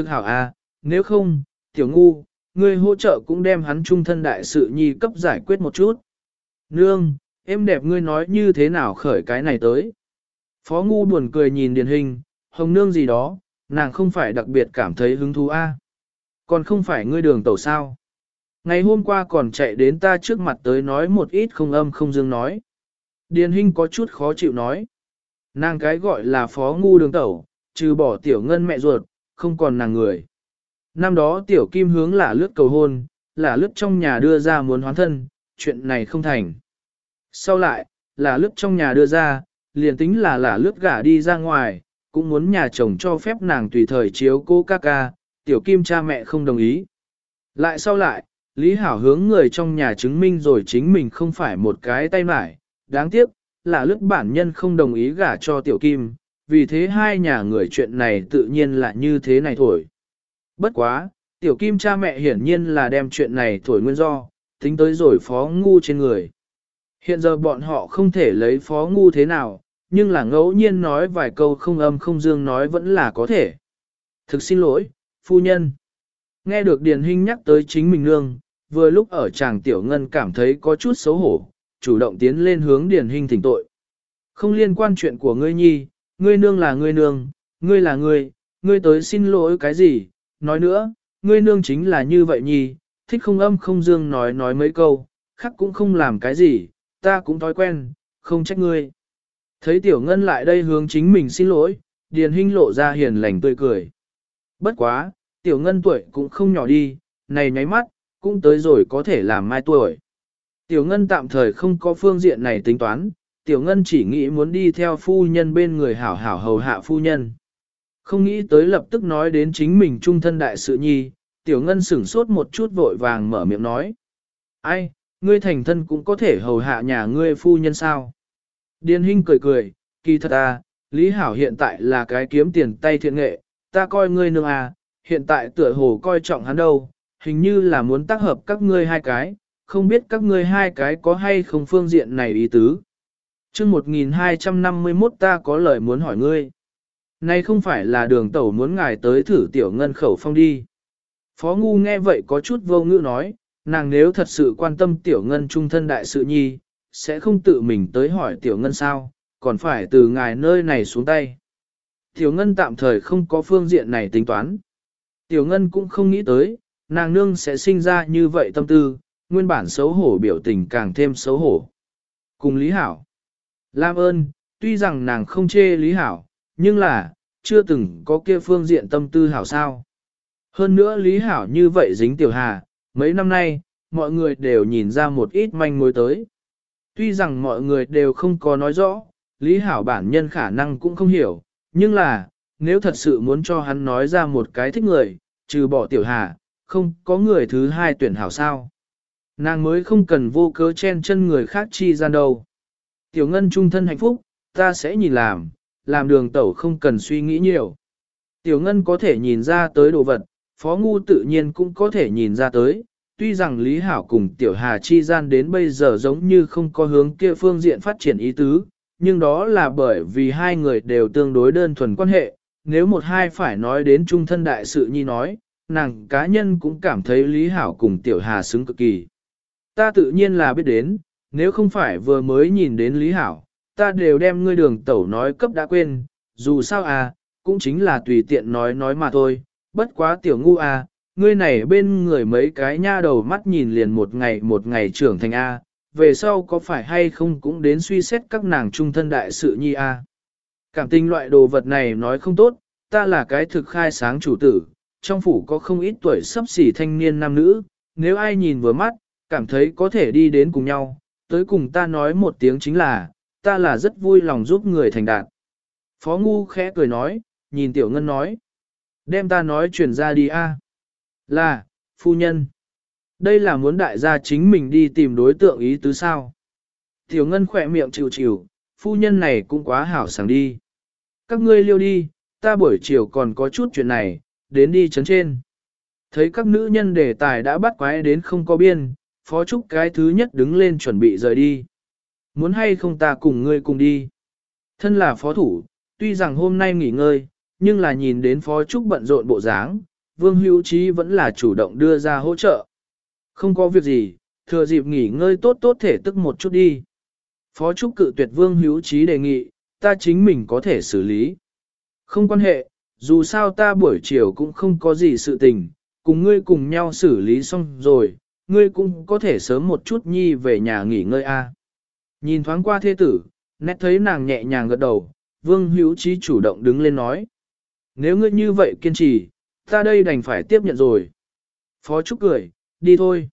Thực hảo à, nếu không, tiểu ngu, ngươi hỗ trợ cũng đem hắn trung thân đại sự nhi cấp giải quyết một chút. Nương, em đẹp ngươi nói như thế nào khởi cái này tới. Phó ngu buồn cười nhìn điển hình, hồng nương gì đó, nàng không phải đặc biệt cảm thấy hứng thú a Còn không phải ngươi đường tẩu sao. Ngày hôm qua còn chạy đến ta trước mặt tới nói một ít không âm không dương nói. Điền Hinh có chút khó chịu nói. Nàng cái gọi là phó ngu đường tẩu, trừ bỏ tiểu ngân mẹ ruột, không còn nàng người. Năm đó tiểu kim hướng là lướt cầu hôn, là lướt trong nhà đưa ra muốn hoán thân, chuyện này không thành. Sau lại, là lướt trong nhà đưa ra, liền tính là là lướt gả đi ra ngoài, cũng muốn nhà chồng cho phép nàng tùy thời chiếu cô ca ca, tiểu kim cha mẹ không đồng ý. Lại sau lại, Lý Hảo hướng người trong nhà chứng minh rồi chính mình không phải một cái tay mải, đáng tiếc, là lướt bản nhân không đồng ý gả cho tiểu kim, vì thế hai nhà người chuyện này tự nhiên là như thế này thôi. Bất quá, tiểu kim cha mẹ hiển nhiên là đem chuyện này thổi nguyên do, tính tới rồi phó ngu trên người. Hiện giờ bọn họ không thể lấy phó ngu thế nào, nhưng là ngẫu nhiên nói vài câu không âm không dương nói vẫn là có thể. Thực xin lỗi, phu nhân. Nghe được Điền Hinh nhắc tới chính mình nương, vừa lúc ở chàng tiểu ngân cảm thấy có chút xấu hổ, chủ động tiến lên hướng Điền Hinh thỉnh tội. Không liên quan chuyện của ngươi nhi, ngươi nương là ngươi nương, ngươi là ngươi, ngươi tới xin lỗi cái gì, nói nữa, ngươi nương chính là như vậy nhì, thích không âm không dương nói nói mấy câu, khác cũng không làm cái gì, ta cũng thói quen, không trách ngươi. Thấy tiểu ngân lại đây hướng chính mình xin lỗi, điền hinh lộ ra hiền lành tươi cười. Bất quá, tiểu ngân tuổi cũng không nhỏ đi, này nháy mắt, cũng tới rồi có thể làm mai tuổi. Tiểu ngân tạm thời không có phương diện này tính toán, tiểu ngân chỉ nghĩ muốn đi theo phu nhân bên người hảo hảo hầu hạ phu nhân. Không nghĩ tới lập tức nói đến chính mình trung thân đại sự nhi, tiểu ngân sửng sốt một chút vội vàng mở miệng nói. Ai, ngươi thành thân cũng có thể hầu hạ nhà ngươi phu nhân sao? Điền Hinh cười cười, kỳ thật à, Lý Hảo hiện tại là cái kiếm tiền tay thiện nghệ, ta coi ngươi nương à, hiện tại tựa hồ coi trọng hắn đâu, hình như là muốn tác hợp các ngươi hai cái, không biết các ngươi hai cái có hay không phương diện này ý tứ chương 1251 ta có lời muốn hỏi ngươi. Này không phải là đường tẩu muốn ngài tới thử tiểu ngân khẩu phong đi. Phó ngu nghe vậy có chút vô ngữ nói, nàng nếu thật sự quan tâm tiểu ngân trung thân đại sự nhi, sẽ không tự mình tới hỏi tiểu ngân sao, còn phải từ ngài nơi này xuống tay. Tiểu ngân tạm thời không có phương diện này tính toán. Tiểu ngân cũng không nghĩ tới, nàng nương sẽ sinh ra như vậy tâm tư, nguyên bản xấu hổ biểu tình càng thêm xấu hổ. Cùng Lý Hảo. Lam ơn, tuy rằng nàng không chê Lý Hảo, nhưng là, chưa từng có kia phương diện tâm tư hảo sao. Hơn nữa Lý Hảo như vậy dính tiểu hà, mấy năm nay, mọi người đều nhìn ra một ít manh mối tới. Tuy rằng mọi người đều không có nói rõ, Lý Hảo bản nhân khả năng cũng không hiểu, nhưng là, nếu thật sự muốn cho hắn nói ra một cái thích người, trừ bỏ tiểu hà, không có người thứ hai tuyển hảo sao. Nàng mới không cần vô cớ chen chân người khác chi gian đâu. Tiểu ngân trung thân hạnh phúc, ta sẽ nhìn làm, làm đường tẩu không cần suy nghĩ nhiều. Tiểu ngân có thể nhìn ra tới đồ vật, phó ngu tự nhiên cũng có thể nhìn ra tới, tuy rằng Lý Hảo cùng Tiểu Hà chi gian đến bây giờ giống như không có hướng kia phương diện phát triển ý tứ, nhưng đó là bởi vì hai người đều tương đối đơn thuần quan hệ, nếu một hai phải nói đến trung thân đại sự nhi nói, nàng cá nhân cũng cảm thấy Lý Hảo cùng Tiểu Hà xứng cực kỳ. Ta tự nhiên là biết đến, nếu không phải vừa mới nhìn đến Lý Hảo, ta đều đem ngươi đường tẩu nói cấp đã quên, dù sao à, cũng chính là tùy tiện nói nói mà thôi, bất quá tiểu ngu à, ngươi này bên người mấy cái nha đầu mắt nhìn liền một ngày một ngày trưởng thành A, về sau có phải hay không cũng đến suy xét các nàng trung thân đại sự nhi A. Cảm tình loại đồ vật này nói không tốt, ta là cái thực khai sáng chủ tử, trong phủ có không ít tuổi sắp xỉ thanh niên nam nữ, nếu ai nhìn vừa mắt, cảm thấy có thể đi đến cùng nhau, tới cùng ta nói một tiếng chính là, ta là rất vui lòng giúp người thành đạt. Phó Ngu khẽ cười nói, nhìn Tiểu Ngân nói, đem ta nói chuyển ra đi a. Là, phu nhân. Đây là muốn đại gia chính mình đi tìm đối tượng ý tứ sao. Tiểu Ngân khỏe miệng chịu chịu, phu nhân này cũng quá hảo sảng đi. Các ngươi liêu đi, ta buổi chiều còn có chút chuyện này, đến đi chấn trên. Thấy các nữ nhân đề tài đã bắt quái đến không có biên, phó trúc cái thứ nhất đứng lên chuẩn bị rời đi. Muốn hay không ta cùng ngươi cùng đi. Thân là phó thủ, tuy rằng hôm nay nghỉ ngơi, nhưng là nhìn đến phó trúc bận rộn bộ dáng, Vương Hữu Trí vẫn là chủ động đưa ra hỗ trợ. Không có việc gì, thừa dịp nghỉ ngơi tốt tốt thể tức một chút đi. Phó Trúc cự tuyệt Vương Hữu Trí đề nghị, ta chính mình có thể xử lý. Không quan hệ, dù sao ta buổi chiều cũng không có gì sự tình, cùng ngươi cùng nhau xử lý xong rồi, ngươi cũng có thể sớm một chút nhi về nhà nghỉ ngơi a. Nhìn thoáng qua thê tử, nét thấy nàng nhẹ nhàng gật đầu, Vương Hữu Trí chủ động đứng lên nói. Nếu ngươi như vậy kiên trì, ta đây đành phải tiếp nhận rồi. Phó Trúc cười, đi thôi.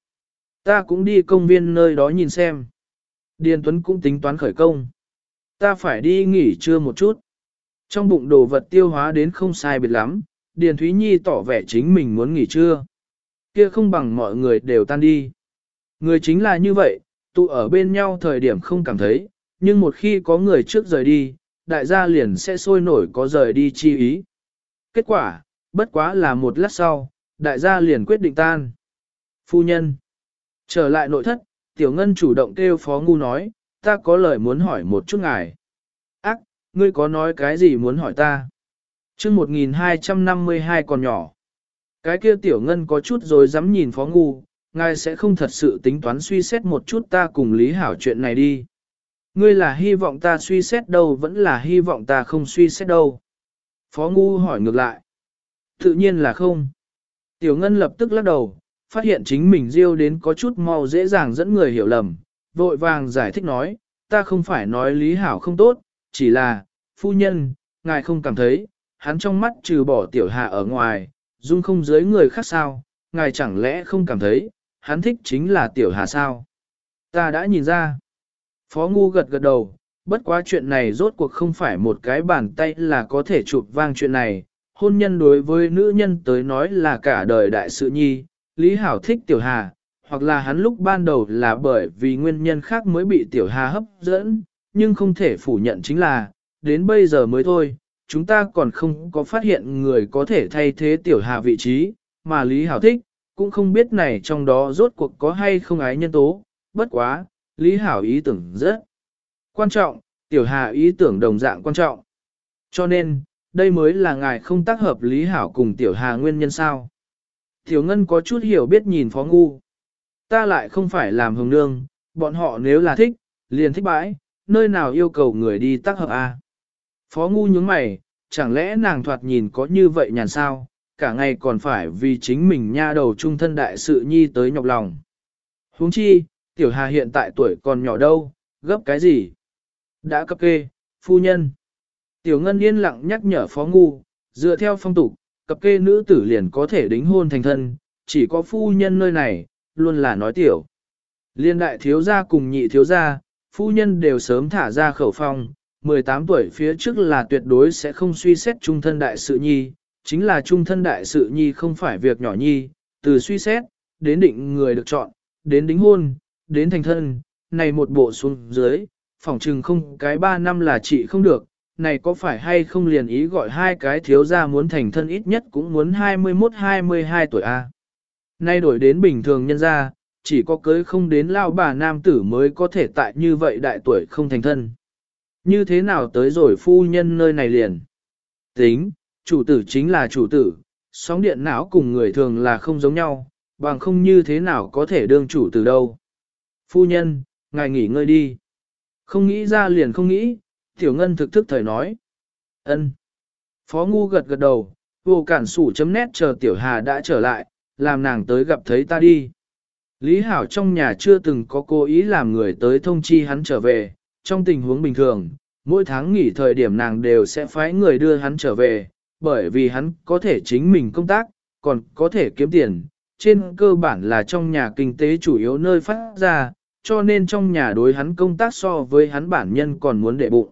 Ta cũng đi công viên nơi đó nhìn xem. Điền Tuấn cũng tính toán khởi công. Ta phải đi nghỉ trưa một chút. Trong bụng đồ vật tiêu hóa đến không sai biệt lắm, Điền Thúy Nhi tỏ vẻ chính mình muốn nghỉ trưa. Kia không bằng mọi người đều tan đi. Người chính là như vậy, tụ ở bên nhau thời điểm không cảm thấy, nhưng một khi có người trước rời đi, đại gia liền sẽ sôi nổi có rời đi chi ý. Kết quả, bất quá là một lát sau, đại gia liền quyết định tan. Phu nhân. Trở lại nội thất, tiểu ngân chủ động kêu phó ngu nói, ta có lời muốn hỏi một chút ngài. Ác, ngươi có nói cái gì muốn hỏi ta? chương 1252 còn nhỏ. Cái kia tiểu ngân có chút rồi dám nhìn phó ngu, ngài sẽ không thật sự tính toán suy xét một chút ta cùng lý hảo chuyện này đi. Ngươi là hy vọng ta suy xét đâu vẫn là hy vọng ta không suy xét đâu. Phó ngu hỏi ngược lại. Tự nhiên là không. Tiểu ngân lập tức lắc đầu, phát hiện chính mình riêu đến có chút mau dễ dàng dẫn người hiểu lầm, vội vàng giải thích nói, ta không phải nói lý hảo không tốt, chỉ là, phu nhân, ngài không cảm thấy, hắn trong mắt trừ bỏ tiểu hạ ở ngoài, dung không dưới người khác sao, ngài chẳng lẽ không cảm thấy, hắn thích chính là tiểu hà sao. Ta đã nhìn ra. Phó ngu gật gật đầu, bất quá chuyện này rốt cuộc không phải một cái bàn tay là có thể chụp vang chuyện này. Hôn nhân đối với nữ nhân tới nói là cả đời đại sự nhi, Lý Hảo thích tiểu hà, hoặc là hắn lúc ban đầu là bởi vì nguyên nhân khác mới bị tiểu hà hấp dẫn, nhưng không thể phủ nhận chính là, đến bây giờ mới thôi, chúng ta còn không có phát hiện người có thể thay thế tiểu hà vị trí, mà Lý Hảo thích, cũng không biết này trong đó rốt cuộc có hay không ái nhân tố, bất quá, Lý Hảo ý tưởng rất quan trọng, tiểu hà ý tưởng đồng dạng quan trọng. Cho nên, đây mới là ngài không tác hợp Lý Hảo cùng tiểu hà nguyên nhân sao. Tiểu Ngân có chút hiểu biết nhìn Phó Ngu. Ta lại không phải làm hồng nương, bọn họ nếu là thích, liền thích bãi, nơi nào yêu cầu người đi tác hợp a? Phó Ngu nhướng mày, chẳng lẽ nàng thoạt nhìn có như vậy nhàn sao, cả ngày còn phải vì chính mình nha đầu trung thân đại sự nhi tới nhọc lòng. huống chi, Tiểu Hà hiện tại tuổi còn nhỏ đâu, gấp cái gì? Đã cấp kê, phu nhân. Tiểu Ngân yên lặng nhắc nhở Phó Ngu, dựa theo phong tục, cập kê nữ tử liền có thể đính hôn thành thân, chỉ có phu nhân nơi này, luôn là nói tiểu. Liên đại thiếu gia cùng nhị thiếu gia, phu nhân đều sớm thả ra khẩu phong, 18 tuổi phía trước là tuyệt đối sẽ không suy xét trung thân đại sự nhi, chính là trung thân đại sự nhi không phải việc nhỏ nhi, từ suy xét, đến định người được chọn, đến đính hôn, đến thành thân, này một bộ xuống dưới, phỏng chừng không cái 3 năm là chị không được, này có phải hay không liền ý gọi hai cái thiếu gia muốn thành thân ít nhất cũng muốn 21-22 tuổi A. Nay đổi đến bình thường nhân gia, chỉ có cưới không đến lao bà nam tử mới có thể tại như vậy đại tuổi không thành thân. Như thế nào tới rồi phu nhân nơi này liền? Tính, chủ tử chính là chủ tử, sóng điện não cùng người thường là không giống nhau, bằng không như thế nào có thể đương chủ tử đâu. Phu nhân, ngài nghỉ ngơi đi. Không nghĩ ra liền không nghĩ, Tiểu Ngân thực thức thời nói. ân. Phó Ngu gật gật đầu, vô cản sủ chấm nét chờ Tiểu Hà đã trở lại, làm nàng tới gặp thấy ta đi. Lý Hảo trong nhà chưa từng có cố ý làm người tới thông chi hắn trở về, trong tình huống bình thường, mỗi tháng nghỉ thời điểm nàng đều sẽ phái người đưa hắn trở về, bởi vì hắn có thể chính mình công tác, còn có thể kiếm tiền, trên cơ bản là trong nhà kinh tế chủ yếu nơi phát ra, cho nên trong nhà đối hắn công tác so với hắn bản nhân còn muốn đệ bụng.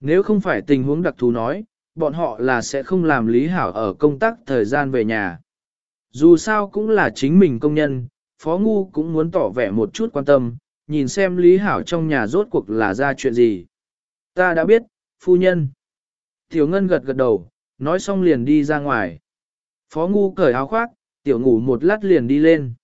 Nếu không phải tình huống đặc thù nói, bọn họ là sẽ không làm Lý Hảo ở công tác thời gian về nhà. Dù sao cũng là chính mình công nhân, Phó Ngu cũng muốn tỏ vẻ một chút quan tâm, nhìn xem Lý Hảo trong nhà rốt cuộc là ra chuyện gì. Ta đã biết, phu nhân. Tiểu Ngân gật gật đầu, nói xong liền đi ra ngoài. Phó Ngu cởi áo khoác, tiểu ngủ một lát liền đi lên.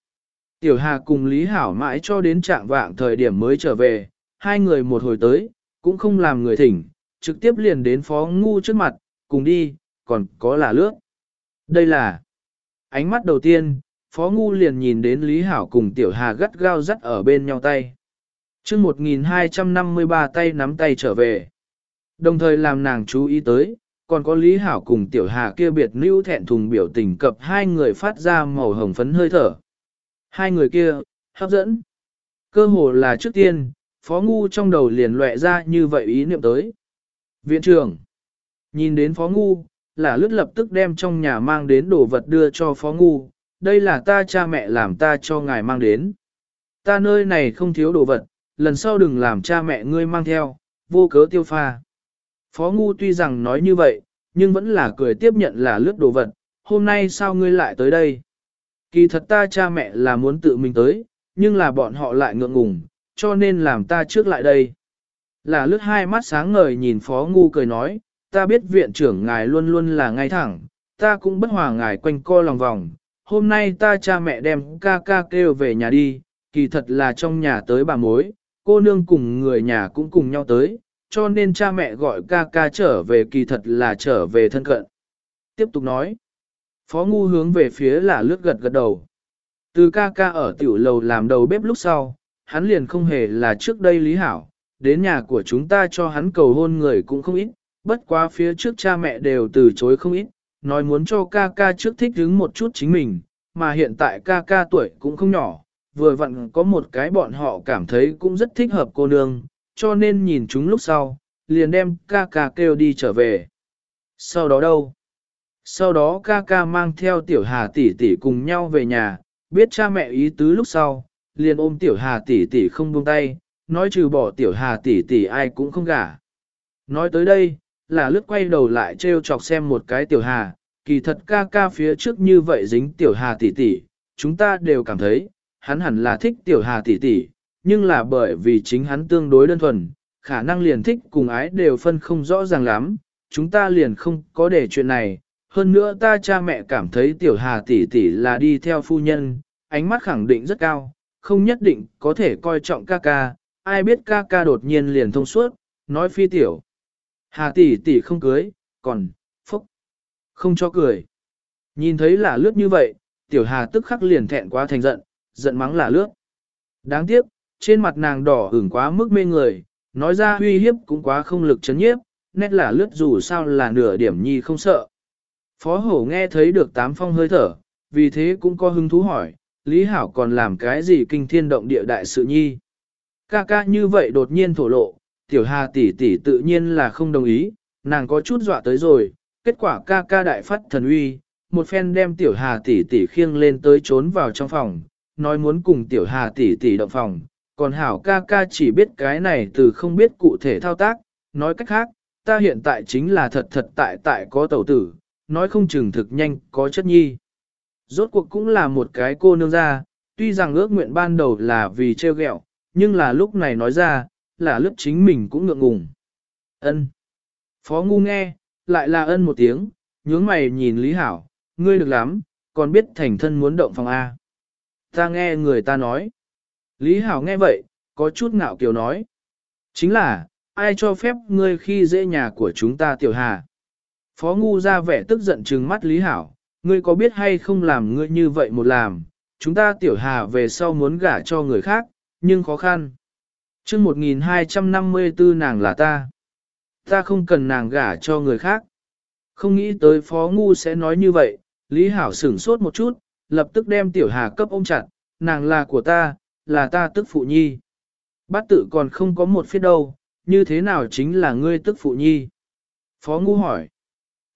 Tiểu Hà cùng Lý Hảo mãi cho đến trạng vạng thời điểm mới trở về, hai người một hồi tới, cũng không làm người thỉnh, trực tiếp liền đến phó ngu trước mặt, cùng đi, còn có là lướt. Đây là ánh mắt đầu tiên, Phó Ngu liền nhìn đến Lý Hảo cùng Tiểu Hà gắt gao dắt ở bên nhau tay. chương 1253 tay nắm tay trở về. Đồng thời làm nàng chú ý tới, còn có Lý Hảo cùng Tiểu Hà kia biệt nữ thẹn thùng biểu tình cập hai người phát ra màu hồng phấn hơi thở. Hai người kia, hấp dẫn. Cơ hồ là trước tiên, Phó Ngu trong đầu liền lệ ra như vậy ý niệm tới. Viện trưởng, nhìn đến Phó Ngu, là lướt lập tức đem trong nhà mang đến đồ vật đưa cho Phó Ngu, đây là ta cha mẹ làm ta cho ngài mang đến. Ta nơi này không thiếu đồ vật, lần sau đừng làm cha mẹ ngươi mang theo, vô cớ tiêu pha. Phó Ngu tuy rằng nói như vậy, nhưng vẫn là cười tiếp nhận là lướt đồ vật, hôm nay sao ngươi lại tới đây? Kỳ thật ta cha mẹ là muốn tự mình tới, nhưng là bọn họ lại ngượng ngùng, cho nên làm ta trước lại đây. Là lướt hai mắt sáng ngời nhìn Phó Ngu cười nói, ta biết viện trưởng ngài luôn luôn là ngay thẳng, ta cũng bất hòa ngài quanh co lòng vòng. Hôm nay ta cha mẹ đem ca ca kêu về nhà đi, kỳ thật là trong nhà tới bà mối, cô nương cùng người nhà cũng cùng nhau tới, cho nên cha mẹ gọi ca ca trở về kỳ thật là trở về thân cận. Tiếp tục nói, Phó Ngu hướng về phía là lướt gật gật đầu. Từ ca ca ở tiểu lầu làm đầu bếp lúc sau, hắn liền không hề là trước đây lý hảo, đến nhà của chúng ta cho hắn cầu hôn người cũng không ít, bất quá phía trước cha mẹ đều từ chối không ít, nói muốn cho ca ca trước thích đứng một chút chính mình, mà hiện tại ca ca tuổi cũng không nhỏ, vừa vặn có một cái bọn họ cảm thấy cũng rất thích hợp cô nương, cho nên nhìn chúng lúc sau, liền đem ca ca kêu đi trở về. Sau đó đâu? Sau đó ca ca mang theo tiểu hà tỷ tỷ cùng nhau về nhà, biết cha mẹ ý tứ lúc sau, liền ôm tiểu hà tỷ tỷ không buông tay, nói trừ bỏ tiểu hà tỷ tỷ ai cũng không gả. Nói tới đây, là lướt quay đầu lại trêu chọc xem một cái tiểu hà, kỳ thật ca ca phía trước như vậy dính tiểu hà tỷ tỷ, chúng ta đều cảm thấy, hắn hẳn là thích tiểu hà tỷ tỷ, nhưng là bởi vì chính hắn tương đối đơn thuần, khả năng liền thích cùng ái đều phân không rõ ràng lắm, chúng ta liền không có để chuyện này. Hơn nữa ta cha mẹ cảm thấy tiểu hà tỷ tỷ là đi theo phu nhân, ánh mắt khẳng định rất cao, không nhất định có thể coi trọng ca ca, ai biết ca ca đột nhiên liền thông suốt, nói phi tiểu. Hà tỷ tỷ không cưới, còn, phúc, không cho cười. Nhìn thấy là lướt như vậy, tiểu hà tức khắc liền thẹn quá thành giận, giận mắng là lướt. Đáng tiếc, trên mặt nàng đỏ ửng quá mức mê người, nói ra uy hiếp cũng quá không lực chấn nhiếp, nét là lướt dù sao là nửa điểm nhi không sợ. Phó hổ nghe thấy được tám phong hơi thở, vì thế cũng có hứng thú hỏi, Lý Hảo còn làm cái gì kinh thiên động địa đại sự nhi. Ca ca như vậy đột nhiên thổ lộ, tiểu hà tỷ tỷ tự nhiên là không đồng ý, nàng có chút dọa tới rồi, kết quả ca ca đại phát thần uy, một phen đem tiểu hà tỷ tỷ khiêng lên tới trốn vào trong phòng, nói muốn cùng tiểu hà tỷ tỷ động phòng, còn hảo ca ca chỉ biết cái này từ không biết cụ thể thao tác, nói cách khác, ta hiện tại chính là thật thật tại tại có tẩu tử, nói không chừng thực nhanh có chất nhi. Rốt cuộc cũng là một cái cô nương ra, tuy rằng ước nguyện ban đầu là vì treo gẹo, nhưng là lúc này nói ra, là lớp chính mình cũng ngượng ngùng. Ân. Phó ngu nghe, lại là ân một tiếng, nhướng mày nhìn Lý Hảo, ngươi được lắm, còn biết thành thân muốn động phòng A. Ta nghe người ta nói. Lý Hảo nghe vậy, có chút ngạo kiều nói. Chính là, ai cho phép ngươi khi dễ nhà của chúng ta tiểu hà. Phó ngu ra vẻ tức giận trừng mắt Lý Hảo, ngươi có biết hay không làm ngươi như vậy một làm, chúng ta tiểu hà về sau muốn gả cho người khác, nhưng khó khăn chương 1254 nàng là ta. Ta không cần nàng gả cho người khác. Không nghĩ tới phó ngu sẽ nói như vậy, Lý Hảo sửng sốt một chút, lập tức đem tiểu hà cấp ôm chặt, nàng là của ta, là ta tức phụ nhi. Bát tự còn không có một phía đâu, như thế nào chính là ngươi tức phụ nhi? Phó ngu hỏi.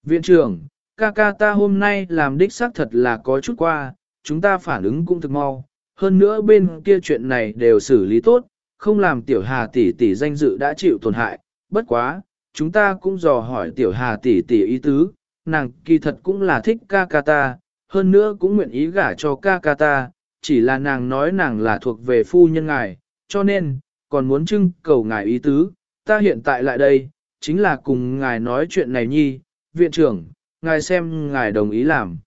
Viện trưởng, ca ca ta hôm nay làm đích xác thật là có chút qua, chúng ta phản ứng cũng thực mau. Hơn nữa bên kia chuyện này đều xử lý tốt, không làm tiểu hà tỷ tỷ danh dự đã chịu tổn hại. Bất quá, chúng ta cũng dò hỏi tiểu hà tỷ tỷ ý tứ, nàng kỳ thật cũng là thích ca ca ta, hơn nữa cũng nguyện ý gả cho ca ca ta, chỉ là nàng nói nàng là thuộc về phu nhân ngài, cho nên, còn muốn trưng cầu ngài ý tứ, ta hiện tại lại đây, chính là cùng ngài nói chuyện này nhi, viện trưởng, ngài xem ngài đồng ý làm.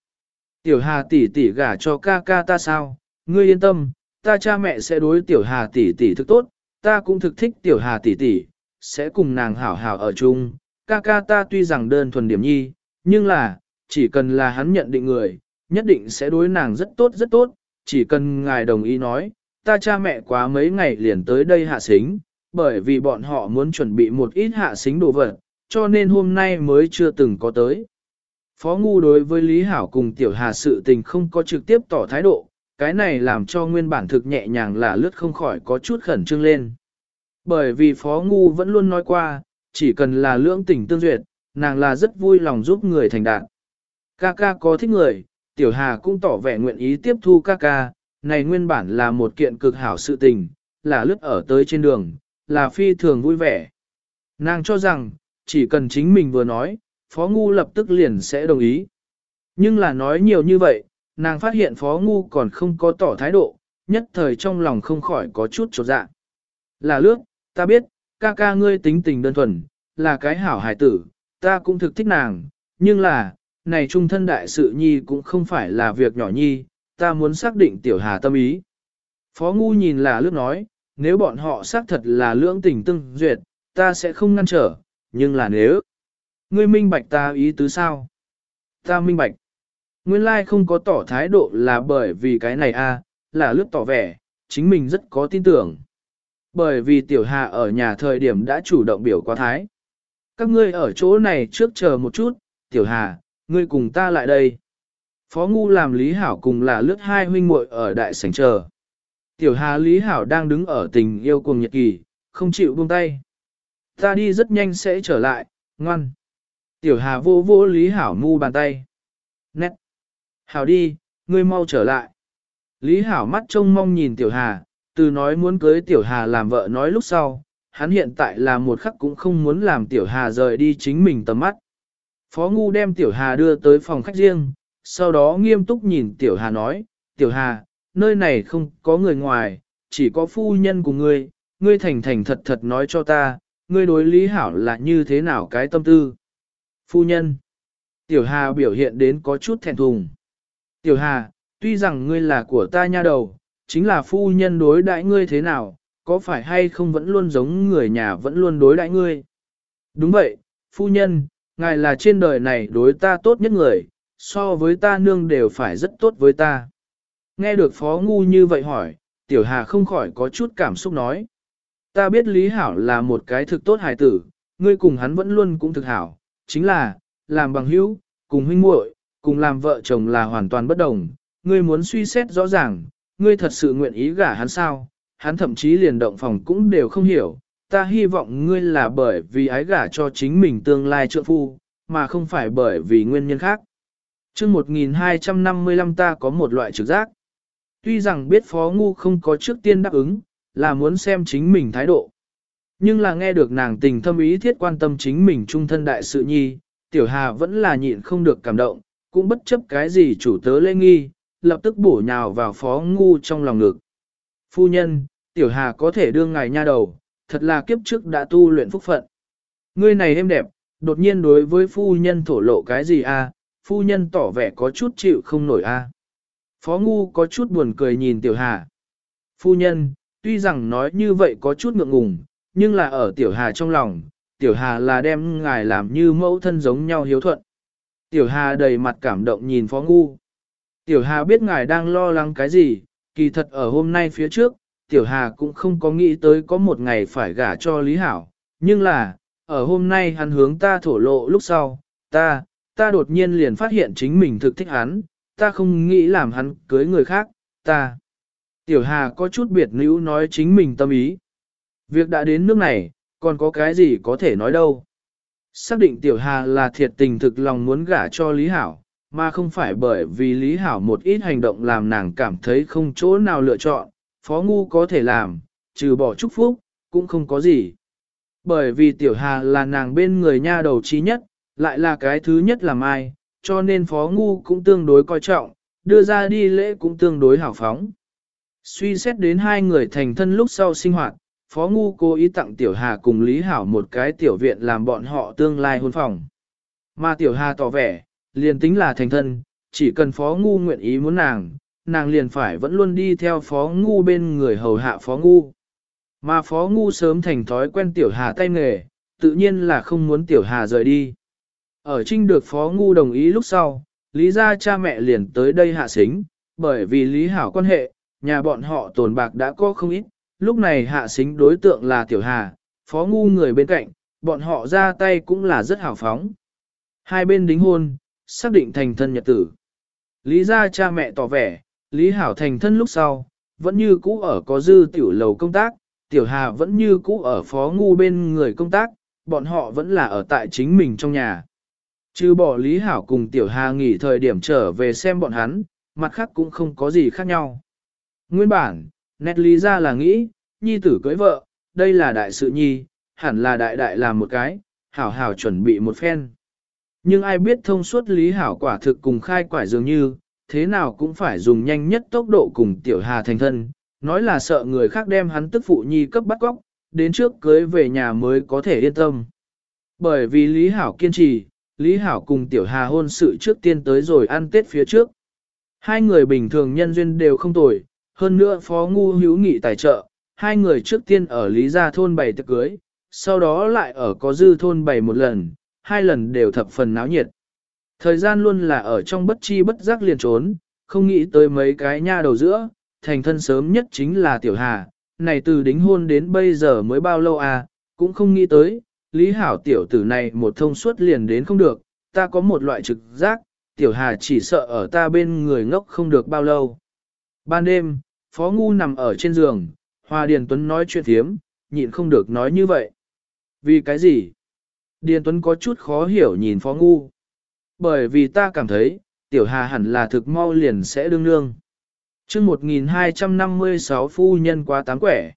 Tiểu Hà tỷ tỷ gả cho ca ca ta sao, ngươi yên tâm, ta cha mẹ sẽ đối tiểu Hà tỷ tỷ thực tốt, ta cũng thực thích tiểu Hà tỷ tỷ, sẽ cùng nàng hảo hảo ở chung, ca ca ta tuy rằng đơn thuần điểm nhi, nhưng là, chỉ cần là hắn nhận định người, nhất định sẽ đối nàng rất tốt rất tốt, chỉ cần ngài đồng ý nói, ta cha mẹ quá mấy ngày liền tới đây hạ xính, bởi vì bọn họ muốn chuẩn bị một ít hạ xính đồ vật, cho nên hôm nay mới chưa từng có tới. Phó Ngu đối với Lý Hảo cùng Tiểu Hà sự tình không có trực tiếp tỏ thái độ, cái này làm cho nguyên bản thực nhẹ nhàng là lướt không khỏi có chút khẩn trương lên. Bởi vì Phó Ngu vẫn luôn nói qua, chỉ cần là lưỡng tình tương duyệt, nàng là rất vui lòng giúp người thành đạt. Ca ca có thích người, Tiểu Hà cũng tỏ vẻ nguyện ý tiếp thu ca ca, này nguyên bản là một kiện cực hảo sự tình, là lướt ở tới trên đường, là phi thường vui vẻ. Nàng cho rằng, chỉ cần chính mình vừa nói, Phó Ngu lập tức liền sẽ đồng ý. Nhưng là nói nhiều như vậy, nàng phát hiện Phó Ngu còn không có tỏ thái độ, nhất thời trong lòng không khỏi có chút trột dạ. Là lước, ta biết, ca ca ngươi tính tình đơn thuần, là cái hảo hài tử, ta cũng thực thích nàng, nhưng là, này trung thân đại sự nhi cũng không phải là việc nhỏ nhi, ta muốn xác định tiểu hà tâm ý. Phó Ngu nhìn là lước nói, nếu bọn họ xác thật là lưỡng tình tương duyệt, ta sẽ không ngăn trở, nhưng là nếu Ngươi minh bạch ta ý tứ sao? Ta minh bạch. Nguyên lai không có tỏ thái độ là bởi vì cái này a, là lướt tỏ vẻ, chính mình rất có tin tưởng. Bởi vì tiểu hà ở nhà thời điểm đã chủ động biểu qua thái. Các ngươi ở chỗ này trước chờ một chút, tiểu hà, ngươi cùng ta lại đây. Phó Ngu làm Lý Hảo cùng là lướt hai huynh muội ở đại sảnh chờ. Tiểu Hà Lý Hảo đang đứng ở tình yêu cùng nhật kỳ, không chịu buông tay. Ta đi rất nhanh sẽ trở lại, ngoan. Tiểu Hà vô vô Lý Hảo mu bàn tay. Nét. Hảo đi, ngươi mau trở lại. Lý Hảo mắt trông mong nhìn Tiểu Hà, từ nói muốn cưới Tiểu Hà làm vợ nói lúc sau, hắn hiện tại là một khắc cũng không muốn làm Tiểu Hà rời đi chính mình tầm mắt. Phó Ngu đem Tiểu Hà đưa tới phòng khách riêng, sau đó nghiêm túc nhìn Tiểu Hà nói, Tiểu Hà, nơi này không có người ngoài, chỉ có phu nhân của ngươi, ngươi thành thành thật thật nói cho ta, ngươi đối Lý Hảo là như thế nào cái tâm tư. Phu nhân. Tiểu Hà biểu hiện đến có chút thẹn thùng. Tiểu Hà, tuy rằng ngươi là của ta nha đầu, chính là phu nhân đối đãi ngươi thế nào, có phải hay không vẫn luôn giống người nhà vẫn luôn đối đãi ngươi. Đúng vậy, phu nhân, ngài là trên đời này đối ta tốt nhất người, so với ta nương đều phải rất tốt với ta. Nghe được Phó Ngu như vậy hỏi, Tiểu Hà không khỏi có chút cảm xúc nói. Ta biết Lý Hảo là một cái thực tốt hài tử, ngươi cùng hắn vẫn luôn cũng thực hảo, chính là, làm bằng hữu, cùng huynh muội, cùng làm vợ chồng là hoàn toàn bất đồng, ngươi muốn suy xét rõ ràng, ngươi thật sự nguyện ý gả hắn sao, hắn thậm chí liền động phòng cũng đều không hiểu, ta hy vọng ngươi là bởi vì ái gả cho chính mình tương lai trượng phu, mà không phải bởi vì nguyên nhân khác. chương 1255 ta có một loại trực giác. Tuy rằng biết Phó Ngu không có trước tiên đáp ứng, là muốn xem chính mình thái độ. Nhưng là nghe được nàng tình thâm ý thiết quan tâm chính mình trung thân đại sự nhi, tiểu hà vẫn là nhịn không được cảm động, cũng bất chấp cái gì chủ tớ lê nghi, lập tức bổ nhào vào phó ngu trong lòng ngực. Phu nhân, tiểu hà có thể đương ngài nha đầu, thật là kiếp trước đã tu luyện phúc phận. Ngươi này êm đẹp, đột nhiên đối với phu nhân thổ lộ cái gì a? phu nhân tỏ vẻ có chút chịu không nổi a. Phó ngu có chút buồn cười nhìn tiểu hà. Phu nhân, tuy rằng nói như vậy có chút ngượng ngùng, nhưng là ở tiểu hà trong lòng, tiểu hà là đem ngài làm như mẫu thân giống nhau hiếu thuận. Tiểu hà đầy mặt cảm động nhìn phó ngu. Tiểu hà biết ngài đang lo lắng cái gì, kỳ thật ở hôm nay phía trước, tiểu hà cũng không có nghĩ tới có một ngày phải gả cho Lý Hảo, nhưng là, ở hôm nay hắn hướng ta thổ lộ lúc sau, ta, ta đột nhiên liền phát hiện chính mình thực thích hắn, ta không nghĩ làm hắn cưới người khác, ta. Tiểu Hà có chút biệt nữ nói chính mình tâm ý. Việc đã đến nước này, còn có cái gì có thể nói đâu. Xác định Tiểu Hà là thiệt tình thực lòng muốn gả cho Lý Hảo, mà không phải bởi vì Lý Hảo một ít hành động làm nàng cảm thấy không chỗ nào lựa chọn, Phó Ngu có thể làm, trừ bỏ chúc phúc, cũng không có gì. Bởi vì Tiểu Hà là nàng bên người nha đầu trí nhất, lại là cái thứ nhất làm ai, cho nên Phó Ngu cũng tương đối coi trọng, đưa ra đi lễ cũng tương đối hào phóng. Suy xét đến hai người thành thân lúc sau sinh hoạt, Phó Ngu cố ý tặng Tiểu Hà cùng Lý Hảo một cái tiểu viện làm bọn họ tương lai hôn phòng. Mà Tiểu Hà tỏ vẻ, liền tính là thành thân, chỉ cần Phó Ngu nguyện ý muốn nàng, nàng liền phải vẫn luôn đi theo Phó Ngu bên người hầu hạ Phó Ngu. Mà Phó Ngu sớm thành thói quen Tiểu Hà tay nghề, tự nhiên là không muốn Tiểu Hà rời đi. Ở trinh được Phó Ngu đồng ý lúc sau, Lý gia cha mẹ liền tới đây hạ xính, bởi vì Lý Hảo quan hệ, nhà bọn họ tồn bạc đã có không ít, lúc này hạ xính đối tượng là Tiểu Hà, phó ngu người bên cạnh, bọn họ ra tay cũng là rất hào phóng. Hai bên đính hôn, xác định thành thân nhật tử. Lý gia cha mẹ tỏ vẻ, Lý Hảo thành thân lúc sau, vẫn như cũ ở có dư tiểu lầu công tác, Tiểu Hà vẫn như cũ ở phó ngu bên người công tác, bọn họ vẫn là ở tại chính mình trong nhà. Chứ bỏ Lý Hảo cùng Tiểu Hà nghỉ thời điểm trở về xem bọn hắn, mặt khác cũng không có gì khác nhau. Nguyên bản, nét lý ra là nghĩ, nhi tử cưới vợ, đây là đại sự nhi, hẳn là đại đại làm một cái, hảo hảo chuẩn bị một phen. Nhưng ai biết thông suốt lý hảo quả thực cùng khai quả dường như, thế nào cũng phải dùng nhanh nhất tốc độ cùng tiểu hà thành thân, nói là sợ người khác đem hắn tức phụ nhi cấp bắt góc, đến trước cưới về nhà mới có thể yên tâm. Bởi vì Lý Hảo kiên trì, Lý Hảo cùng Tiểu Hà hôn sự trước tiên tới rồi ăn Tết phía trước. Hai người bình thường nhân duyên đều không tồi, hơn nữa phó ngu hữu nghị tài trợ, hai người trước tiên ở Lý Gia thôn bày tiệc cưới, sau đó lại ở có dư thôn bày một lần, hai lần đều thập phần náo nhiệt. Thời gian luôn là ở trong bất chi bất giác liền trốn, không nghĩ tới mấy cái nha đầu giữa, thành thân sớm nhất chính là Tiểu Hà, này từ đính hôn đến bây giờ mới bao lâu à, cũng không nghĩ tới, Lý Hảo tiểu tử này một thông suốt liền đến không được, ta có một loại trực giác, Tiểu Hà chỉ sợ ở ta bên người ngốc không được bao lâu. Ban đêm, Phó Ngu nằm ở trên giường, Hoa Điền Tuấn nói chuyện thiếm, nhịn không được nói như vậy. Vì cái gì? Điền Tuấn có chút khó hiểu nhìn Phó Ngu. Bởi vì ta cảm thấy, Tiểu Hà hẳn là thực mau liền sẽ đương nương. chương 1256 phu nhân quá tán quẻ.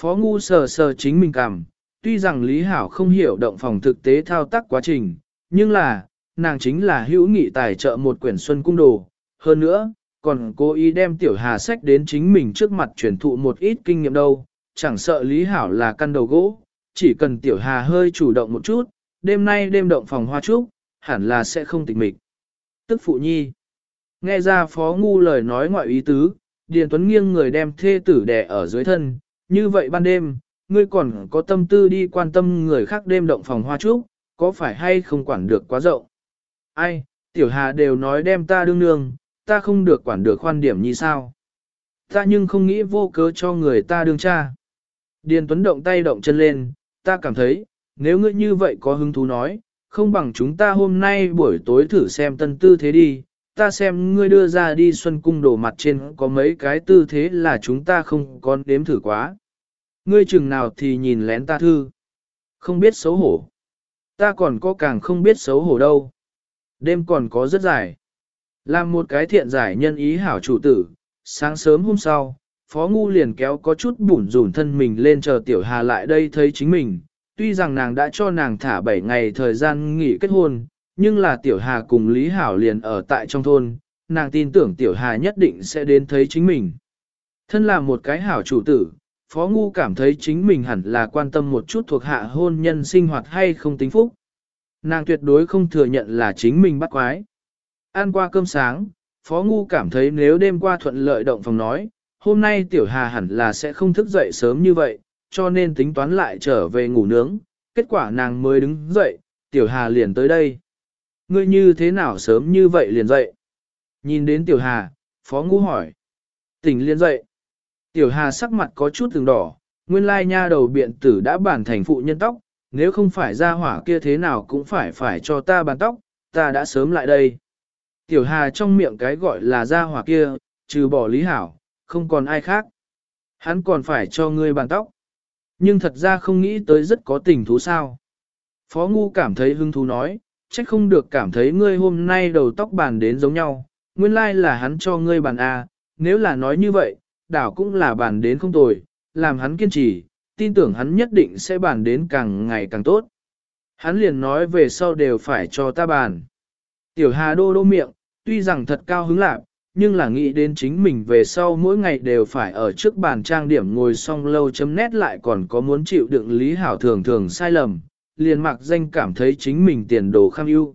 Phó Ngu sờ sờ chính mình cảm, tuy rằng Lý Hảo không hiểu động phòng thực tế thao tác quá trình, nhưng là, nàng chính là hữu nghị tài trợ một quyển xuân cung đồ. Hơn nữa, còn cố ý đem tiểu hà sách đến chính mình trước mặt truyền thụ một ít kinh nghiệm đâu, chẳng sợ Lý Hảo là căn đầu gỗ, chỉ cần tiểu hà hơi chủ động một chút, đêm nay đêm động phòng hoa trúc, hẳn là sẽ không tịch mịch. Tức phụ nhi. Nghe ra phó ngu lời nói ngoại ý tứ, Điền Tuấn nghiêng người đem thê tử đè ở dưới thân, như vậy ban đêm, ngươi còn có tâm tư đi quan tâm người khác đêm động phòng hoa trúc, có phải hay không quản được quá rộng. Ai, tiểu hà đều nói đem ta đương nương, ta không được quản được khoan điểm như sao. Ta nhưng không nghĩ vô cớ cho người ta đương cha. Điền Tuấn động tay động chân lên, ta cảm thấy, nếu ngươi như vậy có hứng thú nói, không bằng chúng ta hôm nay buổi tối thử xem tân tư thế đi, ta xem ngươi đưa ra đi xuân cung đổ mặt trên có mấy cái tư thế là chúng ta không có đếm thử quá. Ngươi chừng nào thì nhìn lén ta thư. Không biết xấu hổ. Ta còn có càng không biết xấu hổ đâu. Đêm còn có rất dài. Làm một cái thiện giải nhân ý hảo chủ tử, sáng sớm hôm sau, Phó Ngu liền kéo có chút bủn rủn thân mình lên chờ Tiểu Hà lại đây thấy chính mình. Tuy rằng nàng đã cho nàng thả 7 ngày thời gian nghỉ kết hôn, nhưng là Tiểu Hà cùng Lý Hảo liền ở tại trong thôn, nàng tin tưởng Tiểu Hà nhất định sẽ đến thấy chính mình. Thân là một cái hảo chủ tử, Phó Ngu cảm thấy chính mình hẳn là quan tâm một chút thuộc hạ hôn nhân sinh hoạt hay không tính phúc. Nàng tuyệt đối không thừa nhận là chính mình bắt quái. Ăn qua cơm sáng, Phó Ngu cảm thấy nếu đêm qua thuận lợi động phòng nói, hôm nay Tiểu Hà hẳn là sẽ không thức dậy sớm như vậy, cho nên tính toán lại trở về ngủ nướng. Kết quả nàng mới đứng dậy, Tiểu Hà liền tới đây. Ngươi như thế nào sớm như vậy liền dậy? Nhìn đến Tiểu Hà, Phó Ngu hỏi. Tỉnh liền dậy. Tiểu Hà sắc mặt có chút từng đỏ, nguyên lai nha đầu biện tử đã bản thành phụ nhân tóc, nếu không phải ra hỏa kia thế nào cũng phải phải cho ta bàn tóc, ta đã sớm lại đây. Tiểu Hà trong miệng cái gọi là gia hỏa kia, trừ bỏ Lý Hảo, không còn ai khác. Hắn còn phải cho ngươi bàn tóc. Nhưng thật ra không nghĩ tới rất có tình thú sao. Phó Ngu cảm thấy hứng thú nói, trách không được cảm thấy ngươi hôm nay đầu tóc bàn đến giống nhau, nguyên lai là hắn cho ngươi bàn A, nếu là nói như vậy, đảo cũng là bàn đến không tồi, làm hắn kiên trì, tin tưởng hắn nhất định sẽ bàn đến càng ngày càng tốt. Hắn liền nói về sau đều phải cho ta bàn. Tiểu Hà đô đô miệng, tuy rằng thật cao hứng lạc, nhưng là nghĩ đến chính mình về sau mỗi ngày đều phải ở trước bàn trang điểm ngồi xong lâu chấm nét lại còn có muốn chịu đựng lý hảo thường thường sai lầm, liền mặc danh cảm thấy chính mình tiền đồ kham ưu.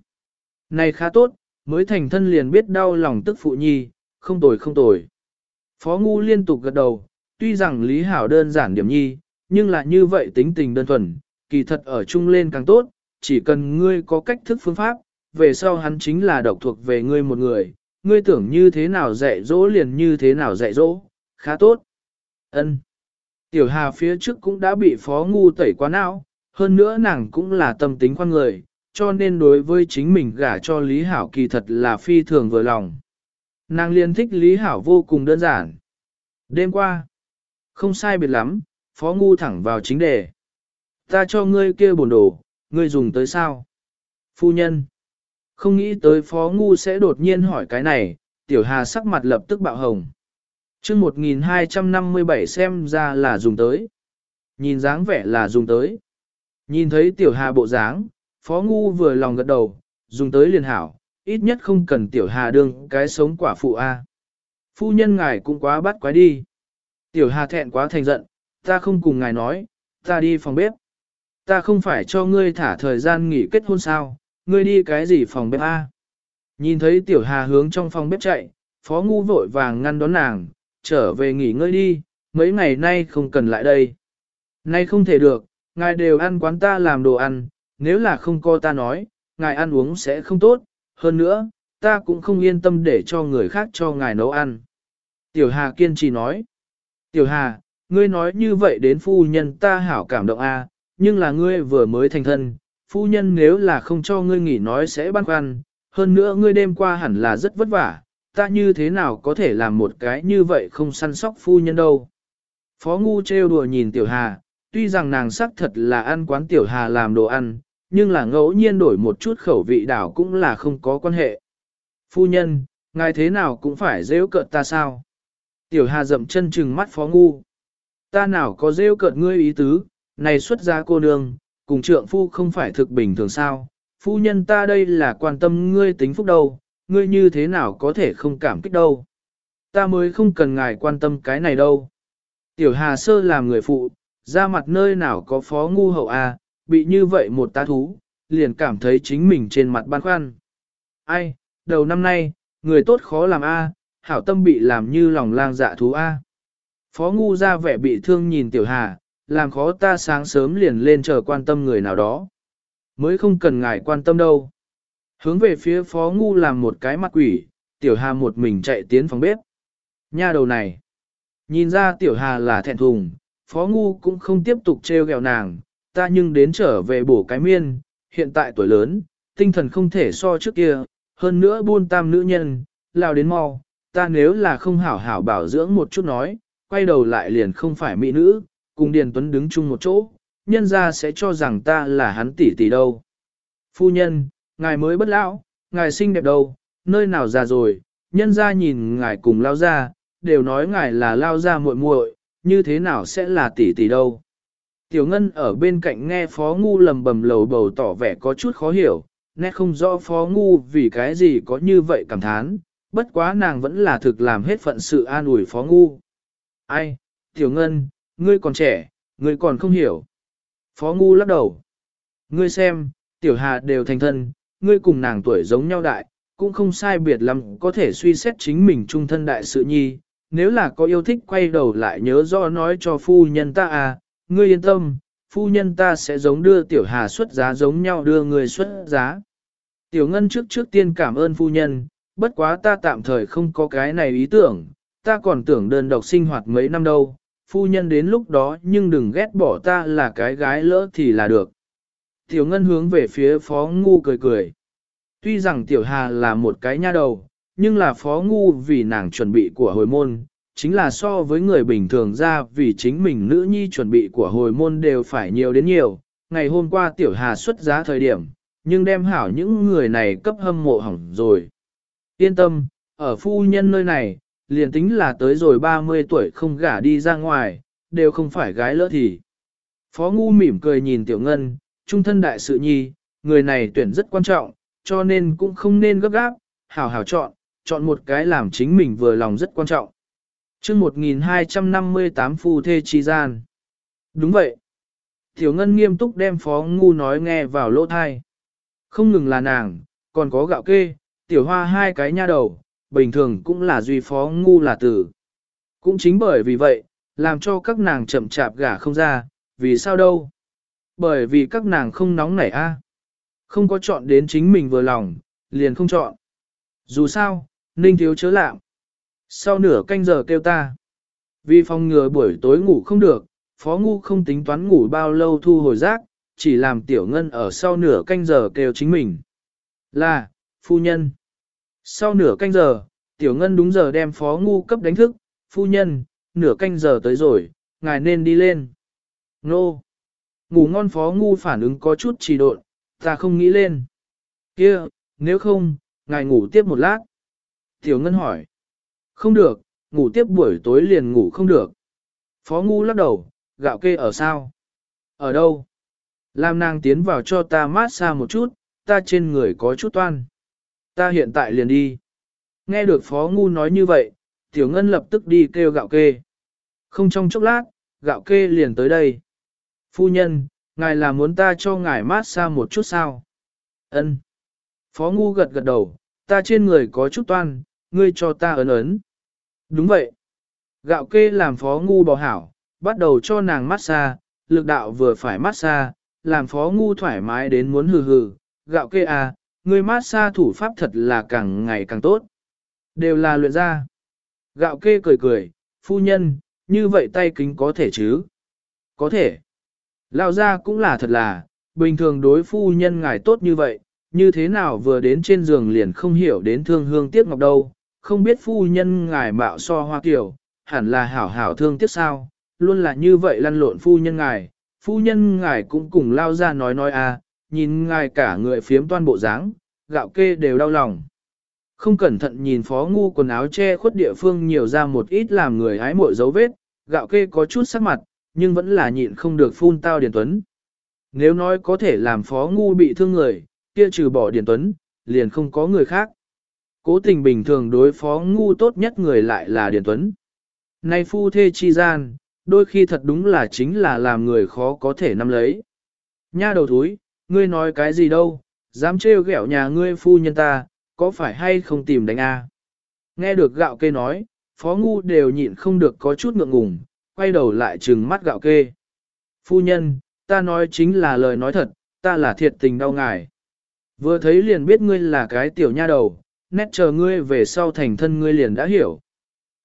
Này khá tốt, mới thành thân liền biết đau lòng tức phụ nhi, không tồi không tồi. Phó Ngu liên tục gật đầu, tuy rằng Lý Hảo đơn giản điểm nhi, nhưng là như vậy tính tình đơn thuần, kỳ thật ở chung lên càng tốt, chỉ cần ngươi có cách thức phương pháp, về sau hắn chính là độc thuộc về ngươi một người, ngươi tưởng như thế nào dạy dỗ liền như thế nào dạy dỗ, khá tốt. Ân. Tiểu Hà phía trước cũng đã bị phó ngu tẩy quá não, hơn nữa nàng cũng là tâm tính khoan người, cho nên đối với chính mình gả cho Lý Hảo kỳ thật là phi thường vừa lòng. Nàng liền thích Lý Hảo vô cùng đơn giản. Đêm qua, không sai biệt lắm, phó ngu thẳng vào chính đề. Ta cho ngươi kia bổn đồ, ngươi dùng tới sao? Phu nhân, không nghĩ tới phó ngu sẽ đột nhiên hỏi cái này, tiểu hà sắc mặt lập tức bạo hồng. chương 1257 xem ra là dùng tới. Nhìn dáng vẻ là dùng tới. Nhìn thấy tiểu hà bộ dáng, phó ngu vừa lòng gật đầu, dùng tới liền hảo, ít nhất không cần tiểu hà đương cái sống quả phụ A. Phu nhân ngài cũng quá bắt quái đi. Tiểu hà thẹn quá thành giận, ta không cùng ngài nói, ta đi phòng bếp. Ta không phải cho ngươi thả thời gian nghỉ kết hôn sao, ngươi đi cái gì phòng bếp A. Nhìn thấy tiểu hà hướng trong phòng bếp chạy, phó ngu vội vàng ngăn đón nàng, trở về nghỉ ngơi đi, mấy ngày nay không cần lại đây. Nay không thể được, ngài đều ăn quán ta làm đồ ăn, nếu là không co ta nói, ngài ăn uống sẽ không tốt, hơn nữa, ta cũng không yên tâm để cho người khác cho ngài nấu ăn. Tiểu Hà kiên trì nói, Tiểu Hà, ngươi nói như vậy đến phu nhân ta hảo cảm động a, nhưng là ngươi vừa mới thành thân, phu nhân nếu là không cho ngươi nghỉ nói sẽ băn khoăn, hơn nữa ngươi đêm qua hẳn là rất vất vả, ta như thế nào có thể làm một cái như vậy không săn sóc phu nhân đâu. Phó ngu trêu đùa nhìn Tiểu Hà, tuy rằng nàng sắc thật là ăn quán Tiểu Hà làm đồ ăn, nhưng là ngẫu nhiên đổi một chút khẩu vị đảo cũng là không có quan hệ. Phu nhân, ngài thế nào cũng phải rêu cợt ta sao? Tiểu Hà dậm chân chừng mắt phó ngu. Ta nào có rêu cợt ngươi ý tứ, này xuất gia cô nương, cùng trượng phu không phải thực bình thường sao? Phu nhân ta đây là quan tâm ngươi tính phúc đâu, ngươi như thế nào có thể không cảm kích đâu? Ta mới không cần ngài quan tâm cái này đâu. Tiểu Hà sơ làm người phụ, ra mặt nơi nào có phó ngu hậu à, bị như vậy một tá thú, liền cảm thấy chính mình trên mặt băn khoăn. Ai, đầu năm nay, người tốt khó làm A, hảo tâm bị làm như lòng lang dạ thú A. Phó ngu ra vẻ bị thương nhìn tiểu hà, làm khó ta sáng sớm liền lên chờ quan tâm người nào đó. Mới không cần ngài quan tâm đâu. Hướng về phía phó ngu làm một cái mặt quỷ, tiểu hà một mình chạy tiến phòng bếp. Nha đầu này. Nhìn ra tiểu hà là thẹn thùng, phó ngu cũng không tiếp tục trêu ghẹo nàng, ta nhưng đến trở về bổ cái miên, hiện tại tuổi lớn, tinh thần không thể so trước kia, hơn nữa buôn tam nữ nhân, lao đến mau, ta nếu là không hảo hảo bảo dưỡng một chút nói, quay đầu lại liền không phải mỹ nữ, cùng Điền Tuấn đứng chung một chỗ, nhân ra sẽ cho rằng ta là hắn tỷ tỷ đâu. Phu nhân, ngài mới bất lão, ngài xinh đẹp đâu, nơi nào già rồi, nhân ra nhìn ngài cùng lao ra, đều nói ngài là lao ra muội muội, như thế nào sẽ là tỷ tỷ đâu. Tiểu Ngân ở bên cạnh nghe Phó Ngu lầm bầm lầu bầu tỏ vẻ có chút khó hiểu, nét không rõ Phó Ngu vì cái gì có như vậy cảm thán, bất quá nàng vẫn là thực làm hết phận sự an ủi Phó Ngu. Ai, Tiểu Ngân, ngươi còn trẻ, ngươi còn không hiểu. Phó Ngu lắc đầu. Ngươi xem, Tiểu Hà đều thành thân, ngươi cùng nàng tuổi giống nhau đại, cũng không sai biệt lắm có thể suy xét chính mình trung thân đại sự nhi. Nếu là có yêu thích quay đầu lại nhớ rõ nói cho phu nhân ta à, ngươi yên tâm, phu nhân ta sẽ giống đưa tiểu hà xuất giá giống nhau đưa người xuất giá. Tiểu ngân trước trước tiên cảm ơn phu nhân, bất quá ta tạm thời không có cái này ý tưởng, ta còn tưởng đơn độc sinh hoạt mấy năm đâu, phu nhân đến lúc đó nhưng đừng ghét bỏ ta là cái gái lỡ thì là được. Tiểu ngân hướng về phía phó ngu cười cười. Tuy rằng tiểu hà là một cái nha đầu, nhưng là phó ngu vì nàng chuẩn bị của hồi môn, chính là so với người bình thường ra vì chính mình nữ nhi chuẩn bị của hồi môn đều phải nhiều đến nhiều. Ngày hôm qua tiểu hà xuất giá thời điểm, nhưng đem hảo những người này cấp hâm mộ hỏng rồi. Yên tâm, ở phu nhân nơi này, liền tính là tới rồi 30 tuổi không gả đi ra ngoài, đều không phải gái lỡ thì. Phó ngu mỉm cười nhìn tiểu ngân, trung thân đại sự nhi, người này tuyển rất quan trọng, cho nên cũng không nên gấp gáp, hảo hảo chọn, chọn một cái làm chính mình vừa lòng rất quan trọng chương 1258 phu thê chi gian. Đúng vậy. Tiểu Ngân nghiêm túc đem Phó Ngu nói nghe vào lỗ thai. Không ngừng là nàng, còn có gạo kê, tiểu hoa hai cái nha đầu, bình thường cũng là duy Phó Ngu là tử. Cũng chính bởi vì vậy, làm cho các nàng chậm chạp gả không ra, vì sao đâu? Bởi vì các nàng không nóng nảy a, Không có chọn đến chính mình vừa lòng, liền không chọn. Dù sao, Ninh thiếu chớ lạm. Sau nửa canh giờ kêu ta. Vì phòng ngừa buổi tối ngủ không được, Phó Ngu không tính toán ngủ bao lâu thu hồi rác, chỉ làm Tiểu Ngân ở sau nửa canh giờ kêu chính mình. Là, phu nhân. Sau nửa canh giờ, Tiểu Ngân đúng giờ đem Phó Ngu cấp đánh thức, phu nhân, nửa canh giờ tới rồi, ngài nên đi lên. Nô. Ngủ ngon Phó Ngu phản ứng có chút trì độn, ta không nghĩ lên. Kia, nếu không, ngài ngủ tiếp một lát. Tiểu Ngân hỏi. Không được, ngủ tiếp buổi tối liền ngủ không được. Phó Ngu lắc đầu, gạo kê ở sao? Ở đâu? Làm nàng tiến vào cho ta mát xa một chút, ta trên người có chút toan. Ta hiện tại liền đi. Nghe được Phó Ngu nói như vậy, Tiểu Ngân lập tức đi kêu gạo kê. Không trong chốc lát, gạo kê liền tới đây. Phu nhân, ngài là muốn ta cho ngài mát xa một chút sao? Ân. Phó Ngu gật gật đầu, ta trên người có chút toan, ngươi cho ta ấn ấn. Đúng vậy. Gạo kê làm Phó Ngu bò hảo, bắt đầu cho nàng mát xa, lực đạo vừa phải mát xa, làm Phó Ngu thoải mái đến muốn hừ hừ. Gạo kê à, ngươi mát xa thủ pháp thật là càng ngày càng tốt. Đều là luyện ra. Gạo kê cười cười, phu nhân, như vậy tay kính có thể chứ? Có thể. Lão ra cũng là thật là, bình thường đối phu nhân ngài tốt như vậy, như thế nào vừa đến trên giường liền không hiểu đến thương hương tiếc ngọc đâu, không biết phu nhân ngài mạo so hoa kiểu, hẳn là hảo hảo thương tiếc sao, luôn là như vậy lăn lộn phu nhân ngài, phu nhân ngài cũng cùng lao ra nói nói à, nhìn ngài cả người phiếm toan bộ dáng, gạo kê đều đau lòng. Không cẩn thận nhìn phó ngu quần áo che khuất địa phương nhiều ra một ít làm người hái mội dấu vết, gạo kê có chút sắc mặt, nhưng vẫn là nhịn không được phun tao Điền Tuấn. Nếu nói có thể làm phó ngu bị thương người, kia trừ bỏ Điền Tuấn, liền không có người khác. Cố tình bình thường đối phó ngu tốt nhất người lại là Điền Tuấn. Nay phu thê chi gian, đôi khi thật đúng là chính là làm người khó có thể nắm lấy. Nha đầu thúi, ngươi nói cái gì đâu, dám trêu ghẹo nhà ngươi phu nhân ta, có phải hay không tìm đánh a? Nghe được gạo kê nói, phó ngu đều nhịn không được có chút ngượng ngùng, quay đầu lại trừng mắt gạo kê. Phu nhân, ta nói chính là lời nói thật, ta là thiệt tình đau ngài. Vừa thấy liền biết ngươi là cái tiểu nha đầu, nét chờ ngươi về sau thành thân ngươi liền đã hiểu.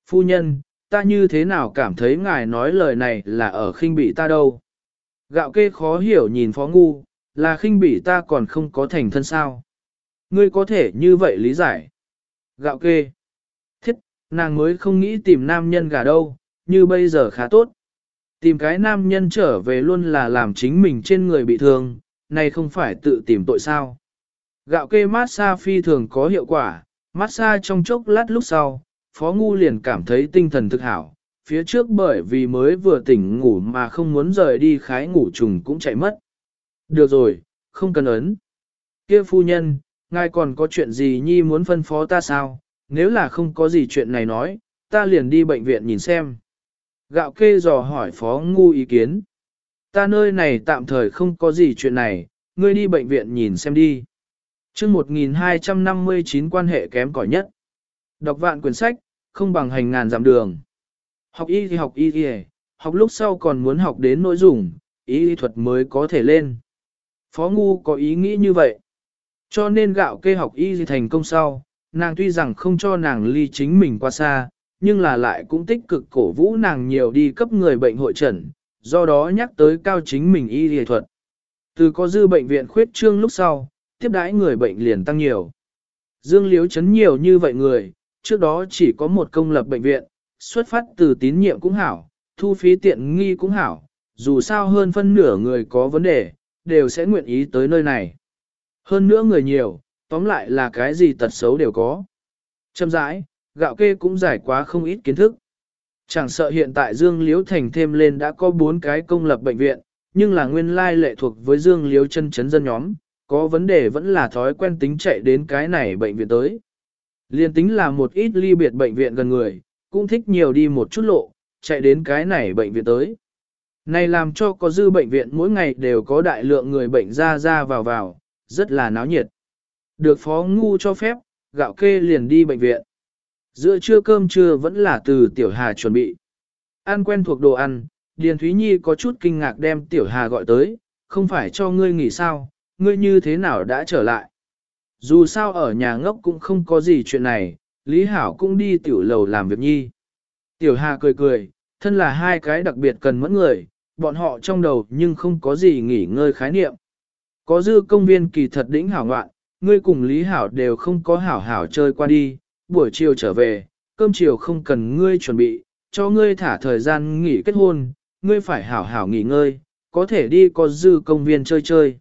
Phu nhân, ta như thế nào cảm thấy ngài nói lời này là ở khinh bị ta đâu. Gạo kê khó hiểu nhìn phó ngu, là khinh bỉ ta còn không có thành thân sao. Ngươi có thể như vậy lý giải. Gạo kê. Thiết, nàng mới không nghĩ tìm nam nhân gà đâu, như bây giờ khá tốt. Tìm cái nam nhân trở về luôn là làm chính mình trên người bị thương, này không phải tự tìm tội sao. Gạo kê massage phi thường có hiệu quả, massage trong chốc lát lúc sau, Phó Ngu liền cảm thấy tinh thần thực hảo. Phía trước bởi vì mới vừa tỉnh ngủ mà không muốn rời đi khái ngủ trùng cũng chạy mất. Được rồi, không cần ấn. Kia phu nhân, ngài còn có chuyện gì nhi muốn phân phó ta sao? Nếu là không có gì chuyện này nói, ta liền đi bệnh viện nhìn xem. Gạo kê dò hỏi phó ngu ý kiến. Ta nơi này tạm thời không có gì chuyện này, ngươi đi bệnh viện nhìn xem đi. chương 1259 quan hệ kém cỏi nhất. Đọc vạn quyển sách, không bằng hành ngàn dặm đường. Học y thì học y thì học lúc sau còn muốn học đến nội dung, y thuật mới có thể lên. Phó Ngu có ý nghĩ như vậy. Cho nên gạo kê học y thành công sau, nàng tuy rằng không cho nàng ly chính mình qua xa, nhưng là lại cũng tích cực cổ vũ nàng nhiều đi cấp người bệnh hội trần, do đó nhắc tới cao chính mình y y thuật. Từ có dư bệnh viện khuyết trương lúc sau, tiếp đãi người bệnh liền tăng nhiều. Dương liếu chấn nhiều như vậy người, trước đó chỉ có một công lập bệnh viện, xuất phát từ tín nhiệm cũng hảo, thu phí tiện nghi cũng hảo, dù sao hơn phân nửa người có vấn đề, đều sẽ nguyện ý tới nơi này. Hơn nữa người nhiều, tóm lại là cái gì tật xấu đều có. Châm rãi, gạo kê cũng giải quá không ít kiến thức. Chẳng sợ hiện tại Dương Liễu Thành thêm lên đã có 4 cái công lập bệnh viện, nhưng là nguyên lai lệ thuộc với Dương Liễu chân chấn dân nhóm, có vấn đề vẫn là thói quen tính chạy đến cái này bệnh viện tới. Liên tính là một ít ly biệt bệnh viện gần người, cũng thích nhiều đi một chút lộ, chạy đến cái này bệnh viện tới. Này làm cho có dư bệnh viện mỗi ngày đều có đại lượng người bệnh ra ra vào vào, rất là náo nhiệt. Được phó ngu cho phép, gạo kê liền đi bệnh viện. Giữa trưa cơm trưa vẫn là từ Tiểu Hà chuẩn bị. Ăn quen thuộc đồ ăn, Điền Thúy Nhi có chút kinh ngạc đem Tiểu Hà gọi tới, không phải cho ngươi nghỉ sao, ngươi như thế nào đã trở lại. Dù sao ở nhà ngốc cũng không có gì chuyện này, Lý Hảo cũng đi tiểu lầu làm việc nhi. Tiểu Hà cười cười, thân là hai cái đặc biệt cần mẫn người, bọn họ trong đầu nhưng không có gì nghỉ ngơi khái niệm. Có dư công viên kỳ thật đỉnh hảo ngoạn, ngươi cùng Lý Hảo đều không có hảo hảo chơi qua đi, buổi chiều trở về, cơm chiều không cần ngươi chuẩn bị, cho ngươi thả thời gian nghỉ kết hôn, ngươi phải hảo hảo nghỉ ngơi, có thể đi có dư công viên chơi chơi.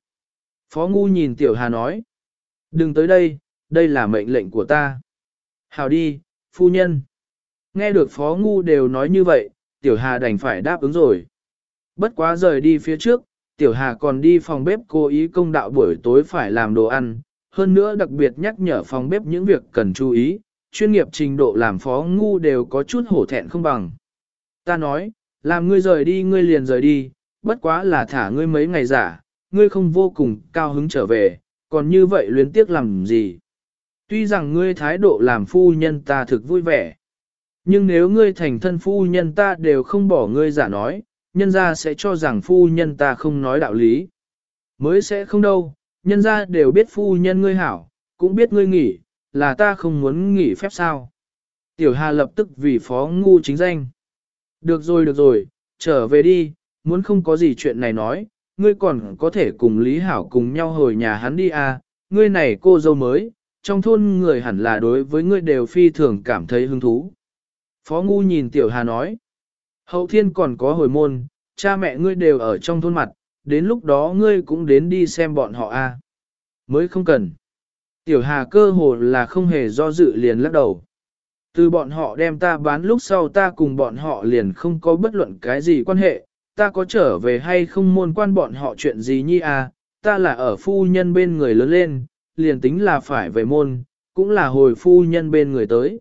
Phó Ngu nhìn Tiểu Hà nói, đừng tới đây, đây là mệnh lệnh của ta. Hảo đi, phu nhân. Nghe được Phó Ngu đều nói như vậy, Tiểu Hà đành phải đáp ứng rồi. Bất quá rời đi phía trước, Tiểu Hà còn đi phòng bếp cố ý công đạo buổi tối phải làm đồ ăn, hơn nữa đặc biệt nhắc nhở phòng bếp những việc cần chú ý, chuyên nghiệp trình độ làm phó ngu đều có chút hổ thẹn không bằng. Ta nói, làm ngươi rời đi ngươi liền rời đi, bất quá là thả ngươi mấy ngày giả, ngươi không vô cùng cao hứng trở về, còn như vậy luyến tiếc làm gì. Tuy rằng ngươi thái độ làm phu nhân ta thực vui vẻ, nhưng nếu ngươi thành thân phu nhân ta đều không bỏ ngươi giả nói, nhân ra sẽ cho rằng phu nhân ta không nói đạo lý. Mới sẽ không đâu, nhân ra đều biết phu nhân ngươi hảo, cũng biết ngươi nghỉ, là ta không muốn nghỉ phép sao. Tiểu Hà lập tức vì phó ngu chính danh. Được rồi được rồi, trở về đi, muốn không có gì chuyện này nói, ngươi còn có thể cùng Lý Hảo cùng nhau hồi nhà hắn đi à, ngươi này cô dâu mới, trong thôn người hẳn là đối với ngươi đều phi thường cảm thấy hứng thú. Phó ngu nhìn Tiểu Hà nói, hậu thiên còn có hồi môn, cha mẹ ngươi đều ở trong thôn mặt, đến lúc đó ngươi cũng đến đi xem bọn họ a. À. Mới không cần. Tiểu Hà cơ hồ là không hề do dự liền lắc đầu. Từ bọn họ đem ta bán lúc sau ta cùng bọn họ liền không có bất luận cái gì quan hệ, ta có trở về hay không môn quan bọn họ chuyện gì nhi à, ta là ở phu nhân bên người lớn lên, liền tính là phải về môn, cũng là hồi phu nhân bên người tới.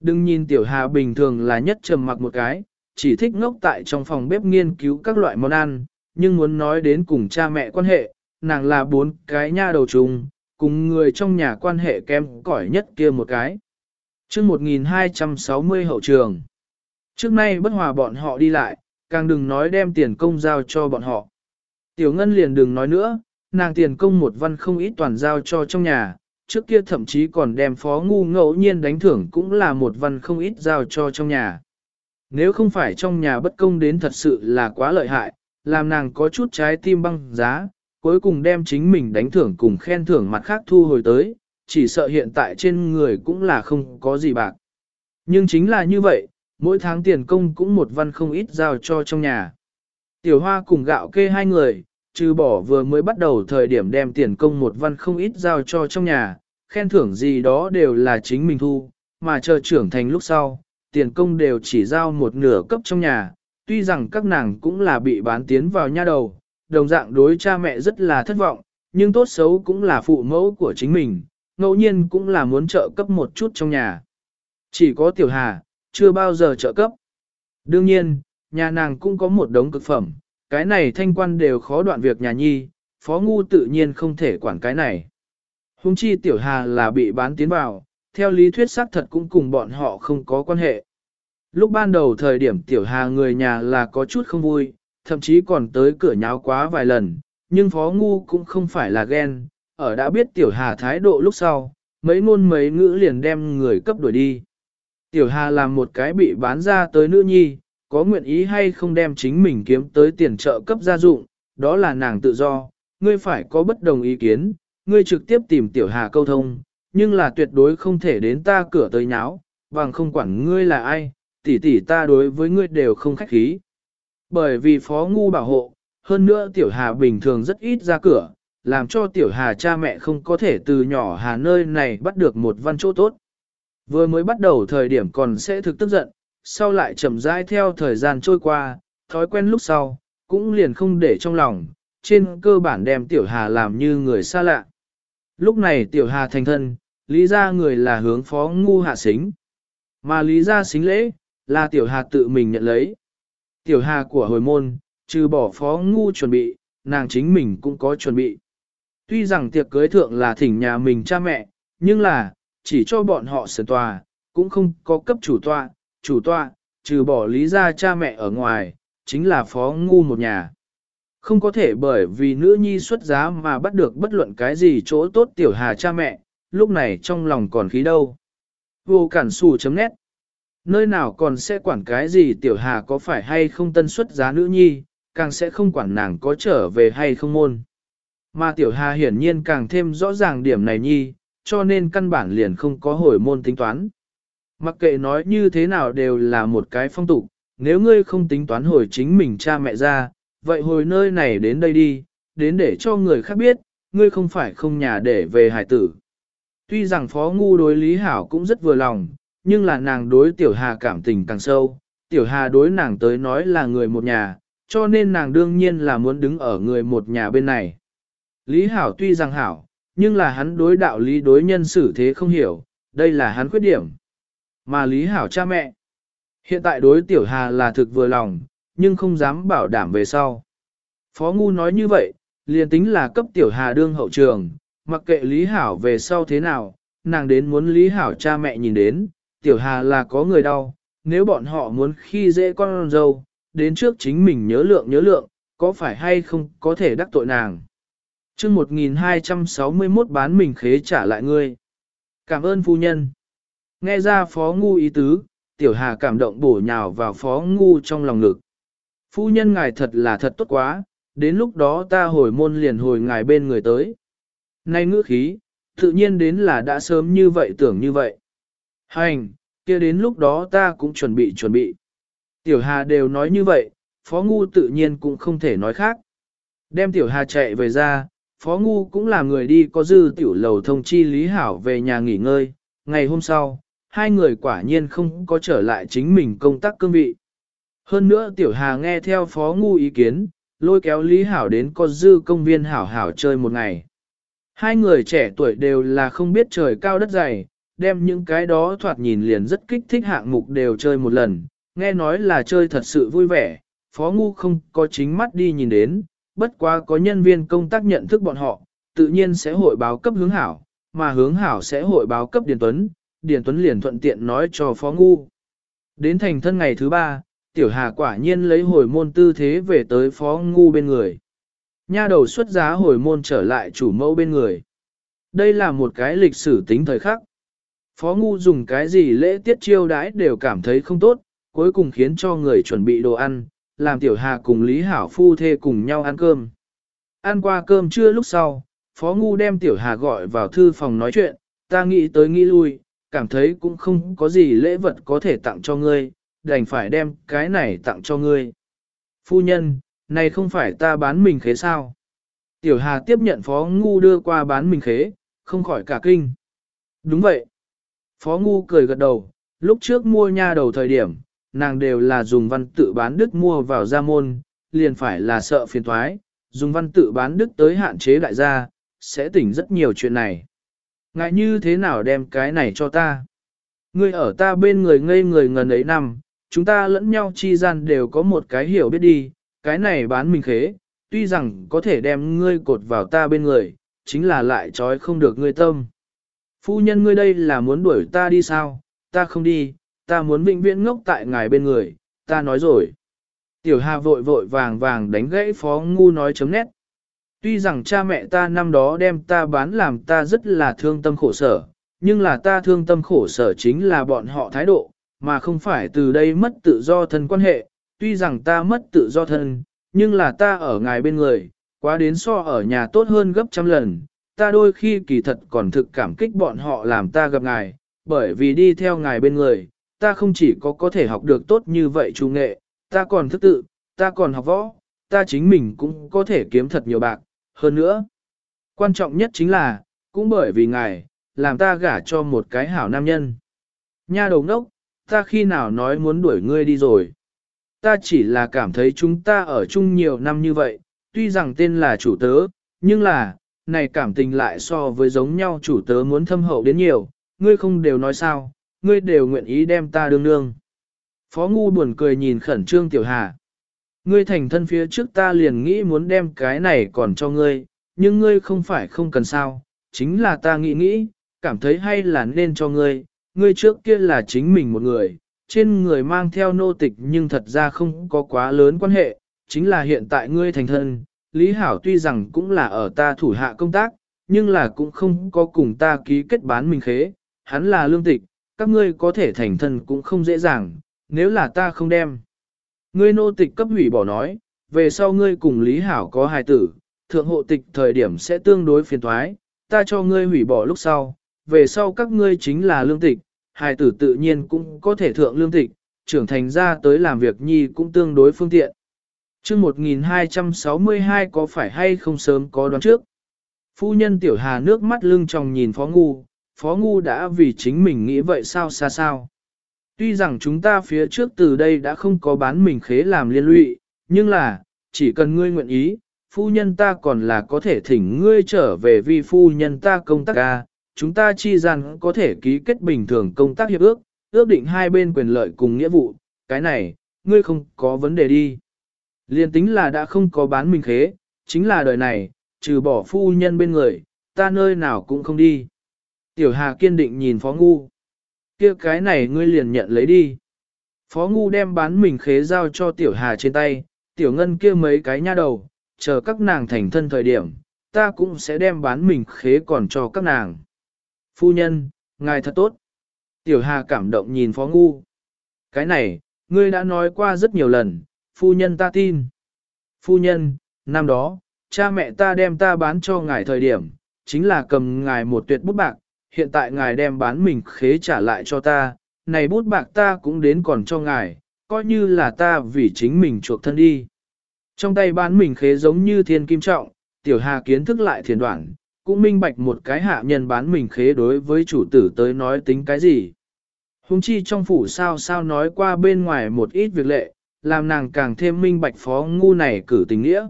Đừng nhìn tiểu hà bình thường là nhất trầm mặc một cái, chỉ thích ngốc tại trong phòng bếp nghiên cứu các loại món ăn, nhưng muốn nói đến cùng cha mẹ quan hệ, nàng là bốn cái nha đầu trùng, cùng người trong nhà quan hệ kém cỏi nhất kia một cái. Trước 1260 hậu trường, trước nay bất hòa bọn họ đi lại, càng đừng nói đem tiền công giao cho bọn họ. Tiểu Ngân liền đừng nói nữa, nàng tiền công một văn không ít toàn giao cho trong nhà, trước kia thậm chí còn đem phó ngu ngẫu nhiên đánh thưởng cũng là một văn không ít giao cho trong nhà. Nếu không phải trong nhà bất công đến thật sự là quá lợi hại, làm nàng có chút trái tim băng giá, cuối cùng đem chính mình đánh thưởng cùng khen thưởng mặt khác thu hồi tới, chỉ sợ hiện tại trên người cũng là không có gì bạc. Nhưng chính là như vậy, mỗi tháng tiền công cũng một văn không ít giao cho trong nhà. Tiểu hoa cùng gạo kê hai người, trừ bỏ vừa mới bắt đầu thời điểm đem tiền công một văn không ít giao cho trong nhà, khen thưởng gì đó đều là chính mình thu, mà chờ trưởng thành lúc sau, tiền công đều chỉ giao một nửa cấp trong nhà, tuy rằng các nàng cũng là bị bán tiến vào nha đầu, đồng dạng đối cha mẹ rất là thất vọng, nhưng tốt xấu cũng là phụ mẫu của chính mình, ngẫu nhiên cũng là muốn trợ cấp một chút trong nhà. Chỉ có tiểu hà, chưa bao giờ trợ cấp. Đương nhiên, nhà nàng cũng có một đống cực phẩm, cái này thanh quan đều khó đoạn việc nhà nhi, phó ngu tự nhiên không thể quản cái này. Hùng chi tiểu hà là bị bán tiến vào, theo lý thuyết xác thật cũng cùng bọn họ không có quan hệ. Lúc ban đầu thời điểm tiểu hà người nhà là có chút không vui, thậm chí còn tới cửa nháo quá vài lần, nhưng phó ngu cũng không phải là ghen, ở đã biết tiểu hà thái độ lúc sau, mấy ngôn mấy ngữ liền đem người cấp đuổi đi. Tiểu hà là một cái bị bán ra tới nữ nhi, có nguyện ý hay không đem chính mình kiếm tới tiền trợ cấp gia dụng, đó là nàng tự do, ngươi phải có bất đồng ý kiến, ngươi trực tiếp tìm tiểu hà câu thông, nhưng là tuyệt đối không thể đến ta cửa tới nháo, bằng không quản ngươi là ai, tỷ tỷ ta đối với ngươi đều không khách khí. Bởi vì phó ngu bảo hộ, hơn nữa tiểu hà bình thường rất ít ra cửa, làm cho tiểu hà cha mẹ không có thể từ nhỏ hà nơi này bắt được một văn chỗ tốt. Vừa mới bắt đầu thời điểm còn sẽ thực tức giận, sau lại chậm rãi theo thời gian trôi qua, thói quen lúc sau, cũng liền không để trong lòng, trên cơ bản đem tiểu hà làm như người xa lạ. Lúc này tiểu hà thành thân, lý ra người là hướng phó ngu hạ xính. Mà lý ra xính lễ, là tiểu hà tự mình nhận lấy. Tiểu hà của hồi môn, trừ bỏ phó ngu chuẩn bị, nàng chính mình cũng có chuẩn bị. Tuy rằng tiệc cưới thượng là thỉnh nhà mình cha mẹ, nhưng là, chỉ cho bọn họ sửa tòa, cũng không có cấp chủ tọa, chủ tọa, trừ bỏ lý ra cha mẹ ở ngoài, chính là phó ngu một nhà. Không có thể bởi vì nữ nhi xuất giá mà bắt được bất luận cái gì chỗ tốt tiểu hà cha mẹ, lúc này trong lòng còn khí đâu. Vô cản xù chấm nét. Nơi nào còn sẽ quản cái gì tiểu hà có phải hay không tân xuất giá nữ nhi, càng sẽ không quản nàng có trở về hay không môn. Mà tiểu hà hiển nhiên càng thêm rõ ràng điểm này nhi, cho nên căn bản liền không có hồi môn tính toán. Mặc kệ nói như thế nào đều là một cái phong tục, nếu ngươi không tính toán hồi chính mình cha mẹ ra, vậy hồi nơi này đến đây đi, đến để cho người khác biết, ngươi không phải không nhà để về hải tử. Tuy rằng Phó Ngu đối Lý Hảo cũng rất vừa lòng, nhưng là nàng đối Tiểu Hà cảm tình càng sâu, Tiểu Hà đối nàng tới nói là người một nhà, cho nên nàng đương nhiên là muốn đứng ở người một nhà bên này. Lý Hảo tuy rằng hảo, nhưng là hắn đối đạo lý đối nhân xử thế không hiểu, đây là hắn khuyết điểm. Mà Lý Hảo cha mẹ, hiện tại đối Tiểu Hà là thực vừa lòng, nhưng không dám bảo đảm về sau. Phó Ngu nói như vậy, liền tính là cấp Tiểu Hà đương hậu trường, mặc kệ Lý Hảo về sau thế nào, nàng đến muốn Lý Hảo cha mẹ nhìn đến, Tiểu Hà là có người đau, nếu bọn họ muốn khi dễ con dâu, đến trước chính mình nhớ lượng nhớ lượng, có phải hay không có thể đắc tội nàng. chương 1261 bán mình khế trả lại ngươi. Cảm ơn phu nhân. Nghe ra phó ngu ý tứ, tiểu hà cảm động bổ nhào vào phó ngu trong lòng ngực. Phu nhân ngài thật là thật tốt quá, đến lúc đó ta hồi môn liền hồi ngài bên người tới. Nay ngữ khí, tự nhiên đến là đã sớm như vậy tưởng như vậy. Hành, kia đến lúc đó ta cũng chuẩn bị chuẩn bị. Tiểu Hà đều nói như vậy, Phó Ngu tự nhiên cũng không thể nói khác. Đem Tiểu Hà chạy về ra, Phó Ngu cũng là người đi có dư tiểu lầu thông chi Lý Hảo về nhà nghỉ ngơi. Ngày hôm sau, hai người quả nhiên không có trở lại chính mình công tác cương vị. Hơn nữa Tiểu Hà nghe theo Phó Ngu ý kiến, lôi kéo Lý Hảo đến có dư công viên Hảo Hảo chơi một ngày. Hai người trẻ tuổi đều là không biết trời cao đất dày, đem những cái đó thoạt nhìn liền rất kích thích hạng mục đều chơi một lần, nghe nói là chơi thật sự vui vẻ, Phó Ngu không có chính mắt đi nhìn đến, bất quá có nhân viên công tác nhận thức bọn họ, tự nhiên sẽ hội báo cấp hướng hảo, mà hướng hảo sẽ hội báo cấp Điền Tuấn, Điền Tuấn liền thuận tiện nói cho Phó Ngu. Đến thành thân ngày thứ ba, Tiểu Hà quả nhiên lấy hồi môn tư thế về tới Phó Ngu bên người. Nha đầu xuất giá hồi môn trở lại chủ mẫu bên người. Đây là một cái lịch sử tính thời khắc. Phó Ngu dùng cái gì lễ tiết chiêu đãi đều cảm thấy không tốt, cuối cùng khiến cho người chuẩn bị đồ ăn, làm Tiểu Hà cùng Lý Hảo phu thê cùng nhau ăn cơm. Ăn qua cơm trưa lúc sau, Phó Ngu đem Tiểu Hà gọi vào thư phòng nói chuyện, ta nghĩ tới nghĩ lui, cảm thấy cũng không có gì lễ vật có thể tặng cho ngươi, đành phải đem cái này tặng cho ngươi. Phu nhân, này không phải ta bán mình khế sao? Tiểu Hà tiếp nhận Phó Ngu đưa qua bán mình khế, không khỏi cả kinh. Đúng vậy. Phó Ngu cười gật đầu, lúc trước mua nha đầu thời điểm, nàng đều là dùng văn tự bán đức mua vào gia môn, liền phải là sợ phiền thoái, dùng văn tự bán đức tới hạn chế đại gia, sẽ tỉnh rất nhiều chuyện này. Ngại như thế nào đem cái này cho ta? Ngươi ở ta bên người ngây người ngần ấy năm, chúng ta lẫn nhau chi gian đều có một cái hiểu biết đi, cái này bán mình khế, tuy rằng có thể đem ngươi cột vào ta bên người, chính là lại trói không được ngươi tâm. Phu nhân ngươi đây là muốn đuổi ta đi sao, ta không đi, ta muốn vĩnh viễn ngốc tại ngài bên người, ta nói rồi. Tiểu Hà vội vội vàng vàng đánh gãy phó ngu nói chấm nét. Tuy rằng cha mẹ ta năm đó đem ta bán làm ta rất là thương tâm khổ sở, nhưng là ta thương tâm khổ sở chính là bọn họ thái độ, mà không phải từ đây mất tự do thân quan hệ. Tuy rằng ta mất tự do thân, nhưng là ta ở ngài bên người, quá đến so ở nhà tốt hơn gấp trăm lần. Ta đôi khi kỳ thật còn thực cảm kích bọn họ làm ta gặp ngài, bởi vì đi theo ngài bên người, ta không chỉ có có thể học được tốt như vậy trung nghệ, ta còn thức tự, ta còn học võ, ta chính mình cũng có thể kiếm thật nhiều bạc, hơn nữa. Quan trọng nhất chính là, cũng bởi vì ngài, làm ta gả cho một cái hảo nam nhân. Nha đầu đốc, ta khi nào nói muốn đuổi ngươi đi rồi. Ta chỉ là cảm thấy chúng ta ở chung nhiều năm như vậy, tuy rằng tên là chủ tớ, nhưng là, này cảm tình lại so với giống nhau chủ tớ muốn thâm hậu đến nhiều, ngươi không đều nói sao, ngươi đều nguyện ý đem ta đương nương. Phó ngu buồn cười nhìn khẩn trương tiểu hà. Ngươi thành thân phía trước ta liền nghĩ muốn đem cái này còn cho ngươi, nhưng ngươi không phải không cần sao, chính là ta nghĩ nghĩ, cảm thấy hay là nên cho ngươi, ngươi trước kia là chính mình một người, trên người mang theo nô tịch nhưng thật ra không có quá lớn quan hệ, chính là hiện tại ngươi thành thân, Lý Hảo tuy rằng cũng là ở ta thủ hạ công tác, nhưng là cũng không có cùng ta ký kết bán mình khế, hắn là lương tịch, các ngươi có thể thành thân cũng không dễ dàng, nếu là ta không đem. Ngươi nô tịch cấp hủy bỏ nói, về sau ngươi cùng Lý Hảo có hài tử, thượng hộ tịch thời điểm sẽ tương đối phiền thoái, ta cho ngươi hủy bỏ lúc sau, về sau các ngươi chính là lương tịch, hài tử tự nhiên cũng có thể thượng lương tịch, trưởng thành ra tới làm việc nhi cũng tương đối phương tiện. chương 1262 có phải hay không sớm có đoán trước? Phu nhân tiểu hà nước mắt lưng tròng nhìn phó ngu, phó ngu đã vì chính mình nghĩ vậy sao xa sao. Tuy rằng chúng ta phía trước từ đây đã không có bán mình khế làm liên lụy, nhưng là, chỉ cần ngươi nguyện ý, phu nhân ta còn là có thể thỉnh ngươi trở về vì phu nhân ta công tác ca, chúng ta chi rằng có thể ký kết bình thường công tác hiệp ước, ước định hai bên quyền lợi cùng nghĩa vụ, cái này, ngươi không có vấn đề đi. Liên tính là đã không có bán mình khế, chính là đời này, trừ bỏ phu nhân bên người, ta nơi nào cũng không đi. Tiểu Hà kiên định nhìn Phó Ngu. kia cái này ngươi liền nhận lấy đi. Phó Ngu đem bán mình khế giao cho Tiểu Hà trên tay, Tiểu Ngân kia mấy cái nha đầu, chờ các nàng thành thân thời điểm, ta cũng sẽ đem bán mình khế còn cho các nàng. Phu nhân, ngài thật tốt. Tiểu Hà cảm động nhìn Phó Ngu. Cái này, ngươi đã nói qua rất nhiều lần, phu nhân ta tin. Phu nhân, năm đó, cha mẹ ta đem ta bán cho ngài thời điểm, chính là cầm ngài một tuyệt bút bạc, hiện tại ngài đem bán mình khế trả lại cho ta, này bút bạc ta cũng đến còn cho ngài, coi như là ta vì chính mình chuộc thân đi. Trong tay bán mình khế giống như thiên kim trọng, tiểu hà kiến thức lại thiền đoạn, cũng minh bạch một cái hạ nhân bán mình khế đối với chủ tử tới nói tính cái gì. Hùng chi trong phủ sao sao nói qua bên ngoài một ít việc lệ, làm nàng càng thêm minh bạch phó ngu này cử tình nghĩa.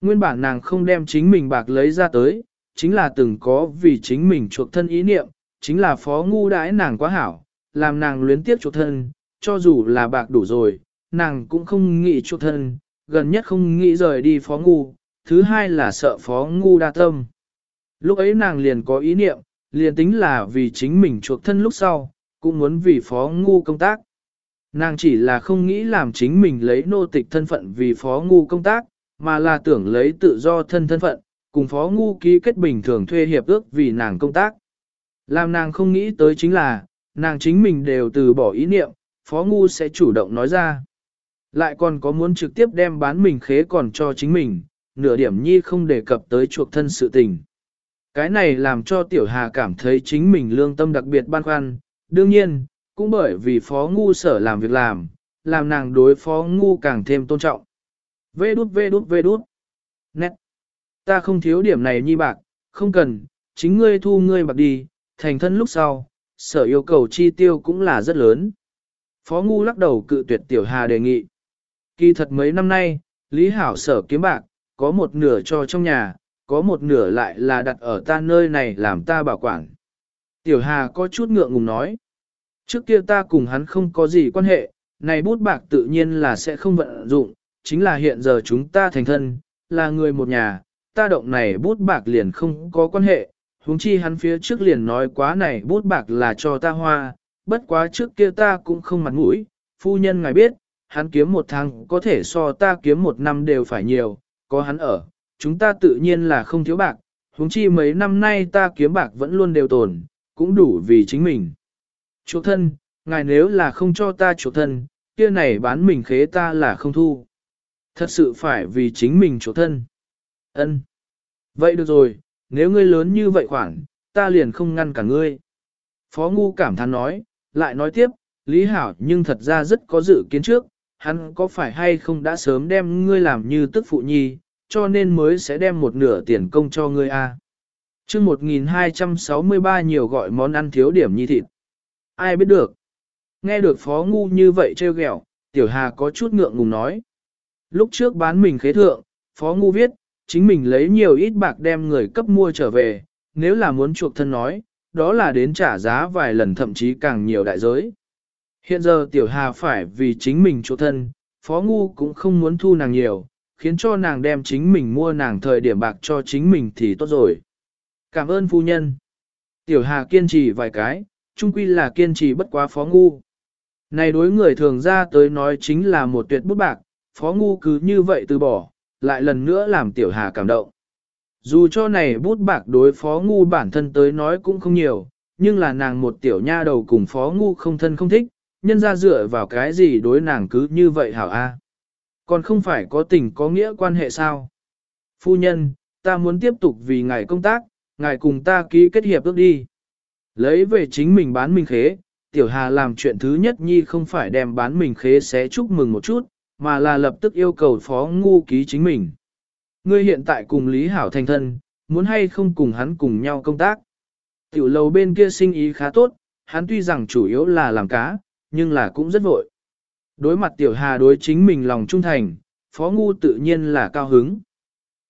Nguyên bản nàng không đem chính mình bạc lấy ra tới, chính là từng có vì chính mình chuộc thân ý niệm, chính là phó ngu đãi nàng quá hảo, làm nàng luyến tiếp chuộc thân, cho dù là bạc đủ rồi, nàng cũng không nghĩ chuộc thân, gần nhất không nghĩ rời đi phó ngu, thứ hai là sợ phó ngu đa tâm. Lúc ấy nàng liền có ý niệm, liền tính là vì chính mình chuộc thân lúc sau, cũng muốn vì phó ngu công tác. Nàng chỉ là không nghĩ làm chính mình lấy nô tịch thân phận vì phó ngu công tác, mà là tưởng lấy tự do thân thân phận, cùng phó ngu ký kết bình thường thuê hiệp ước vì nàng công tác. Làm nàng không nghĩ tới chính là, nàng chính mình đều từ bỏ ý niệm, phó ngu sẽ chủ động nói ra. Lại còn có muốn trực tiếp đem bán mình khế còn cho chính mình, nửa điểm nhi không đề cập tới chuộc thân sự tình. Cái này làm cho tiểu hà cảm thấy chính mình lương tâm đặc biệt ban khoăn, đương nhiên, cũng bởi vì phó ngu sở làm việc làm, làm nàng đối phó ngu càng thêm tôn trọng. Vê đút vê đút vê đút. Nét. Ta không thiếu điểm này nhi bạc, không cần, chính ngươi thu ngươi bạc đi, thành thân lúc sau, sở yêu cầu chi tiêu cũng là rất lớn. Phó ngu lắc đầu cự tuyệt tiểu hà đề nghị. Kỳ thật mấy năm nay, Lý Hảo sở kiếm bạc, có một nửa cho trong nhà, có một nửa lại là đặt ở ta nơi này làm ta bảo quản. Tiểu Hà có chút ngượng ngùng nói. Trước kia ta cùng hắn không có gì quan hệ, này bút bạc tự nhiên là sẽ không vận dụng, chính là hiện giờ chúng ta thành thân, là người một nhà, ta động này bút bạc liền không có quan hệ, huống chi hắn phía trước liền nói quá này bút bạc là cho ta hoa, bất quá trước kia ta cũng không mặt mũi, phu nhân ngài biết, hắn kiếm một tháng có thể so ta kiếm một năm đều phải nhiều, có hắn ở, chúng ta tự nhiên là không thiếu bạc, huống chi mấy năm nay ta kiếm bạc vẫn luôn đều tồn, cũng đủ vì chính mình. chủ thân, ngài nếu là không cho ta chủ thân, kia này bán mình khế ta là không thu. Thật sự phải vì chính mình chủ thân. Ân. Vậy được rồi, nếu ngươi lớn như vậy khoản, ta liền không ngăn cả ngươi. Phó Ngu cảm thán nói, lại nói tiếp, Lý Hảo nhưng thật ra rất có dự kiến trước, hắn có phải hay không đã sớm đem ngươi làm như tức phụ nhi, cho nên mới sẽ đem một nửa tiền công cho ngươi a. À. Chương 1263 nhiều gọi món ăn thiếu điểm nhi thịt. Ai biết được? Nghe được phó ngu như vậy trêu ghẹo, tiểu hà có chút ngượng ngùng nói. Lúc trước bán mình khế thượng, phó ngu viết, chính mình lấy nhiều ít bạc đem người cấp mua trở về, nếu là muốn chuộc thân nói, đó là đến trả giá vài lần thậm chí càng nhiều đại giới. Hiện giờ tiểu hà phải vì chính mình chuộc thân, phó ngu cũng không muốn thu nàng nhiều, khiến cho nàng đem chính mình mua nàng thời điểm bạc cho chính mình thì tốt rồi. Cảm ơn phu nhân. Tiểu hà kiên trì vài cái, chung quy là kiên trì bất quá phó ngu. Này đối người thường ra tới nói chính là một tuyệt bút bạc, phó ngu cứ như vậy từ bỏ, lại lần nữa làm tiểu hà cảm động. Dù cho này bút bạc đối phó ngu bản thân tới nói cũng không nhiều, nhưng là nàng một tiểu nha đầu cùng phó ngu không thân không thích, nhân ra dựa vào cái gì đối nàng cứ như vậy hảo a? Còn không phải có tình có nghĩa quan hệ sao? Phu nhân, ta muốn tiếp tục vì ngài công tác, ngài cùng ta ký kết hiệp ước đi. Lấy về chính mình bán mình khế, tiểu hà làm chuyện thứ nhất nhi không phải đem bán mình khế xé chúc mừng một chút, mà là lập tức yêu cầu phó ngu ký chính mình. Ngươi hiện tại cùng Lý Hảo thành thân, muốn hay không cùng hắn cùng nhau công tác. Tiểu lầu bên kia sinh ý khá tốt, hắn tuy rằng chủ yếu là làm cá, nhưng là cũng rất vội. Đối mặt tiểu hà đối chính mình lòng trung thành, phó ngu tự nhiên là cao hứng.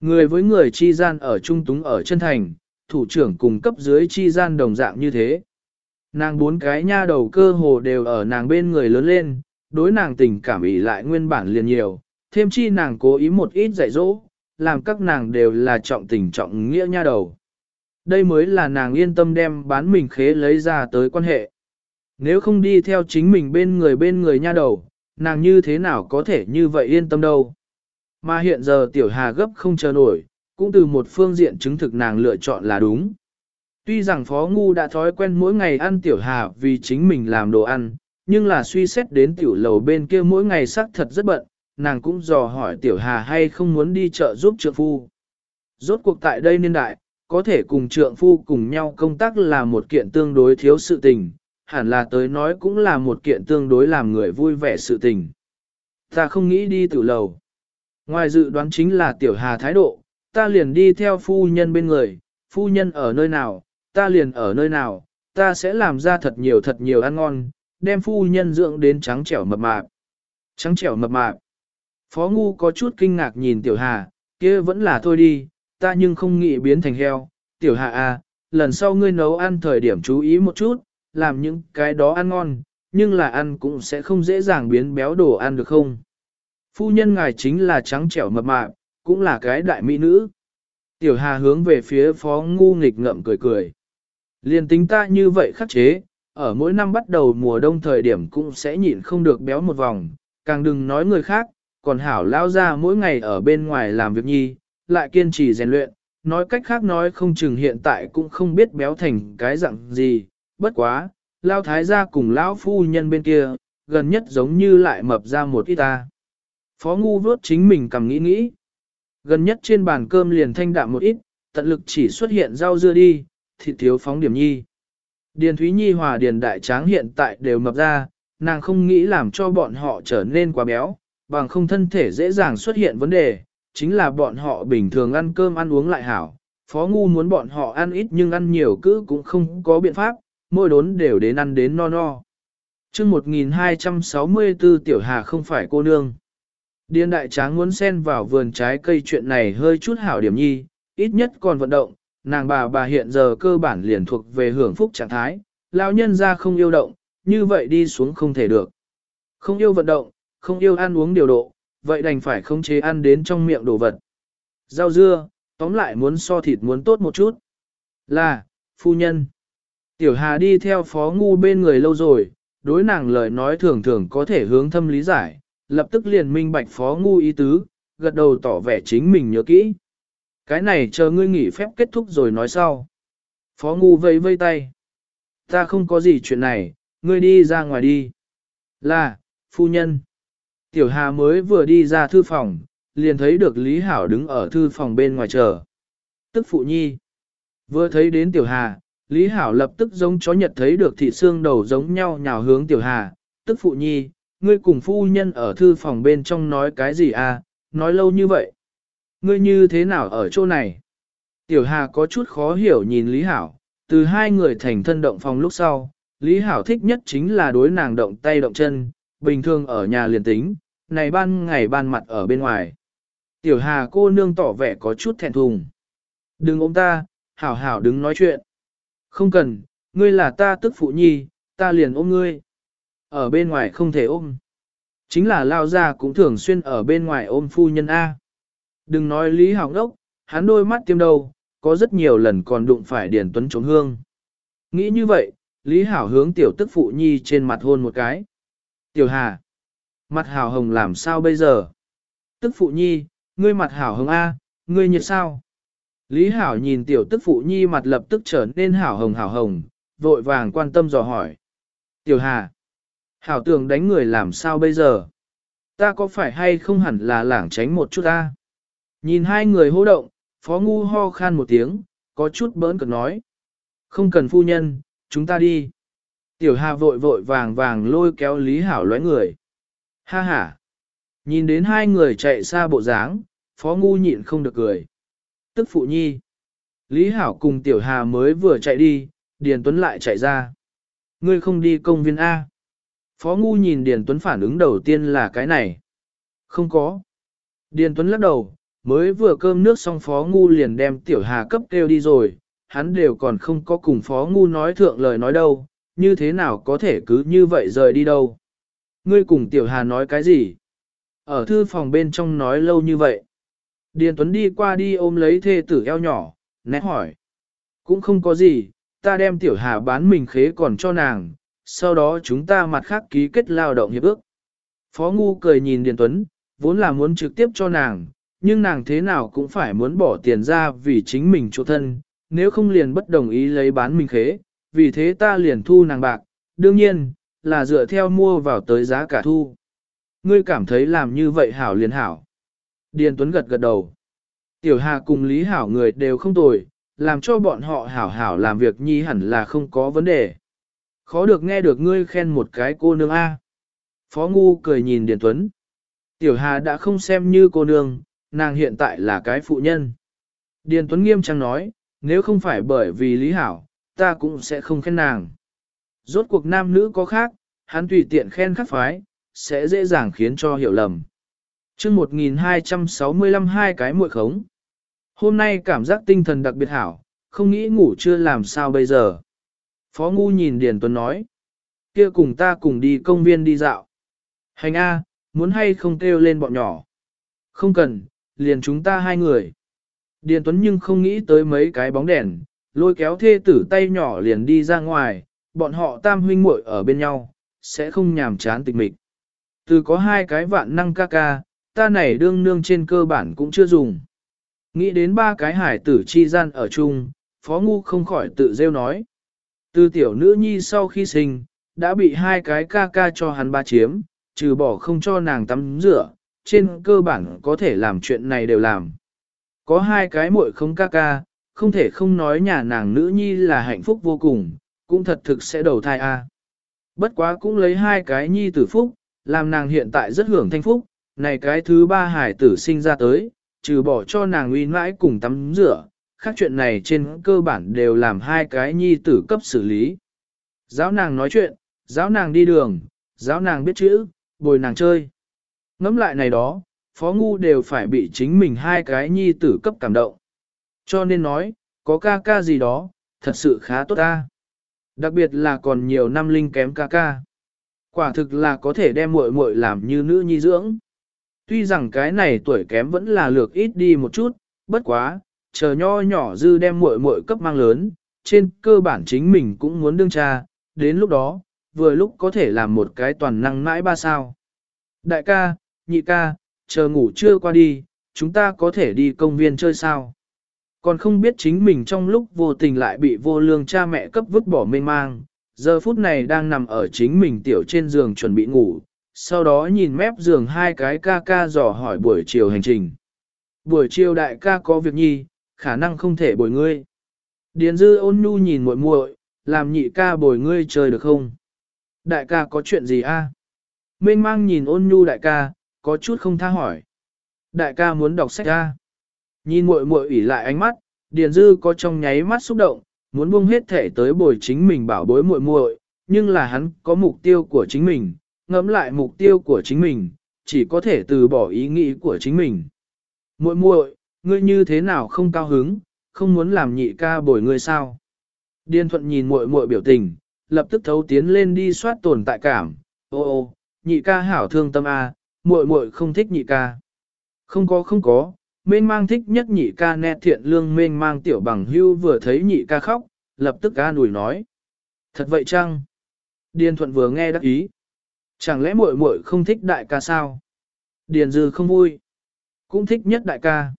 Người với người chi gian ở trung túng ở chân thành, thủ trưởng cùng cấp dưới chi gian đồng dạng như thế. Nàng bốn cái nha đầu cơ hồ đều ở nàng bên người lớn lên, đối nàng tình cảm ý lại nguyên bản liền nhiều, thêm chi nàng cố ý một ít dạy dỗ, làm các nàng đều là trọng tình trọng nghĩa nha đầu. Đây mới là nàng yên tâm đem bán mình khế lấy ra tới quan hệ. Nếu không đi theo chính mình bên người bên người nha đầu, nàng như thế nào có thể như vậy yên tâm đâu. Mà hiện giờ tiểu hà gấp không chờ nổi, cũng từ một phương diện chứng thực nàng lựa chọn là đúng. Tuy rằng Phó Ngu đã thói quen mỗi ngày ăn tiểu hà vì chính mình làm đồ ăn, nhưng là suy xét đến tiểu lầu bên kia mỗi ngày xác thật rất bận, nàng cũng dò hỏi tiểu hà hay không muốn đi chợ giúp trượng phu. Rốt cuộc tại đây niên đại, có thể cùng trượng phu cùng nhau công tác là một kiện tương đối thiếu sự tình, hẳn là tới nói cũng là một kiện tương đối làm người vui vẻ sự tình. Ta không nghĩ đi tiểu lầu. Ngoài dự đoán chính là tiểu hà thái độ, ta liền đi theo phu nhân bên người, phu nhân ở nơi nào, ta liền ở nơi nào, ta sẽ làm ra thật nhiều thật nhiều ăn ngon, đem phu nhân dưỡng đến trắng trẻo mập mạp. Trắng trẻo mập mạp. Phó Ngu có chút kinh ngạc nhìn Tiểu Hà, kia vẫn là thôi đi, ta nhưng không nghĩ biến thành heo. Tiểu Hà à, lần sau ngươi nấu ăn thời điểm chú ý một chút, làm những cái đó ăn ngon, nhưng là ăn cũng sẽ không dễ dàng biến béo đồ ăn được không? Phu nhân ngài chính là trắng trẻo mập mạp, cũng là cái đại mỹ nữ. Tiểu Hà hướng về phía Phó Ngu nghịch ngậm cười cười. Liên tính ta như vậy khắc chế, ở mỗi năm bắt đầu mùa đông thời điểm cũng sẽ nhịn không được béo một vòng, càng đừng nói người khác, còn hảo lao ra mỗi ngày ở bên ngoài làm việc nhi, lại kiên trì rèn luyện, nói cách khác nói không chừng hiện tại cũng không biết béo thành cái dạng gì, bất quá, lao thái gia cùng lão phu nhân bên kia, gần nhất giống như lại mập ra một ít ta. Phó ngu vớt chính mình cầm nghĩ nghĩ. Gần nhất trên bàn cơm liền thanh đạm một ít, tận lực chỉ xuất hiện rau dưa đi, thịt thiếu phóng điểm nhi. Điền Thúy Nhi hòa Điền Đại Tráng hiện tại đều mập ra, nàng không nghĩ làm cho bọn họ trở nên quá béo, bằng không thân thể dễ dàng xuất hiện vấn đề, chính là bọn họ bình thường ăn cơm ăn uống lại hảo. Phó Ngu muốn bọn họ ăn ít nhưng ăn nhiều cứ cũng không có biện pháp, mỗi đốn đều đến ăn đến no no. chương 1264 Tiểu Hà không phải cô nương. Điên Đại Tráng muốn xen vào vườn trái cây chuyện này hơi chút hảo điểm nhi, ít nhất còn vận động, nàng bà bà hiện giờ cơ bản liền thuộc về hưởng phúc trạng thái, lão nhân ra không yêu động, như vậy đi xuống không thể được. Không yêu vận động, không yêu ăn uống điều độ, vậy đành phải không chế ăn đến trong miệng đồ vật. Rau dưa, tóm lại muốn so thịt muốn tốt một chút. Là, phu nhân. Tiểu Hà đi theo phó ngu bên người lâu rồi, đối nàng lời nói thường thường có thể hướng thâm lý giải, lập tức liền minh bạch phó ngu ý tứ, gật đầu tỏ vẻ chính mình nhớ kỹ. Cái này chờ ngươi nghỉ phép kết thúc rồi nói sau. Phó ngu vây vây tay. Ta không có gì chuyện này, ngươi đi ra ngoài đi. Là, phu nhân. Tiểu Hà mới vừa đi ra thư phòng, liền thấy được Lý Hảo đứng ở thư phòng bên ngoài chờ. Tức phụ nhi. Vừa thấy đến Tiểu Hà, Lý Hảo lập tức giống chó nhật thấy được thị xương đầu giống nhau nhào hướng Tiểu Hà. Tức phụ nhi, ngươi cùng phu nhân ở thư phòng bên trong nói cái gì à, nói lâu như vậy. Ngươi như thế nào ở chỗ này? Tiểu Hà có chút khó hiểu nhìn Lý Hảo, từ hai người thành thân động phòng lúc sau, Lý Hảo thích nhất chính là đối nàng động tay động chân, bình thường ở nhà liền tính, này ban ngày ban mặt ở bên ngoài. Tiểu Hà cô nương tỏ vẻ có chút thẹn thùng. Đừng ôm ta, Hảo Hảo đứng nói chuyện. Không cần, ngươi là ta tức phụ nhi, ta liền ôm ngươi. Ở bên ngoài không thể ôm. Chính là lao ra cũng thường xuyên ở bên ngoài ôm phu nhân A. Đừng nói Lý hỏng đốc, hắn đôi mắt tiêm đầu, có rất nhiều lần còn đụng phải Điền Tuấn chống hương. Nghĩ như vậy, Lý Hảo hướng tiểu tức phụ nhi trên mặt hôn một cái. Tiểu Hà, mặt Hảo hồng làm sao bây giờ? Tức phụ nhi, Ngươi mặt hảo hồng A, ngươi nhiệt sao? Lý Hảo nhìn tiểu tức phụ nhi mặt lập tức trở nên hảo hồng hảo hồng, vội vàng quan tâm dò hỏi. Tiểu Hà, Hảo tưởng đánh người làm sao bây giờ? Ta có phải hay không hẳn là lảng tránh một chút ta? Nhìn hai người hô động, Phó Ngu ho khan một tiếng, có chút bỡn cực nói. Không cần phu nhân, chúng ta đi. Tiểu Hà vội vội vàng vàng lôi kéo Lý Hảo lóe người. Ha ha. Nhìn đến hai người chạy xa bộ dáng, Phó Ngu nhịn không được cười. Tức phụ nhi. Lý Hảo cùng Tiểu Hà mới vừa chạy đi, Điền Tuấn lại chạy ra. Ngươi không đi công viên A. Phó Ngu nhìn Điền Tuấn phản ứng đầu tiên là cái này. Không có. Điền Tuấn lắc đầu, mới vừa cơm nước xong Phó Ngu liền đem Tiểu Hà cấp kêu đi rồi, hắn đều còn không có cùng Phó Ngu nói thượng lời nói đâu, như thế nào có thể cứ như vậy rời đi đâu. Ngươi cùng Tiểu Hà nói cái gì? Ở thư phòng bên trong nói lâu như vậy. Điền Tuấn đi qua đi ôm lấy thê tử eo nhỏ, nét hỏi. Cũng không có gì, ta đem Tiểu Hà bán mình khế còn cho nàng, sau đó chúng ta mặt khác ký kết lao động hiệp ước. Phó Ngu cười nhìn Điền Tuấn, vốn là muốn trực tiếp cho nàng, nhưng nàng thế nào cũng phải muốn bỏ tiền ra vì chính mình chỗ thân, nếu không liền bất đồng ý lấy bán mình khế, vì thế ta liền thu nàng bạc, đương nhiên, là dựa theo mua vào tới giá cả thu. Ngươi cảm thấy làm như vậy hảo liền hảo. Điền Tuấn gật gật đầu. Tiểu Hà cùng Lý Hảo người đều không tồi, làm cho bọn họ hảo hảo làm việc nhi hẳn là không có vấn đề. Khó được nghe được ngươi khen một cái cô nương A. Phó Ngu cười nhìn Điền Tuấn. Tiểu Hà đã không xem như cô nương, nàng hiện tại là cái phụ nhân. Điền Tuấn nghiêm trang nói, nếu không phải bởi vì Lý Hảo, ta cũng sẽ không khen nàng. Rốt cuộc nam nữ có khác, hắn tùy tiện khen khắc phái, sẽ dễ dàng khiến cho hiểu lầm chương 1265 hai cái muội khống. Hôm nay cảm giác tinh thần đặc biệt hảo, không nghĩ ngủ chưa làm sao bây giờ. Phó Ngu nhìn Điền Tuấn nói. kia cùng ta cùng đi công viên đi dạo. Hành A, muốn hay không kêu lên bọn nhỏ. Không cần, liền chúng ta hai người. Điền Tuấn nhưng không nghĩ tới mấy cái bóng đèn, lôi kéo thê tử tay nhỏ liền đi ra ngoài, bọn họ tam huynh muội ở bên nhau, sẽ không nhàm chán tịch mịch. Từ có hai cái vạn năng ca ca, ta này đương nương trên cơ bản cũng chưa dùng. Nghĩ đến ba cái hải tử chi gian ở chung, Phó Ngu không khỏi tự rêu nói. Từ tiểu nữ nhi sau khi sinh, đã bị hai cái ca ca cho hắn ba chiếm, trừ bỏ không cho nàng tắm rửa, trên cơ bản có thể làm chuyện này đều làm. Có hai cái muội không ca ca, không thể không nói nhà nàng nữ nhi là hạnh phúc vô cùng, cũng thật thực sẽ đầu thai a. Bất quá cũng lấy hai cái nhi tử phúc, làm nàng hiện tại rất hưởng thanh phúc, này cái thứ ba hải tử sinh ra tới, trừ bỏ cho nàng uy mãi cùng tắm rửa, khác chuyện này trên cơ bản đều làm hai cái nhi tử cấp xử lý. Giáo nàng nói chuyện, giáo nàng đi đường, giáo nàng biết chữ, bồi nàng chơi. Ngắm lại này đó, phó ngu đều phải bị chính mình hai cái nhi tử cấp cảm động. Cho nên nói, có ca ca gì đó, thật sự khá tốt ta. Đặc biệt là còn nhiều năm linh kém ca ca. Quả thực là có thể đem muội muội làm như nữ nhi dưỡng. Tuy rằng cái này tuổi kém vẫn là lược ít đi một chút, bất quá, chờ nho nhỏ dư đem muội muội cấp mang lớn, trên cơ bản chính mình cũng muốn đương cha, đến lúc đó, vừa lúc có thể làm một cái toàn năng mãi ba sao. Đại ca, nhị ca, chờ ngủ trưa qua đi, chúng ta có thể đi công viên chơi sao? Còn không biết chính mình trong lúc vô tình lại bị vô lương cha mẹ cấp vứt bỏ mê mang, giờ phút này đang nằm ở chính mình tiểu trên giường chuẩn bị ngủ, sau đó nhìn mép giường hai cái ca ca dò hỏi buổi chiều hành trình. Buổi chiều đại ca có việc nhi, khả năng không thể bồi ngươi. Điền dư ôn nhu nhìn muội muội, làm nhị ca bồi ngươi chơi được không? Đại ca có chuyện gì a? Mênh mang nhìn ôn nhu đại ca, có chút không tha hỏi. Đại ca muốn đọc sách a. Nhìn muội muội ủy lại ánh mắt, Điền Dư có trong nháy mắt xúc động, muốn buông hết thể tới bồi chính mình bảo bối muội muội, nhưng là hắn có mục tiêu của chính mình, ngẫm lại mục tiêu của chính mình, chỉ có thể từ bỏ ý nghĩ của chính mình. Muội muội, ngươi như thế nào không cao hứng, không muốn làm nhị ca bồi ngươi sao? Điên Thuận nhìn muội muội biểu tình, lập tức thấu tiến lên đi soát tồn tại cảm. Ô ô, nhị ca hảo thương tâm a, muội muội không thích nhị ca. Không có không có, mênh mang thích nhất nhị ca nét thiện lương mênh mang tiểu bằng hưu vừa thấy nhị ca khóc, lập tức ca nùi nói. Thật vậy chăng? Điên thuận vừa nghe đắc ý. Chẳng lẽ muội muội không thích đại ca sao? Điền dư không vui. Cũng thích nhất đại ca.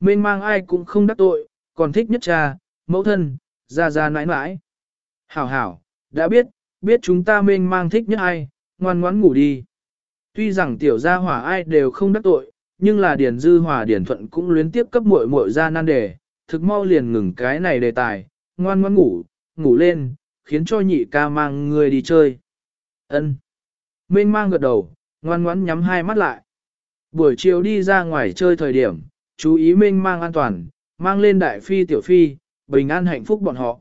Mênh mang ai cũng không đắc tội, còn thích nhất cha, mẫu thân, ra ra nãi nãi. Hảo hảo, đã biết, biết chúng ta mênh mang thích nhất ai, ngoan ngoãn ngủ đi. Tuy rằng tiểu gia hỏa ai đều không đắc tội, nhưng là Điền Dư Hòa Điền Thuận cũng luyến tiếp cấp muội muội ra nan đề, thực mau liền ngừng cái này đề tài, ngoan ngoãn ngủ, ngủ lên, khiến cho nhị ca mang người đi chơi. Ân. Mênh mang gật đầu, ngoan ngoãn nhắm hai mắt lại. Buổi chiều đi ra ngoài chơi thời điểm, chú ý mênh mang an toàn, mang lên đại phi tiểu phi, bình an hạnh phúc bọn họ.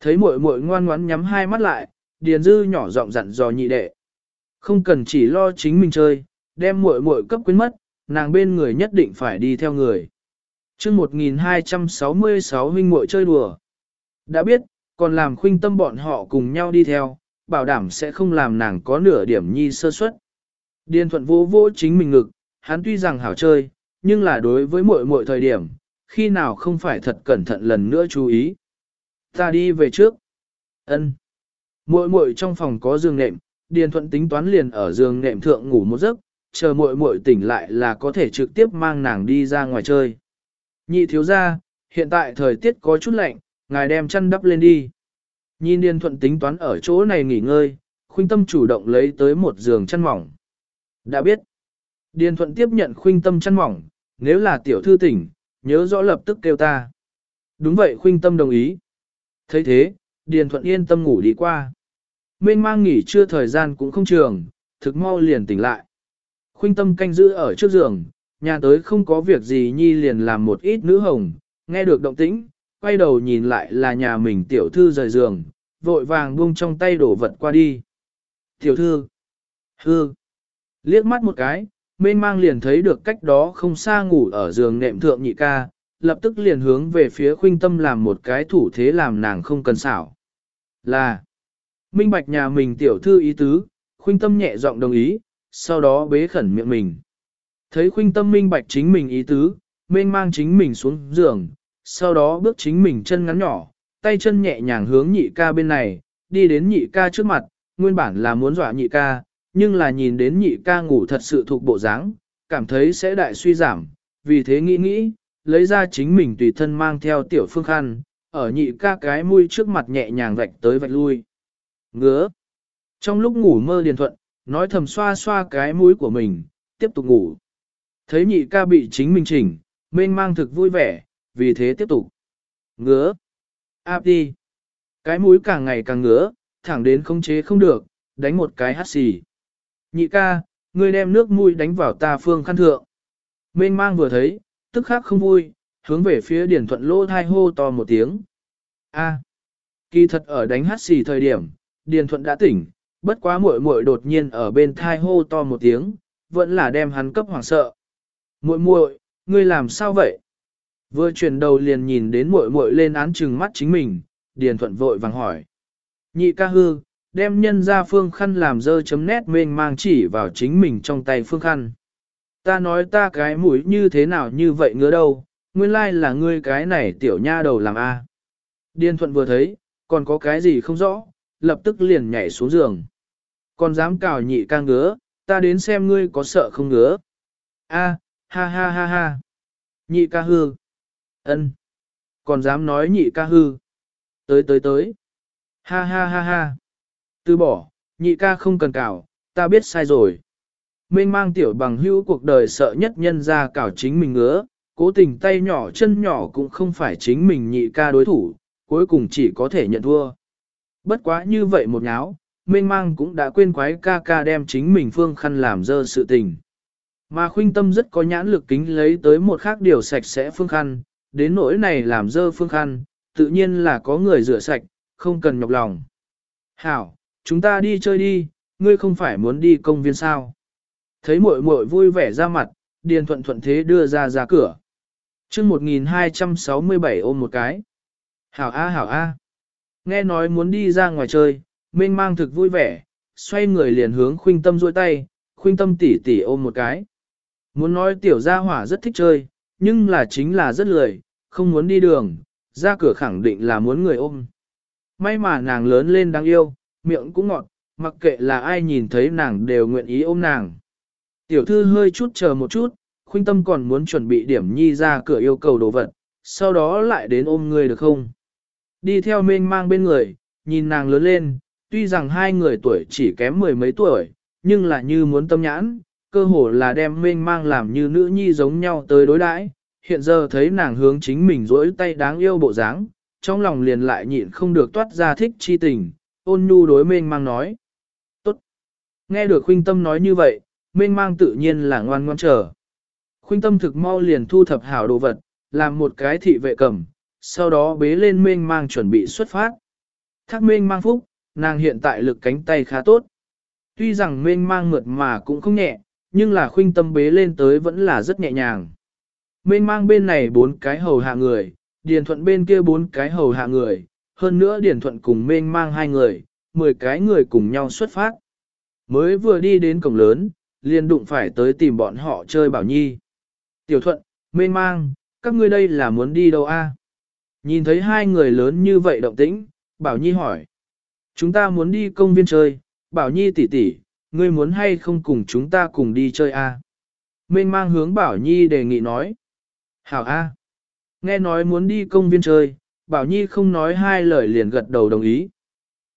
Thấy muội muội ngoan ngoãn nhắm hai mắt lại, Điền Dư nhỏ giọng dặn dò nhị đệ. Không cần chỉ lo chính mình chơi, đem muội muội cấp quyến mất, nàng bên người nhất định phải đi theo người. chương 1266 huynh muội chơi đùa. Đã biết, còn làm khuynh tâm bọn họ cùng nhau đi theo, bảo đảm sẽ không làm nàng có nửa điểm nhi sơ suất. Điền thuận vô vô chính mình ngực, hắn tuy rằng hảo chơi, nhưng là đối với mỗi mỗi thời điểm, khi nào không phải thật cẩn thận lần nữa chú ý. Ta đi về trước. Ân. Muội muội trong phòng có giường nệm, Điền Thuận tính toán liền ở giường nệm thượng ngủ một giấc, chờ muội muội tỉnh lại là có thể trực tiếp mang nàng đi ra ngoài chơi. Nhị thiếu gia, hiện tại thời tiết có chút lạnh, ngài đem chăn đắp lên đi. Nhìn Điền Thuận tính toán ở chỗ này nghỉ ngơi, Khuynh Tâm chủ động lấy tới một giường chăn mỏng. Đã biết. Điền Thuận tiếp nhận Khuynh Tâm chăn mỏng, nếu là tiểu thư tỉnh, nhớ rõ lập tức kêu ta. Đúng vậy Khuynh Tâm đồng ý. thấy thế, Điền Thuận yên tâm ngủ đi qua. Mênh mang nghỉ trưa thời gian cũng không trường, thực mau liền tỉnh lại. Khuynh Tâm canh giữ ở trước giường, nhà tới không có việc gì nhi liền làm một ít nữ hồng, nghe được động tĩnh, quay đầu nhìn lại là nhà mình tiểu thư rời giường, vội vàng buông trong tay đổ vật qua đi. Tiểu thư, hư, liếc mắt một cái, mênh mang liền thấy được cách đó không xa ngủ ở giường nệm thượng nhị ca, lập tức liền hướng về phía khuynh tâm làm một cái thủ thế làm nàng không cần xảo. Là, minh bạch nhà mình tiểu thư ý tứ, khuynh tâm nhẹ giọng đồng ý, sau đó bế khẩn miệng mình. Thấy khuynh tâm minh bạch chính mình ý tứ, mênh mang chính mình xuống giường, sau đó bước chính mình chân ngắn nhỏ, tay chân nhẹ nhàng hướng nhị ca bên này, đi đến nhị ca trước mặt, nguyên bản là muốn dọa nhị ca, nhưng là nhìn đến nhị ca ngủ thật sự thuộc bộ dáng, cảm thấy sẽ đại suy giảm, vì thế nghĩ nghĩ, lấy ra chính mình tùy thân mang theo tiểu phương khăn, ở nhị ca cái mũi trước mặt nhẹ nhàng vạch tới vạch lui. Ngứa. Trong lúc ngủ mơ điền thuận, nói thầm xoa xoa cái mũi của mình, tiếp tục ngủ. Thấy nhị ca bị chính mình chỉnh, mênh mang thực vui vẻ, vì thế tiếp tục. Ngứa. Áp đi. Cái mũi càng ngày càng ngứa, thẳng đến không chế không được, đánh một cái hắt xì. Nhị ca, ngươi đem nước mũi đánh vào ta phương khăn thượng. Mênh mang vừa thấy, tức khắc không vui, hướng về phía điển thuận lô thai hô to một tiếng. A. Kỳ thật ở đánh hát xì thời điểm, điền thuận đã tỉnh, bất quá muội muội đột nhiên ở bên thai hô to một tiếng, vẫn là đem hắn cấp hoảng sợ. Muội muội, ngươi làm sao vậy? Vừa chuyển đầu liền nhìn đến muội muội lên án trừng mắt chính mình, Điền Thuận vội vàng hỏi. Nhị ca hư, đem nhân ra phương khăn làm dơ chấm nét mênh mang chỉ vào chính mình trong tay phương khăn. Ta nói ta cái mũi như thế nào như vậy ngứa đâu, nguyên lai là ngươi cái này tiểu nha đầu làm a. À. Điền Thuận vừa thấy, còn có cái gì không rõ, lập tức liền nhảy xuống giường. Còn dám cào nhị ca ngứa, ta đến xem ngươi có sợ không ngứa. A, ha ha ha ha. Nhị ca hư. Ân, Còn dám nói nhị ca hư. Tới tới tới. Ha ha ha ha. Từ bỏ, nhị ca không cần cảo, ta biết sai rồi. Mênh mang tiểu bằng hữu cuộc đời sợ nhất nhân ra cảo chính mình ngứa, cố tình tay nhỏ chân nhỏ cũng không phải chính mình nhị ca đối thủ, cuối cùng chỉ có thể nhận thua. Bất quá như vậy một nháo, mênh mang cũng đã quên quái ca ca đem chính mình phương khăn làm dơ sự tình. Mà khuynh tâm rất có nhãn lực kính lấy tới một khác điều sạch sẽ phương khăn, đến nỗi này làm dơ phương khăn, tự nhiên là có người rửa sạch, không cần nhọc lòng. Hảo, chúng ta đi chơi đi, ngươi không phải muốn đi công viên sao. Thấy muội muội vui vẻ ra mặt, Điền thuận thuận thế đưa ra ra cửa. chương 1267 ôm một cái. Hảo A hảo A. Nghe nói muốn đi ra ngoài chơi, mênh mang thực vui vẻ, xoay người liền hướng khuynh tâm duỗi tay, khuynh tâm tỉ tỉ ôm một cái. Muốn nói tiểu gia hỏa rất thích chơi, nhưng là chính là rất lười, không muốn đi đường, ra cửa khẳng định là muốn người ôm. May mà nàng lớn lên đáng yêu, miệng cũng ngọt, mặc kệ là ai nhìn thấy nàng đều nguyện ý ôm nàng. Tiểu thư hơi chút chờ một chút, khuynh tâm còn muốn chuẩn bị điểm nhi ra cửa yêu cầu đồ vật, sau đó lại đến ôm người được không? Đi theo mênh mang bên người, nhìn nàng lớn lên, tuy rằng hai người tuổi chỉ kém mười mấy tuổi, nhưng là như muốn tâm nhãn, cơ hồ là đem mênh mang làm như nữ nhi giống nhau tới đối đãi. Hiện giờ thấy nàng hướng chính mình rỗi tay đáng yêu bộ dáng, trong lòng liền lại nhịn không được toát ra thích chi tình, ôn nhu đối mênh mang nói. Tốt. Nghe được khuynh tâm nói như vậy, mênh mang tự nhiên là ngoan ngoan chờ. Khuynh tâm thực mau liền thu thập hảo đồ vật, làm một cái thị vệ cầm, sau đó bế lên mênh mang chuẩn bị xuất phát. Thác mênh mang phúc, nàng hiện tại lực cánh tay khá tốt. Tuy rằng mênh mang mượt mà cũng không nhẹ, nhưng là khuynh tâm bế lên tới vẫn là rất nhẹ nhàng. Mênh mang bên này bốn cái hầu hạ người, điền thuận bên kia bốn cái hầu hạ người, hơn nữa điền thuận cùng mênh mang hai người, mười cái người cùng nhau xuất phát. Mới vừa đi đến cổng lớn, liền đụng phải tới tìm bọn họ chơi bảo nhi. Tiểu thuận, mênh mang, các ngươi đây là muốn đi đâu a? Nhìn thấy hai người lớn như vậy động tĩnh, bảo nhi hỏi. Chúng ta muốn đi công viên chơi, bảo nhi tỷ tỷ, ngươi muốn hay không cùng chúng ta cùng đi chơi a? Mênh mang hướng bảo nhi đề nghị nói. Hảo a. Nghe nói muốn đi công viên chơi, bảo nhi không nói hai lời liền gật đầu đồng ý.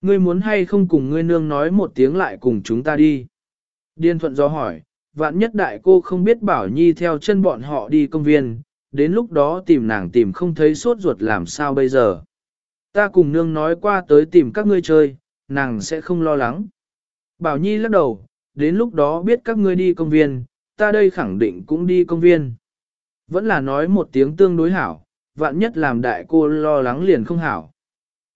Ngươi muốn hay không cùng ngươi nương nói một tiếng lại cùng chúng ta đi. Điên thuận do hỏi, vạn nhất đại cô không biết bảo nhi theo chân bọn họ đi công viên, đến lúc đó tìm nàng tìm không thấy sốt ruột làm sao bây giờ. Ta cùng nương nói qua tới tìm các ngươi chơi, nàng sẽ không lo lắng. Bảo Nhi lắc đầu, đến lúc đó biết các ngươi đi công viên, ta đây khẳng định cũng đi công viên. Vẫn là nói một tiếng tương đối hảo, vạn nhất làm đại cô lo lắng liền không hảo.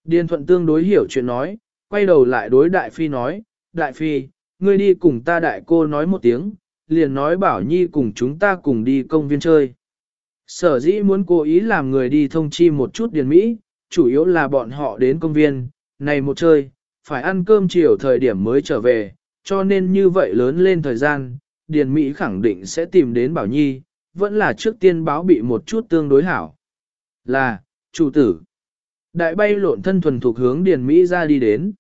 Điền thuận tương đối hiểu chuyện nói, quay đầu lại đối đại phi nói, đại phi, ngươi đi cùng ta đại cô nói một tiếng, liền nói bảo nhi cùng chúng ta cùng đi công viên chơi. Sở dĩ muốn cố ý làm người đi thông chi một chút điền Mỹ, chủ yếu là bọn họ đến công viên, này một chơi, phải ăn cơm chiều thời điểm mới trở về, cho nên như vậy lớn lên thời gian, Điền Mỹ khẳng định sẽ tìm đến Bảo Nhi, vẫn là trước tiên báo bị một chút tương đối hảo. Là, chủ tử. Đại bay lộn thân thuần thuộc hướng Điền Mỹ ra đi đến.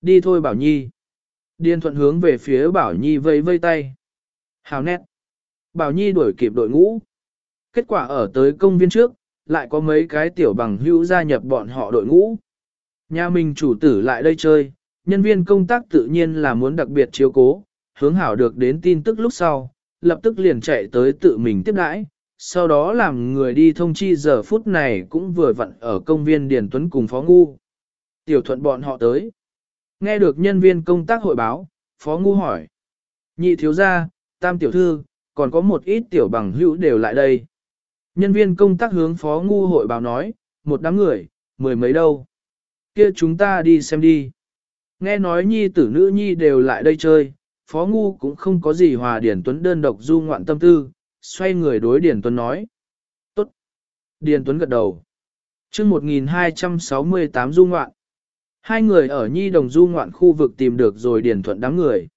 Đi thôi Bảo Nhi. Điền thuận hướng về phía Bảo Nhi vây vây tay. Hào nét. Bảo Nhi đuổi kịp đội ngũ. Kết quả ở tới công viên trước, lại có mấy cái tiểu bằng hữu gia nhập bọn họ đội ngũ. Nhà mình chủ tử lại đây chơi, nhân viên công tác tự nhiên là muốn đặc biệt chiếu cố, hướng hảo được đến tin tức lúc sau, lập tức liền chạy tới tự mình tiếp đãi, sau đó làm người đi thông chi giờ phút này cũng vừa vặn ở công viên Điền Tuấn cùng Phó Ngu. Tiểu thuận bọn họ tới. Nghe được nhân viên công tác hội báo, Phó Ngu hỏi. Nhị thiếu gia, tam tiểu thư, còn có một ít tiểu bằng hữu đều lại đây. Nhân viên công tác hướng Phó Ngu hội báo nói, một đám người, mười mấy đâu. Kia chúng ta đi xem đi. Nghe nói nhi tử nữ nhi đều lại đây chơi, Phó Ngu cũng không có gì hòa Điền Tuấn đơn độc du ngoạn tâm tư, xoay người đối Điền Tuấn nói. Tốt. Điền Tuấn gật đầu. chương 1268 du ngoạn. Hai người ở nhi đồng du ngoạn khu vực tìm được rồi Điền Thuận đám người.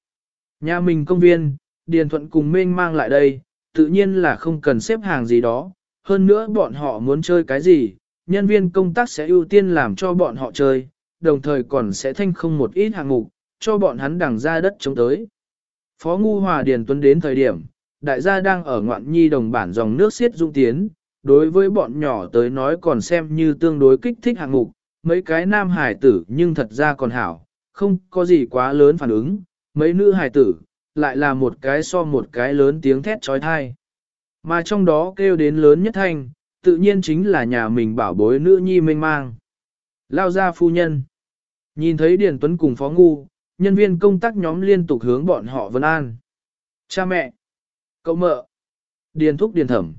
Nhà mình công viên, Điền Thuận cùng Minh mang lại đây, tự nhiên là không cần xếp hàng gì đó, hơn nữa bọn họ muốn chơi cái gì, nhân viên công tác sẽ ưu tiên làm cho bọn họ chơi, đồng thời còn sẽ thanh không một ít hạng mục, cho bọn hắn đằng ra đất chống tới. Phó Ngu Hòa Điền Tuấn đến thời điểm, đại gia đang ở ngoạn nhi đồng bản dòng nước xiết dung tiến, đối với bọn nhỏ tới nói còn xem như tương đối kích thích hạng mục, mấy cái nam hải tử nhưng thật ra còn hảo, không có gì quá lớn phản ứng, mấy nữ hải tử, lại là một cái so một cái lớn tiếng thét trói thai. Mà trong đó kêu đến lớn nhất thanh, tự nhiên chính là nhà mình bảo bối nữ nhi mênh mang. Lao ra phu nhân. Nhìn thấy Điền Tuấn cùng Phó Ngu, nhân viên công tác nhóm liên tục hướng bọn họ vân an. Cha mẹ. Cậu mợ. Điền Thúc Điền Thẩm.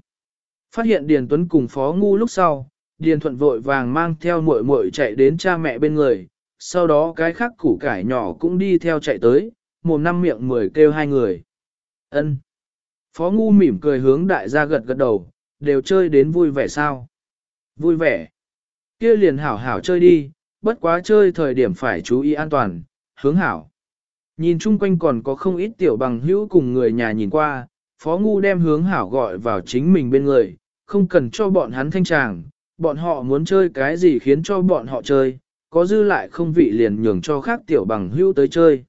Phát hiện Điền Tuấn cùng Phó Ngu lúc sau, Điền Thuận vội vàng mang theo muội muội chạy đến cha mẹ bên người, sau đó cái khác củ cải nhỏ cũng đi theo chạy tới, mồm năm miệng mười kêu hai người. Ân. Phó Ngu mỉm cười hướng đại gia gật gật đầu, đều chơi đến vui vẻ sao? Vui vẻ. Kia liền hảo hảo chơi đi, bất quá chơi thời điểm phải chú ý an toàn, hướng hảo. Nhìn chung quanh còn có không ít tiểu bằng hữu cùng người nhà nhìn qua, Phó Ngu đem hướng hảo gọi vào chính mình bên người, không cần cho bọn hắn thanh tràng, bọn họ muốn chơi cái gì khiến cho bọn họ chơi, có dư lại không vị liền nhường cho khác tiểu bằng hữu tới chơi.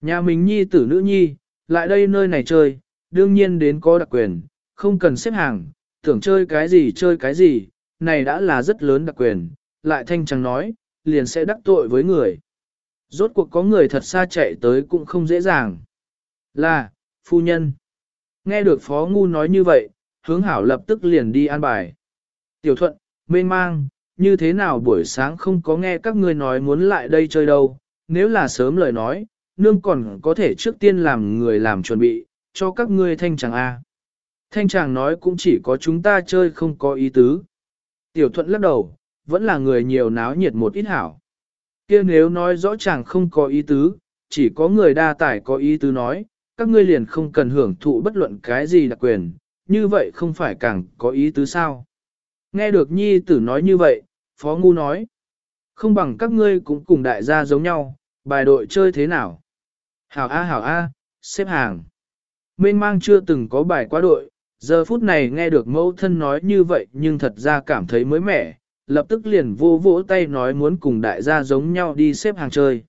Nhà mình nhi tử nữ nhi, lại đây nơi này chơi, đương nhiên đến có đặc quyền, không cần xếp hàng, tưởng chơi cái gì chơi cái gì, này đã là rất lớn đặc quyền, lại thanh trắng nói, liền sẽ đắc tội với người. Rốt cuộc có người thật xa chạy tới cũng không dễ dàng. Là, phu nhân. Nghe được Phó Ngu nói như vậy, hướng hảo lập tức liền đi an bài. Tiểu thuận, mênh mang, như thế nào buổi sáng không có nghe các ngươi nói muốn lại đây chơi đâu, nếu là sớm lời nói, nương còn có thể trước tiên làm người làm chuẩn bị, cho các ngươi thanh chàng A. À? Thanh chàng nói cũng chỉ có chúng ta chơi không có ý tứ. Tiểu thuận lắc đầu, vẫn là người nhiều náo nhiệt một ít hảo kia nếu nói rõ chàng không có ý tứ, chỉ có người đa tải có ý tứ nói, các ngươi liền không cần hưởng thụ bất luận cái gì đặc quyền, như vậy không phải càng có ý tứ sao. Nghe được nhi tử nói như vậy, Phó Ngu nói, không bằng các ngươi cũng cùng đại gia giống nhau, bài đội chơi thế nào. Hảo A hảo A, xếp hàng. Mênh mang chưa từng có bài quá đội, giờ phút này nghe được mẫu thân nói như vậy nhưng thật ra cảm thấy mới mẻ, lập tức liền vô vỗ tay nói muốn cùng đại gia giống nhau đi xếp hàng chơi.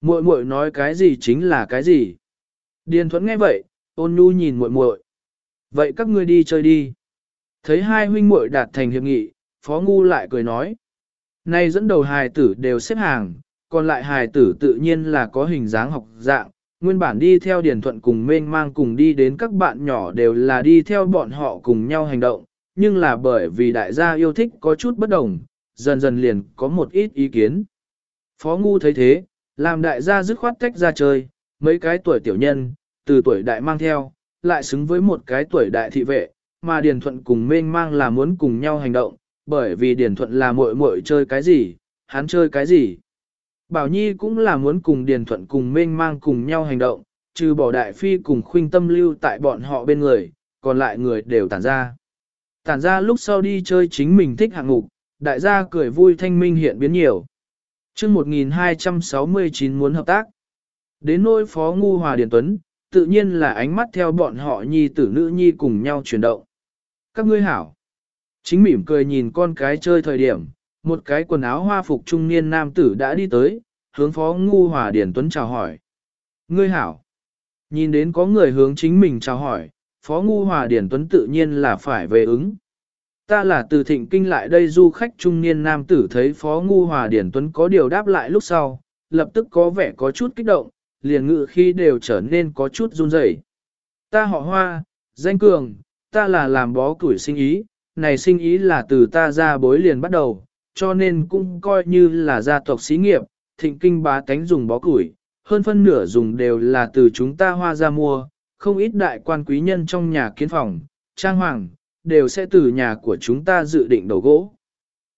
Muội muội nói cái gì chính là cái gì. Điền thuẫn nghe vậy, ôn nhu nhìn muội muội. Vậy các ngươi đi chơi đi. Thấy hai huynh muội đạt thành hiệp nghị, Phó Ngu lại cười nói. Nay dẫn đầu hài tử đều xếp hàng, còn lại hài tử tự nhiên là có hình dáng học dạng, nguyên bản đi theo Điền Thuận cùng mênh mang cùng đi đến các bạn nhỏ đều là đi theo bọn họ cùng nhau hành động, nhưng là bởi vì đại gia yêu thích có chút bất đồng, dần dần liền có một ít ý kiến. Phó Ngu thấy thế, làm đại gia dứt khoát tách ra chơi, mấy cái tuổi tiểu nhân, từ tuổi đại mang theo, lại xứng với một cái tuổi đại thị vệ, mà Điền Thuận cùng mênh mang là muốn cùng nhau hành động, bởi vì Điền Thuận là muội muội chơi cái gì, hắn chơi cái gì. Bảo Nhi cũng là muốn cùng Điền Thuận cùng mênh mang cùng nhau hành động, trừ bỏ đại phi cùng khuynh tâm lưu tại bọn họ bên người, còn lại người đều tản ra. Tản ra lúc sau đi chơi chính mình thích hạng mục, đại gia cười vui thanh minh hiện biến nhiều. chương 1269 muốn hợp tác. Đến nôi phó ngu hòa điển Tuấn, tự nhiên là ánh mắt theo bọn họ nhi tử nữ nhi cùng nhau chuyển động. Các ngươi hảo. Chính mỉm cười nhìn con cái chơi thời điểm, một cái quần áo hoa phục trung niên nam tử đã đi tới, hướng phó ngu hòa điển Tuấn chào hỏi. Ngươi hảo. Nhìn đến có người hướng chính mình chào hỏi, phó ngu hòa Điền Tuấn tự nhiên là phải về ứng. Ta là từ thịnh kinh lại đây du khách trung niên nam tử thấy phó ngu hòa Điền Tuấn có điều đáp lại lúc sau, lập tức có vẻ có chút kích động, liền ngự khi đều trở nên có chút run rẩy. Ta họ hoa, danh cường, ta là làm bó củi sinh ý, này sinh ý là từ ta ra bối liền bắt đầu, cho nên cũng coi như là gia tộc xí nghiệp, thịnh kinh bá tánh dùng bó củi, hơn phân nửa dùng đều là từ chúng ta hoa ra mua, không ít đại quan quý nhân trong nhà kiến phòng, trang hoàng, đều sẽ từ nhà của chúng ta dự định đầu gỗ.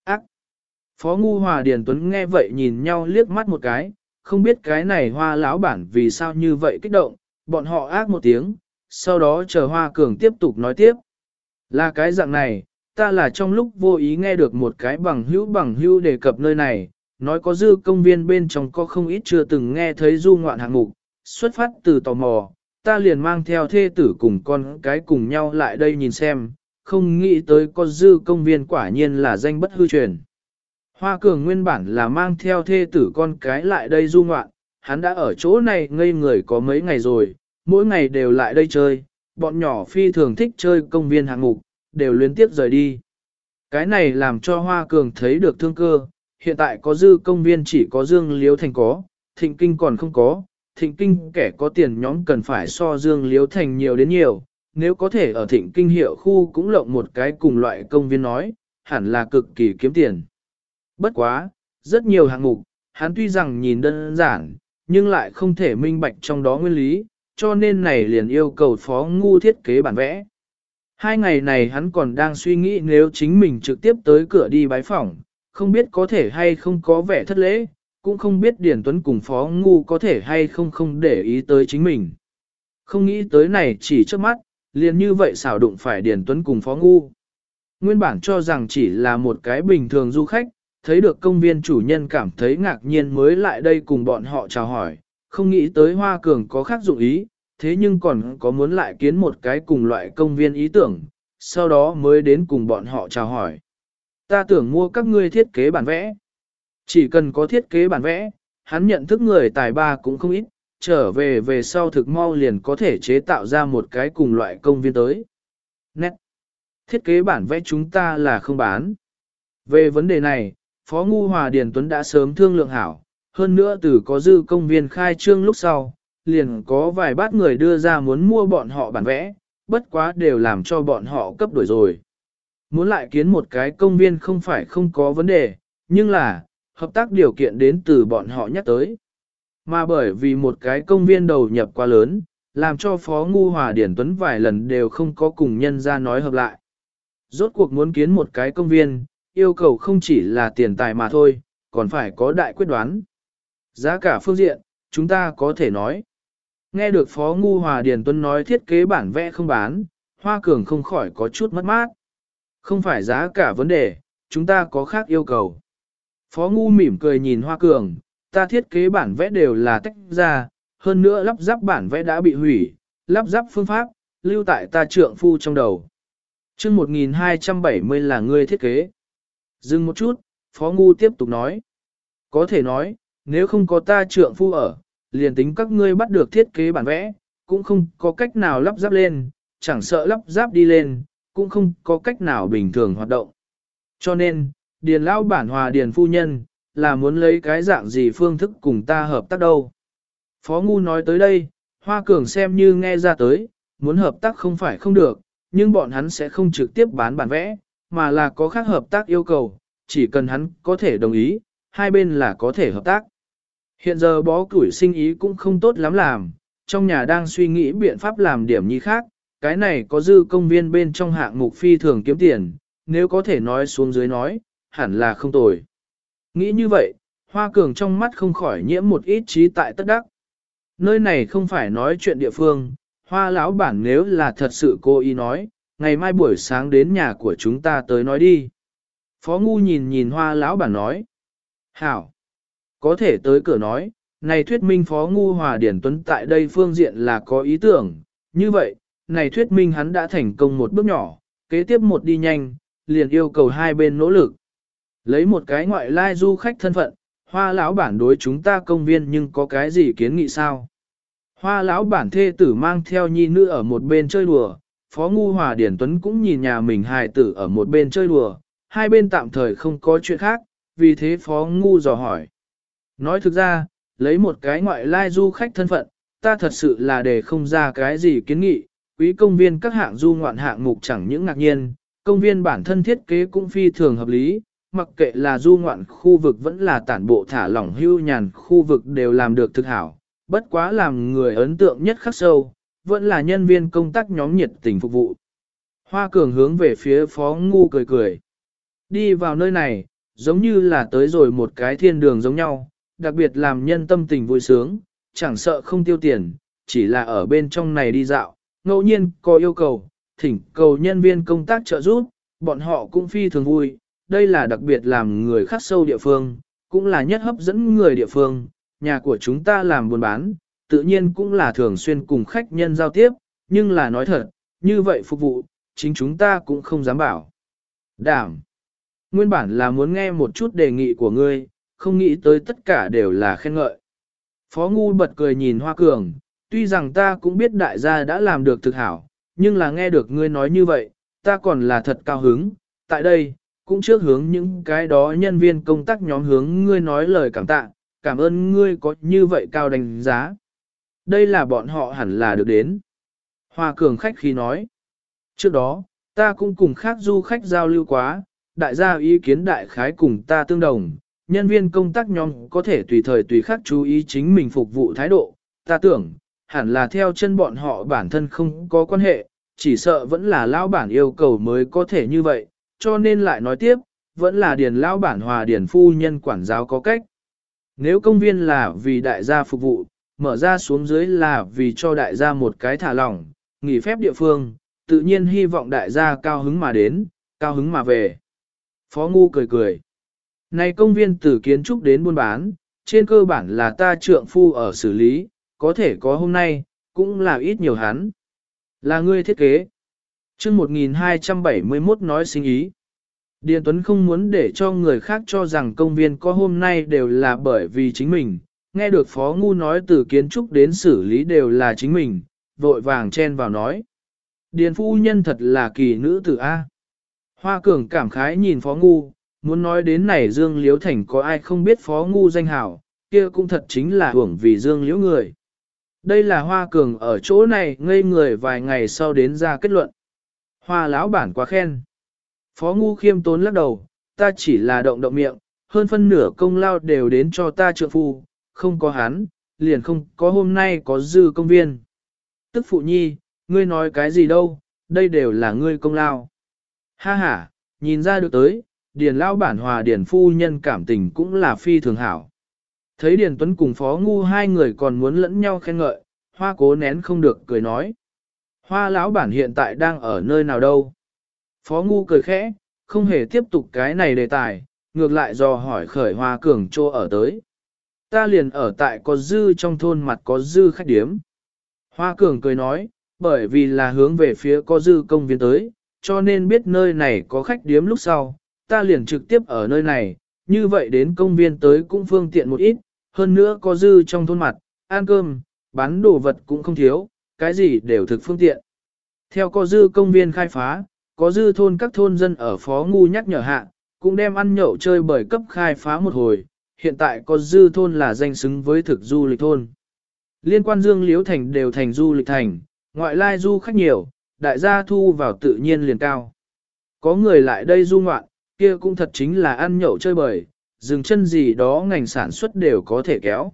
Ác! Phó Ngu Hòa Điền Tuấn nghe vậy nhìn nhau liếc mắt một cái, không biết cái này hoa lão bản vì sao như vậy kích động, bọn họ ác một tiếng, sau đó chờ hoa cường tiếp tục nói tiếp. Là cái dạng này, ta là trong lúc vô ý nghe được một cái bằng hữu bằng hữu đề cập nơi này, nói có dư công viên bên trong có không ít chưa từng nghe thấy du ngoạn hạng mục, xuất phát từ tò mò, ta liền mang theo thê tử cùng con cái cùng nhau lại đây nhìn xem, không nghĩ tới có dư công viên quả nhiên là danh bất hư truyền. Hoa cường nguyên bản là mang theo thê tử con cái lại đây du ngoạn, hắn đã ở chỗ này ngây người có mấy ngày rồi, mỗi ngày đều lại đây chơi, bọn nhỏ phi thường thích chơi công viên hạng mục, đều liên tiếp rời đi. Cái này làm cho Hoa Cường thấy được thương cơ, hiện tại có dư công viên chỉ có Dương Liếu Thành có, Thịnh Kinh còn không có, Thịnh Kinh kẻ có tiền nhóm cần phải so Dương Liếu Thành nhiều đến nhiều, nếu có thể ở Thịnh Kinh hiệu khu cũng lộng một cái cùng loại công viên nói, hẳn là cực kỳ kiếm tiền. Bất quá, rất nhiều hạng mục, hắn tuy rằng nhìn đơn giản, nhưng lại không thể minh bạch trong đó nguyên lý, cho nên này liền yêu cầu phó ngu thiết kế bản vẽ. Hai ngày này hắn còn đang suy nghĩ nếu chính mình trực tiếp tới cửa đi bái phỏng, không biết có thể hay không có vẻ thất lễ, cũng không biết Điền Tuấn cùng Phó Ngu có thể hay không không để ý tới chính mình. Không nghĩ tới này chỉ trước mắt, liền như vậy xảo đụng phải Điền Tuấn cùng Phó Ngu. Nguyên bản cho rằng chỉ là một cái bình thường du khách, thấy được công viên chủ nhân cảm thấy ngạc nhiên mới lại đây cùng bọn họ chào hỏi, không nghĩ tới Hoa Cường có khác dụng ý, thế nhưng còn có muốn lại kiến một cái cùng loại công viên ý tưởng, sau đó mới đến cùng bọn họ chào hỏi. Ta tưởng mua các ngươi thiết kế bản vẽ. Chỉ cần có thiết kế bản vẽ, hắn nhận thức người tài ba cũng không ít, trở về về sau thực mau liền có thể chế tạo ra một cái cùng loại công viên tới. Nét. Thiết kế bản vẽ chúng ta là không bán. Về vấn đề này, Phó Ngu Hòa Điền Tuấn đã sớm thương lượng hảo, hơn nữa từ có dư công viên khai trương lúc sau, liền có vài bát người đưa ra muốn mua bọn họ bản vẽ, bất quá đều làm cho bọn họ cấp đổi rồi. Muốn lại kiến một cái công viên không phải không có vấn đề, nhưng là, hợp tác điều kiện đến từ bọn họ nhắc tới. Mà bởi vì một cái công viên đầu nhập quá lớn, làm cho Phó Ngu Hòa Điển Tuấn vài lần đều không có cùng nhân ra nói hợp lại. Rốt cuộc muốn kiến một cái công viên, yêu cầu không chỉ là tiền tài mà thôi, còn phải có đại quyết đoán. Giá cả phương diện, chúng ta có thể nói. Nghe được Phó Ngu Hòa Điền Tuấn nói thiết kế bản vẽ không bán, Hoa Cường không khỏi có chút mất mát. Không phải giá cả vấn đề, chúng ta có khác yêu cầu. Phó Ngu mỉm cười nhìn Hoa Cường, ta thiết kế bản vẽ đều là tách ra, hơn nữa lắp ráp bản vẽ đã bị hủy, lắp ráp phương pháp, lưu tại ta trượng phu trong đầu. chương 1270 là ngươi thiết kế. Dừng một chút, Phó Ngu tiếp tục nói. Có thể nói, nếu không có ta trượng phu ở, liền tính các ngươi bắt được thiết kế bản vẽ, cũng không có cách nào lắp ráp lên, chẳng sợ lắp ráp đi lên, cũng không có cách nào bình thường hoạt động. Cho nên, Điền Lão bản hòa Điền Phu Nhân, là muốn lấy cái dạng gì phương thức cùng ta hợp tác đâu. Phó Ngu nói tới đây, Hoa Cường xem như nghe ra tới, muốn hợp tác không phải không được, nhưng bọn hắn sẽ không trực tiếp bán bản vẽ, mà là có khác hợp tác yêu cầu, chỉ cần hắn có thể đồng ý, hai bên là có thể hợp tác. Hiện giờ bó củi sinh ý cũng không tốt lắm làm, trong nhà đang suy nghĩ biện pháp làm điểm như khác, cái này có dư công viên bên trong hạng mục phi thường kiếm tiền, nếu có thể nói xuống dưới nói, hẳn là không tồi. Nghĩ như vậy, Hoa Cường trong mắt không khỏi nhiễm một ít trí tại tất đắc. Nơi này không phải nói chuyện địa phương, Hoa lão bản nếu là thật sự cô ý nói, ngày mai buổi sáng đến nhà của chúng ta tới nói đi. Phó Ngu nhìn nhìn Hoa lão bản nói. Hảo! Có thể tới cửa nói, này thuyết minh Phó Ngu Hòa Điển Tuấn tại đây phương diện là có ý tưởng, như vậy, này thuyết minh hắn đã thành công một bước nhỏ, kế tiếp một đi nhanh, liền yêu cầu hai bên nỗ lực. Lấy một cái ngoại lai du khách thân phận, hoa lão bản đối chúng ta công viên nhưng có cái gì kiến nghị sao? Hoa lão bản thê tử mang theo nhi nữ ở một bên chơi đùa, Phó Ngu Hòa Điển Tuấn cũng nhìn nhà mình hài tử ở một bên chơi đùa, hai bên tạm thời không có chuyện khác, vì thế Phó Ngu dò hỏi. Nói thực ra, lấy một cái ngoại lai du khách thân phận, ta thật sự là để không ra cái gì kiến nghị, quý công viên các hạng du ngoạn hạng mục chẳng những ngạc nhiên, công viên bản thân thiết kế cũng phi thường hợp lý, mặc kệ là du ngoạn khu vực vẫn là tản bộ thả lỏng hưu nhàn khu vực đều làm được thực hảo, bất quá làm người ấn tượng nhất khắc sâu, vẫn là nhân viên công tác nhóm nhiệt tình phục vụ. Hoa cường hướng về phía phó ngu cười cười. Đi vào nơi này, giống như là tới rồi một cái thiên đường giống nhau, đặc biệt làm nhân tâm tình vui sướng, chẳng sợ không tiêu tiền, chỉ là ở bên trong này đi dạo, ngẫu nhiên có yêu cầu, thỉnh cầu nhân viên công tác trợ giúp, bọn họ cũng phi thường vui, đây là đặc biệt làm người khác sâu địa phương, cũng là nhất hấp dẫn người địa phương, nhà của chúng ta làm buôn bán, tự nhiên cũng là thường xuyên cùng khách nhân giao tiếp, nhưng là nói thật, như vậy phục vụ, chính chúng ta cũng không dám bảo. Đảm. Nguyên bản là muốn nghe một chút đề nghị của ngươi, không nghĩ tới tất cả đều là khen ngợi. Phó Ngu bật cười nhìn Hoa Cường, tuy rằng ta cũng biết đại gia đã làm được thực hảo, nhưng là nghe được ngươi nói như vậy, ta còn là thật cao hứng. Tại đây, cũng trước hướng những cái đó nhân viên công tác nhóm hướng ngươi nói lời cảm tạ, cảm ơn ngươi có như vậy cao đánh giá. Đây là bọn họ hẳn là được đến. Hoa Cường khách khi nói. Trước đó, ta cũng cùng khác du khách giao lưu quá, đại gia ý kiến đại khái cùng ta tương đồng, nhân viên công tác nhóm có thể tùy thời tùy khắc chú ý chính mình phục vụ thái độ, ta tưởng, hẳn là theo chân bọn họ bản thân không có quan hệ, chỉ sợ vẫn là lão bản yêu cầu mới có thể như vậy, cho nên lại nói tiếp, vẫn là điền lão bản hòa điền phu nhân quản giáo có cách. Nếu công viên là vì đại gia phục vụ, mở ra xuống dưới là vì cho đại gia một cái thả lỏng, nghỉ phép địa phương, tự nhiên hy vọng đại gia cao hứng mà đến, cao hứng mà về. Phó Ngu cười cười. Này công viên từ kiến trúc đến buôn bán, trên cơ bản là ta trượng phu ở xử lý, có thể có hôm nay, cũng là ít nhiều hắn. Là ngươi thiết kế chương 1271 nói sinh ý. Điền Tuấn không muốn để cho người khác cho rằng công viên có hôm nay đều là bởi vì chính mình, nghe được Phó Ngu nói từ kiến trúc đến xử lý đều là chính mình, vội vàng chen vào nói. Điền phu nhân thật là kỳ nữ tử A. Hoa cường cảm khái nhìn phó ngu, muốn nói đến này Dương Liễu Thành có ai không biết phó ngu danh hảo, kia cũng thật chính là hưởng vì Dương Liễu người. Đây là hoa cường ở chỗ này ngây người vài ngày sau đến ra kết luận. Hoa lão bản quá khen. Phó ngu khiêm tốn lắc đầu, ta chỉ là động động miệng, hơn phân nửa công lao đều đến cho ta trượng phu, không có hắn, liền không có hôm nay có dư công viên. Tức phụ nhi, ngươi nói cái gì đâu, đây đều là ngươi công lao. Ha ha, nhìn ra được tới, điền lao bản hòa điền phu nhân cảm tình cũng là phi thường hảo. Thấy điền tuấn cùng phó ngu hai người còn muốn lẫn nhau khen ngợi, hoa cố nén không được cười nói. Hoa lão bản hiện tại đang ở nơi nào đâu? Phó ngu cười khẽ, không hề tiếp tục cái này đề tài, ngược lại dò hỏi khởi hoa cường trô ở tới. Ta liền ở tại có dư trong thôn mặt có dư khách điếm. Hoa cường cười nói, bởi vì là hướng về phía có dư công viên tới, cho nên biết nơi này có khách điếm lúc sau, ta liền trực tiếp ở nơi này, như vậy đến công viên tới cũng phương tiện một ít, hơn nữa có dư trong thôn mặt, ăn cơm, bán đồ vật cũng không thiếu, cái gì đều thực phương tiện. Theo có dư công viên khai phá, có dư thôn các thôn dân ở phó ngu nhắc nhở hạ, cũng đem ăn nhậu chơi bởi cấp khai phá một hồi, hiện tại có dư thôn là danh xứng với thực du lịch thôn. Liên quan dương liếu thành đều thành du lịch thành, ngoại lai du khách nhiều, đại gia thu vào tự nhiên liền cao. Có người lại đây du ngoạn, kia cũng thật chính là ăn nhậu chơi bời, dừng chân gì đó ngành sản xuất đều có thể kéo.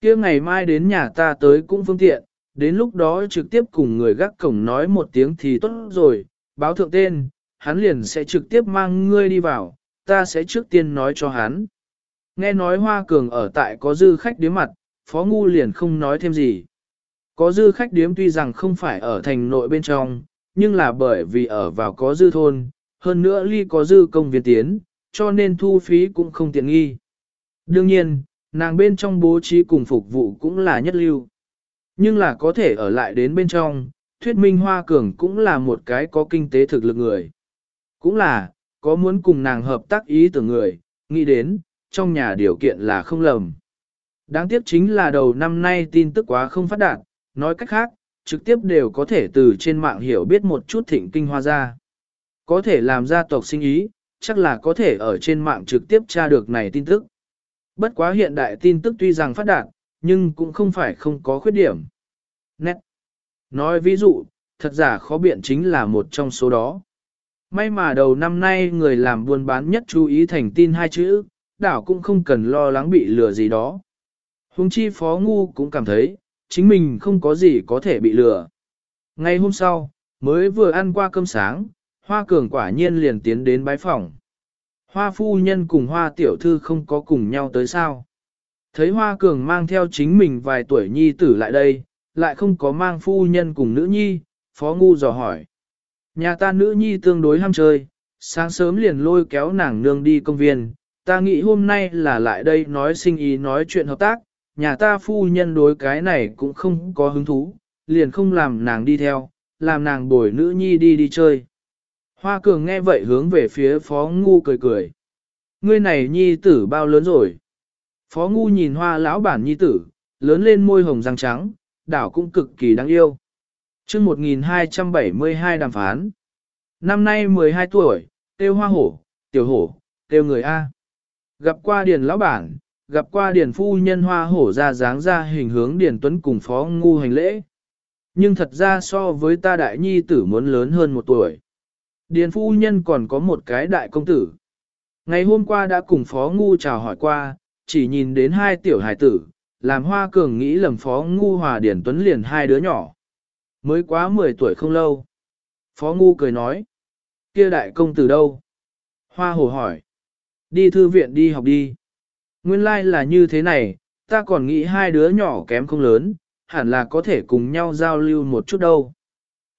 kia ngày mai đến nhà ta tới cũng phương tiện, đến lúc đó trực tiếp cùng người gác cổng nói một tiếng thì tốt rồi, báo thượng tên, hắn liền sẽ trực tiếp mang ngươi đi vào, ta sẽ trước tiên nói cho hắn. Nghe nói Hoa Cường ở tại có dư khách điếm mặt, Phó Ngu liền không nói thêm gì. Có dư khách điếm tuy rằng không phải ở thành nội bên trong, nhưng là bởi vì ở vào có dư thôn, hơn nữa ly có dư công viên tiến, cho nên thu phí cũng không tiện nghi. Đương nhiên, nàng bên trong bố trí cùng phục vụ cũng là nhất lưu. Nhưng là có thể ở lại đến bên trong, thuyết minh Hoa Cường cũng là một cái có kinh tế thực lực người. Cũng là, có muốn cùng nàng hợp tác ý tưởng người, nghĩ đến, trong nhà điều kiện là không lầm. Đáng tiếc chính là đầu năm nay tin tức quá không phát đạt, nói cách khác, trực tiếp đều có thể từ trên mạng hiểu biết một chút thịnh kinh hoa ra. Có thể làm gia tộc sinh ý, chắc là có thể ở trên mạng trực tiếp tra được này tin tức. Bất quá hiện đại tin tức tuy rằng phát đạt, nhưng cũng không phải không có khuyết điểm. Nét. Nói ví dụ, thật giả khó biện chính là một trong số đó. May mà đầu năm nay người làm buôn bán nhất chú ý thành tin hai chữ, đảo cũng không cần lo lắng bị lừa gì đó. Hùng chi phó ngu cũng cảm thấy, chính mình không có gì có thể bị lừa. Ngay hôm sau, mới vừa ăn qua cơm sáng, hoa cường quả nhiên liền tiến đến bái phòng. Hoa phu nhân cùng hoa tiểu thư không có cùng nhau tới sao. Thấy hoa cường mang theo chính mình vài tuổi nhi tử lại đây, lại không có mang phu nhân cùng nữ nhi, phó ngu dò hỏi. Nhà ta nữ nhi tương đối ham chơi, sáng sớm liền lôi kéo nàng nương đi công viên, ta nghĩ hôm nay là lại đây nói sinh ý nói chuyện hợp tác, nhà ta phu nhân đối cái này cũng không có hứng thú, liền không làm nàng đi theo, làm nàng bồi nữ nhi đi đi chơi. Hoa cường nghe vậy hướng về phía phó ngu cười cười. Ngươi này nhi tử bao lớn rồi? Phó ngu nhìn hoa lão bản nhi tử, lớn lên môi hồng răng trắng, đảo cũng cực kỳ đáng yêu. chương 1272 đàm phán. Năm nay 12 tuổi, tiêu hoa hổ, tiểu hổ, tiêu người A. Gặp qua điền lão bản, gặp qua điền phu nhân hoa hổ ra dáng ra hình hướng điền tuấn cùng phó ngu hành lễ. Nhưng thật ra so với ta đại nhi tử muốn lớn hơn một tuổi. Điền phu nhân còn có một cái đại công tử. Ngày hôm qua đã cùng phó ngu chào hỏi qua, chỉ nhìn đến hai tiểu hài tử, làm hoa cường nghĩ lầm phó ngu hòa điền tuấn liền hai đứa nhỏ. Mới quá 10 tuổi không lâu. Phó ngu cười nói. kia đại công tử đâu? Hoa hồ hỏi. Đi thư viện đi học đi. Nguyên lai like là như thế này, ta còn nghĩ hai đứa nhỏ kém không lớn, hẳn là có thể cùng nhau giao lưu một chút đâu.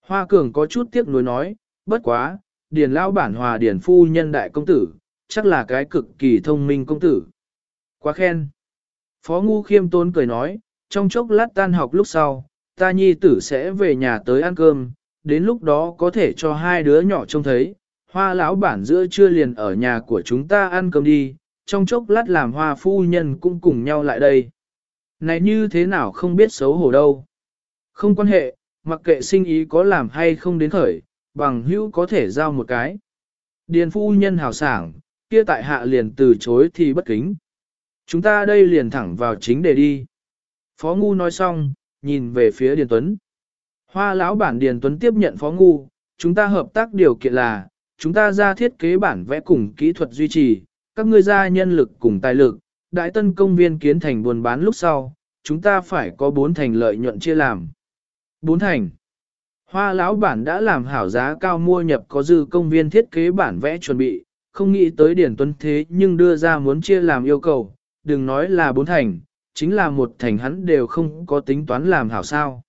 Hoa cường có chút tiếc nuối nói, bất quá, điền lao bản hòa điền phu nhân đại công tử, chắc là cái cực kỳ thông minh công tử. Quá khen. Phó Ngu khiêm tôn cười nói, trong chốc lát tan học lúc sau, ta nhi tử sẽ về nhà tới ăn cơm, đến lúc đó có thể cho hai đứa nhỏ trông thấy, hoa lão bản giữa trưa liền ở nhà của chúng ta ăn cơm đi, trong chốc lát làm hoa phu nhân cũng cùng nhau lại đây. Này như thế nào không biết xấu hổ đâu. Không quan hệ, mặc kệ sinh ý có làm hay không đến khởi, bằng hữu có thể giao một cái. Điền phu nhân hào sảng, kia tại hạ liền từ chối thì bất kính. Chúng ta đây liền thẳng vào chính đề đi. Phó Ngu nói xong, nhìn về phía Điền Tuấn. Hoa lão bản Điền Tuấn tiếp nhận Phó Ngu, chúng ta hợp tác điều kiện là, chúng ta ra thiết kế bản vẽ cùng kỹ thuật duy trì, các ngươi ra nhân lực cùng tài lực, đại tân công viên kiến thành buôn bán lúc sau, chúng ta phải có bốn thành lợi nhuận chia làm. Bốn thành. Hoa lão bản đã làm hảo giá cao mua nhập có dư công viên thiết kế bản vẽ chuẩn bị, không nghĩ tới Điển Tuấn thế nhưng đưa ra muốn chia làm yêu cầu, đừng nói là bốn thành, chính là một thành hắn đều không có tính toán làm hảo sao.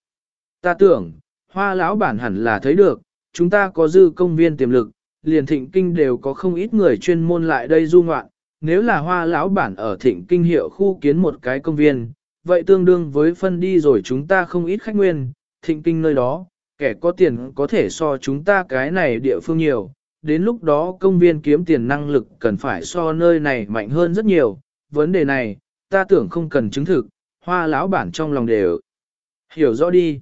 Ta tưởng, hoa lão bản hẳn là thấy được, chúng ta có dư công viên tiềm lực, liền thịnh kinh đều có không ít người chuyên môn lại đây du ngoạn, nếu là hoa lão bản ở thịnh kinh hiệu khu kiến một cái công viên, vậy tương đương với phân đi rồi chúng ta không ít khách nguyên, thịnh kinh nơi đó, kẻ có tiền có thể so chúng ta cái này địa phương nhiều, đến lúc đó công viên kiếm tiền năng lực cần phải so nơi này mạnh hơn rất nhiều, vấn đề này, ta tưởng không cần chứng thực, hoa lão bản trong lòng đều hiểu rõ đi.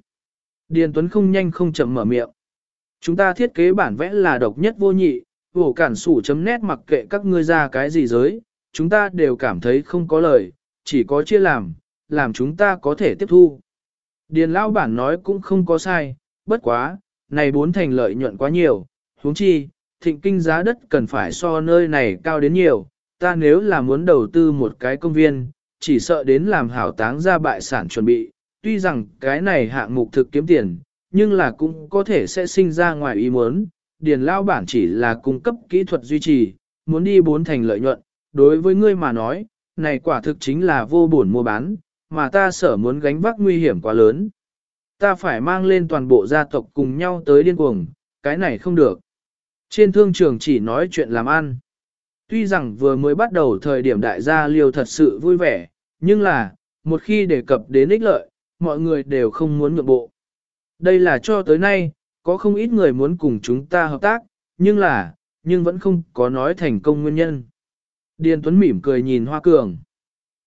Điền Tuấn không nhanh không chậm mở miệng. Chúng ta thiết kế bản vẽ là độc nhất vô nhị, vổ cản sủ chấm nét mặc kệ các ngươi ra cái gì giới, chúng ta đều cảm thấy không có lời, chỉ có chia làm, làm chúng ta có thể tiếp thu. Điền lão bản nói cũng không có sai, bất quá, này bốn thành lợi nhuận quá nhiều, huống chi, thịnh kinh giá đất cần phải so nơi này cao đến nhiều, ta nếu là muốn đầu tư một cái công viên, chỉ sợ đến làm hảo táng ra bại sản chuẩn bị, tuy rằng cái này hạng mục thực kiếm tiền, nhưng là cũng có thể sẽ sinh ra ngoài ý muốn, điền lao bản chỉ là cung cấp kỹ thuật duy trì, muốn đi bốn thành lợi nhuận, đối với ngươi mà nói, này quả thực chính là vô bổn mua bán, mà ta sở muốn gánh vác nguy hiểm quá lớn. Ta phải mang lên toàn bộ gia tộc cùng nhau tới điên cuồng, cái này không được. Trên thương trường chỉ nói chuyện làm ăn. Tuy rằng vừa mới bắt đầu thời điểm đại gia liều thật sự vui vẻ, nhưng là, một khi đề cập đến ích lợi, mọi người đều không muốn ngược bộ. Đây là cho tới nay, có không ít người muốn cùng chúng ta hợp tác, nhưng là, nhưng vẫn không có nói thành công nguyên nhân. Điền Tuấn mỉm cười nhìn Hoa Cường.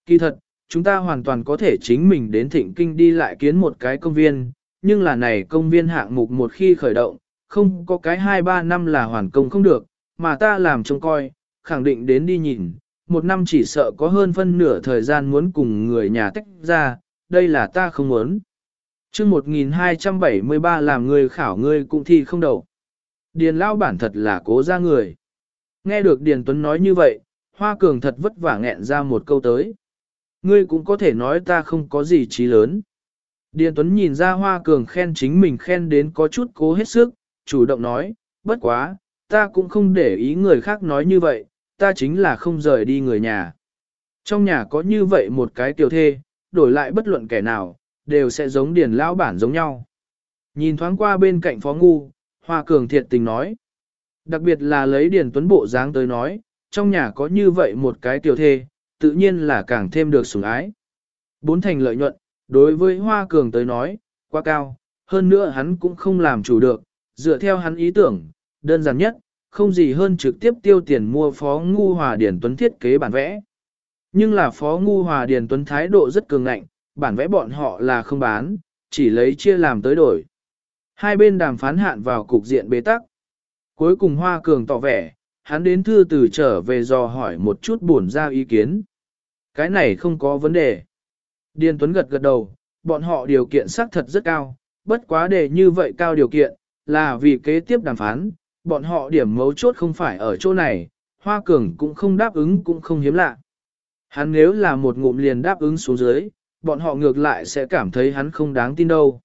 Kỳ thật, chúng ta hoàn toàn có thể chính mình đến thịnh kinh đi lại kiến một cái công viên, nhưng là này công viên hạng mục một khi khởi động, không có cái 2-3 năm là hoàn công không được, mà ta làm trông coi, khẳng định đến đi nhìn, một năm chỉ sợ có hơn phân nửa thời gian muốn cùng người nhà tách ra, đây là ta không muốn. chương 1273 làm người khảo ngươi cũng thi không đầu. Điền lao bản thật là cố ra người. Nghe được Điền Tuấn nói như vậy, Hoa Cường thật vất vả nghẹn ra một câu tới. Ngươi cũng có thể nói ta không có gì trí lớn. Điền Tuấn nhìn ra Hoa Cường khen chính mình khen đến có chút cố hết sức, chủ động nói, bất quá, ta cũng không để ý người khác nói như vậy, ta chính là không rời đi người nhà. Trong nhà có như vậy một cái tiểu thê, đổi lại bất luận kẻ nào, đều sẽ giống điền lão bản giống nhau. Nhìn thoáng qua bên cạnh phó ngu, Hoa Cường thiệt tình nói. Đặc biệt là lấy điền tuấn bộ dáng tới nói, trong nhà có như vậy một cái tiểu thê, tự nhiên là càng thêm được sủng ái. Bốn thành lợi nhuận, đối với Hoa Cường tới nói, quá cao, hơn nữa hắn cũng không làm chủ được, dựa theo hắn ý tưởng, đơn giản nhất, không gì hơn trực tiếp tiêu tiền mua Phó Ngu Hòa Điển Tuấn thiết kế bản vẽ. Nhưng là Phó Ngu Hòa Điển Tuấn thái độ rất cường ngạnh, bản vẽ bọn họ là không bán, chỉ lấy chia làm tới đổi. Hai bên đàm phán hạn vào cục diện bế tắc. Cuối cùng Hoa Cường tỏ vẻ, hắn đến thư từ trở về dò hỏi một chút buồn ra ý kiến. Cái này không có vấn đề. Điền Tuấn gật gật đầu, bọn họ điều kiện xác thật rất cao, bất quá để như vậy cao điều kiện, là vì kế tiếp đàm phán, bọn họ điểm mấu chốt không phải ở chỗ này, Hoa Cường cũng không đáp ứng cũng không hiếm lạ. Hắn nếu là một ngụm liền đáp ứng xuống dưới, bọn họ ngược lại sẽ cảm thấy hắn không đáng tin đâu.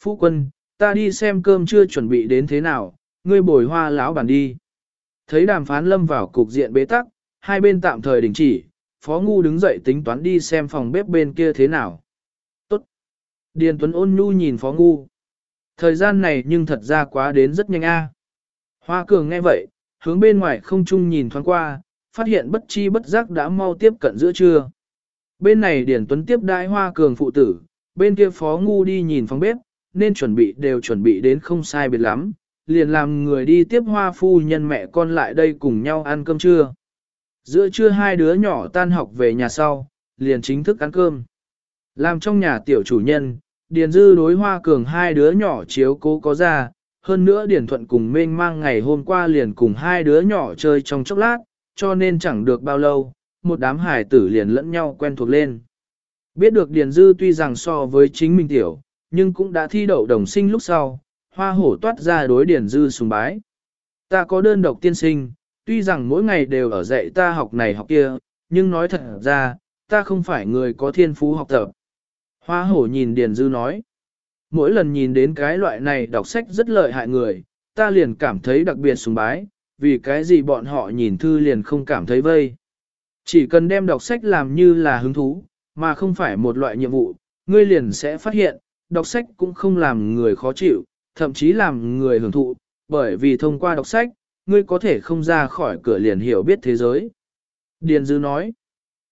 Phu quân, ta đi xem cơm chưa chuẩn bị đến thế nào, ngươi bồi hoa lão bản đi. Thấy đàm phán lâm vào cục diện bế tắc, hai bên tạm thời đình chỉ, Phó Ngu đứng dậy tính toán đi xem phòng bếp bên kia thế nào. Tốt. Điền Tuấn ôn nhu nhìn Phó Ngu. Thời gian này nhưng thật ra quá đến rất nhanh a. Hoa Cường nghe vậy, hướng bên ngoài không chung nhìn thoáng qua, phát hiện bất chi bất giác đã mau tiếp cận giữa trưa. Bên này Điền Tuấn tiếp đai Hoa Cường phụ tử, bên kia Phó Ngu đi nhìn phòng bếp, nên chuẩn bị đều chuẩn bị đến không sai biệt lắm, liền làm người đi tiếp Hoa phu nhân mẹ con lại đây cùng nhau ăn cơm trưa. Giữa trưa hai đứa nhỏ tan học về nhà sau, liền chính thức ăn cơm. Làm trong nhà tiểu chủ nhân, Điền Dư đối hoa cường hai đứa nhỏ chiếu cố có ra, hơn nữa Điền Thuận cùng mênh mang ngày hôm qua liền cùng hai đứa nhỏ chơi trong chốc lát, cho nên chẳng được bao lâu, một đám hải tử liền lẫn nhau quen thuộc lên. Biết được Điền Dư tuy rằng so với chính mình tiểu, nhưng cũng đã thi đậu đồng sinh lúc sau, hoa hổ toát ra đối Điền Dư sùng bái. Ta có đơn độc tiên sinh, tuy rằng mỗi ngày đều ở dạy ta học này học kia, nhưng nói thật ra, ta không phải người có thiên phú học tập. Hoa hổ nhìn Điền Dư nói, mỗi lần nhìn đến cái loại này đọc sách rất lợi hại người, ta liền cảm thấy đặc biệt sùng bái, vì cái gì bọn họ nhìn thư liền không cảm thấy vây. Chỉ cần đem đọc sách làm như là hứng thú, mà không phải một loại nhiệm vụ, ngươi liền sẽ phát hiện, đọc sách cũng không làm người khó chịu, thậm chí làm người hưởng thụ, bởi vì thông qua đọc sách, ngươi có thể không ra khỏi cửa liền hiểu biết thế giới. Điền Dư nói,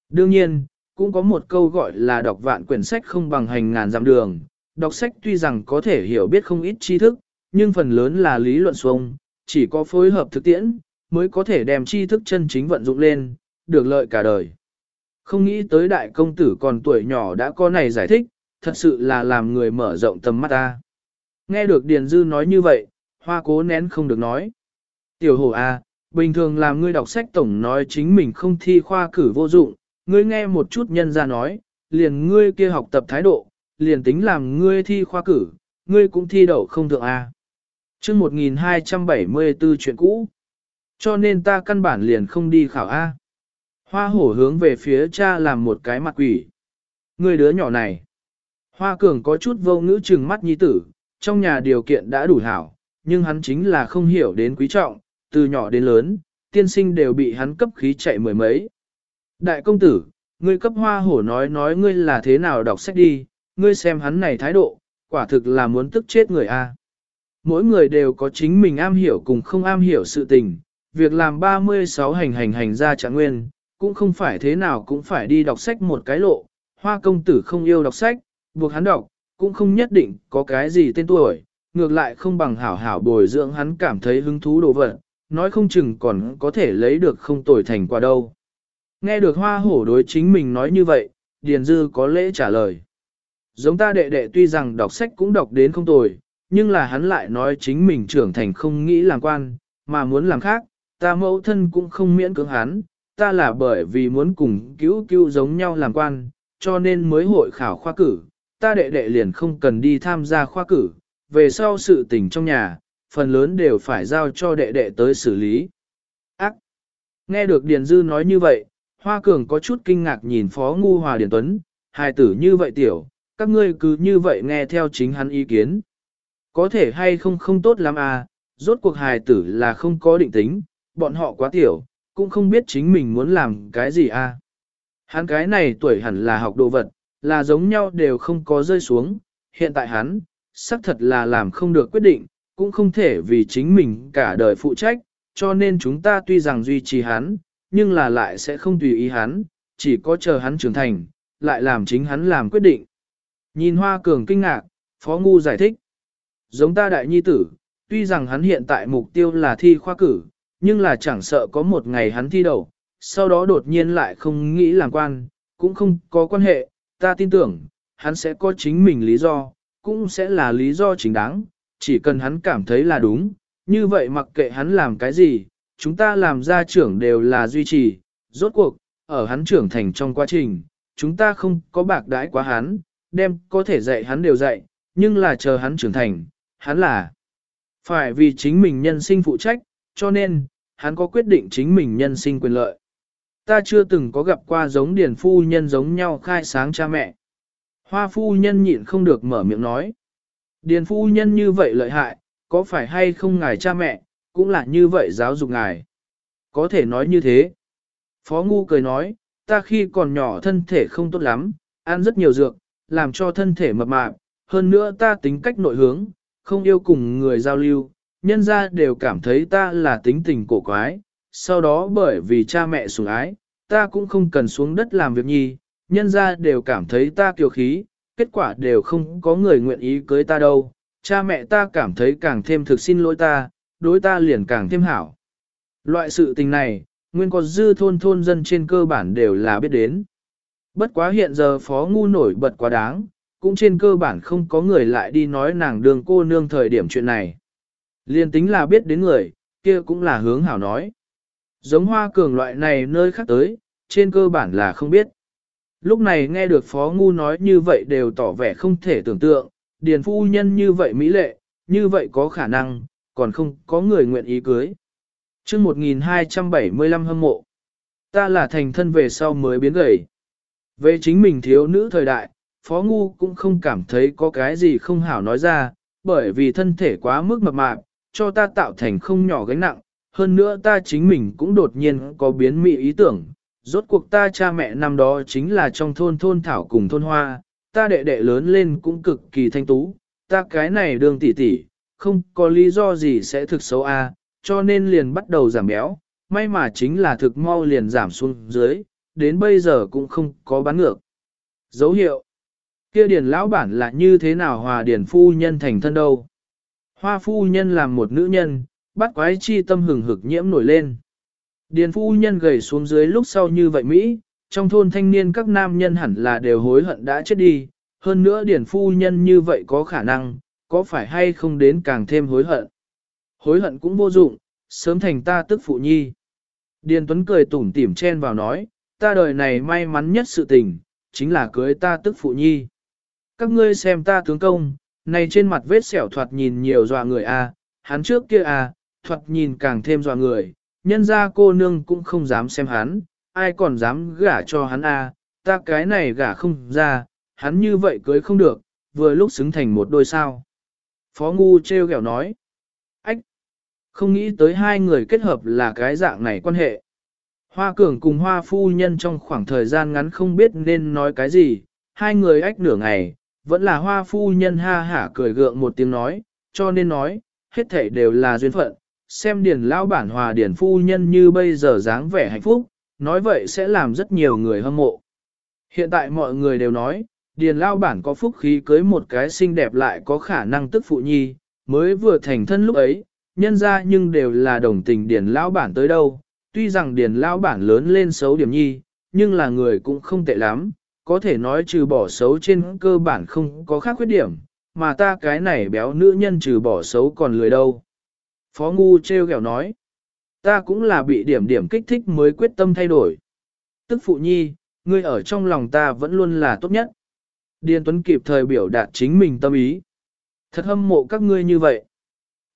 đương nhiên, cũng có một câu gọi là đọc vạn quyển sách không bằng hành ngàn dặm đường. Đọc sách tuy rằng có thể hiểu biết không ít tri thức, nhưng phần lớn là lý luận xuông, chỉ có phối hợp thực tiễn, mới có thể đem tri thức chân chính vận dụng lên, được lợi cả đời. Không nghĩ tới đại công tử còn tuổi nhỏ đã có này giải thích, thật sự là làm người mở rộng tầm mắt ta. Nghe được Điền Dư nói như vậy, hoa cố nén không được nói. Tiểu hổ à, bình thường làm ngươi đọc sách tổng nói chính mình không thi khoa cử vô dụng, ngươi nghe một chút nhân ra nói, liền ngươi kia học tập thái độ, liền tính làm ngươi thi khoa cử, ngươi cũng thi đậu không thượng A. chương 1274 chuyện cũ. Cho nên ta căn bản liền không đi khảo A. Hoa hổ hướng về phía cha làm một cái mặt quỷ. Ngươi đứa nhỏ này. Hoa cường có chút vô ngữ trừng mắt nhi tử, trong nhà điều kiện đã đủ hảo, nhưng hắn chính là không hiểu đến quý trọng, từ nhỏ đến lớn, tiên sinh đều bị hắn cấp khí chạy mười mấy. Đại công tử, ngươi cấp hoa hổ nói nói ngươi là thế nào đọc sách đi, ngươi xem hắn này thái độ, quả thực là muốn tức chết người a. Mỗi người đều có chính mình am hiểu cùng không am hiểu sự tình, việc làm 36 hành hành hành ra trạng nguyên, cũng không phải thế nào cũng phải đi đọc sách một cái lộ, hoa công tử không yêu đọc sách, buộc hắn đọc, cũng không nhất định có cái gì tên tuổi, ngược lại không bằng hảo hảo bồi dưỡng hắn cảm thấy hứng thú đồ vật, nói không chừng còn có thể lấy được không tồi thành quả đâu. Nghe được hoa hổ đối chính mình nói như vậy, Điền Dư có lễ trả lời. Giống ta đệ đệ tuy rằng đọc sách cũng đọc đến không tồi, nhưng là hắn lại nói chính mình trưởng thành không nghĩ làm quan, mà muốn làm khác, ta mẫu thân cũng không miễn cưỡng hắn, ta là bởi vì muốn cùng cứu cứu giống nhau làm quan, cho nên mới hội khảo khoa cử, ta đệ đệ liền không cần đi tham gia khoa cử, về sau sự tình trong nhà, phần lớn đều phải giao cho đệ đệ tới xử lý. Ác! Nghe được Điền Dư nói như vậy, Hoa Cường có chút kinh ngạc nhìn Phó Ngu Hòa Điền Tuấn, hài tử như vậy tiểu, các ngươi cứ như vậy nghe theo chính hắn ý kiến. Có thể hay không không tốt lắm à, rốt cuộc hài tử là không có định tính, bọn họ quá tiểu, cũng không biết chính mình muốn làm cái gì à. Hắn cái này tuổi hẳn là học đồ vật, là giống nhau đều không có rơi xuống, hiện tại hắn, xác thật là làm không được quyết định, cũng không thể vì chính mình cả đời phụ trách, cho nên chúng ta tuy rằng duy trì hắn, nhưng là lại sẽ không tùy ý hắn, chỉ có chờ hắn trưởng thành, lại làm chính hắn làm quyết định. Nhìn Hoa Cường kinh ngạc, Phó Ngu giải thích. Giống ta đại nhi tử, tuy rằng hắn hiện tại mục tiêu là thi khoa cử, nhưng là chẳng sợ có một ngày hắn thi đậu, sau đó đột nhiên lại không nghĩ làm quan, cũng không có quan hệ, ta tin tưởng, hắn sẽ có chính mình lý do, cũng sẽ là lý do chính đáng, chỉ cần hắn cảm thấy là đúng, như vậy mặc kệ hắn làm cái gì, chúng ta làm gia trưởng đều là duy trì, rốt cuộc, ở hắn trưởng thành trong quá trình, chúng ta không có bạc đãi quá hắn, đem có thể dạy hắn đều dạy, nhưng là chờ hắn trưởng thành, hắn là phải vì chính mình nhân sinh phụ trách, cho nên, hắn có quyết định chính mình nhân sinh quyền lợi. Ta chưa từng có gặp qua giống Điền phu nhân giống nhau khai sáng cha mẹ. Hoa phu nhân nhịn không được mở miệng nói. Điền phu nhân như vậy lợi hại, có phải hay không ngài cha mẹ, cũng là như vậy giáo dục ngài. Có thể nói như thế. Phó Ngu cười nói, ta khi còn nhỏ thân thể không tốt lắm, ăn rất nhiều dược, làm cho thân thể mập mạp, hơn nữa ta tính cách nội hướng, không yêu cùng người giao lưu, nhân ra đều cảm thấy ta là tính tình cổ quái, sau đó bởi vì cha mẹ sủng ái, ta cũng không cần xuống đất làm việc nhi, nhân ra đều cảm thấy ta kiều khí, kết quả đều không có người nguyện ý cưới ta đâu, cha mẹ ta cảm thấy càng thêm thực xin lỗi ta, đối ta liền càng thêm hảo. Loại sự tình này, nguyên có dư thôn thôn dân trên cơ bản đều là biết đến. Bất quá hiện giờ phó ngu nổi bật quá đáng, cũng trên cơ bản không có người lại đi nói nàng đường cô nương thời điểm chuyện này. Liên tính là biết đến người, kia cũng là hướng hảo nói. Giống hoa cường loại này nơi khác tới, trên cơ bản là không biết. Lúc này nghe được Phó Ngu nói như vậy đều tỏ vẻ không thể tưởng tượng, điền phu nhân như vậy mỹ lệ, như vậy có khả năng, còn không có người nguyện ý cưới. chương 1275 hâm mộ, ta là thành thân về sau mới biến gầy. Về chính mình thiếu nữ thời đại, Phó Ngu cũng không cảm thấy có cái gì không hảo nói ra, bởi vì thân thể quá mức mập mạp, cho ta tạo thành không nhỏ gánh nặng, hơn nữa ta chính mình cũng đột nhiên có biến mị ý tưởng. Rốt cuộc ta cha mẹ năm đó chính là trong thôn thôn thảo cùng thôn hoa, ta đệ đệ lớn lên cũng cực kỳ thanh tú, ta cái này đường tỷ tỷ, không có lý do gì sẽ thực xấu a, cho nên liền bắt đầu giảm béo, may mà chính là thực mau liền giảm xuống dưới, đến bây giờ cũng không có bán ngược. Dấu hiệu kia điền lão bản là như thế nào hòa điền phu nhân thành thân đâu. Hoa phu nhân làm một nữ nhân, bắt quái chi tâm hừng hực nhiễm nổi lên. Điền phu nhân gầy xuống dưới lúc sau như vậy Mỹ, trong thôn thanh niên các nam nhân hẳn là đều hối hận đã chết đi, hơn nữa điền phu nhân như vậy có khả năng, có phải hay không đến càng thêm hối hận. Hối hận cũng vô dụng, sớm thành ta tức phụ nhi. Điền Tuấn cười tủm tỉm chen vào nói, ta đời này may mắn nhất sự tình, chính là cưới ta tức phụ nhi. Các ngươi xem ta tướng công, này trên mặt vết sẹo thoạt nhìn nhiều dọa người a, à, hắn trước kia a, à, thoạt nhìn càng thêm dọa người, nhân ra cô nương cũng không dám xem hắn, ai còn dám gả cho hắn a, à, ta cái này gả không ra, hắn như vậy cưới không được, vừa lúc xứng thành một đôi sao. Phó Ngu treo ghẹo nói, ách, không nghĩ tới hai người kết hợp là cái dạng này quan hệ. Hoa cường cùng hoa phu nhân trong khoảng thời gian ngắn không biết nên nói cái gì, hai người ách nửa ngày, vẫn là hoa phu nhân ha hả cười gượng một tiếng nói, cho nên nói, hết thảy đều là duyên phận, xem điền lão bản hòa điền phu nhân như bây giờ dáng vẻ hạnh phúc, nói vậy sẽ làm rất nhiều người hâm mộ. Hiện tại mọi người đều nói, điền lão bản có phúc khí cưới một cái xinh đẹp lại có khả năng tức phụ nhi, mới vừa thành thân lúc ấy, nhân ra nhưng đều là đồng tình điền lão bản tới đâu, tuy rằng điền lão bản lớn lên xấu điểm nhi, nhưng là người cũng không tệ lắm, có thể nói trừ bỏ xấu trên cơ bản không có khác khuyết điểm, mà ta cái này béo nữ nhân trừ bỏ xấu còn lười đâu. Phó Ngu treo ghẹo nói, ta cũng là bị điểm điểm kích thích mới quyết tâm thay đổi. Tức phụ nhi, ngươi ở trong lòng ta vẫn luôn là tốt nhất. Điền Tuấn kịp thời biểu đạt chính mình tâm ý. Thật hâm mộ các ngươi như vậy.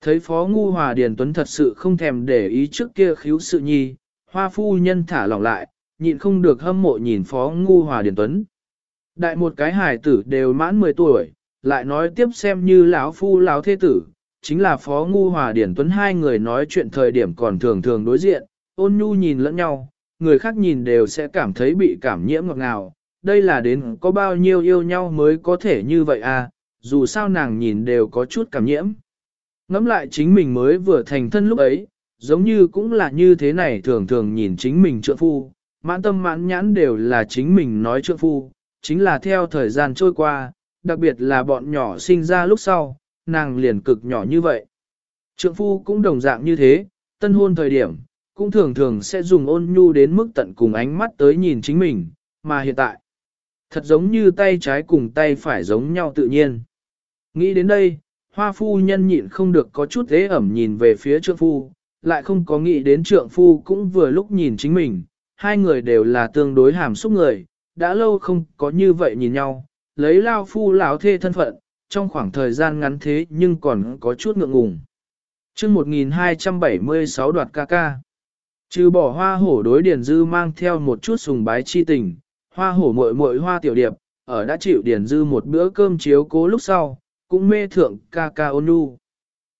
Thấy Phó Ngu Hòa Điền Tuấn thật sự không thèm để ý trước kia khiếu sự nhi, hoa phu nhân thả lỏng lại, nhịn không được hâm mộ nhìn Phó Ngu Hòa Điền Tuấn. Đại một cái hài tử đều mãn 10 tuổi, lại nói tiếp xem như lão phu lão thế tử, chính là Phó Ngu Hòa Điển Tuấn hai người nói chuyện thời điểm còn thường thường đối diện, ôn nhu nhìn lẫn nhau, người khác nhìn đều sẽ cảm thấy bị cảm nhiễm ngọt ngào. Đây là đến có bao nhiêu yêu nhau mới có thể như vậy à, dù sao nàng nhìn đều có chút cảm nhiễm. Ngắm lại chính mình mới vừa thành thân lúc ấy, giống như cũng là như thế này thường thường nhìn chính mình trượng phu, mãn tâm mãn nhãn đều là chính mình nói trượng phu, chính là theo thời gian trôi qua, đặc biệt là bọn nhỏ sinh ra lúc sau, nàng liền cực nhỏ như vậy. Trượng phu cũng đồng dạng như thế, tân hôn thời điểm, cũng thường thường sẽ dùng ôn nhu đến mức tận cùng ánh mắt tới nhìn chính mình, mà hiện tại, thật giống như tay trái cùng tay phải giống nhau tự nhiên. Nghĩ đến đây, hoa phu nhân nhịn không được có chút thế ẩm nhìn về phía trượng phu, lại không có nghĩ đến trượng phu cũng vừa lúc nhìn chính mình, hai người đều là tương đối hàm xúc người, đã lâu không có như vậy nhìn nhau, lấy lao phu lão thê thân phận, trong khoảng thời gian ngắn thế nhưng còn có chút ngượng ngùng. chương 1276 đoạt ca ca. Trừ bỏ hoa hổ đối điển dư mang theo một chút sùng bái chi tình, hoa hổ muội muội hoa tiểu điệp, ở đã chịu điển dư một bữa cơm chiếu cố lúc sau, cũng mê thượng ca ca ôn nhu.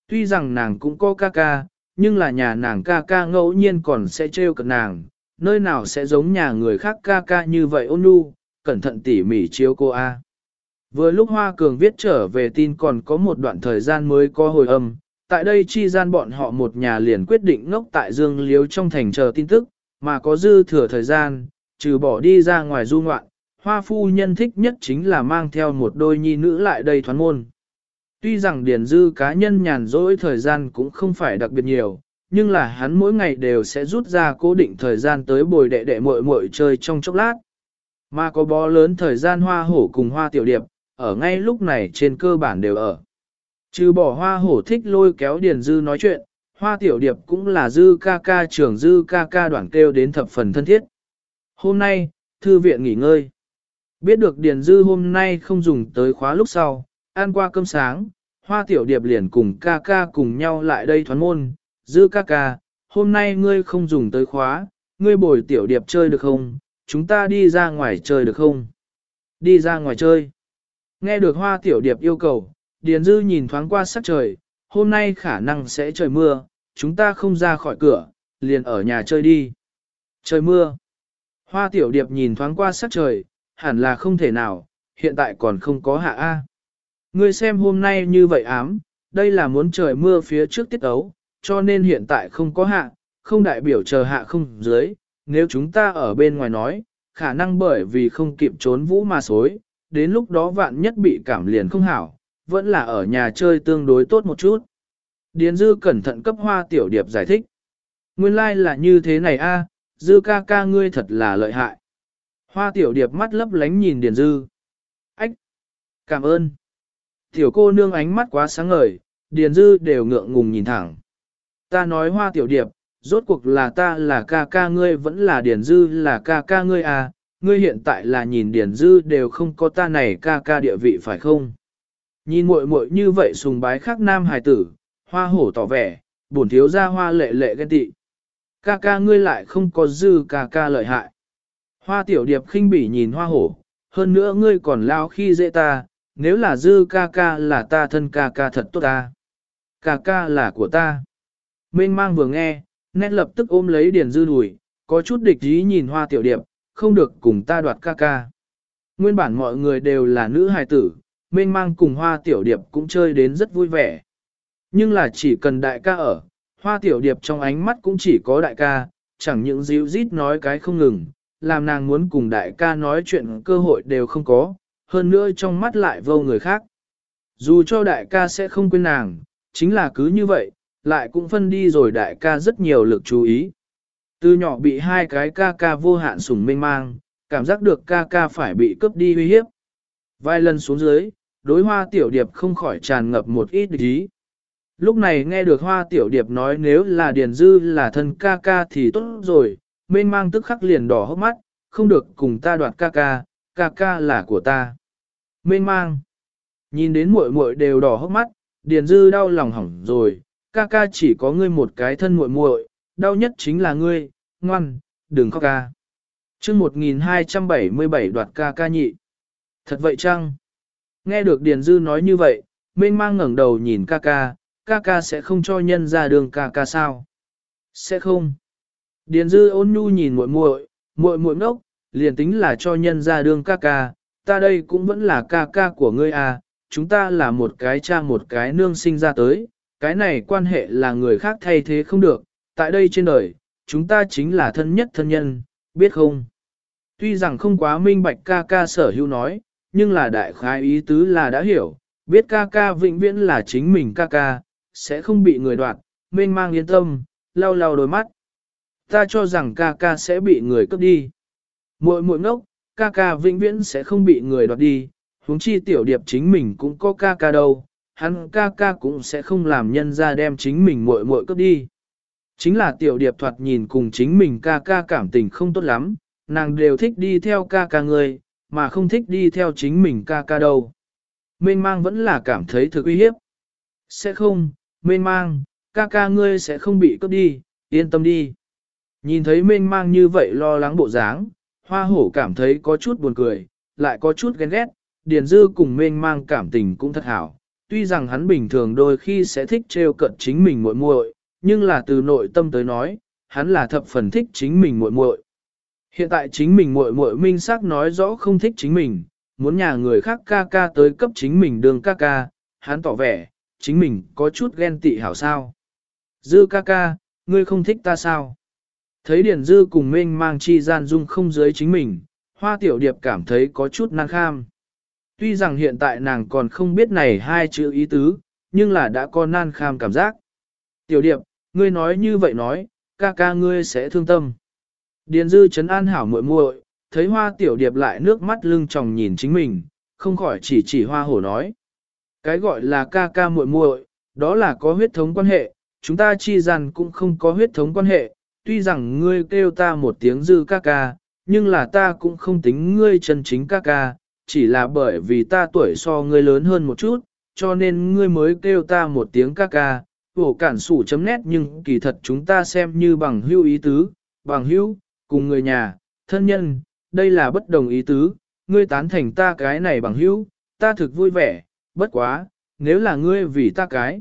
Tuy rằng nàng cũng có ca ca, nhưng là nhà nàng ca ca ngẫu nhiên còn sẽ trêu cận nàng, nơi nào sẽ giống nhà người khác ca ca như vậy ôn nhu, cẩn thận tỉ mỉ chiếu cô A. Vừa lúc Hoa Cường viết trở về tin còn có một đoạn thời gian mới có hồi âm, tại đây chi gian bọn họ một nhà liền quyết định ngốc tại Dương Liếu trong thành chờ tin tức, mà có dư thừa thời gian, trừ bỏ đi ra ngoài du ngoạn, Hoa Phu nhân thích nhất chính là mang theo một đôi nhi nữ lại đây thoán môn. Tuy rằng Điền dư cá nhân nhàn rỗi thời gian cũng không phải đặc biệt nhiều, nhưng là hắn mỗi ngày đều sẽ rút ra cố định thời gian tới bồi đệ đệ muội muội chơi trong chốc lát. Mà có bó lớn thời gian hoa hổ cùng hoa tiểu điệp, ở ngay lúc này trên cơ bản đều ở. Trừ bỏ hoa hổ thích lôi kéo Điền Dư nói chuyện, hoa tiểu điệp cũng là Dư ca ca trưởng Dư ca ca đoạn kêu đến thập phần thân thiết. Hôm nay, thư viện nghỉ ngơi. Biết được Điền Dư hôm nay không dùng tới khóa lúc sau, ăn qua cơm sáng, hoa tiểu điệp liền cùng ca ca cùng nhau lại đây thoán môn. Dư ca ca, hôm nay ngươi không dùng tới khóa, ngươi bồi tiểu điệp chơi được không? Chúng ta đi ra ngoài chơi được không? Đi ra ngoài chơi. Nghe được hoa tiểu điệp yêu cầu, Điền Dư nhìn thoáng qua sắc trời, hôm nay khả năng sẽ trời mưa, chúng ta không ra khỏi cửa, liền ở nhà chơi đi. Trời mưa. Hoa tiểu điệp nhìn thoáng qua sắc trời, hẳn là không thể nào, hiện tại còn không có hạ A. Ngươi xem hôm nay như vậy ám, đây là muốn trời mưa phía trước tiết ấu, cho nên hiện tại không có hạ, không đại biểu chờ hạ không dưới, nếu chúng ta ở bên ngoài nói, khả năng bởi vì không kịp trốn vũ mà xối, đến lúc đó vạn nhất bị cảm liền không hảo, vẫn là ở nhà chơi tương đối tốt một chút. Điền Dư cẩn thận cấp hoa tiểu điệp giải thích. Nguyên lai like là như thế này a, Dư ca ca ngươi thật là lợi hại. Hoa tiểu điệp mắt lấp lánh nhìn Điền Dư. Ách! Cảm ơn! Tiểu cô nương ánh mắt quá sáng ngời, Điền Dư đều ngượng ngùng nhìn thẳng. Ta nói hoa tiểu điệp, rốt cuộc là ta là ca ca ngươi vẫn là Điền Dư là ca ca ngươi à, ngươi hiện tại là nhìn Điền Dư đều không có ta này ca ca địa vị phải không? Nhìn muội muội như vậy sùng bái khác nam hài tử, hoa hổ tỏ vẻ, bổn thiếu ra hoa lệ lệ ghen tị. Ca ca ngươi lại không có dư ca ca lợi hại. Hoa tiểu điệp khinh bỉ nhìn hoa hổ, hơn nữa ngươi còn lao khi dễ ta, nếu là dư ca ca là ta thân ca ca thật tốt ta. Ca ca là của ta. Mênh mang vừa nghe, nét lập tức ôm lấy điền dư đùi, có chút địch ý nhìn hoa tiểu điệp, không được cùng ta đoạt ca ca. Nguyên bản mọi người đều là nữ hài tử, mênh mang cùng hoa tiểu điệp cũng chơi đến rất vui vẻ. Nhưng là chỉ cần đại ca ở, hoa tiểu điệp trong ánh mắt cũng chỉ có đại ca, chẳng những díu rít nói cái không ngừng, làm nàng muốn cùng đại ca nói chuyện cơ hội đều không có, hơn nữa trong mắt lại vô người khác. Dù cho đại ca sẽ không quên nàng, chính là cứ như vậy, lại cũng phân đi rồi đại ca rất nhiều lực chú ý. Từ nhỏ bị hai cái ca ca vô hạn sủng mênh mang, cảm giác được ca ca phải bị cướp đi uy hiếp. Vài lần xuống dưới, đối hoa tiểu điệp không khỏi tràn ngập một ít ý. Lúc này nghe được hoa tiểu điệp nói nếu là Điền Dư là thân ca ca thì tốt rồi, mênh mang tức khắc liền đỏ hốc mắt, không được cùng ta đoạt ca ca, ca ca là của ta. Mênh mang, nhìn đến muội muội đều đỏ hốc mắt, Điền Dư đau lòng hỏng rồi, ca ca chỉ có ngươi một cái thân muội muội, đau nhất chính là ngươi, ngoan, đừng khóc ca. chương 1277 đoạt ca ca nhị. Thật vậy chăng? Nghe được Điền Dư nói như vậy, mênh mang ngẩng đầu nhìn ca ca, ca ca sẽ không cho nhân ra đường ca ca sao? Sẽ không. Điền Dư ôn nhu nhìn muội muội, muội muội ngốc, liền tính là cho nhân ra đương ca ca, ta đây cũng vẫn là ca ca của ngươi à, chúng ta là một cái cha một cái nương sinh ra tới, cái này quan hệ là người khác thay thế không được, tại đây trên đời, chúng ta chính là thân nhất thân nhân, biết không? Tuy rằng không quá minh bạch ca ca sở hữu nói, nhưng là đại khái ý tứ là đã hiểu, biết ca ca vĩnh viễn là chính mình ca ca, sẽ không bị người đoạt, mênh mang yên tâm, lau lau đôi mắt. Ta cho rằng ca ca sẽ bị người cướp đi. Muội muội ngốc, ca ca vĩnh viễn sẽ không bị người đoạt đi, huống chi tiểu điệp chính mình cũng có ca ca đâu, hắn ca ca cũng sẽ không làm nhân ra đem chính mình muội muội cướp đi. Chính là tiểu điệp thoạt nhìn cùng chính mình ca ca cảm tình không tốt lắm, nàng đều thích đi theo ca ca người, mà không thích đi theo chính mình ca ca đâu. Mênh mang vẫn là cảm thấy thực uy hiếp. Sẽ không, mênh mang, ca ca ngươi sẽ không bị cướp đi, yên tâm đi. Nhìn thấy mênh mang như vậy lo lắng bộ dáng, hoa hổ cảm thấy có chút buồn cười, lại có chút ghen ghét, điền dư cùng mênh mang cảm tình cũng thật hảo. Tuy rằng hắn bình thường đôi khi sẽ thích trêu cận chính mình muội muội, nhưng là từ nội tâm tới nói, hắn là thập phần thích chính mình muội muội. Hiện tại chính mình muội muội minh xác nói rõ không thích chính mình, muốn nhà người khác ca ca tới cấp chính mình đường ca ca, hắn tỏ vẻ, chính mình có chút ghen tị hảo sao. Dư ca ca, ngươi không thích ta sao? Thấy Điền Dư cùng mênh mang chi gian dung không dưới chính mình, hoa tiểu điệp cảm thấy có chút năng kham. Tuy rằng hiện tại nàng còn không biết này hai chữ ý tứ, nhưng là đã có nan kham cảm giác. Tiểu điệp, ngươi nói như vậy nói, ca ca ngươi sẽ thương tâm. Điền dư chấn an hảo muội muội, thấy hoa tiểu điệp lại nước mắt lưng tròng nhìn chính mình, không khỏi chỉ chỉ hoa hổ nói. Cái gọi là ca ca muội muội, đó là có huyết thống quan hệ, chúng ta chi rằng cũng không có huyết thống quan hệ, tuy rằng ngươi kêu ta một tiếng dư ca ca, nhưng là ta cũng không tính ngươi chân chính ca ca, chỉ là bởi vì ta tuổi so ngươi lớn hơn một chút, cho nên ngươi mới kêu ta một tiếng ca ca, vổ cản sủ chấm nét nhưng kỳ thật chúng ta xem như bằng hữu ý tứ, bằng hữu, cùng người nhà, thân nhân, đây là bất đồng ý tứ, ngươi tán thành ta cái này bằng hữu, ta thực vui vẻ, bất quá, nếu là ngươi vì ta cái.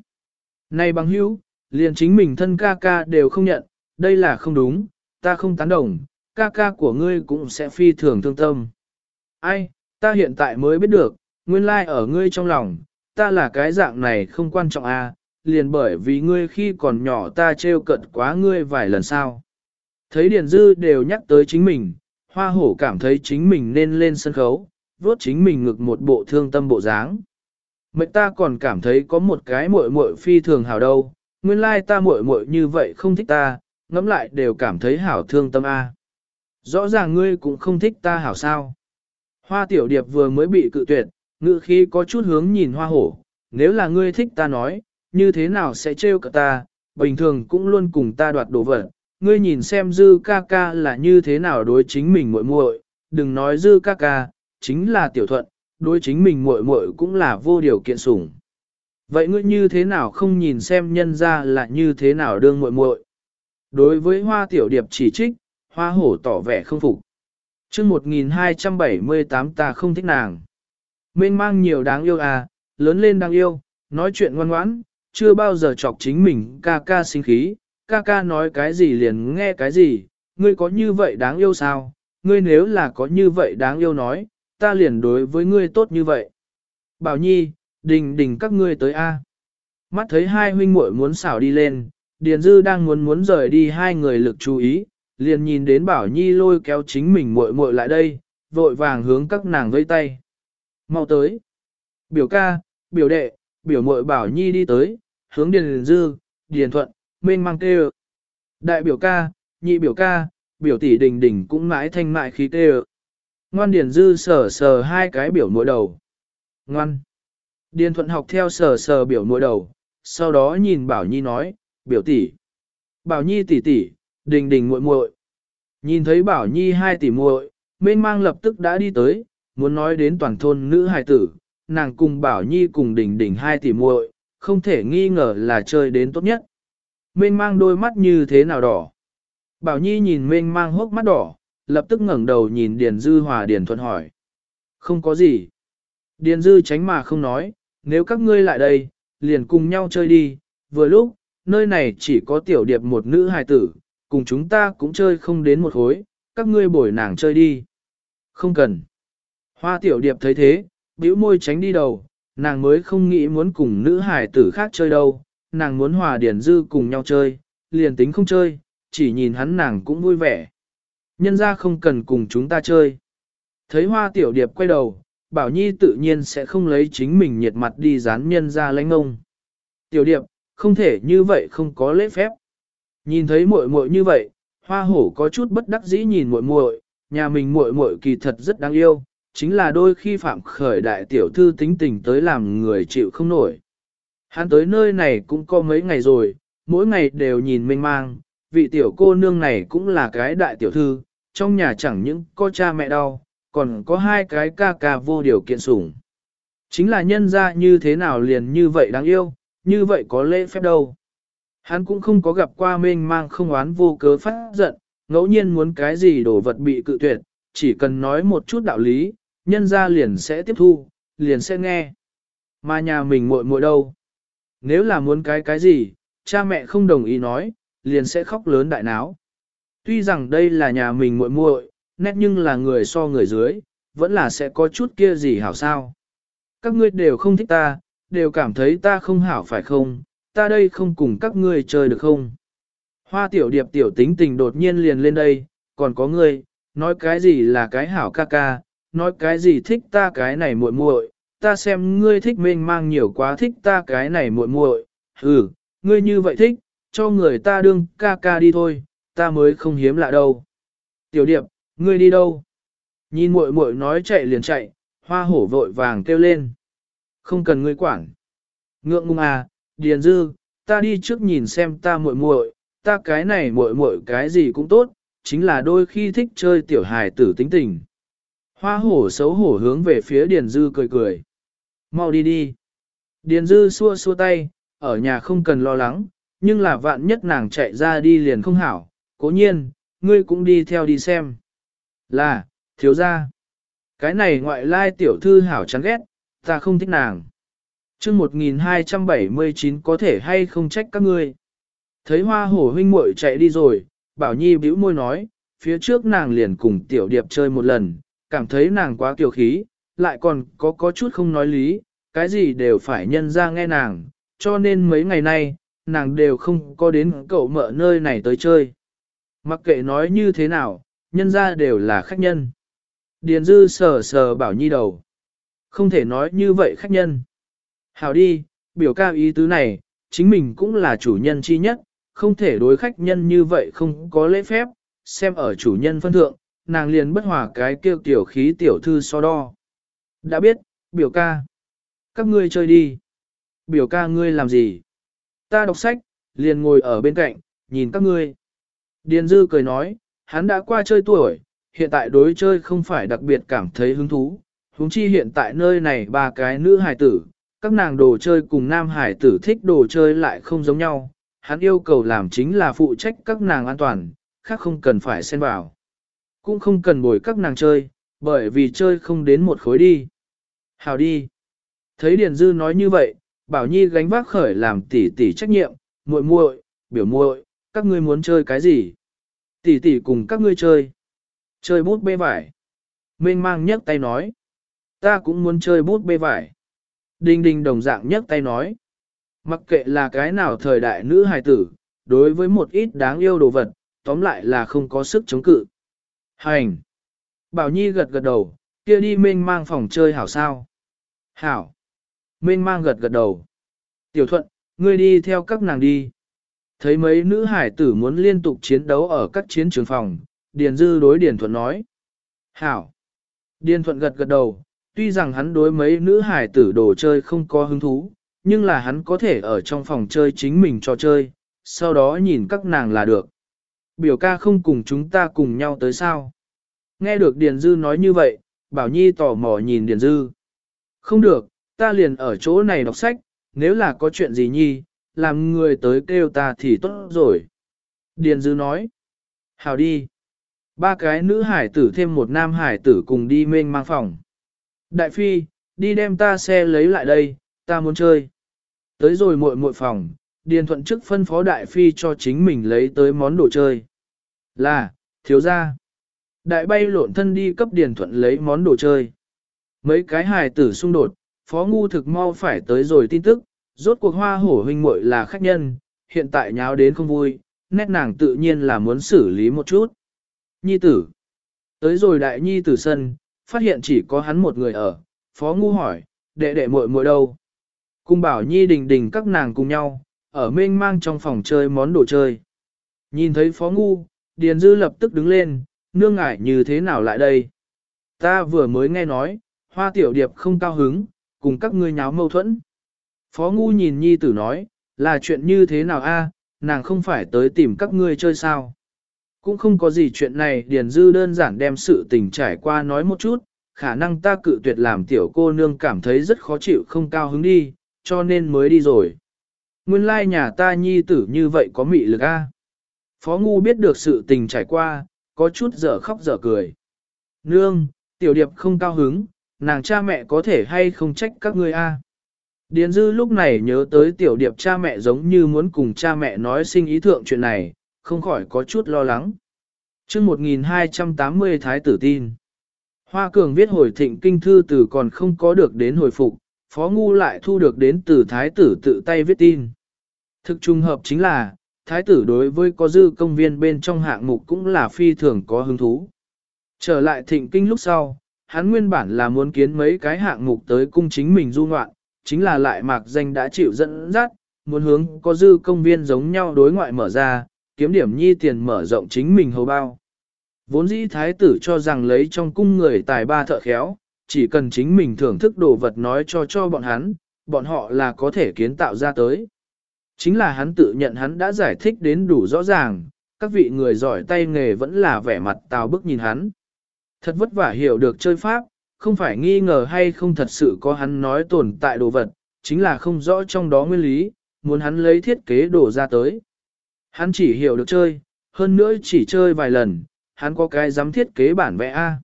Này bằng hữu, liền chính mình thân ca ca đều không nhận, đây là không đúng, ta không tán đồng, ca ca của ngươi cũng sẽ phi thường thương tâm. Ai, ta hiện tại mới biết được, nguyên lai like ở ngươi trong lòng, ta là cái dạng này không quan trọng à, liền bởi vì ngươi khi còn nhỏ ta trêu cận quá ngươi vài lần sao. Thấy Điền Dư đều nhắc tới chính mình, hoa hổ cảm thấy chính mình nên lên sân khấu, vốt chính mình ngực một bộ thương tâm bộ dáng. Mệnh ta còn cảm thấy có một cái muội muội phi thường hảo đâu, nguyên lai ta muội muội như vậy không thích ta, ngẫm lại đều cảm thấy hảo thương tâm a. Rõ ràng ngươi cũng không thích ta hảo sao. Hoa tiểu điệp vừa mới bị cự tuyệt, ngự khí có chút hướng nhìn hoa hổ, nếu là ngươi thích ta nói, như thế nào sẽ trêu cả ta, bình thường cũng luôn cùng ta đoạt đồ vật. Ngươi nhìn xem dư ca ca là như thế nào đối chính mình muội muội, đừng nói dư ca ca, chính là tiểu thuận, đối chính mình muội muội cũng là vô điều kiện sủng. Vậy ngươi như thế nào không nhìn xem nhân ra là như thế nào đương muội muội? Đối với hoa tiểu điệp chỉ trích, hoa hổ tỏ vẻ không phục. chương 1278 ta không thích nàng. Mênh mang nhiều đáng yêu à, lớn lên đáng yêu, nói chuyện ngoan ngoãn, chưa bao giờ chọc chính mình ca ca sinh khí, ca ca nói cái gì liền nghe cái gì, ngươi có như vậy đáng yêu sao, ngươi nếu là có như vậy đáng yêu nói, ta liền đối với ngươi tốt như vậy. Bảo Nhi, đình đình các ngươi tới A. Mắt thấy hai huynh muội muốn xảo đi lên, Điền Dư đang muốn muốn rời đi hai người lực chú ý, liền nhìn đến Bảo Nhi lôi kéo chính mình muội muội lại đây, vội vàng hướng các nàng vây tay. Mau tới. Biểu ca, biểu đệ, biểu muội Bảo Nhi đi tới, hướng Điền Dư, Điền Thuận, mênh mang tê Đại biểu ca, nhị biểu ca, biểu tỷ đình đình cũng mãi thanh mại khí tê Ngoan Điền Dư sờ sờ hai cái biểu muội đầu. Ngoan. Điền Thuận học theo sờ sờ biểu muội đầu, sau đó nhìn Bảo Nhi nói, biểu tỷ. Bảo Nhi tỷ tỷ, đình đình muội muội. Nhìn thấy Bảo Nhi hai tỷ muội, mênh mang lập tức đã đi tới, muốn nói đến toàn thôn nữ hài tử, nàng cùng Bảo Nhi cùng đình đình hai tỷ muội, không thể nghi ngờ là chơi đến tốt nhất. Mênh mang đôi mắt như thế nào đỏ. Bảo Nhi nhìn mênh mang hốc mắt đỏ, lập tức ngẩng đầu nhìn Điền Dư Hòa Điền Thuận hỏi. Không có gì. Điền Dư tránh mà không nói, nếu các ngươi lại đây, liền cùng nhau chơi đi, vừa lúc, nơi này chỉ có tiểu điệp một nữ hài tử, cùng chúng ta cũng chơi không đến một hối, các ngươi bồi nàng chơi đi. Không cần. Hoa tiểu điệp thấy thế, bĩu môi tránh đi đầu, nàng mới không nghĩ muốn cùng nữ hài tử khác chơi đâu, nàng muốn hòa điển dư cùng nhau chơi, liền tính không chơi, chỉ nhìn hắn nàng cũng vui vẻ. Nhân ra không cần cùng chúng ta chơi. Thấy hoa tiểu điệp quay đầu, bảo nhi tự nhiên sẽ không lấy chính mình nhiệt mặt đi dán nhân ra lãnh ông. Tiểu điệp, không thể như vậy không có lễ phép. Nhìn thấy muội muội như vậy, hoa hổ có chút bất đắc dĩ nhìn muội muội, nhà mình muội muội kỳ thật rất đáng yêu, chính là đôi khi phạm khởi đại tiểu thư tính tình tới làm người chịu không nổi. Hắn tới nơi này cũng có mấy ngày rồi, mỗi ngày đều nhìn mênh mang, vị tiểu cô nương này cũng là cái đại tiểu thư, trong nhà chẳng những có cha mẹ đau, còn có hai cái ca ca vô điều kiện sủng. Chính là nhân ra như thế nào liền như vậy đáng yêu, như vậy có lễ phép đâu. Hắn cũng không có gặp qua mênh mang không oán vô cớ phát giận, ngẫu nhiên muốn cái gì đồ vật bị cự tuyệt, chỉ cần nói một chút đạo lý, nhân ra liền sẽ tiếp thu, liền sẽ nghe. Mà nhà mình muội muội đâu? Nếu là muốn cái cái gì, cha mẹ không đồng ý nói, liền sẽ khóc lớn đại náo. Tuy rằng đây là nhà mình muội muội, nét nhưng là người so người dưới, vẫn là sẽ có chút kia gì hảo sao. Các ngươi đều không thích ta, đều cảm thấy ta không hảo phải không, ta đây không cùng các ngươi chơi được không. Hoa tiểu điệp tiểu tính tình đột nhiên liền lên đây, còn có ngươi, nói cái gì là cái hảo ca ca, nói cái gì thích ta cái này muội muội, ta xem ngươi thích mênh mang nhiều quá thích ta cái này muội muội, ừ, ngươi như vậy thích, cho người ta đương ca ca đi thôi, ta mới không hiếm lạ đâu. Tiểu điệp, ngươi đi đâu? Nhìn muội muội nói chạy liền chạy, hoa hổ vội vàng kêu lên. Không cần ngươi quản. Ngượng ngung à, Điền Dư, ta đi trước nhìn xem ta muội muội, ta cái này muội muội cái gì cũng tốt, chính là đôi khi thích chơi tiểu hài tử tính tình. Hoa hổ xấu hổ hướng về phía Điền Dư cười cười. Mau đi đi. Điền Dư xua xua tay, ở nhà không cần lo lắng, nhưng là vạn nhất nàng chạy ra đi liền không hảo, cố nhiên, ngươi cũng đi theo đi xem. Là, thiếu ra. Cái này ngoại lai tiểu thư hảo chán ghét, ta không thích nàng. chương 1279 có thể hay không trách các ngươi. Thấy hoa hổ huynh muội chạy đi rồi, Bảo Nhi bĩu môi nói, phía trước nàng liền cùng tiểu điệp chơi một lần, cảm thấy nàng quá kiều khí, lại còn có có chút không nói lý, cái gì đều phải nhân ra nghe nàng, cho nên mấy ngày nay, nàng đều không có đến cậu mợ nơi này tới chơi. Mặc kệ nói như thế nào, nhân ra đều là khách nhân. Điền dư sờ sờ bảo nhi đầu. Không thể nói như vậy khách nhân. Hào đi, biểu ca ý tứ này, chính mình cũng là chủ nhân chi nhất, không thể đối khách nhân như vậy không có lễ phép, xem ở chủ nhân phân thượng, nàng liền bất hòa cái kêu tiểu khí tiểu thư so đo. Đã biết, biểu ca. Các ngươi chơi đi. Biểu ca ngươi làm gì? Ta đọc sách, liền ngồi ở bên cạnh, nhìn các ngươi. Điền dư cười nói, hắn đã qua chơi tuổi, hiện tại đối chơi không phải đặc biệt cảm thấy hứng thú huống chi hiện tại nơi này ba cái nữ hài tử, các nàng đồ chơi cùng nam hải tử thích đồ chơi lại không giống nhau. Hắn yêu cầu làm chính là phụ trách các nàng an toàn, khác không cần phải xen vào. Cũng không cần bồi các nàng chơi, bởi vì chơi không đến một khối đi. Hào đi. Thấy Điền Dư nói như vậy, Bảo Nhi gánh vác khởi làm tỷ tỷ trách nhiệm, muội muội, biểu muội, các ngươi muốn chơi cái gì? Tỷ tỷ cùng các ngươi chơi. Chơi bút bê vải. Mênh mang nhấc tay nói. Ta cũng muốn chơi bút bê vải. Đinh đinh đồng dạng nhấc tay nói. Mặc kệ là cái nào thời đại nữ hài tử, đối với một ít đáng yêu đồ vật, tóm lại là không có sức chống cự. Hành! Bảo Nhi gật gật đầu, kia đi mênh mang phòng chơi hảo sao? Hảo! Mênh mang gật gật đầu. Tiểu thuận, ngươi đi theo các nàng đi. Thấy mấy nữ hải tử muốn liên tục chiến đấu ở các chiến trường phòng, Điền Dư đối Điền Thuận nói. Hảo! Điền Thuận gật gật đầu, tuy rằng hắn đối mấy nữ hải tử đồ chơi không có hứng thú, nhưng là hắn có thể ở trong phòng chơi chính mình cho chơi, sau đó nhìn các nàng là được. Biểu ca không cùng chúng ta cùng nhau tới sao? Nghe được Điền Dư nói như vậy, Bảo Nhi tò mò nhìn Điền Dư. Không được, ta liền ở chỗ này đọc sách, nếu là có chuyện gì nhi, làm người tới kêu ta thì tốt rồi. Điền Dư nói. Hào đi. Ba cái nữ hải tử thêm một nam hải tử cùng đi mênh mang phòng. Đại phi, đi đem ta xe lấy lại đây, ta muốn chơi. Tới rồi muội muội phòng, Điền Thuận trước phân phó Đại Phi cho chính mình lấy tới món đồ chơi. Là, thiếu gia. Đại bay lộn thân đi cấp Điền Thuận lấy món đồ chơi. Mấy cái hài tử xung đột, Phó Ngu thực mau phải tới rồi tin tức, rốt cuộc hoa hổ huynh muội là khách nhân, hiện tại nháo đến không vui, nét nàng tự nhiên là muốn xử lý một chút. Nhi tử. Tới rồi đại nhi tử sân, phát hiện chỉ có hắn một người ở, Phó Ngu hỏi, đệ đệ muội muội đâu? Cung bảo nhi đình đình các nàng cùng nhau, ở mênh mang trong phòng chơi món đồ chơi. Nhìn thấy phó ngu, Điền Dư lập tức đứng lên, nương ngại như thế nào lại đây. Ta vừa mới nghe nói, hoa tiểu điệp không cao hứng, cùng các ngươi nháo mâu thuẫn. Phó ngu nhìn nhi tử nói, là chuyện như thế nào a? nàng không phải tới tìm các ngươi chơi sao. Cũng không có gì chuyện này Điền Dư đơn giản đem sự tình trải qua nói một chút, khả năng ta cự tuyệt làm tiểu cô nương cảm thấy rất khó chịu không cao hứng đi, cho nên mới đi rồi. Nguyên lai nhà ta nhi tử như vậy có mị lực a. Phó Ngu biết được sự tình trải qua, có chút dở khóc dở cười. Nương, tiểu điệp không cao hứng, nàng cha mẹ có thể hay không trách các ngươi a? Điền dư lúc này nhớ tới tiểu điệp cha mẹ giống như muốn cùng cha mẹ nói sinh ý thượng chuyện này, không khỏi có chút lo lắng. chương 1280 Thái tử tin. Hoa Cường viết hồi thịnh kinh thư từ còn không có được đến hồi phục, Phó Ngu lại thu được đến từ Thái tử tự tay viết tin. Thực trùng hợp chính là, Thái tử đối với có dư công viên bên trong hạng mục cũng là phi thường có hứng thú. Trở lại thịnh kinh lúc sau, hắn nguyên bản là muốn kiến mấy cái hạng mục tới cung chính mình du ngoạn, chính là lại mạc danh đã chịu dẫn dắt, muốn hướng có dư công viên giống nhau đối ngoại mở ra, kiếm điểm nhi tiền mở rộng chính mình hầu bao. Vốn dĩ thái tử cho rằng lấy trong cung người tài ba thợ khéo, chỉ cần chính mình thưởng thức đồ vật nói cho cho bọn hắn, bọn họ là có thể kiến tạo ra tới. Chính là hắn tự nhận hắn đã giải thích đến đủ rõ ràng, các vị người giỏi tay nghề vẫn là vẻ mặt tào bức nhìn hắn. Thật vất vả hiểu được chơi pháp, không phải nghi ngờ hay không thật sự có hắn nói tồn tại đồ vật, chính là không rõ trong đó nguyên lý, muốn hắn lấy thiết kế đồ ra tới. Hắn chỉ hiểu được chơi, hơn nữa chỉ chơi vài lần, hắn có cái dám thiết kế bản vẽ A.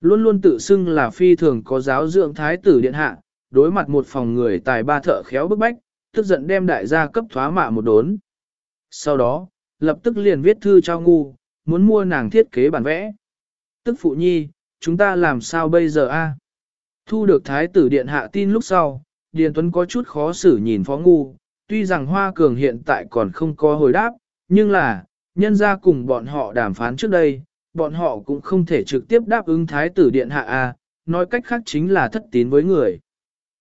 Luôn luôn tự xưng là phi thường có giáo dưỡng thái tử điện hạ, đối mặt một phòng người tài ba thợ khéo bức bách, tức giận đem đại gia cấp thoá mạ một đốn. Sau đó, lập tức liền viết thư cho ngu, muốn mua nàng thiết kế bản vẽ. Tức phụ nhi, chúng ta làm sao bây giờ a? Thu được thái tử điện hạ tin lúc sau, Điền Tuấn có chút khó xử nhìn phó ngu, tuy rằng Hoa Cường hiện tại còn không có hồi đáp, nhưng là, nhân ra cùng bọn họ đàm phán trước đây, bọn họ cũng không thể trực tiếp đáp ứng thái tử điện hạ a, nói cách khác chính là thất tín với người.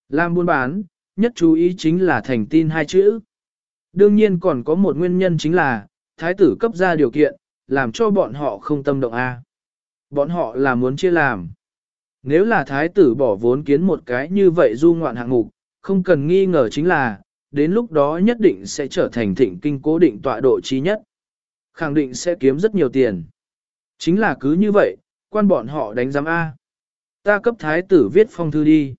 Làm buôn bán, nhất chú ý chính là thành tin hai chữ. Đương nhiên còn có một nguyên nhân chính là, thái tử cấp ra điều kiện, làm cho bọn họ không tâm động A. Bọn họ là muốn chia làm. Nếu là thái tử bỏ vốn kiến một cái như vậy du ngoạn hạng mục, không cần nghi ngờ chính là, đến lúc đó nhất định sẽ trở thành thịnh kinh cố định tọa độ trí nhất. Khẳng định sẽ kiếm rất nhiều tiền. Chính là cứ như vậy, quan bọn họ đánh giám A. Ta cấp thái tử viết phong thư đi.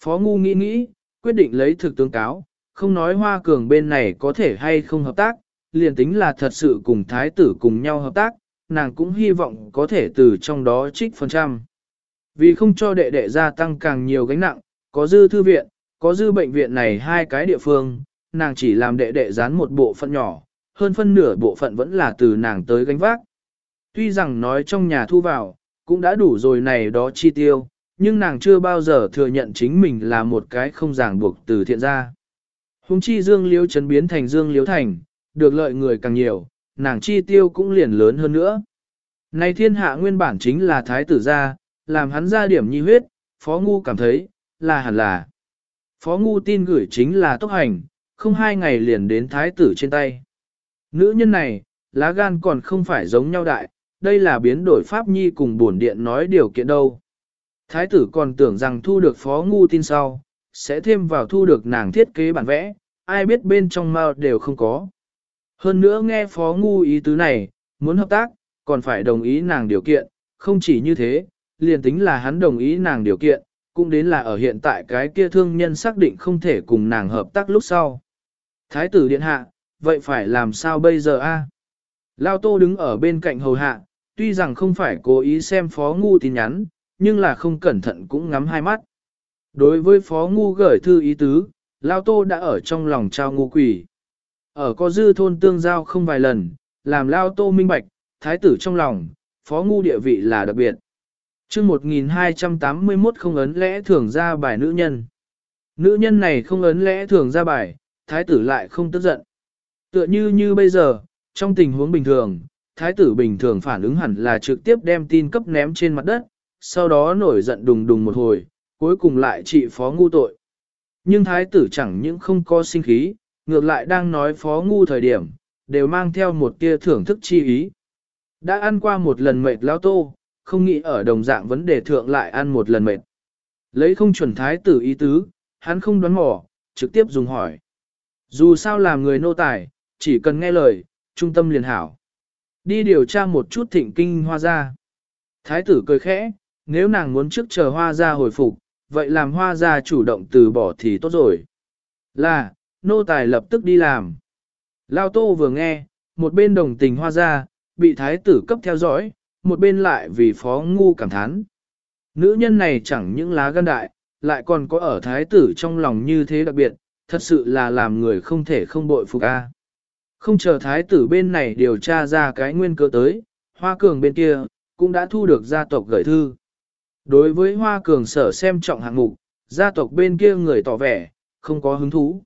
Phó Ngu nghĩ nghĩ, quyết định lấy thực tướng cáo, không nói hoa cường bên này có thể hay không hợp tác, liền tính là thật sự cùng thái tử cùng nhau hợp tác, nàng cũng hy vọng có thể từ trong đó trích phần trăm. Vì không cho đệ đệ gia tăng càng nhiều gánh nặng, có dư thư viện, có dư bệnh viện này hai cái địa phương, nàng chỉ làm đệ đệ dán một bộ phận nhỏ, hơn phân nửa bộ phận vẫn là từ nàng tới gánh vác. Tuy rằng nói trong nhà thu vào, cũng đã đủ rồi này đó chi tiêu, nhưng nàng chưa bao giờ thừa nhận chính mình là một cái không ràng buộc từ thiện ra. Hùng chi dương liếu chấn biến thành dương liếu thành, được lợi người càng nhiều, nàng chi tiêu cũng liền lớn hơn nữa. Này thiên hạ nguyên bản chính là thái tử gia, làm hắn ra điểm nhi huyết, phó ngu cảm thấy, là hẳn là. Phó ngu tin gửi chính là tốc hành, không hai ngày liền đến thái tử trên tay. Nữ nhân này, lá gan còn không phải giống nhau đại, đây là biến đổi pháp nhi cùng bổn điện nói điều kiện đâu. Thái tử còn tưởng rằng thu được phó ngu tin sau, sẽ thêm vào thu được nàng thiết kế bản vẽ, ai biết bên trong mao đều không có. Hơn nữa nghe phó ngu ý tứ này, muốn hợp tác, còn phải đồng ý nàng điều kiện, không chỉ như thế, liền tính là hắn đồng ý nàng điều kiện, cũng đến là ở hiện tại cái kia thương nhân xác định không thể cùng nàng hợp tác lúc sau. Thái tử điện hạ, vậy phải làm sao bây giờ a? Lao Tô đứng ở bên cạnh hầu hạ, tuy rằng không phải cố ý xem phó ngu tin nhắn, nhưng là không cẩn thận cũng ngắm hai mắt. Đối với phó ngu gửi thư ý tứ, Lao Tô đã ở trong lòng trao ngu quỷ. Ở có dư thôn tương giao không vài lần, làm Lao Tô minh bạch, thái tử trong lòng, phó ngu địa vị là đặc biệt chương 1281 không ấn lẽ thường ra bài nữ nhân. Nữ nhân này không ấn lẽ thường ra bài, thái tử lại không tức giận. Tựa như như bây giờ, trong tình huống bình thường, thái tử bình thường phản ứng hẳn là trực tiếp đem tin cấp ném trên mặt đất, sau đó nổi giận đùng đùng một hồi, cuối cùng lại trị phó ngu tội. Nhưng thái tử chẳng những không có sinh khí, ngược lại đang nói phó ngu thời điểm, đều mang theo một tia thưởng thức chi ý. Đã ăn qua một lần mệt lao tô, không nghĩ ở đồng dạng vấn đề thượng lại ăn một lần mệt. Lấy không chuẩn thái tử ý tứ, hắn không đoán mò, trực tiếp dùng hỏi. Dù sao làm người nô tài, chỉ cần nghe lời, trung tâm liền hảo. Đi điều tra một chút thịnh kinh hoa ra. Thái tử cười khẽ, nếu nàng muốn trước chờ hoa ra hồi phục, vậy làm hoa ra chủ động từ bỏ thì tốt rồi. Là, nô tài lập tức đi làm. Lao tô vừa nghe, một bên đồng tình hoa ra, bị thái tử cấp theo dõi, một bên lại vì phó ngu cảm thán. Nữ nhân này chẳng những lá gan đại, lại còn có ở thái tử trong lòng như thế đặc biệt, thật sự là làm người không thể không bội phục a. Không chờ thái tử bên này điều tra ra cái nguyên cơ tới, hoa cường bên kia, cũng đã thu được gia tộc gửi thư. Đối với hoa cường sở xem trọng hạng mục, gia tộc bên kia người tỏ vẻ, không có hứng thú.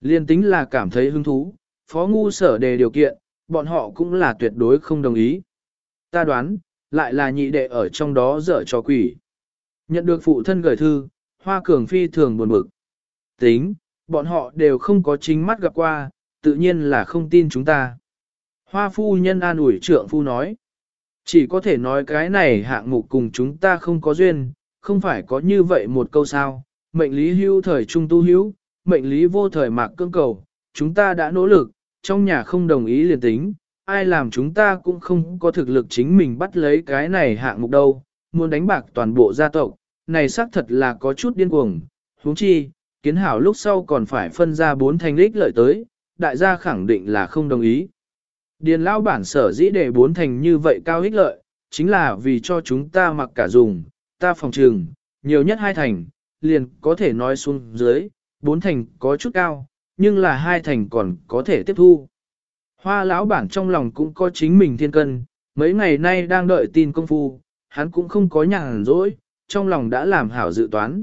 Liên tính là cảm thấy hứng thú, phó ngu sở đề điều kiện, bọn họ cũng là tuyệt đối không đồng ý. Ta đoán, lại là nhị đệ ở trong đó dở cho quỷ. Nhận được phụ thân gửi thư, hoa cường phi thường buồn bực. Tính, bọn họ đều không có chính mắt gặp qua, tự nhiên là không tin chúng ta. Hoa phu nhân an ủi trượng phu nói. Chỉ có thể nói cái này hạng mục cùng chúng ta không có duyên, không phải có như vậy một câu sao, mệnh lý hưu thời trung tu hữu, mệnh lý vô thời mạc cương cầu, chúng ta đã nỗ lực, trong nhà không đồng ý liền tính, ai làm chúng ta cũng không có thực lực chính mình bắt lấy cái này hạng mục đâu, muốn đánh bạc toàn bộ gia tộc, này xác thật là có chút điên cuồng, huống chi, kiến hảo lúc sau còn phải phân ra bốn thành lích lợi tới, đại gia khẳng định là không đồng ý. Điền lao bản sở dĩ để bốn thành như vậy cao ích lợi, chính là vì cho chúng ta mặc cả dùng, ta phòng trường, nhiều nhất hai thành, liền có thể nói xuống dưới, bốn thành có chút cao, nhưng là hai thành còn có thể tiếp thu. Hoa lão bản trong lòng cũng có chính mình thiên cân, mấy ngày nay đang đợi tin công phu, hắn cũng không có nhàn rỗi, trong lòng đã làm hảo dự toán.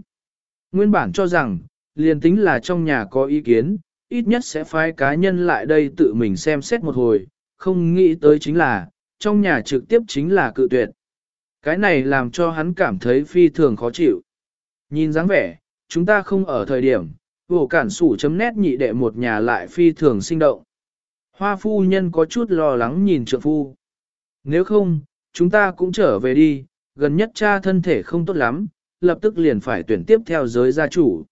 Nguyên bản cho rằng, liền tính là trong nhà có ý kiến, ít nhất sẽ phái cá nhân lại đây tự mình xem xét một hồi, không nghĩ tới chính là, trong nhà trực tiếp chính là cự tuyệt. Cái này làm cho hắn cảm thấy phi thường khó chịu. Nhìn dáng vẻ, chúng ta không ở thời điểm, vổ cản sủ chấm nét nhị đệ một nhà lại phi thường sinh động. Hoa phu nhân có chút lo lắng nhìn trượng phu. Nếu không, chúng ta cũng trở về đi, gần nhất cha thân thể không tốt lắm, lập tức liền phải tuyển tiếp theo giới gia chủ.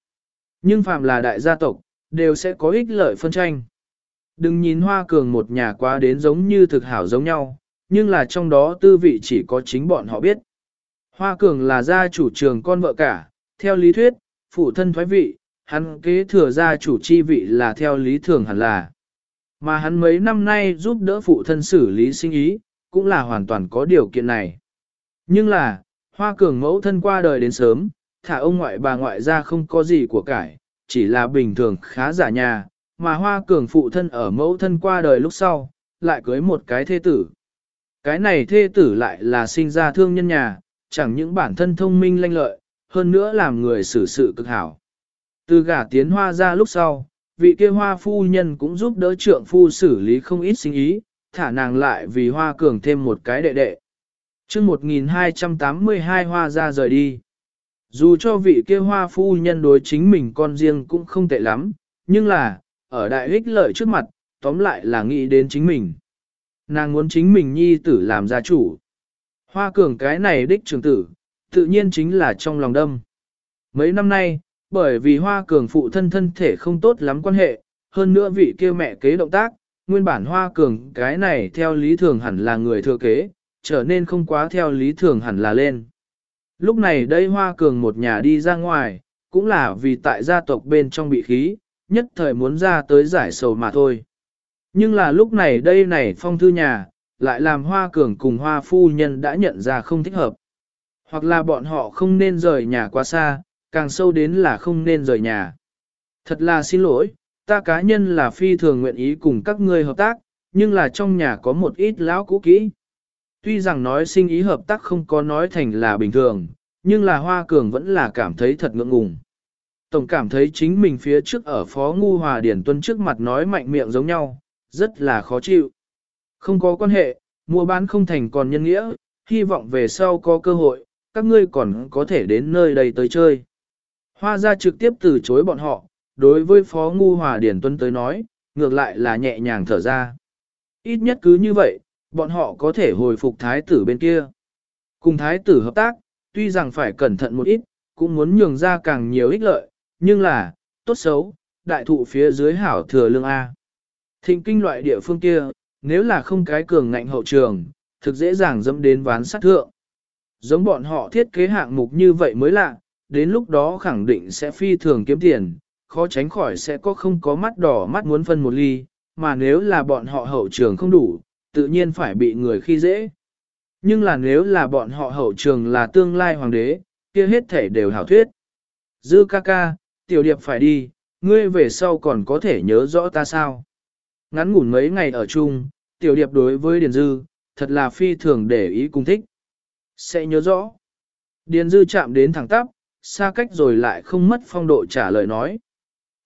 Nhưng phạm là đại gia tộc, đều sẽ có ích lợi phân tranh. Đừng nhìn hoa cường một nhà quá đến giống như thực hảo giống nhau, nhưng là trong đó tư vị chỉ có chính bọn họ biết. Hoa cường là gia chủ trường con vợ cả, theo lý thuyết, phụ thân thoái vị, hắn kế thừa gia chủ chi vị là theo lý thường hẳn là. Mà hắn mấy năm nay giúp đỡ phụ thân xử lý sinh ý, cũng là hoàn toàn có điều kiện này. Nhưng là, hoa cường mẫu thân qua đời đến sớm, thả ông ngoại bà ngoại ra không có gì của cải, chỉ là bình thường khá giả nhà, mà hoa cường phụ thân ở mẫu thân qua đời lúc sau, lại cưới một cái thê tử. Cái này thê tử lại là sinh ra thương nhân nhà, chẳng những bản thân thông minh lanh lợi, hơn nữa làm người xử sự cực hảo. Từ gả tiến hoa ra lúc sau, vị kia hoa phu nhân cũng giúp đỡ trượng phu xử lý không ít sinh ý, thả nàng lại vì hoa cường thêm một cái đệ đệ. chương 1282 hoa ra rời đi. Dù cho vị kia hoa phu nhân đối chính mình con riêng cũng không tệ lắm, nhưng là, ở đại ích lợi trước mặt, tóm lại là nghĩ đến chính mình. Nàng muốn chính mình nhi tử làm gia chủ. Hoa cường cái này đích trường tử, tự nhiên chính là trong lòng đâm. Mấy năm nay, bởi vì hoa cường phụ thân thân thể không tốt lắm quan hệ, hơn nữa vị kia mẹ kế động tác, nguyên bản hoa cường cái này theo lý thường hẳn là người thừa kế, trở nên không quá theo lý thường hẳn là lên. Lúc này đây hoa cường một nhà đi ra ngoài, cũng là vì tại gia tộc bên trong bị khí, nhất thời muốn ra tới giải sầu mà thôi. Nhưng là lúc này đây này phong thư nhà, lại làm hoa cường cùng hoa phu nhân đã nhận ra không thích hợp. Hoặc là bọn họ không nên rời nhà quá xa, càng sâu đến là không nên rời nhà. Thật là xin lỗi, ta cá nhân là phi thường nguyện ý cùng các ngươi hợp tác, nhưng là trong nhà có một ít lão cũ kỹ. Tuy rằng nói sinh ý hợp tác không có nói thành là bình thường, nhưng là Hoa Cường vẫn là cảm thấy thật ngượng ngùng. Tổng cảm thấy chính mình phía trước ở Phó Ngu Hòa Điển Tuân trước mặt nói mạnh miệng giống nhau, rất là khó chịu. Không có quan hệ, mua bán không thành còn nhân nghĩa, hy vọng về sau có cơ hội, các ngươi còn có thể đến nơi đây tới chơi. Hoa ra trực tiếp từ chối bọn họ, đối với Phó Ngu Hòa Điển Tuân tới nói, ngược lại là nhẹ nhàng thở ra. Ít nhất cứ như vậy, bọn họ có thể hồi phục thái tử bên kia. Cùng thái tử hợp tác, tuy rằng phải cẩn thận một ít, cũng muốn nhường ra càng nhiều ích lợi, nhưng là, tốt xấu, đại thụ phía dưới hảo thừa lương A. Thịnh kinh loại địa phương kia, nếu là không cái cường ngạnh hậu trường, thực dễ dàng dẫm đến ván sát thượng. Giống bọn họ thiết kế hạng mục như vậy mới lạ, đến lúc đó khẳng định sẽ phi thường kiếm tiền, khó tránh khỏi sẽ có không có mắt đỏ mắt muốn phân một ly, mà nếu là bọn họ hậu trường không đủ, tự nhiên phải bị người khi dễ. Nhưng là nếu là bọn họ hậu trường là tương lai hoàng đế, kia hết thể đều hảo thuyết. Dư ca ca, tiểu điệp phải đi, ngươi về sau còn có thể nhớ rõ ta sao. Ngắn ngủn mấy ngày ở chung, tiểu điệp đối với Điền Dư, thật là phi thường để ý cung thích. Sẽ nhớ rõ. Điền Dư chạm đến thẳng tắp, xa cách rồi lại không mất phong độ trả lời nói.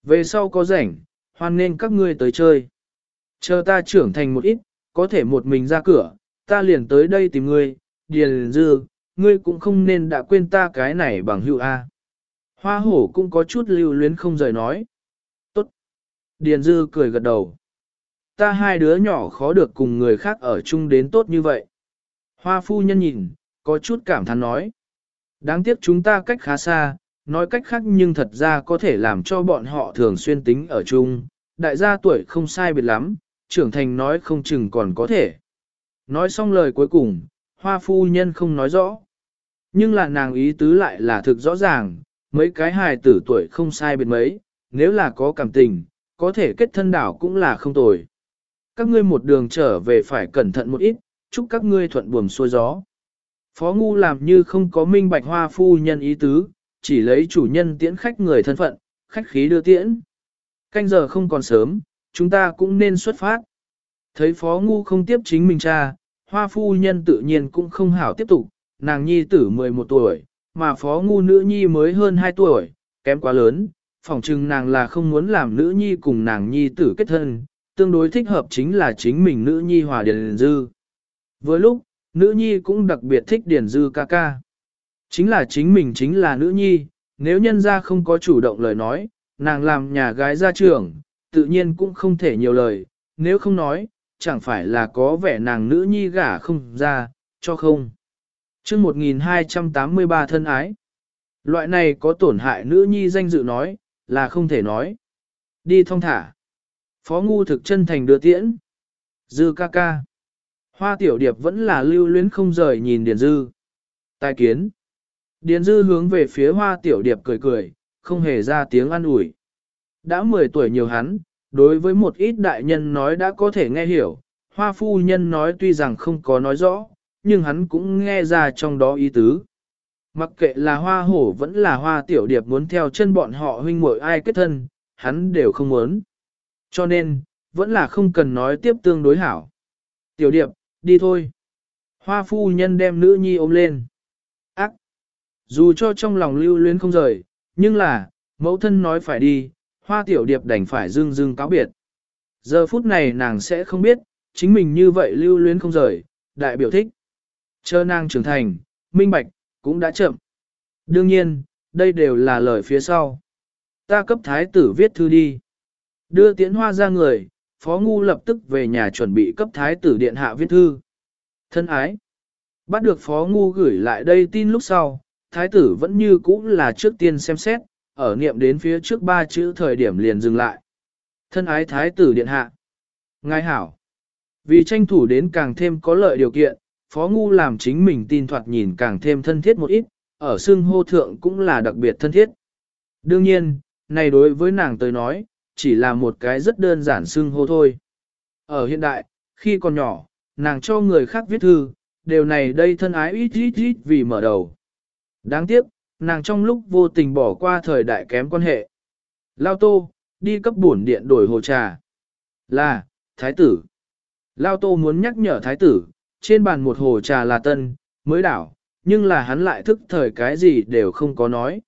Về sau có rảnh, hoan nên các ngươi tới chơi. Chờ ta trưởng thành một ít, có thể một mình ra cửa, ta liền tới đây tìm ngươi, Điền Dư, ngươi cũng không nên đã quên ta cái này bằng hữu A. Hoa hổ cũng có chút lưu luyến không rời nói. Tốt. Điền Dư cười gật đầu. Ta hai đứa nhỏ khó được cùng người khác ở chung đến tốt như vậy. Hoa phu nhân nhìn, có chút cảm thán nói. Đáng tiếc chúng ta cách khá xa, nói cách khác nhưng thật ra có thể làm cho bọn họ thường xuyên tính ở chung, đại gia tuổi không sai biệt lắm, trưởng thành nói không chừng còn có thể. Nói xong lời cuối cùng, hoa phu nhân không nói rõ. Nhưng là nàng ý tứ lại là thực rõ ràng, mấy cái hài tử tuổi không sai biệt mấy, nếu là có cảm tình, có thể kết thân đảo cũng là không tồi. Các ngươi một đường trở về phải cẩn thận một ít, chúc các ngươi thuận buồm xuôi gió. Phó Ngu làm như không có minh bạch hoa phu nhân ý tứ, chỉ lấy chủ nhân tiễn khách người thân phận, khách khí đưa tiễn. Canh giờ không còn sớm, chúng ta cũng nên xuất phát. Thấy Phó Ngu không tiếp chính mình cha, hoa phu nhân tự nhiên cũng không hảo tiếp tục, nàng nhi tử 11 tuổi, mà Phó Ngu nữ nhi mới hơn 2 tuổi, kém quá lớn, phỏng chừng nàng là không muốn làm nữ nhi cùng nàng nhi tử kết thân, tương đối thích hợp chính là chính mình nữ nhi hòa điền dư. Với lúc, nữ nhi cũng đặc biệt thích điền dư ca ca. Chính là chính mình chính là nữ nhi, nếu nhân ra không có chủ động lời nói, nàng làm nhà gái gia trưởng, tự nhiên cũng không thể nhiều lời, nếu không nói, chẳng phải là có vẻ nàng nữ nhi gả không ra, cho không. chương 1283 thân ái, loại này có tổn hại nữ nhi danh dự nói, là không thể nói. Đi thong thả. Phó ngu thực chân thành đưa tiễn. Dư ca ca. Hoa tiểu điệp vẫn là lưu luyến không rời nhìn Điền Dư. Tài kiến. Điền Dư hướng về phía hoa tiểu điệp cười cười, không hề ra tiếng an ủi. Đã 10 tuổi nhiều hắn, đối với một ít đại nhân nói đã có thể nghe hiểu, hoa phu nhân nói tuy rằng không có nói rõ, nhưng hắn cũng nghe ra trong đó ý tứ. Mặc kệ là hoa hổ vẫn là hoa tiểu điệp muốn theo chân bọn họ huynh muội ai kết thân, hắn đều không muốn. Cho nên, vẫn là không cần nói tiếp tương đối hảo. Tiểu điệp, đi thôi. Hoa phu nhân đem nữ nhi ôm lên. Ác! Dù cho trong lòng lưu luyến không rời, nhưng là, mẫu thân nói phải đi, hoa tiểu điệp đành phải dưng dưng cáo biệt. Giờ phút này nàng sẽ không biết, chính mình như vậy lưu luyến không rời, đại biểu thích. Chờ nàng trưởng thành, minh bạch, cũng đã chậm. Đương nhiên, đây đều là lời phía sau. Ta cấp thái tử viết thư đi. Đưa tiễn hoa ra người, Phó Ngu lập tức về nhà chuẩn bị cấp thái tử điện hạ viết thư. Thân ái. Bắt được Phó Ngu gửi lại đây tin lúc sau, thái tử vẫn như cũ là trước tiên xem xét, ở niệm đến phía trước ba chữ thời điểm liền dừng lại. Thân ái thái tử điện hạ. Ngài hảo. Vì tranh thủ đến càng thêm có lợi điều kiện, Phó Ngu làm chính mình tin thoạt nhìn càng thêm thân thiết một ít, ở xương hô thượng cũng là đặc biệt thân thiết. Đương nhiên, này đối với nàng tới nói, chỉ là một cái rất đơn giản xưng hô thôi. Ở hiện đại, khi còn nhỏ, nàng cho người khác viết thư, điều này đây thân ái ít ít ít vì mở đầu. Đáng tiếc, nàng trong lúc vô tình bỏ qua thời đại kém quan hệ. Lao Tô, đi cấp bổn điện đổi hồ trà. Là, Thái tử. Lao Tô muốn nhắc nhở Thái tử, trên bàn một hồ trà là tân, mới đảo, nhưng là hắn lại thức thời cái gì đều không có nói.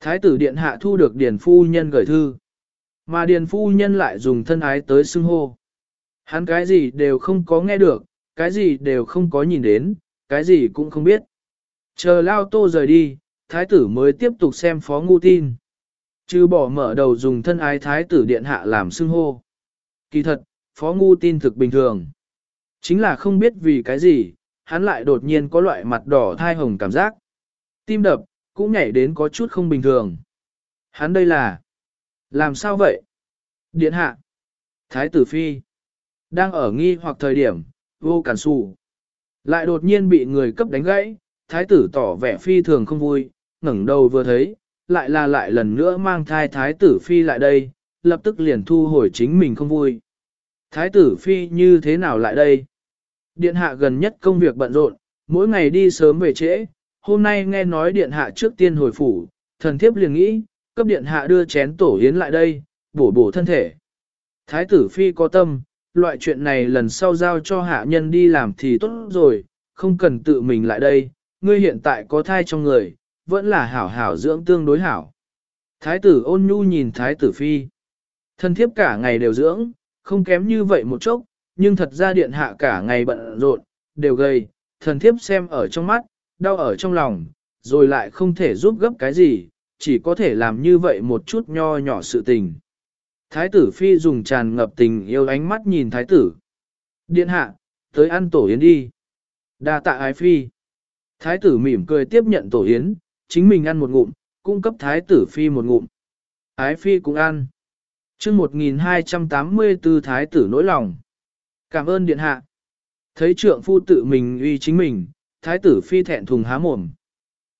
Thái tử điện hạ thu được điền phu nhân gửi thư. Mà điền phu nhân lại dùng thân ái tới xưng hô. Hắn cái gì đều không có nghe được, cái gì đều không có nhìn đến, cái gì cũng không biết. Chờ lao tô rời đi, thái tử mới tiếp tục xem phó ngu tin. Chứ bỏ mở đầu dùng thân ái thái tử điện hạ làm xưng hô. Kỳ thật, phó ngu tin thực bình thường. Chính là không biết vì cái gì, hắn lại đột nhiên có loại mặt đỏ thai hồng cảm giác. Tim đập, cũng nhảy đến có chút không bình thường. Hắn đây là... Làm sao vậy? Điện hạ. Thái tử phi. Đang ở nghi hoặc thời điểm, vô cản sụ. Lại đột nhiên bị người cấp đánh gãy, thái tử tỏ vẻ phi thường không vui, ngẩng đầu vừa thấy, lại là lại lần nữa mang thai thái tử phi lại đây, lập tức liền thu hồi chính mình không vui. Thái tử phi như thế nào lại đây? Điện hạ gần nhất công việc bận rộn, mỗi ngày đi sớm về trễ, hôm nay nghe nói điện hạ trước tiên hồi phủ, thần thiếp liền nghĩ, cấp điện hạ đưa chén tổ yến lại đây, bổ bổ thân thể. Thái tử phi có tâm, loại chuyện này lần sau giao cho hạ nhân đi làm thì tốt rồi, không cần tự mình lại đây, ngươi hiện tại có thai trong người, vẫn là hảo hảo dưỡng tương đối hảo. Thái tử ôn nhu nhìn thái tử phi. Thân thiếp cả ngày đều dưỡng, không kém như vậy một chốc, nhưng thật ra điện hạ cả ngày bận rộn, đều gầy, thần thiếp xem ở trong mắt, đau ở trong lòng, rồi lại không thể giúp gấp cái gì, chỉ có thể làm như vậy một chút nho nhỏ sự tình. Thái tử phi dùng tràn ngập tình yêu ánh mắt nhìn thái tử. Điện hạ, tới ăn tổ yến đi. đa tạ ái phi. Thái tử mỉm cười tiếp nhận tổ yến, chính mình ăn một ngụm, cung cấp thái tử phi một ngụm. Ái phi cũng ăn. chương 1284 thái tử nỗi lòng. Cảm ơn điện hạ. Thấy trượng phu tự mình uy chính mình, thái tử phi thẹn thùng há mồm.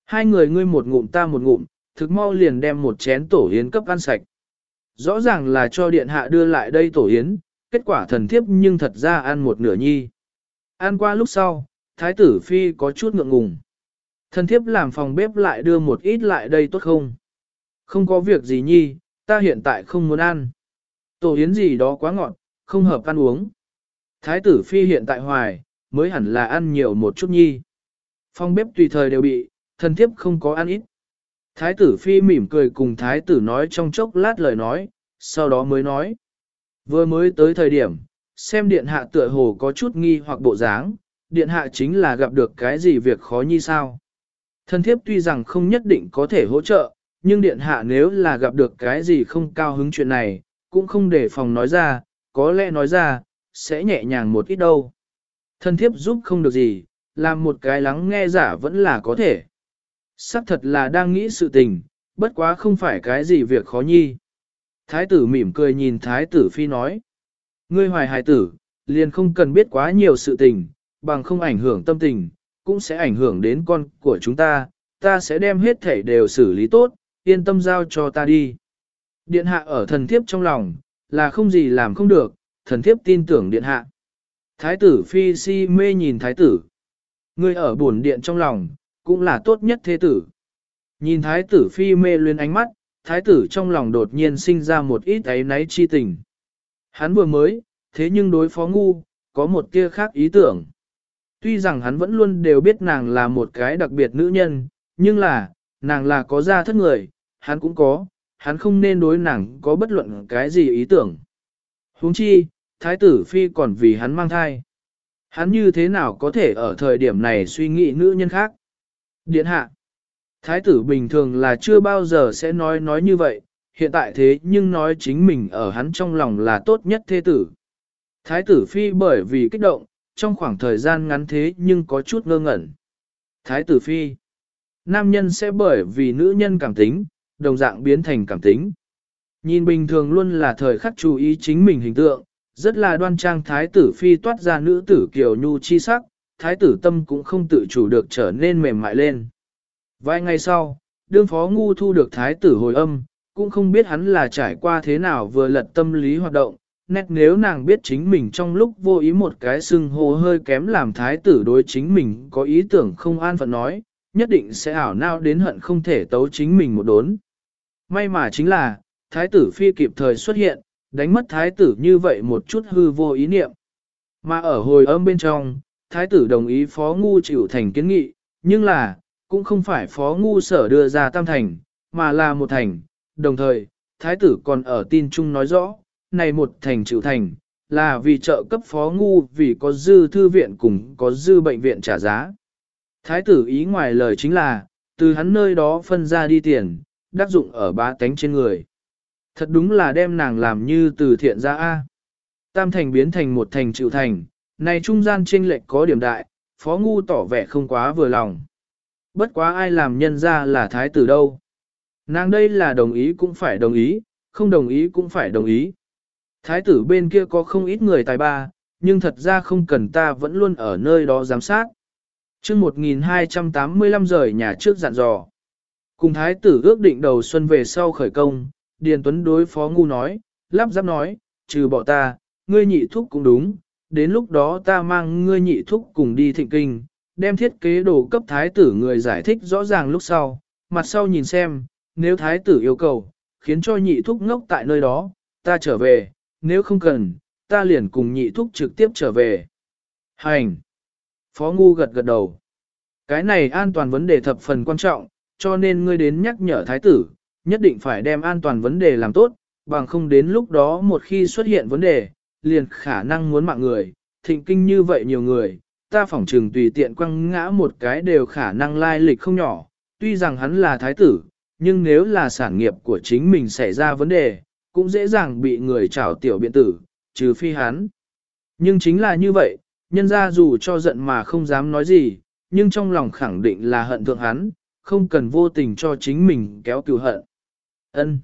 Hai người ngươi một ngụm ta một ngụm, thực mau liền đem một chén tổ yến cấp ăn sạch. Rõ ràng là cho điện hạ đưa lại đây tổ yến, kết quả thần thiếp nhưng thật ra ăn một nửa nhi. Ăn qua lúc sau, thái tử phi có chút ngượng ngùng. Thần thiếp làm phòng bếp lại đưa một ít lại đây tốt không? Không có việc gì nhi, ta hiện tại không muốn ăn. Tổ yến gì đó quá ngọt, không hợp ăn uống. Thái tử phi hiện tại hoài, mới hẳn là ăn nhiều một chút nhi. Phòng bếp tùy thời đều bị, thần thiếp không có ăn ít. Thái tử phi mỉm cười cùng thái tử nói trong chốc lát lời nói, sau đó mới nói. Vừa mới tới thời điểm, xem điện hạ tựa hồ có chút nghi hoặc bộ dáng, điện hạ chính là gặp được cái gì việc khó như sao. Thân thiếp tuy rằng không nhất định có thể hỗ trợ, nhưng điện hạ nếu là gặp được cái gì không cao hứng chuyện này, cũng không để phòng nói ra, có lẽ nói ra, sẽ nhẹ nhàng một ít đâu. Thân thiếp giúp không được gì, làm một cái lắng nghe giả vẫn là có thể. Sắc thật là đang nghĩ sự tình, bất quá không phải cái gì việc khó nhi. Thái tử mỉm cười nhìn thái tử phi nói. Ngươi hoài hài tử, liền không cần biết quá nhiều sự tình, bằng không ảnh hưởng tâm tình, cũng sẽ ảnh hưởng đến con của chúng ta, ta sẽ đem hết thể đều xử lý tốt, yên tâm giao cho ta đi. Điện hạ ở thần thiếp trong lòng, là không gì làm không được, thần thiếp tin tưởng điện hạ. Thái tử phi si mê nhìn thái tử. Ngươi ở buồn điện trong lòng, cũng là tốt nhất thế tử. Nhìn thái tử phi mê luyến ánh mắt, thái tử trong lòng đột nhiên sinh ra một ít ấy náy chi tình. Hắn vừa mới, thế nhưng đối phó ngu, có một kia khác ý tưởng. Tuy rằng hắn vẫn luôn đều biết nàng là một cái đặc biệt nữ nhân, nhưng là, nàng là có gia thất người, hắn cũng có, hắn không nên đối nàng có bất luận cái gì ý tưởng. huống chi, thái tử phi còn vì hắn mang thai. Hắn như thế nào có thể ở thời điểm này suy nghĩ nữ nhân khác? Điện hạ. Thái tử bình thường là chưa bao giờ sẽ nói nói như vậy, hiện tại thế nhưng nói chính mình ở hắn trong lòng là tốt nhất thế tử. Thái tử phi bởi vì kích động, trong khoảng thời gian ngắn thế nhưng có chút ngơ ngẩn. Thái tử phi. Nam nhân sẽ bởi vì nữ nhân cảm tính, đồng dạng biến thành cảm tính. Nhìn bình thường luôn là thời khắc chú ý chính mình hình tượng, rất là đoan trang thái tử phi toát ra nữ tử kiều nhu chi sắc, thái tử tâm cũng không tự chủ được trở nên mềm mại lên. Vài ngày sau, đương phó ngu thu được thái tử hồi âm, cũng không biết hắn là trải qua thế nào vừa lật tâm lý hoạt động, nét nếu nàng biết chính mình trong lúc vô ý một cái sưng hồ hơi kém làm thái tử đối chính mình có ý tưởng không an phận nói, nhất định sẽ ảo nao đến hận không thể tấu chính mình một đốn. May mà chính là, thái tử phi kịp thời xuất hiện, đánh mất thái tử như vậy một chút hư vô ý niệm. Mà ở hồi âm bên trong, thái tử đồng ý phó ngu chịu thành kiến nghị, nhưng là, cũng không phải phó ngu sở đưa ra tam thành, mà là một thành. Đồng thời, thái tử còn ở tin chung nói rõ, này một thành chịu thành, là vì trợ cấp phó ngu vì có dư thư viện cùng có dư bệnh viện trả giá. Thái tử ý ngoài lời chính là, từ hắn nơi đó phân ra đi tiền, đắc dụng ở bá tánh trên người. Thật đúng là đem nàng làm như từ thiện ra A. Tam thành biến thành một thành chịu thành, này trung gian chênh lệch có điểm đại, phó ngu tỏ vẻ không quá vừa lòng. Bất quá ai làm nhân ra là thái tử đâu. Nàng đây là đồng ý cũng phải đồng ý, không đồng ý cũng phải đồng ý. Thái tử bên kia có không ít người tài ba, nhưng thật ra không cần ta vẫn luôn ở nơi đó giám sát. trước 1285 rời nhà trước dặn dò. Cùng thái tử ước định đầu xuân về sau khởi công, Điền Tuấn đối phó ngu nói, lắp ráp nói, trừ bỏ ta, ngươi nhị thúc cũng đúng, đến lúc đó ta mang ngươi nhị thúc cùng đi thịnh kinh, đem thiết kế đồ cấp thái tử người giải thích rõ ràng lúc sau, mặt sau nhìn xem, nếu thái tử yêu cầu, khiến cho nhị thúc ngốc tại nơi đó, ta trở về, nếu không cần, ta liền cùng nhị thúc trực tiếp trở về. Hành! Phó Ngu gật gật đầu. Cái này an toàn vấn đề thập phần quan trọng, cho nên ngươi đến nhắc nhở thái tử, nhất định phải đem an toàn vấn đề làm tốt, bằng không đến lúc đó một khi xuất hiện vấn đề, liền khả năng muốn mạng người, thịnh kinh như vậy nhiều người, ta phỏng trừng tùy tiện quăng ngã một cái đều khả năng lai lịch không nhỏ, tuy rằng hắn là thái tử, nhưng nếu là sản nghiệp của chính mình xảy ra vấn đề, cũng dễ dàng bị người trảo tiểu biện tử, trừ phi hắn. Nhưng chính là như vậy, nhân ra dù cho giận mà không dám nói gì, nhưng trong lòng khẳng định là hận thượng hắn, không cần vô tình cho chính mình kéo cựu hận. Ân.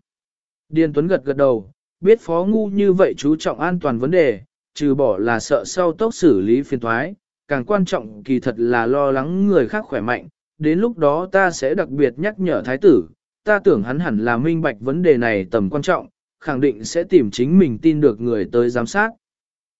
Điền Tuấn gật gật đầu, biết phó ngu như vậy chú trọng an toàn vấn đề, trừ bỏ là sợ sau tốc xử lý phiền thoái, càng quan trọng kỳ thật là lo lắng người khác khỏe mạnh, đến lúc đó ta sẽ đặc biệt nhắc nhở thái tử, ta tưởng hắn hẳn là minh bạch vấn đề này tầm quan trọng, khẳng định sẽ tìm chính mình tin được người tới giám sát.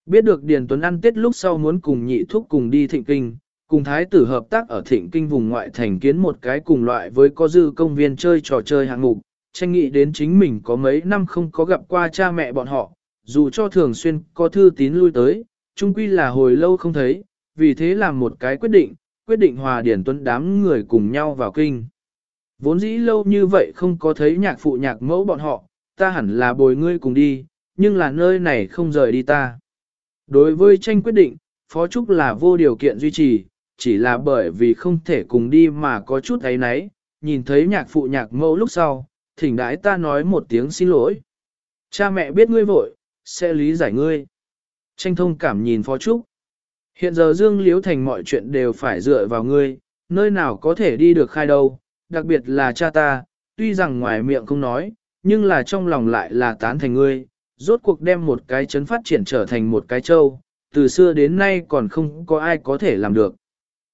Biết được Điền Tuấn ăn tết lúc sau muốn cùng nhị thúc cùng đi thịnh kinh, cùng thái tử hợp tác ở thịnh kinh vùng ngoại thành kiến một cái cùng loại với có dư công viên chơi trò chơi hạng mục, tranh nghị đến chính mình có mấy năm không có gặp qua cha mẹ bọn họ, dù cho thường xuyên có thư tín lui tới, chung quy là hồi lâu không thấy, vì thế làm một cái quyết định, quyết định hòa điển tuấn đám người cùng nhau vào kinh. Vốn dĩ lâu như vậy không có thấy nhạc phụ nhạc mẫu bọn họ, ta hẳn là bồi ngươi cùng đi, nhưng là nơi này không rời đi ta. Đối với tranh quyết định, Phó Trúc là vô điều kiện duy trì, chỉ là bởi vì không thể cùng đi mà có chút ấy nấy, nhìn thấy nhạc phụ nhạc mẫu lúc sau, thỉnh đái ta nói một tiếng xin lỗi. Cha mẹ biết ngươi vội, sẽ lý giải ngươi. Tranh thông cảm nhìn Phó Trúc. Hiện giờ Dương Liễu Thành mọi chuyện đều phải dựa vào ngươi, nơi nào có thể đi được khai đâu, đặc biệt là cha ta, tuy rằng ngoài miệng không nói, nhưng là trong lòng lại là tán thành ngươi, rốt cuộc đem một cái chấn phát triển trở thành một cái châu, từ xưa đến nay còn không có ai có thể làm được.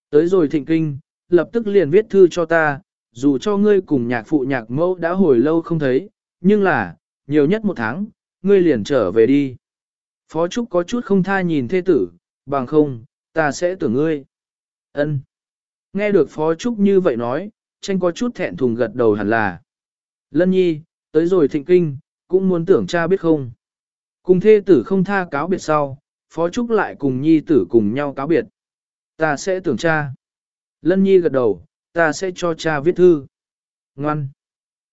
Tới rồi thịnh kinh, lập tức liền viết thư cho ta, dù cho ngươi cùng nhạc phụ nhạc mẫu đã hồi lâu không thấy, nhưng là, nhiều nhất một tháng, ngươi liền trở về đi. Phó Trúc có chút không tha nhìn thê tử, bằng không, ta sẽ tưởng ngươi. Ân. Nghe được Phó Trúc như vậy nói, tranh có chút thẹn thùng gật đầu hẳn là. Lân nhi, tới rồi thịnh kinh, cũng muốn tưởng cha biết không. Cùng thê tử không tha cáo biệt sau, Phó Trúc lại cùng nhi tử cùng nhau cáo biệt. Ta sẽ tưởng cha. Lân nhi gật đầu, ta sẽ cho cha viết thư. Ngoan.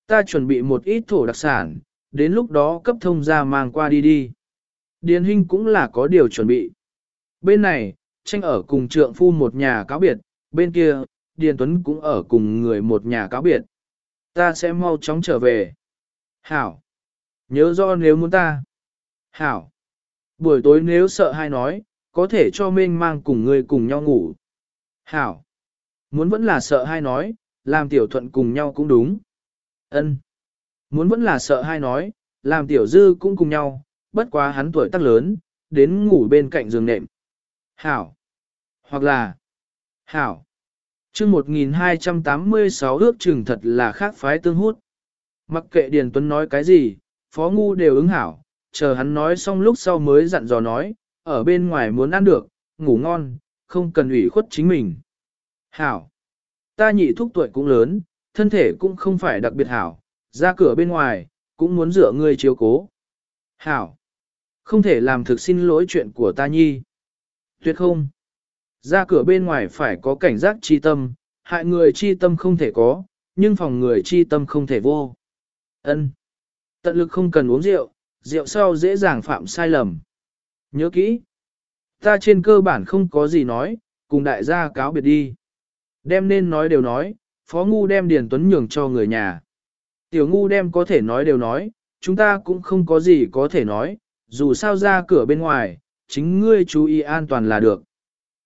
Ta chuẩn bị một ít thổ đặc sản, đến lúc đó cấp thông ra mang qua đi đi. Điền Hinh cũng là có điều chuẩn bị. Bên này, tranh ở cùng trượng phu một nhà cáo biệt, bên kia, Điền Tuấn cũng ở cùng người một nhà cáo biệt. Ta sẽ mau chóng trở về. Hảo. Nhớ do nếu muốn ta. Hảo. Buổi tối nếu sợ hay nói, có thể cho Minh mang cùng người cùng nhau ngủ. Hảo. Muốn vẫn là sợ hai nói, làm tiểu thuận cùng nhau cũng đúng. Ân. Muốn vẫn là sợ hai nói, làm tiểu dư cũng cùng nhau, bất quá hắn tuổi tác lớn, đến ngủ bên cạnh giường nệm. Hảo. Hoặc là. Hảo. chương 1286 ước chừng thật là khác phái tương hút. Mặc kệ Điền Tuấn nói cái gì, Phó Ngu đều ứng hảo, chờ hắn nói xong lúc sau mới dặn dò nói, ở bên ngoài muốn ăn được, ngủ ngon, không cần ủy khuất chính mình. Hảo. Ta nhị thúc tuổi cũng lớn, thân thể cũng không phải đặc biệt hảo, ra cửa bên ngoài, cũng muốn dựa ngươi chiếu cố. Hảo. Không thể làm thực xin lỗi chuyện của ta nhi. Tuyệt không. Ra cửa bên ngoài phải có cảnh giác chi tâm, hại người chi tâm không thể có, nhưng phòng người chi tâm không thể vô. Ân. Tận lực không cần uống rượu, rượu sau dễ dàng phạm sai lầm. Nhớ kỹ. Ta trên cơ bản không có gì nói, cùng đại gia cáo biệt đi. Đem nên nói đều nói, Phó Ngu đem Điền Tuấn nhường cho người nhà. Tiểu Ngu đem có thể nói đều nói, chúng ta cũng không có gì có thể nói, dù sao ra cửa bên ngoài, chính ngươi chú ý an toàn là được.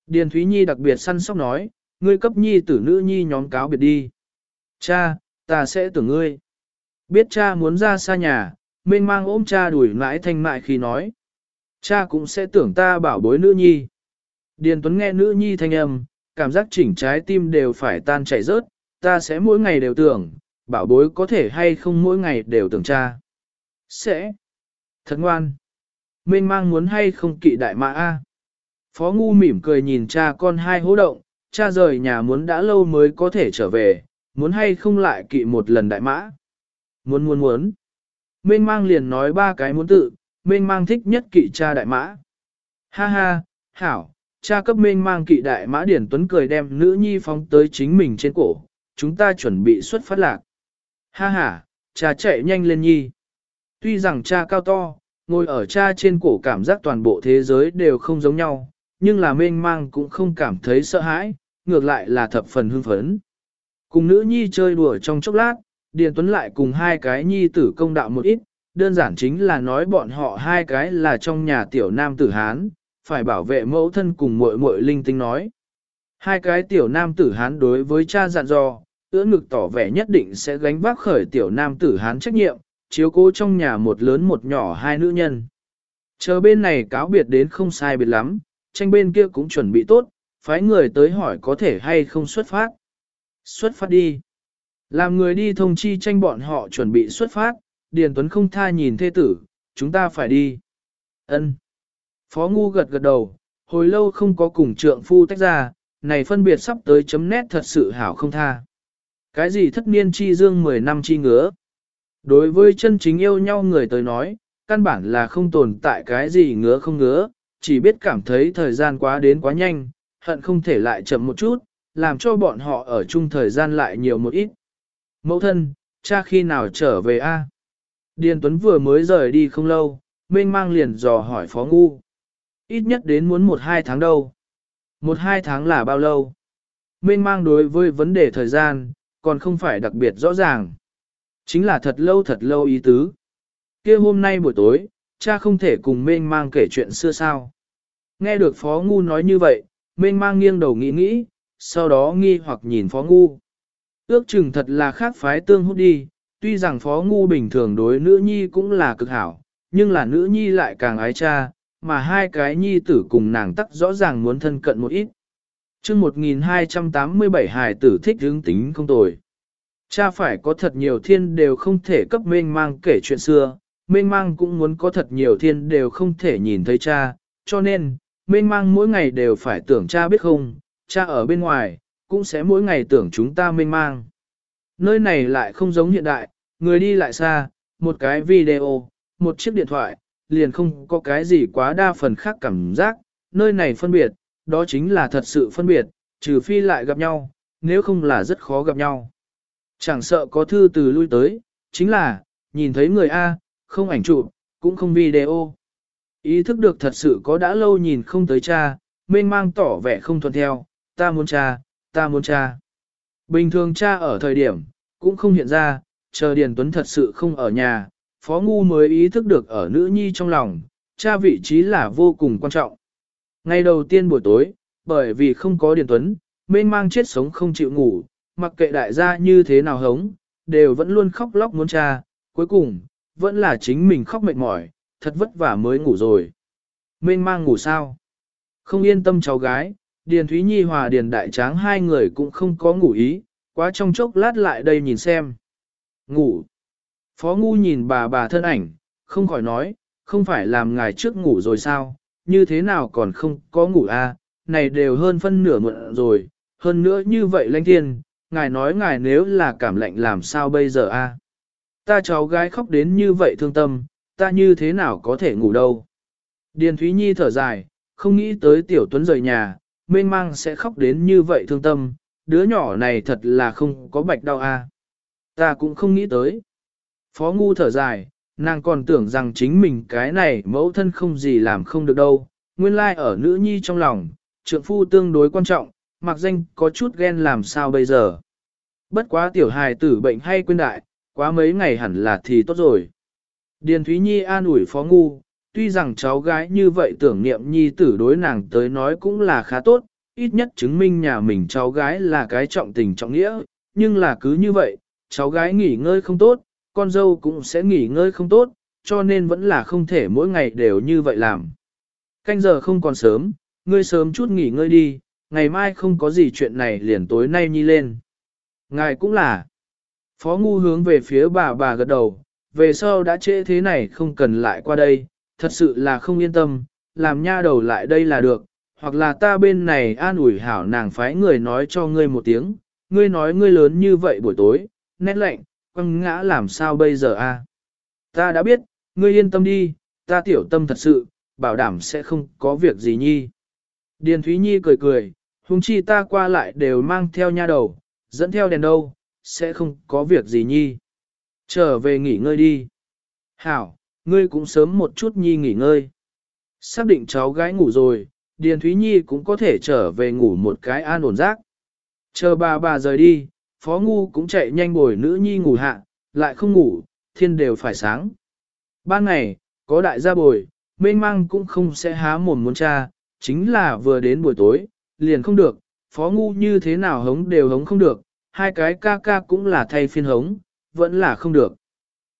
Điền Thúy Nhi đặc biệt săn sóc nói, ngươi cấp nhi tử nữ nhi nhóm cáo biệt đi. Cha, ta sẽ tưởng ngươi. Biết cha muốn ra xa nhà, mênh mang ôm cha đuổi mãi thanh mại khi nói. Cha cũng sẽ tưởng ta bảo bối nữ nhi. Điền Tuấn nghe nữ nhi thanh âm, cảm giác chỉnh trái tim đều phải tan chảy rớt, ta sẽ mỗi ngày đều tưởng, bảo bối có thể hay không mỗi ngày đều tưởng cha. Sẽ. Thật ngoan. Mênh mang muốn hay không kỵ đại mã A. Phó Ngu mỉm cười nhìn cha con hai hố động, cha rời nhà muốn đã lâu mới có thể trở về, muốn hay không lại kỵ một lần đại mã. Muốn muốn muốn. Mênh mang liền nói ba cái muốn tự, mênh mang thích nhất kỵ cha đại mã. Ha ha, hảo, cha cấp mênh mang kỵ đại mã điển tuấn cười đem nữ nhi phóng tới chính mình trên cổ, chúng ta chuẩn bị xuất phát lạc. Ha ha, cha chạy nhanh lên nhi. Tuy rằng cha cao to, ngồi ở cha trên cổ cảm giác toàn bộ thế giới đều không giống nhau, nhưng là mênh mang cũng không cảm thấy sợ hãi, ngược lại là thập phần hưng phấn. Cùng nữ nhi chơi đùa trong chốc lát, Điền Tuấn lại cùng hai cái nhi tử công đạo một ít, đơn giản chính là nói bọn họ hai cái là trong nhà tiểu nam tử Hán, phải bảo vệ mẫu thân cùng muội muội linh tinh nói. Hai cái tiểu nam tử Hán đối với cha dặn dò, ưỡn ngực tỏ vẻ nhất định sẽ gánh vác khởi tiểu nam tử hán trách nhiệm, chiếu cố trong nhà một lớn một nhỏ hai nữ nhân. Chờ bên này cáo biệt đến không sai biệt lắm, tranh bên kia cũng chuẩn bị tốt, phái người tới hỏi có thể hay không xuất phát. Xuất phát đi. Làm người đi thông chi tranh bọn họ chuẩn bị xuất phát, Điền Tuấn không tha nhìn thê tử, chúng ta phải đi. Ân. Phó Ngu gật gật đầu, hồi lâu không có cùng trượng phu tách ra, này phân biệt sắp tới chấm nét thật sự hảo không tha. Cái gì thất niên chi dương 10 năm chi ngứa? Đối với chân chính yêu nhau người tới nói, căn bản là không tồn tại cái gì ngứa không ngứa, chỉ biết cảm thấy thời gian quá đến quá nhanh, hận không thể lại chậm một chút, làm cho bọn họ ở chung thời gian lại nhiều một ít. Mẫu thân, cha khi nào trở về a? Điền Tuấn vừa mới rời đi không lâu, mênh mang liền dò hỏi Phó Ngu. Ít nhất đến muốn một hai tháng đâu. Một hai tháng là bao lâu? Mênh mang đối với vấn đề thời gian, còn không phải đặc biệt rõ ràng. Chính là thật lâu thật lâu ý tứ. kia hôm nay buổi tối, cha không thể cùng mênh mang kể chuyện xưa sao. Nghe được Phó Ngu nói như vậy, mênh mang nghiêng đầu nghĩ nghĩ, sau đó nghi hoặc nhìn Phó Ngu. Ước chừng thật là khác phái tương hút đi, tuy rằng Phó Ngu bình thường đối nữ nhi cũng là cực hảo, nhưng là nữ nhi lại càng ái cha, mà hai cái nhi tử cùng nàng tắc rõ ràng muốn thân cận một ít. chương 1287 hài tử thích hướng tính không tồi. Cha phải có thật nhiều thiên đều không thể cấp mênh mang kể chuyện xưa, mênh mang cũng muốn có thật nhiều thiên đều không thể nhìn thấy cha, cho nên, mênh mang mỗi ngày đều phải tưởng cha biết không, cha ở bên ngoài, cũng sẽ mỗi ngày tưởng chúng ta mênh mang. Nơi này lại không giống hiện đại, người đi lại xa, một cái video, một chiếc điện thoại, liền không có cái gì quá đa phần khác cảm giác, nơi này phân biệt, đó chính là thật sự phân biệt, trừ phi lại gặp nhau, nếu không là rất khó gặp nhau. Chẳng sợ có thư từ lui tới, chính là, nhìn thấy người A, không ảnh chụp, cũng không video. Ý thức được thật sự có đã lâu nhìn không tới cha, mênh mang tỏ vẻ không thuận theo, ta muốn cha, ta muốn cha. Bình thường cha ở thời điểm, cũng không hiện ra, chờ Điền Tuấn thật sự không ở nhà, Phó Ngu mới ý thức được ở nữ nhi trong lòng, cha vị trí là vô cùng quan trọng. Ngày đầu tiên buổi tối, bởi vì không có Điền Tuấn, mênh mang chết sống không chịu ngủ, mặc kệ đại gia như thế nào hống, đều vẫn luôn khóc lóc muốn cha, cuối cùng, vẫn là chính mình khóc mệt mỏi, thật vất vả mới ngủ rồi. Mênh mang ngủ sao? Không yên tâm cháu gái, Điền Thúy Nhi hòa Điền Đại Tráng hai người cũng không có ngủ ý, quá trong chốc lát lại đây nhìn xem. Ngủ. Phó Ngu nhìn bà bà thân ảnh, không khỏi nói, không phải làm ngài trước ngủ rồi sao, như thế nào còn không có ngủ à, này đều hơn phân nửa muộn rồi, hơn nữa như vậy lãnh thiên, ngài nói ngài nếu là cảm lạnh làm sao bây giờ a? À? Ta cháu gái khóc đến như vậy thương tâm, ta như thế nào có thể ngủ đâu. Điền Thúy Nhi thở dài, không nghĩ tới tiểu tuấn rời nhà, mênh mang sẽ khóc đến như vậy thương tâm, đứa nhỏ này thật là không có bạch đau a. Ta cũng không nghĩ tới. Phó ngu thở dài, nàng còn tưởng rằng chính mình cái này mẫu thân không gì làm không được đâu, nguyên lai like ở nữ nhi trong lòng, trượng phu tương đối quan trọng, mặc danh có chút ghen làm sao bây giờ. Bất quá tiểu hài tử bệnh hay quên đại, quá mấy ngày hẳn là thì tốt rồi. Điền Thúy Nhi an ủi phó ngu, tuy rằng cháu gái như vậy tưởng niệm nhi tử đối nàng tới nói cũng là khá tốt, ít nhất chứng minh nhà mình cháu gái là cái trọng tình trọng nghĩa, nhưng là cứ như vậy, cháu gái nghỉ ngơi không tốt, con dâu cũng sẽ nghỉ ngơi không tốt, cho nên vẫn là không thể mỗi ngày đều như vậy làm. Canh giờ không còn sớm, ngươi sớm chút nghỉ ngơi đi, ngày mai không có gì chuyện này liền tối nay nhi lên. Ngài cũng là. Phó ngu hướng về phía bà bà gật đầu, về sau đã trễ thế này không cần lại qua đây, thật sự là không yên tâm, làm nha đầu lại đây là được, hoặc là ta bên này an ủi hảo nàng phái người nói cho ngươi một tiếng, ngươi nói ngươi lớn như vậy buổi tối, nét lạnh, quăng ngã làm sao bây giờ a? Ta đã biết, ngươi yên tâm đi, ta tiểu tâm thật sự, bảo đảm sẽ không có việc gì nhi. Điền Thúy Nhi cười cười, huống chi ta qua lại đều mang theo nha đầu, dẫn theo đèn đâu, sẽ không có việc gì nhi. Trở về nghỉ ngơi đi. Hảo, ngươi cũng sớm một chút nhi nghỉ ngơi. Xác định cháu gái ngủ rồi, Điền Thúy Nhi cũng có thể trở về ngủ một cái an ổn giấc. Chờ bà bà rời đi, Phó Ngu cũng chạy nhanh bồi nữ nhi ngủ hạ, lại không ngủ, thiên đều phải sáng. Ban ngày, có đại gia bồi, mênh mang cũng không sẽ há mồm muốn cha, chính là vừa đến buổi tối, liền không được, Phó Ngu như thế nào hống đều hống không được, hai cái ca ca cũng là thay phiên hống, vẫn là không được.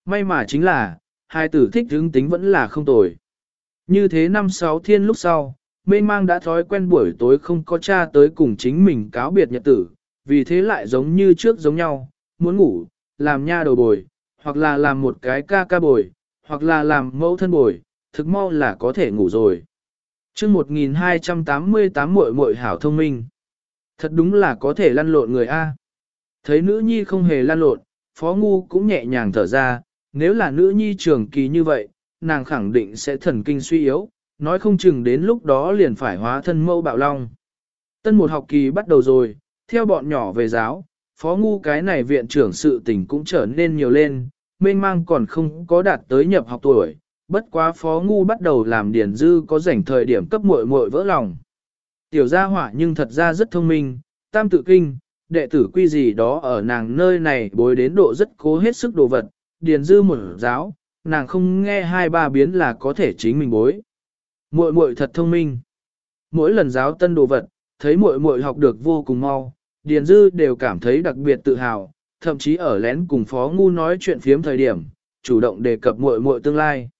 May mà chính là, hai tử thích hướng tính vẫn là không tồi. Như thế năm sáu thiên lúc sau, mênh mang đã thói quen buổi tối không có cha tới cùng chính mình cáo biệt nhật tử, vì thế lại giống như trước giống nhau, muốn ngủ, làm nha đầu bồi, hoặc là làm một cái ca ca bồi, hoặc là làm mẫu thân bồi, thực mau là có thể ngủ rồi. chương 1288 muội muội hảo thông minh. Thật đúng là có thể lăn lộn người A. Thấy nữ nhi không hề lăn lộn, phó ngu cũng nhẹ nhàng thở ra, nếu là nữ nhi trường kỳ như vậy, nàng khẳng định sẽ thần kinh suy yếu, nói không chừng đến lúc đó liền phải hóa thân mâu bạo long. Tân một học kỳ bắt đầu rồi, theo bọn nhỏ về giáo, phó ngu cái này viện trưởng sự tình cũng trở nên nhiều lên, mênh mang còn không có đạt tới nhập học tuổi, bất quá phó ngu bắt đầu làm điển dư có rảnh thời điểm cấp muội muội vỡ lòng. Tiểu gia hỏa nhưng thật ra rất thông minh, tam tự kinh, đệ tử quy gì đó ở nàng nơi này bối đến độ rất cố hết sức đồ vật, điền dư một giáo, nàng không nghe hai ba biến là có thể chính mình bối. Muội muội thật thông minh. Mỗi lần giáo tân đồ vật, thấy muội muội học được vô cùng mau, điền dư đều cảm thấy đặc biệt tự hào, thậm chí ở lén cùng phó ngu nói chuyện phiếm thời điểm, chủ động đề cập muội muội tương lai.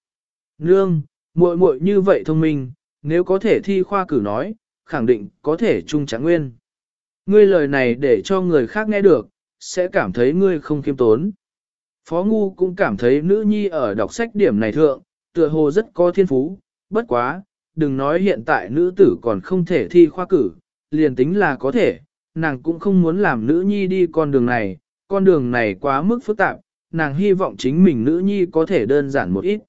Nương, muội muội như vậy thông minh, nếu có thể thi khoa cử nói, khẳng định có thể trung trạng nguyên. Ngươi lời này để cho người khác nghe được, sẽ cảm thấy ngươi không kiêm tốn. Phó Ngu cũng cảm thấy nữ nhi ở đọc sách điểm này thượng, tựa hồ rất có thiên phú, bất quá, đừng nói hiện tại nữ tử còn không thể thi khoa cử, liền tính là có thể, nàng cũng không muốn làm nữ nhi đi con đường này, con đường này quá mức phức tạp, nàng hy vọng chính mình nữ nhi có thể đơn giản một ít.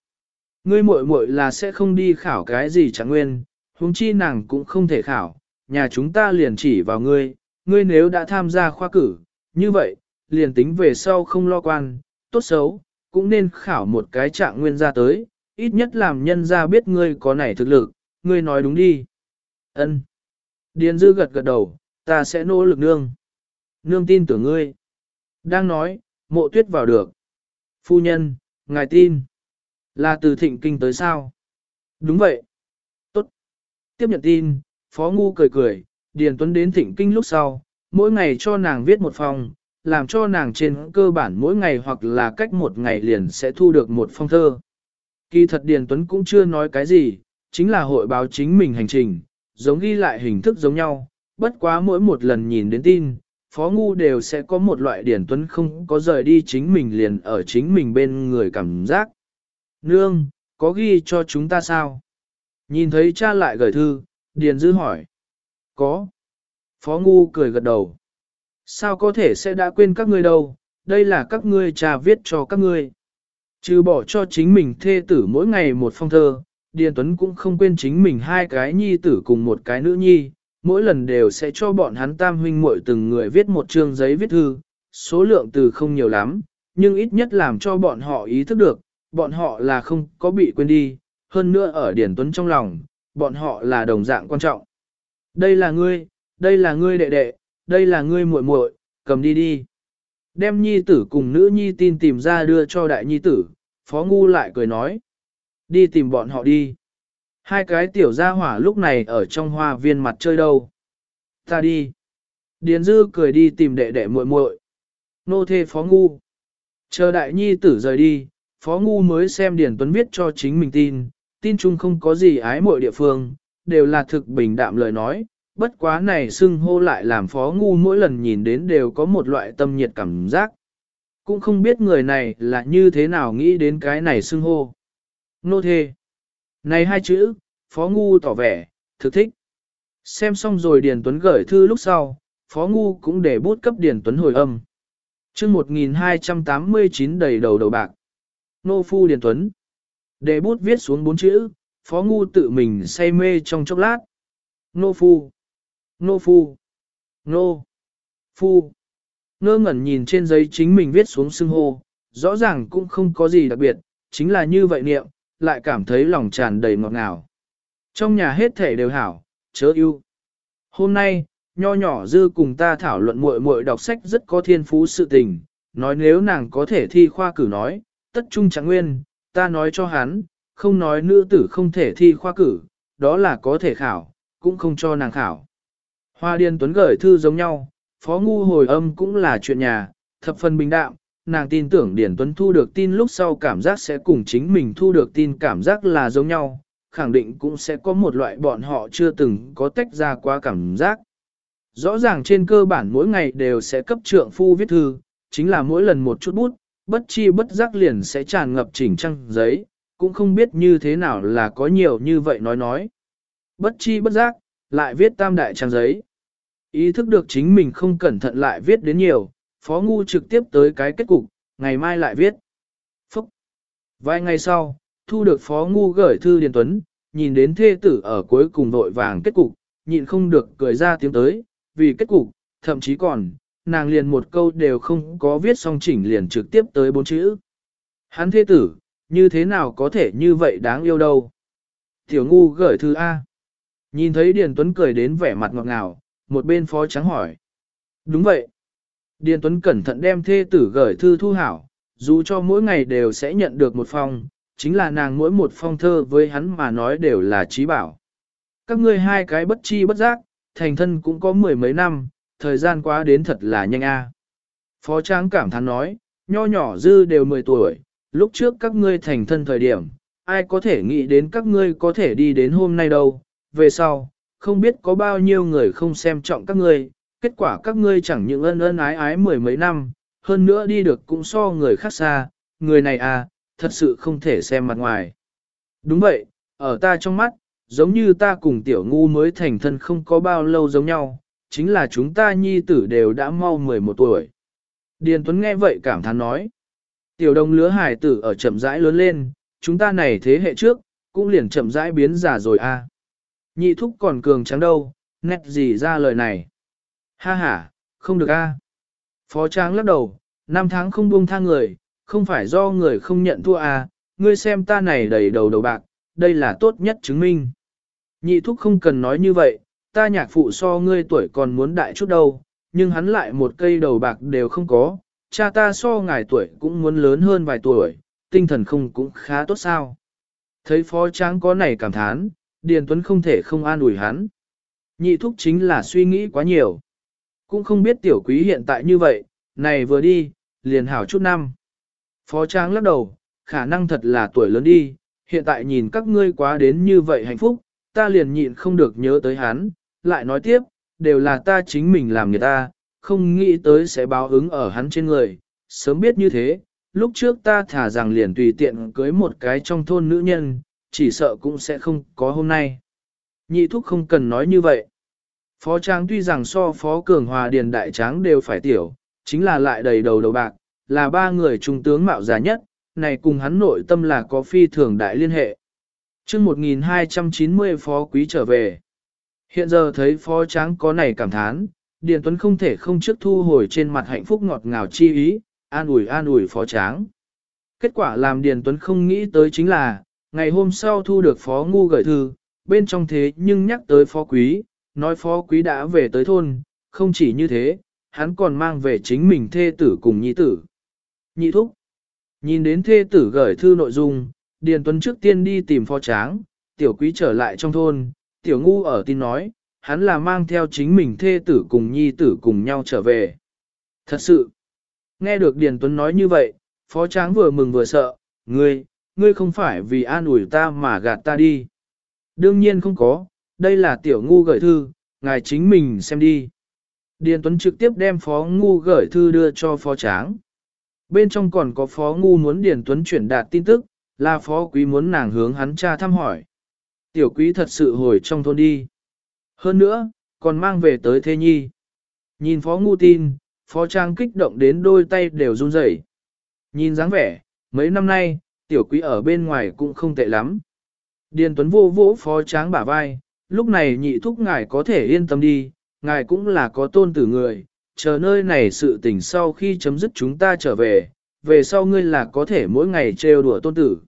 Ngươi muội muội là sẽ không đi khảo cái gì chẳng nguyên, huống chi nàng cũng không thể khảo, nhà chúng ta liền chỉ vào ngươi, ngươi nếu đã tham gia khoa cử, như vậy, liền tính về sau không lo quan, tốt xấu, cũng nên khảo một cái trạng nguyên ra tới, ít nhất làm nhân ra biết ngươi có nảy thực lực, ngươi nói đúng đi. Ân. Điền dư gật gật đầu, ta sẽ nỗ lực nương. Nương tin tưởng ngươi. Đang nói, mộ tuyết vào được. Phu nhân, ngài tin. Là từ thịnh kinh tới sao? Đúng vậy. Tốt. Tiếp nhận tin, Phó Ngu cười cười, Điền Tuấn đến thịnh kinh lúc sau, mỗi ngày cho nàng viết một phòng, làm cho nàng trên cơ bản mỗi ngày hoặc là cách một ngày liền sẽ thu được một phong thơ. Kỳ thật Điền Tuấn cũng chưa nói cái gì, chính là hội báo chính mình hành trình, giống ghi lại hình thức giống nhau, bất quá mỗi một lần nhìn đến tin, Phó Ngu đều sẽ có một loại Điền Tuấn không có rời đi chính mình liền ở chính mình bên người cảm giác. Nương, có ghi cho chúng ta sao? Nhìn thấy cha lại gửi thư, Điền Dư hỏi. Có. Phó Ngu cười gật đầu. Sao có thể sẽ đã quên các ngươi đâu, đây là các ngươi cha viết cho các ngươi. Trừ bỏ cho chính mình thê tử mỗi ngày một phong thơ, Điền Tuấn cũng không quên chính mình hai cái nhi tử cùng một cái nữ nhi, mỗi lần đều sẽ cho bọn hắn tam huynh muội từng người viết một chương giấy viết thư, số lượng từ không nhiều lắm, nhưng ít nhất làm cho bọn họ ý thức được, bọn họ là không có bị quên đi, hơn nữa ở điển Tuấn trong lòng, bọn họ là đồng dạng quan trọng. Đây là ngươi, đây là ngươi đệ đệ, đây là ngươi muội muội, cầm đi đi. Đem nhi tử cùng nữ nhi tin tìm ra đưa cho đại nhi tử, phó ngu lại cười nói. Đi tìm bọn họ đi. Hai cái tiểu gia hỏa lúc này ở trong hoa viên mặt chơi đâu. Ta đi. Điền dư cười đi tìm đệ đệ muội muội. Nô thê phó ngu. Chờ đại nhi tử rời đi, phó ngu mới xem Điền Tuấn viết cho chính mình tin, tin chung không có gì ái muội địa phương, đều là thực bình đạm lời nói, bất quá này xưng hô lại làm phó ngu mỗi lần nhìn đến đều có một loại tâm nhiệt cảm giác. Cũng không biết người này là như thế nào nghĩ đến cái này xưng hô. Nô thê. Này hai chữ, phó ngu tỏ vẻ, thực thích. Xem xong rồi Điền Tuấn gửi thư lúc sau, phó ngu cũng để bút cấp Điền Tuấn hồi âm. chương 1289 đầy đầu đầu bạc. Nô phu Điền Tuấn. Để bút viết xuống bốn chữ, phó ngu tự mình say mê trong chốc lát. Nô phu. Nô phu. Nô. Phu. Ngơ ngẩn nhìn trên giấy chính mình viết xuống xưng hô, rõ ràng cũng không có gì đặc biệt, chính là như vậy niệm, lại cảm thấy lòng tràn đầy ngọt ngào. Trong nhà hết thể đều hảo, chớ ưu. Hôm nay, nho nhỏ dư cùng ta thảo luận muội muội đọc sách rất có thiên phú sự tình, nói nếu nàng có thể thi khoa cử nói, tất trung chẳng nguyên, ta nói cho hắn, không nói nữ tử không thể thi khoa cử, đó là có thể khảo, cũng không cho nàng khảo. Hoa điên Tuấn gửi thư giống nhau, phó ngu hồi âm cũng là chuyện nhà, thập phần bình đạm, nàng tin tưởng Điển Tuấn thu được tin lúc sau cảm giác sẽ cùng chính mình thu được tin cảm giác là giống nhau, khẳng định cũng sẽ có một loại bọn họ chưa từng có tách ra qua cảm giác. Rõ ràng trên cơ bản mỗi ngày đều sẽ cấp trượng phu viết thư, chính là mỗi lần một chút bút, bất chi bất giác liền sẽ tràn ngập chỉnh trăng giấy, cũng không biết như thế nào là có nhiều như vậy nói nói. Bất chi bất giác, lại viết tam đại trang giấy. Ý thức được chính mình không cẩn thận lại viết đến nhiều, Phó Ngu trực tiếp tới cái kết cục, ngày mai lại viết. Phúc! Vài ngày sau, thu được Phó Ngu gửi thư Điền Tuấn, nhìn đến thê tử ở cuối cùng vội vàng kết cục, nhịn không được cười ra tiếng tới, vì kết cục, thậm chí còn, nàng liền một câu đều không có viết xong chỉnh liền trực tiếp tới bốn chữ. Hắn thế tử, như thế nào có thể như vậy đáng yêu đâu. Tiểu ngu gửi thư A. Nhìn thấy Điền Tuấn cười đến vẻ mặt ngọt ngào, một bên phó trắng hỏi. Đúng vậy. Điền Tuấn cẩn thận đem thê tử gửi thư thu hảo, dù cho mỗi ngày đều sẽ nhận được một phong, chính là nàng mỗi một phong thơ với hắn mà nói đều là trí bảo. Các ngươi hai cái bất chi bất giác, thành thân cũng có mười mấy năm, thời gian quá đến thật là nhanh a. Phó Tráng cảm thán nói, nho nhỏ dư đều 10 tuổi, lúc trước các ngươi thành thân thời điểm, ai có thể nghĩ đến các ngươi có thể đi đến hôm nay đâu, về sau, không biết có bao nhiêu người không xem trọng các ngươi, kết quả các ngươi chẳng những ân ân ái ái mười mấy năm, hơn nữa đi được cũng so người khác xa, người này à, thật sự không thể xem mặt ngoài. Đúng vậy, ở ta trong mắt, giống như ta cùng tiểu ngu mới thành thân không có bao lâu giống nhau, chính là chúng ta nhi tử đều đã mau 11 tuổi. Điền Tuấn nghe vậy cảm thán nói, tiểu đồng lứa hải tử ở chậm rãi lớn lên, chúng ta này thế hệ trước, cũng liền chậm rãi biến già rồi a. À. Nhị thúc còn cường trắng đâu, nét gì ra lời này. Ha ha, không được a. Phó Tráng lắc đầu, năm tháng không buông tha người, không phải do người không nhận thua à, ngươi xem ta này đầy đầu đầu bạc, đây là tốt nhất chứng minh. Nhị thúc không cần nói như vậy, ta nhạc phụ so ngươi tuổi còn muốn đại chút đâu, nhưng hắn lại một cây đầu bạc đều không có, cha ta so ngài tuổi cũng muốn lớn hơn vài tuổi, tinh thần không cũng khá tốt sao. Thấy phó tráng có này cảm thán, Điền Tuấn không thể không an ủi hắn. Nhị thúc chính là suy nghĩ quá nhiều. Cũng không biết tiểu quý hiện tại như vậy, này vừa đi, liền hảo chút năm. Phó Trang lắc đầu, khả năng thật là tuổi lớn đi, hiện tại nhìn các ngươi quá đến như vậy hạnh phúc, ta liền nhịn không được nhớ tới hắn, lại nói tiếp, đều là ta chính mình làm người ta, không nghĩ tới sẽ báo ứng ở hắn trên người, sớm biết như thế, lúc trước ta thả rằng liền tùy tiện cưới một cái trong thôn nữ nhân, chỉ sợ cũng sẽ không có hôm nay. Nhị thúc không cần nói như vậy. Phó Tráng tuy rằng so Phó Cường Hòa Điền Đại Tráng đều phải tiểu, chính là lại đầy đầu đầu bạc, là ba người trung tướng mạo giá nhất, này cùng hắn nội tâm là có phi thường đại liên hệ. chương 1290 Phó Quý trở về. Hiện giờ thấy Phó Tráng có này cảm thán, Điền Tuấn không thể không trước thu hồi trên mặt hạnh phúc ngọt ngào chi ý, an ủi an ủi Phó Tráng. Kết quả làm Điền Tuấn không nghĩ tới chính là, ngày hôm sau thu được Phó Ngu gửi thư, bên trong thế nhưng nhắc tới Phó Quý, nói Phó Quý đã về tới thôn, không chỉ như thế, hắn còn mang về chính mình thê tử cùng nhi tử. Nhị thúc. Nhìn đến thê tử gửi thư nội dung, Điền Tuấn trước tiên đi tìm phó tráng, tiểu quý trở lại trong thôn, tiểu ngu ở tin nói, hắn là mang theo chính mình thê tử cùng nhi tử cùng nhau trở về. Thật sự, nghe được Điền Tuấn nói như vậy, phó tráng vừa mừng vừa sợ, ngươi, ngươi không phải vì an ủi ta mà gạt ta đi. Đương nhiên không có, đây là tiểu ngu gửi thư, ngài chính mình xem đi. Điền Tuấn trực tiếp đem phó ngu gửi thư đưa cho phó tráng. Bên trong còn có phó ngu muốn Điền Tuấn chuyển đạt tin tức, là phó quý muốn nàng hướng hắn cha thăm hỏi. Tiểu quý thật sự hồi trong thôn đi. Hơn nữa, còn mang về tới Thế Nhi. Nhìn phó ngu tin, phó trang kích động đến đôi tay đều run rẩy. Nhìn dáng vẻ, mấy năm nay, tiểu quý ở bên ngoài cũng không tệ lắm. Điền Tuấn vô vỗ phó tráng bả vai, lúc này nhị thúc ngài có thể yên tâm đi, ngài cũng là có tôn tử người, chờ nơi này sự tình sau khi chấm dứt chúng ta trở về, về sau ngươi là có thể mỗi ngày trêu đùa tôn tử.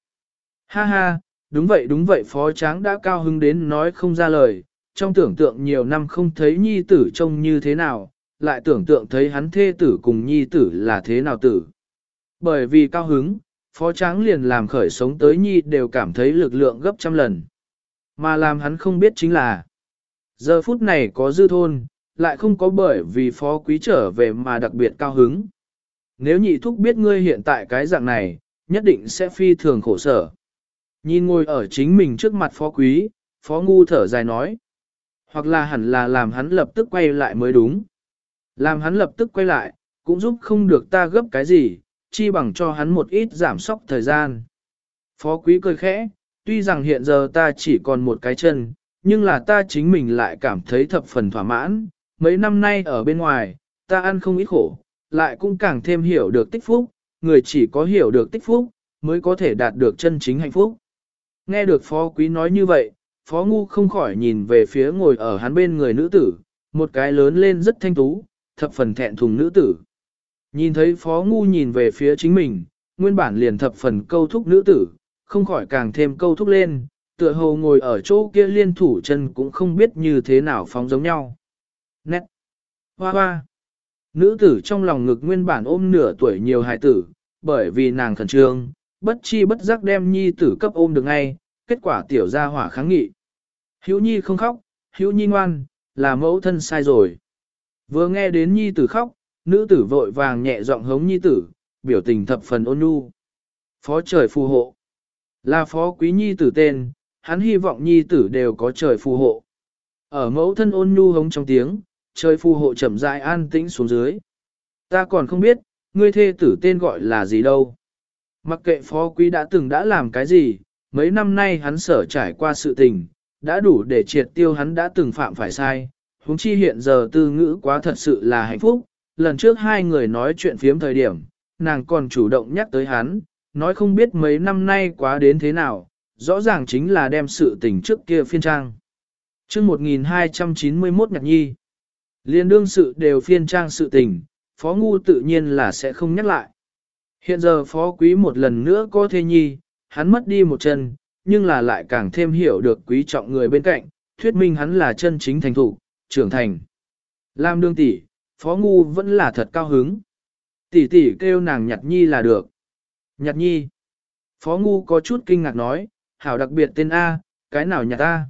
Ha ha, đúng vậy đúng vậy phó tráng đã cao hứng đến nói không ra lời, trong tưởng tượng nhiều năm không thấy nhi tử trông như thế nào, lại tưởng tượng thấy hắn thê tử cùng nhi tử là thế nào tử. Bởi vì cao hứng, phó tráng liền làm khởi sống tới nhi đều cảm thấy lực lượng gấp trăm lần. Mà làm hắn không biết chính là, giờ phút này có dư thôn, lại không có bởi vì phó quý trở về mà đặc biệt cao hứng. Nếu nhị thúc biết ngươi hiện tại cái dạng này, nhất định sẽ phi thường khổ sở. Nhìn ngồi ở chính mình trước mặt phó quý, phó ngu thở dài nói. Hoặc là hẳn là làm hắn lập tức quay lại mới đúng. Làm hắn lập tức quay lại, cũng giúp không được ta gấp cái gì, chi bằng cho hắn một ít giảm sóc thời gian. Phó quý cười khẽ, tuy rằng hiện giờ ta chỉ còn một cái chân, nhưng là ta chính mình lại cảm thấy thập phần thỏa mãn. Mấy năm nay ở bên ngoài, ta ăn không ít khổ, lại cũng càng thêm hiểu được tích phúc, người chỉ có hiểu được tích phúc, mới có thể đạt được chân chính hạnh phúc. Nghe được phó quý nói như vậy, phó ngu không khỏi nhìn về phía ngồi ở hắn bên người nữ tử, một cái lớn lên rất thanh tú, thập phần thẹn thùng nữ tử. Nhìn thấy phó ngu nhìn về phía chính mình, nguyên bản liền thập phần câu thúc nữ tử, không khỏi càng thêm câu thúc lên, tựa hồ ngồi ở chỗ kia liên thủ chân cũng không biết như thế nào phóng giống nhau. Nét! Hoa hoa! Nữ tử trong lòng ngực nguyên bản ôm nửa tuổi nhiều hài tử, bởi vì nàng khẩn trương, bất chi bất giác đem nhi tử cấp ôm được ngay, kết quả tiểu ra hỏa kháng nghị. Hữu nhi không khóc, hữu nhi ngoan, là mẫu thân sai rồi. Vừa nghe đến nhi tử khóc, nữ tử vội vàng nhẹ giọng hống nhi tử, biểu tình thập phần ôn nhu. Phó trời phù hộ. Là phó quý nhi tử tên, hắn hy vọng nhi tử đều có trời phù hộ. Ở mẫu thân ôn nhu hống trong tiếng, trời phù hộ chậm rãi an tĩnh xuống dưới. Ta còn không biết, ngươi thê tử tên gọi là gì đâu. Mặc kệ phó quý đã từng đã làm cái gì, mấy năm nay hắn sở trải qua sự tình, đã đủ để triệt tiêu hắn đã từng phạm phải sai. Húng chi hiện giờ tư ngữ quá thật sự là hạnh phúc, lần trước hai người nói chuyện phiếm thời điểm, nàng còn chủ động nhắc tới hắn, nói không biết mấy năm nay quá đến thế nào, rõ ràng chính là đem sự tình trước kia phiên trang. chương 1291 nhạc nhi, liên đương sự đều phiên trang sự tình, phó ngu tự nhiên là sẽ không nhắc lại. Hiện giờ phó quý một lần nữa có thê nhi, hắn mất đi một chân, nhưng là lại càng thêm hiểu được quý trọng người bên cạnh, thuyết minh hắn là chân chính thành thủ, trưởng thành. Lam đương tỷ, phó ngu vẫn là thật cao hứng. Tỷ tỷ kêu nàng nhặt nhi là được. Nhặt nhi. Phó ngu có chút kinh ngạc nói, hảo đặc biệt tên A, cái nào nhặt A.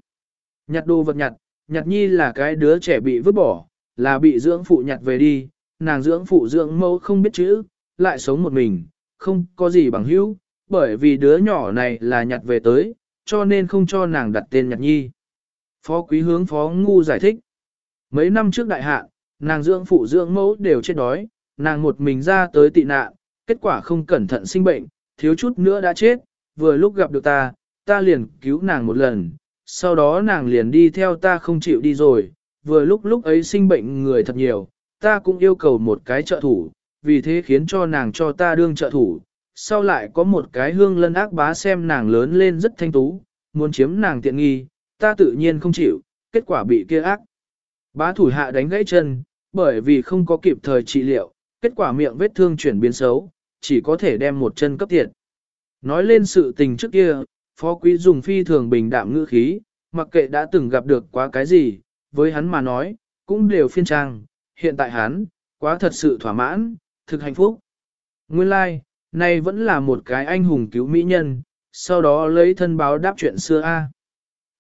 Nhặt đồ vật nhặt, nhặt nhi là cái đứa trẻ bị vứt bỏ, là bị dưỡng phụ nhặt về đi, nàng dưỡng phụ dưỡng mẫu không biết chữ, lại sống một mình, không có gì bằng hữu, bởi vì đứa nhỏ này là nhặt về tới, cho nên không cho nàng đặt tên nhặt nhi. Phó quý hướng phó ngu giải thích. Mấy năm trước đại hạ, nàng dưỡng phụ dưỡng mẫu đều chết đói, nàng một mình ra tới tị nạn, kết quả không cẩn thận sinh bệnh, thiếu chút nữa đã chết, vừa lúc gặp được ta, ta liền cứu nàng một lần, sau đó nàng liền đi theo ta không chịu đi rồi, vừa lúc lúc ấy sinh bệnh người thật nhiều, ta cũng yêu cầu một cái trợ thủ, vì thế khiến cho nàng cho ta đương trợ thủ, sau lại có một cái hương lân ác bá xem nàng lớn lên rất thanh tú, muốn chiếm nàng tiện nghi, ta tự nhiên không chịu, kết quả bị kia ác. Bá thủ hạ đánh gãy chân, bởi vì không có kịp thời trị liệu, kết quả miệng vết thương chuyển biến xấu, chỉ có thể đem một chân cấp thiệt. Nói lên sự tình trước kia, phó quý dùng phi thường bình đạm ngữ khí, mặc kệ đã từng gặp được quá cái gì, với hắn mà nói, cũng đều phiên trang, hiện tại hắn, quá thật sự thỏa mãn, thực hạnh phúc. Nguyên lai, like, này vẫn là một cái anh hùng cứu mỹ nhân, sau đó lấy thân báo đáp chuyện xưa a.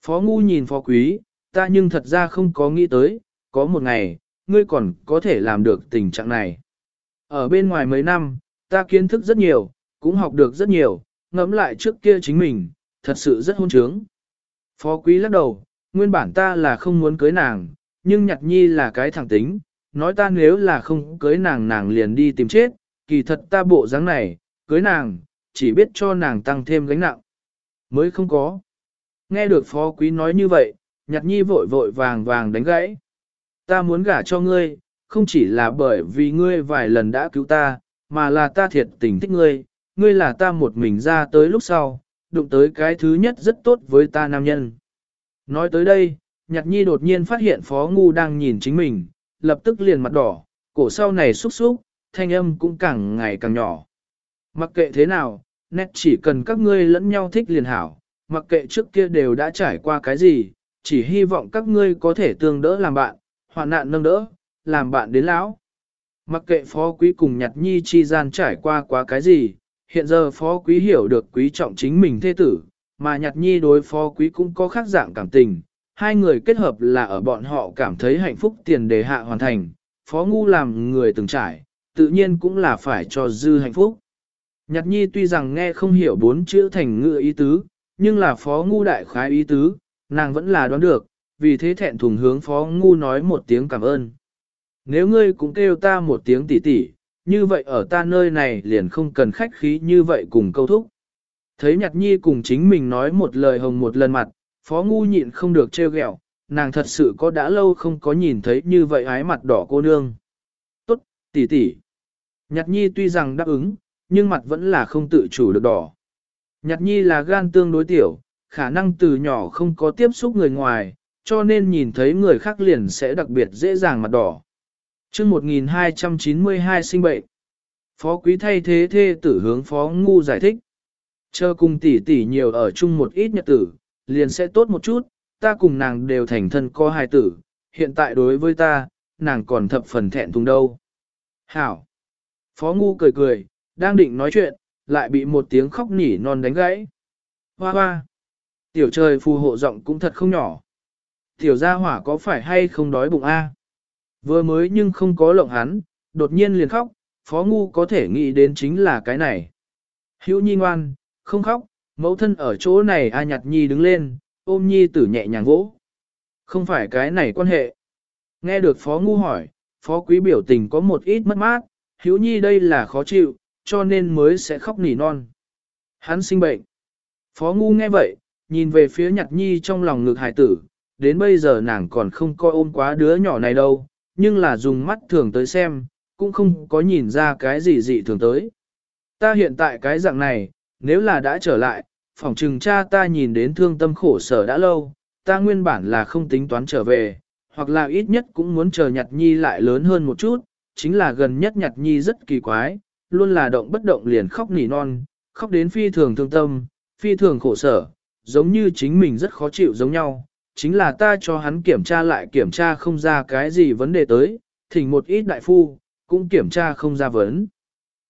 Phó ngu nhìn phó quý, ta nhưng thật ra không có nghĩ tới, có một ngày, ngươi còn có thể làm được tình trạng này. Ở bên ngoài mấy năm, ta kiến thức rất nhiều, cũng học được rất nhiều, ngẫm lại trước kia chính mình, thật sự rất hôn trướng. Phó quý lắc đầu, nguyên bản ta là không muốn cưới nàng, nhưng nhặt nhi là cái thẳng tính, nói ta nếu là không cưới nàng nàng liền đi tìm chết, kỳ thật ta bộ dáng này, cưới nàng, chỉ biết cho nàng tăng thêm gánh nặng. Mới không có. Nghe được phó quý nói như vậy, nhặt nhi vội vội vàng vàng đánh gãy. Ta muốn gả cho ngươi, không chỉ là bởi vì ngươi vài lần đã cứu ta, mà là ta thiệt tình thích ngươi, ngươi là ta một mình ra tới lúc sau, đụng tới cái thứ nhất rất tốt với ta nam nhân. Nói tới đây, nhạc nhi đột nhiên phát hiện phó ngu đang nhìn chính mình, lập tức liền mặt đỏ, cổ sau này xúc xúc, thanh âm cũng càng ngày càng nhỏ. Mặc kệ thế nào, nét chỉ cần các ngươi lẫn nhau thích liền hảo, mặc kệ trước kia đều đã trải qua cái gì, chỉ hy vọng các ngươi có thể tương đỡ làm bạn, hoạn nạn nâng đỡ, làm bạn đến lão. Mặc kệ phó quý cùng nhặt nhi chi gian trải qua quá cái gì, hiện giờ phó quý hiểu được quý trọng chính mình thế tử, mà nhặt nhi đối phó quý cũng có khác dạng cảm tình, Hai người kết hợp là ở bọn họ cảm thấy hạnh phúc tiền đề hạ hoàn thành, phó ngu làm người từng trải, tự nhiên cũng là phải cho dư hạnh phúc. Nhặt nhi tuy rằng nghe không hiểu bốn chữ thành ngữ ý tứ, nhưng là phó ngu đại khái ý tứ, nàng vẫn là đoán được, vì thế thẹn thùng hướng phó ngu nói một tiếng cảm ơn. Nếu ngươi cũng kêu ta một tiếng tỉ tỉ, như vậy ở ta nơi này liền không cần khách khí như vậy cùng câu thúc. Thấy Nhạc Nhi cùng chính mình nói một lời hồng một lần mặt, phó ngu nhịn không được trêu ghẹo, nàng thật sự có đã lâu không có nhìn thấy như vậy ái mặt đỏ cô nương. Tốt, tỷ tỷ. Nhạc Nhi tuy rằng đáp ứng, nhưng mặt vẫn là không tự chủ được đỏ. Nhạc Nhi là gan tương đối tiểu, khả năng từ nhỏ không có tiếp xúc người ngoài, cho nên nhìn thấy người khác liền sẽ đặc biệt dễ dàng mặt đỏ chương 1292 sinh bệnh, Phó quý thay thế thê tử hướng phó ngu giải thích. Chờ cùng tỷ tỷ nhiều ở chung một ít nhật tử, liền sẽ tốt một chút, ta cùng nàng đều thành thân co hài tử, hiện tại đối với ta, nàng còn thập phần thẹn thùng đâu. Hảo! Phó ngu cười cười, đang định nói chuyện, lại bị một tiếng khóc nỉ non đánh gãy. Hoa hoa! Tiểu trời phù hộ giọng cũng thật không nhỏ. Tiểu gia hỏa có phải hay không đói bụng a? Vừa mới nhưng không có lộng hắn, đột nhiên liền khóc, phó ngu có thể nghĩ đến chính là cái này. Hữu nhi ngoan, không khóc, mẫu thân ở chỗ này a nhặt nhi đứng lên, ôm nhi tử nhẹ nhàng vỗ. Không phải cái này quan hệ. Nghe được phó ngu hỏi, phó quý biểu tình có một ít mất mát, hữu nhi đây là khó chịu, cho nên mới sẽ khóc nỉ non. Hắn sinh bệnh. Phó ngu nghe vậy, nhìn về phía nhặt nhi trong lòng ngực hải tử, đến bây giờ nàng còn không coi ôm quá đứa nhỏ này đâu, nhưng là dùng mắt thường tới xem, cũng không có nhìn ra cái gì dị thường tới. Ta hiện tại cái dạng này, nếu là đã trở lại, phòng trừng cha ta nhìn đến thương tâm khổ sở đã lâu, ta nguyên bản là không tính toán trở về, hoặc là ít nhất cũng muốn chờ nhặt nhi lại lớn hơn một chút, chính là gần nhất nhặt nhi rất kỳ quái, luôn là động bất động liền khóc nỉ non, khóc đến phi thường thương tâm, phi thường khổ sở, giống như chính mình rất khó chịu giống nhau, chính là ta cho hắn kiểm tra lại kiểm tra không ra cái gì vấn đề tới, thỉnh một ít đại phu, cũng kiểm tra không ra vấn.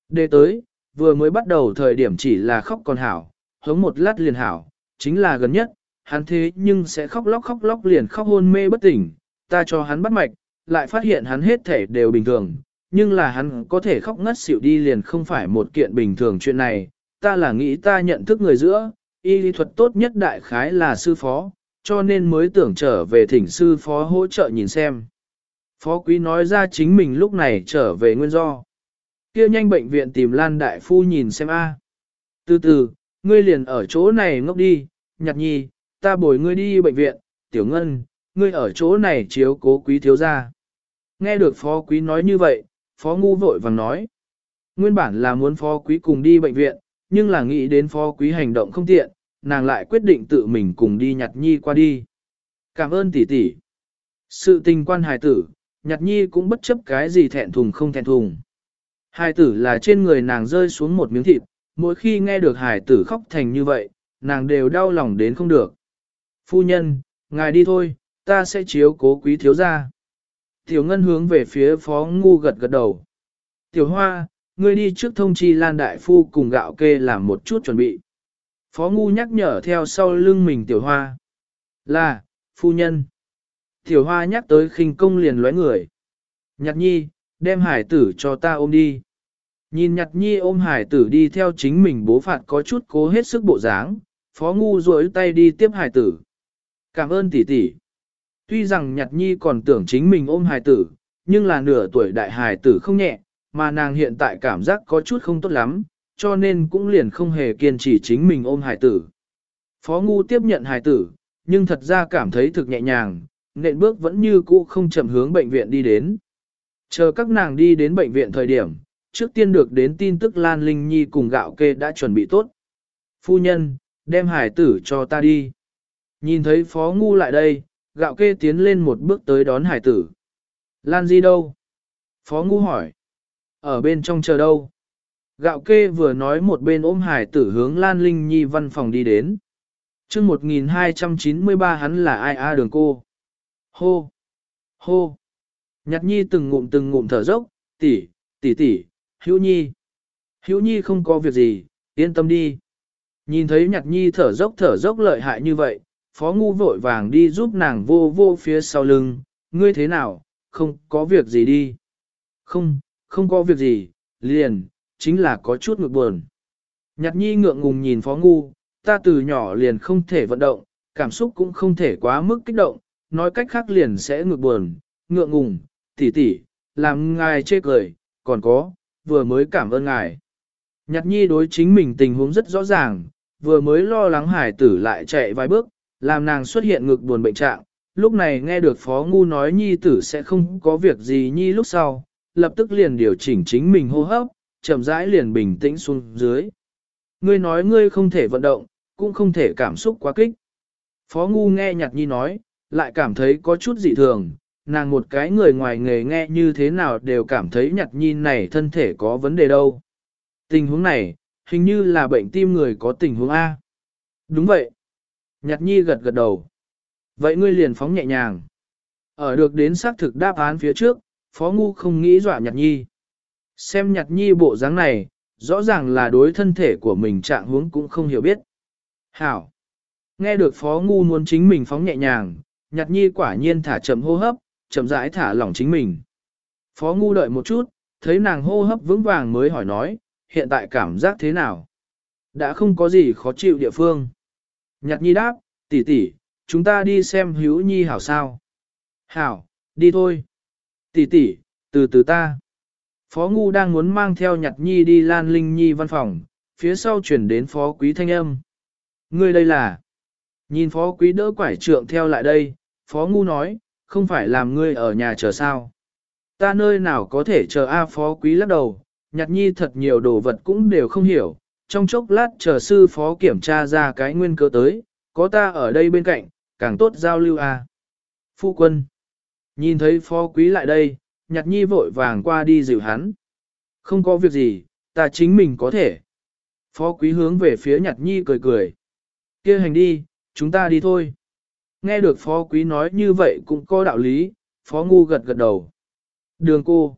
Đề tới, vừa mới bắt đầu thời điểm chỉ là khóc còn hảo, hống một lát liền hảo, chính là gần nhất, hắn thế nhưng sẽ khóc lóc khóc lóc liền khóc hôn mê bất tỉnh, ta cho hắn bắt mạch, lại phát hiện hắn hết thể đều bình thường, nhưng là hắn có thể khóc ngất xỉu đi liền không phải một kiện bình thường chuyện này, ta là nghĩ ta nhận thức người giữa, y lý thuật tốt nhất đại khái là sư phó, cho nên mới tưởng trở về thỉnh sư phó hỗ trợ nhìn xem. Phó quý nói ra chính mình lúc này trở về nguyên do. kia nhanh bệnh viện tìm Lan Đại Phu nhìn xem a. Từ từ, ngươi liền ở chỗ này ngốc đi, nhặt nhi, ta bồi ngươi đi bệnh viện, tiểu ngân, ngươi ở chỗ này chiếu cố quý thiếu gia. Nghe được phó quý nói như vậy, phó ngu vội vàng nói. Nguyên bản là muốn phó quý cùng đi bệnh viện, nhưng là nghĩ đến phó quý hành động không tiện, nàng lại quyết định tự mình cùng đi nhặt nhi qua đi. Cảm ơn tỷ tỷ. Sự tình quan hài tử, nhặt nhi cũng bất chấp cái gì thẹn thùng không thẹn thùng. Hài tử là trên người nàng rơi xuống một miếng thịt, mỗi khi nghe được hài tử khóc thành như vậy, nàng đều đau lòng đến không được. Phu nhân, ngài đi thôi, ta sẽ chiếu cố quý thiếu gia. Tiểu Ngân hướng về phía phó ngu gật gật đầu. Tiểu Hoa, ngươi đi trước thông chi Lan Đại Phu cùng gạo kê làm một chút chuẩn bị. Phó ngu nhắc nhở theo sau lưng mình Tiểu Hoa. Là, phu nhân. Tiểu Hoa nhắc tới khinh công liền lóe người. Nhạc nhi, đem hải tử cho ta ôm đi. Nhìn nhạc nhi ôm hải tử đi theo chính mình bố phạt có chút cố hết sức bộ dáng, phó ngu rối tay đi tiếp hải tử. Cảm ơn tỷ tỷ. Tuy rằng nhạc nhi còn tưởng chính mình ôm hải tử, nhưng là nửa tuổi đại hải tử không nhẹ, mà nàng hiện tại cảm giác có chút không tốt lắm, cho nên cũng liền không hề kiên trì chính mình ôm hải tử. Phó ngu tiếp nhận hải tử, nhưng thật ra cảm thấy thực nhẹ nhàng, nện bước vẫn như cũ không chậm hướng bệnh viện đi đến. Chờ các nàng đi đến bệnh viện thời điểm, trước tiên được đến tin tức Lan Linh Nhi cùng gạo kê đã chuẩn bị tốt. Phu nhân, đem hải tử cho ta đi. Nhìn thấy phó ngu lại đây, gạo kê tiến lên một bước tới đón hải tử. Lan Di đâu? Phó ngu hỏi. Ở bên trong chờ đâu? Gạo kê vừa nói một bên ôm hải tử hướng Lan Linh Nhi văn phòng đi đến. chương 1293 hắn là ai a đường cô? Hô! Hô! Nhặt Nhi từng ngụm từng ngụm thở dốc, tỷ, tỷ tỷ, hữu nhi. Hữu nhi không có việc gì, yên tâm đi. Nhìn thấy Nhặt Nhi thở dốc thở dốc lợi hại như vậy, phó ngu vội vàng đi giúp nàng vô vô phía sau lưng, ngươi thế nào, không có việc gì đi. Không, không có việc gì, liền, chính là có chút ngược buồn. Nhạc nhi ngượng ngùng nhìn phó ngu, ta từ nhỏ liền không thể vận động, cảm xúc cũng không thể quá mức kích động, nói cách khác liền sẽ ngược buồn, ngượng ngùng, tỉ tỉ, làm ngài chê cười, còn có, vừa mới cảm ơn ngài. Nhạc nhi đối chính mình tình huống rất rõ ràng, vừa mới lo lắng hải tử lại chạy vài bước, làm nàng xuất hiện ngực buồn bệnh trạng, lúc này nghe được phó ngu nói nhi tử sẽ không có việc gì nhi lúc sau, lập tức liền điều chỉnh chính mình hô hấp, chậm rãi liền bình tĩnh xuống dưới. Ngươi nói ngươi không thể vận động, cũng không thể cảm xúc quá kích. Phó ngu nghe nhạc nhi nói, lại cảm thấy có chút dị thường, nàng một cái người ngoài nghề nghe như thế nào đều cảm thấy nhạc nhi này thân thể có vấn đề đâu. Tình huống này, hình như là bệnh tim người có tình huống A. Đúng vậy. Nhạc nhi gật gật đầu. Vậy ngươi liền phóng nhẹ nhàng. Ở được đến xác thực đáp án phía trước, Phó Ngu không nghĩ dọa Nhạc Nhi. Xem nhặt Nhi bộ dáng này, rõ ràng là đối thân thể của mình trạng huống cũng không hiểu biết. Hảo! Nghe được Phó Ngu muốn chính mình phóng nhẹ nhàng, nhặt Nhi quả nhiên thả chậm hô hấp, chậm rãi thả lỏng chính mình. Phó Ngu đợi một chút, thấy nàng hô hấp vững vàng mới hỏi nói, hiện tại cảm giác thế nào? Đã không có gì khó chịu địa phương. Nhặt Nhi đáp, tỷ tỷ, chúng ta đi xem hữu nhi hảo sao. Hảo, đi thôi. Tỷ tỷ, từ từ ta. Phó Ngu đang muốn mang theo Nhật nhi đi Lan Linh Nhi văn phòng, phía sau chuyển đến phó quý thanh âm. Ngươi đây là... Nhìn phó quý đỡ quải trượng theo lại đây, phó Ngu nói, không phải làm ngươi ở nhà chờ sao. Ta nơi nào có thể chờ A phó quý lắc đầu, Nhật nhi thật nhiều đồ vật cũng đều không hiểu, trong chốc lát chờ sư phó kiểm tra ra cái nguyên cơ tới, có ta ở đây bên cạnh, càng tốt giao lưu à. Phu quân. Nhìn thấy phó quý lại đây, nhặt nhi vội vàng qua đi dịu hắn. Không có việc gì, ta chính mình có thể. Phó quý hướng về phía nhặt nhi cười cười. kia hành đi, chúng ta đi thôi. Nghe được phó quý nói như vậy cũng có đạo lý, phó ngu gật gật đầu. Đường cô.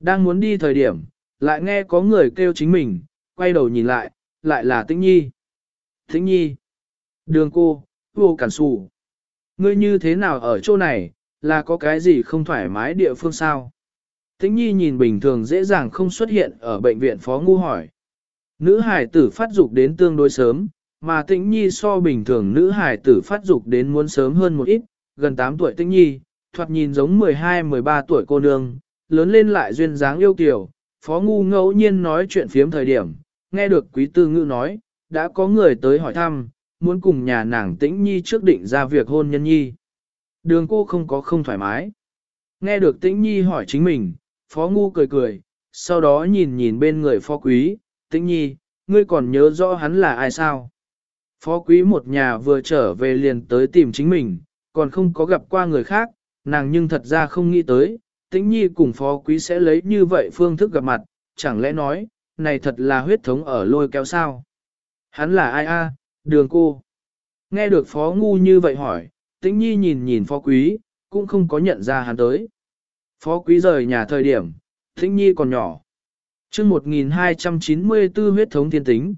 Đang muốn đi thời điểm, lại nghe có người kêu chính mình, quay đầu nhìn lại, lại là tĩnh nhi. Tĩnh nhi. Đường cô, vô cản sủ. Ngươi như thế nào ở chỗ này, là có cái gì không thoải mái địa phương sao? Tĩnh nhi nhìn bình thường dễ dàng không xuất hiện ở bệnh viện phó ngu hỏi. Nữ hải tử phát dục đến tương đối sớm, mà tĩnh nhi so bình thường nữ hải tử phát dục đến muốn sớm hơn một ít, gần 8 tuổi tĩnh nhi, thoạt nhìn giống 12-13 tuổi cô nương, lớn lên lại duyên dáng yêu kiều. Phó ngu ngẫu nhiên nói chuyện phiếm thời điểm, nghe được quý tư ngữ nói, đã có người tới hỏi thăm, muốn cùng nhà nàng tĩnh nhi trước định ra việc hôn nhân nhi. Đường cô không có không thoải mái. Nghe được tĩnh nhi hỏi chính mình, phó ngu cười cười, sau đó nhìn nhìn bên người phó quý, tĩnh nhi, ngươi còn nhớ rõ hắn là ai sao? Phó quý một nhà vừa trở về liền tới tìm chính mình, còn không có gặp qua người khác, nàng nhưng thật ra không nghĩ tới, tĩnh nhi cùng phó quý sẽ lấy như vậy phương thức gặp mặt, chẳng lẽ nói, này thật là huyết thống ở lôi kéo sao? Hắn là ai a? đường cô. Nghe được phó ngu như vậy hỏi, tĩnh nhi nhìn nhìn phó quý, cũng không có nhận ra hắn tới. Phó quý rời nhà thời điểm, tĩnh nhi còn nhỏ. chương 1294 huyết thống thiên tính.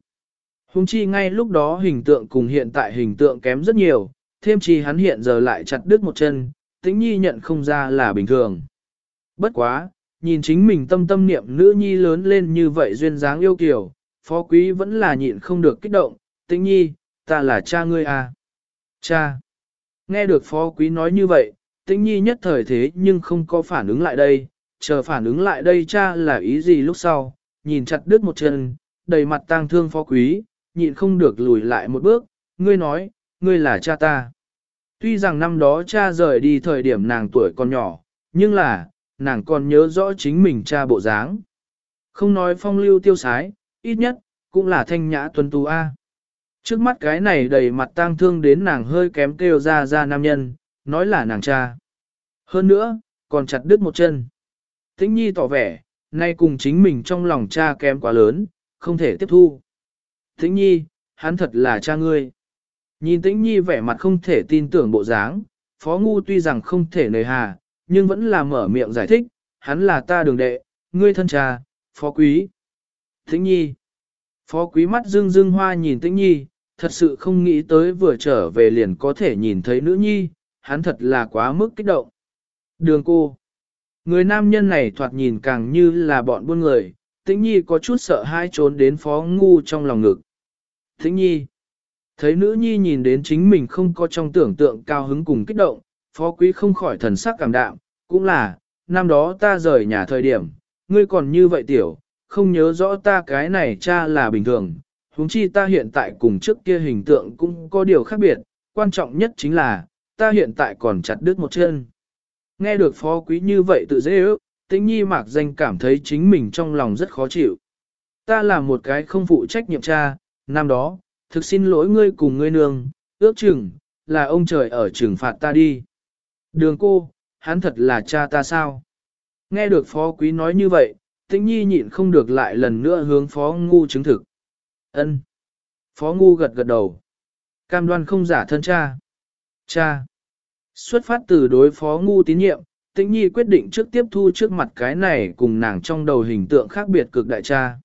Hùng chi ngay lúc đó hình tượng cùng hiện tại hình tượng kém rất nhiều, thêm chi hắn hiện giờ lại chặt đứt một chân, tĩnh nhi nhận không ra là bình thường. Bất quá, nhìn chính mình tâm tâm niệm nữ nhi lớn lên như vậy duyên dáng yêu kiều, phó quý vẫn là nhịn không được kích động, tĩnh nhi, ta là cha ngươi à? Cha! Nghe được phó quý nói như vậy, tĩnh nhi nhất thời thế nhưng không có phản ứng lại đây, chờ phản ứng lại đây cha là ý gì lúc sau, nhìn chặt đứt một chân, đầy mặt tang thương phó quý, nhịn không được lùi lại một bước, ngươi nói, ngươi là cha ta. Tuy rằng năm đó cha rời đi thời điểm nàng tuổi còn nhỏ, nhưng là, nàng còn nhớ rõ chính mình cha bộ dáng. Không nói phong lưu tiêu sái, ít nhất, cũng là thanh nhã tuân tú A. Trước mắt cái này đầy mặt tang thương đến nàng hơi kém kêu ra ra nam nhân, nói là nàng cha. Hơn nữa, còn chặt đứt một chân. Tĩnh nhi tỏ vẻ, nay cùng chính mình trong lòng cha kém quá lớn, không thể tiếp thu. Tĩnh nhi, hắn thật là cha ngươi. Nhìn tĩnh nhi vẻ mặt không thể tin tưởng bộ dáng, phó ngu tuy rằng không thể nời hà, nhưng vẫn là mở miệng giải thích, hắn là ta đường đệ, ngươi thân cha, phó quý. Tĩnh nhi. Phó quý mắt dương dương hoa nhìn tĩnh nhi, thật sự không nghĩ tới vừa trở về liền có thể nhìn thấy nữ nhi, hắn thật là quá mức kích động. Đường cô. Người nam nhân này thoạt nhìn càng như là bọn buôn người, tĩnh nhi có chút sợ hai trốn đến phó ngu trong lòng ngực. Tĩnh nhi. Thấy nữ nhi nhìn đến chính mình không có trong tưởng tượng cao hứng cùng kích động, phó quý không khỏi thần sắc cảm đạm, cũng là, năm đó ta rời nhà thời điểm, ngươi còn như vậy tiểu, không nhớ rõ ta cái này cha là bình thường, huống chi ta hiện tại cùng trước kia hình tượng cũng có điều khác biệt, quan trọng nhất chính là, ta hiện tại còn chặt đứt một chân. Nghe được phó quý như vậy tự dễ ước, tĩnh nhi mạc danh cảm thấy chính mình trong lòng rất khó chịu. Ta là một cái không phụ trách nhiệm cha, năm đó, thực xin lỗi ngươi cùng ngươi nương, ước chừng, là ông trời ở trừng phạt ta đi. Đường cô, hắn thật là cha ta sao? Nghe được phó quý nói như vậy, tĩnh nhi nhịn không được lại lần nữa hướng phó ngu chứng thực ân Phó ngu gật gật đầu. Cam đoan không giả thân cha. Cha. Xuất phát từ đối phó ngu tín nhiệm, tĩnh nhi quyết định trước tiếp thu trước mặt cái này cùng nàng trong đầu hình tượng khác biệt cực đại cha.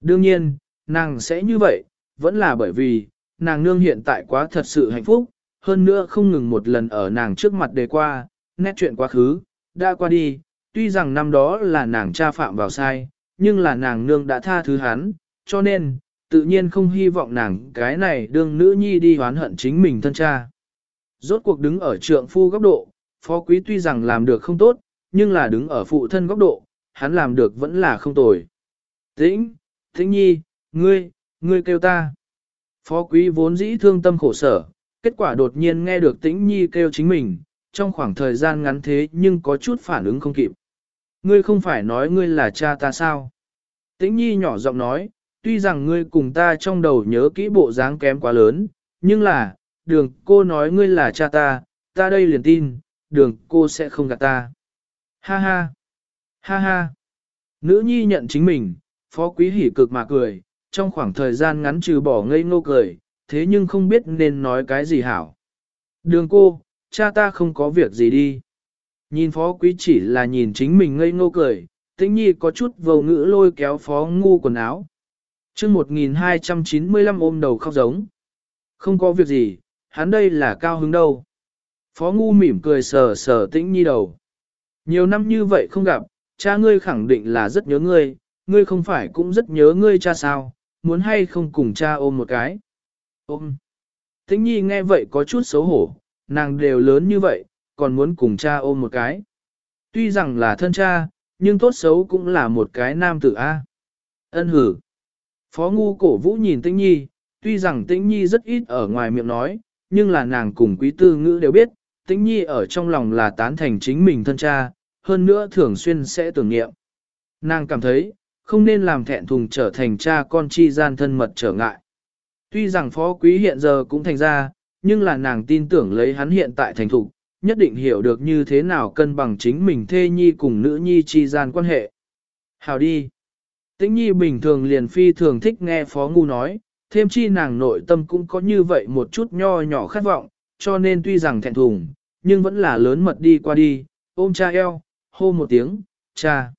Đương nhiên, nàng sẽ như vậy, vẫn là bởi vì, nàng nương hiện tại quá thật sự hạnh phúc, hơn nữa không ngừng một lần ở nàng trước mặt đề qua, nét chuyện quá khứ, đã qua đi, tuy rằng năm đó là nàng cha phạm vào sai, nhưng là nàng nương đã tha thứ hắn, cho nên, tự nhiên không hy vọng nàng cái này đương nữ nhi đi hoán hận chính mình thân cha. Rốt cuộc đứng ở trượng phu góc độ, phó quý tuy rằng làm được không tốt, nhưng là đứng ở phụ thân góc độ, hắn làm được vẫn là không tồi. Tĩnh, tĩnh nhi, ngươi, ngươi kêu ta. Phó quý vốn dĩ thương tâm khổ sở, kết quả đột nhiên nghe được tĩnh nhi kêu chính mình, trong khoảng thời gian ngắn thế nhưng có chút phản ứng không kịp. Ngươi không phải nói ngươi là cha ta sao? Tĩnh nhi nhỏ giọng nói, tuy rằng ngươi cùng ta trong đầu nhớ kỹ bộ dáng kém quá lớn, nhưng là, đường cô nói ngươi là cha ta, ta đây liền tin, đường cô sẽ không gạt ta. Ha ha, ha ha. Nữ nhi nhận chính mình, phó quý hỉ cực mà cười, trong khoảng thời gian ngắn trừ bỏ ngây ngô cười, thế nhưng không biết nên nói cái gì hảo. Đường cô, cha ta không có việc gì đi. Nhìn phó quý chỉ là nhìn chính mình ngây ngô cười, tĩnh nhi có chút vầu ngữ lôi kéo phó ngu quần áo chương 1295 ôm đầu khóc giống. Không có việc gì, hắn đây là cao hứng đâu. Phó ngu mỉm cười sờ sờ tĩnh nhi đầu. Nhiều năm như vậy không gặp, cha ngươi khẳng định là rất nhớ ngươi, ngươi không phải cũng rất nhớ ngươi cha sao, muốn hay không cùng cha ôm một cái. Ôm. Tĩnh nhi nghe vậy có chút xấu hổ, nàng đều lớn như vậy, còn muốn cùng cha ôm một cái. Tuy rằng là thân cha, nhưng tốt xấu cũng là một cái nam tử A. Ân hử. Phó ngu cổ vũ nhìn tĩnh nhi, tuy rằng tĩnh nhi rất ít ở ngoài miệng nói, nhưng là nàng cùng quý tư ngữ đều biết, tĩnh nhi ở trong lòng là tán thành chính mình thân cha, hơn nữa thường xuyên sẽ tưởng niệm. Nàng cảm thấy, không nên làm thẹn thùng trở thành cha con chi gian thân mật trở ngại. Tuy rằng phó quý hiện giờ cũng thành ra, nhưng là nàng tin tưởng lấy hắn hiện tại thành thục, nhất định hiểu được như thế nào cân bằng chính mình thê nhi cùng nữ nhi chi gian quan hệ. Hào đi! Tĩnh nhi bình thường liền phi thường thích nghe phó ngu nói, thêm chi nàng nội tâm cũng có như vậy một chút nho nhỏ khát vọng, cho nên tuy rằng thẹn thùng, nhưng vẫn là lớn mật đi qua đi, ôm cha eo, hô một tiếng, cha.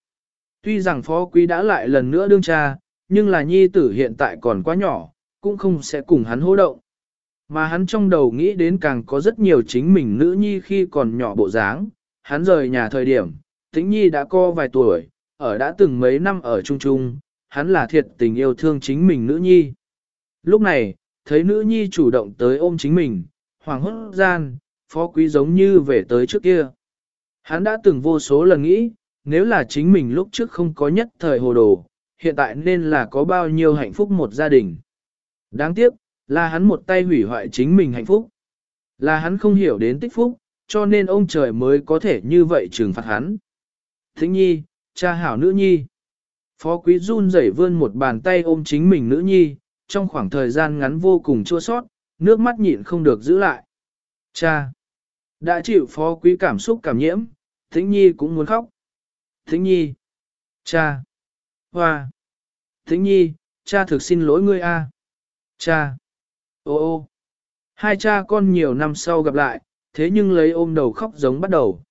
Tuy rằng phó quý đã lại lần nữa đương cha, nhưng là nhi tử hiện tại còn quá nhỏ, cũng không sẽ cùng hắn hô động. Mà hắn trong đầu nghĩ đến càng có rất nhiều chính mình nữ nhi khi còn nhỏ bộ dáng, hắn rời nhà thời điểm, tĩnh nhi đã co vài tuổi, ở đã từng mấy năm ở chung chung, hắn là thiệt tình yêu thương chính mình nữ nhi. Lúc này, thấy nữ nhi chủ động tới ôm chính mình, hoàng hốt gian, phó quý giống như về tới trước kia. Hắn đã từng vô số lần nghĩ, nếu là chính mình lúc trước không có nhất thời hồ đồ, hiện tại nên là có bao nhiêu hạnh phúc một gia đình. Đáng tiếc, là hắn một tay hủy hoại chính mình hạnh phúc. Là hắn không hiểu đến tích phúc, cho nên ông trời mới có thể như vậy trừng phạt hắn. Thính nhi, cha hảo nữ nhi. Phó quý run rẩy vươn một bàn tay ôm chính mình nữ nhi, trong khoảng thời gian ngắn vô cùng chua sót, nước mắt nhịn không được giữ lại. Cha! Đã chịu phó quý cảm xúc cảm nhiễm, thính nhi cũng muốn khóc. Thính nhi! Cha! Hoa! Thính nhi, cha thực xin lỗi ngươi a. Cha! Ô ô! Hai cha con nhiều năm sau gặp lại, thế nhưng lấy ôm đầu khóc giống bắt đầu.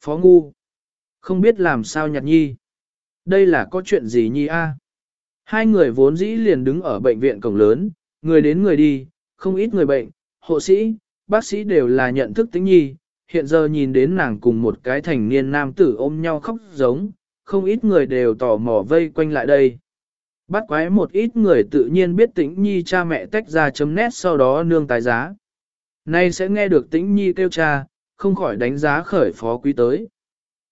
Phó ngu! Không biết làm sao nhặt nhi. Đây là có chuyện gì nhi a? Hai người vốn dĩ liền đứng ở bệnh viện cổng lớn, người đến người đi, không ít người bệnh, hộ sĩ, bác sĩ đều là nhận thức tĩnh nhi, hiện giờ nhìn đến nàng cùng một cái thành niên nam tử ôm nhau khóc giống, không ít người đều tò mò vây quanh lại đây. Bắt quái một ít người tự nhiên biết tĩnh nhi cha mẹ tách ra chấm nét sau đó nương tài giá. Nay sẽ nghe được tĩnh nhi kêu cha, không khỏi đánh giá khởi phó quý tới.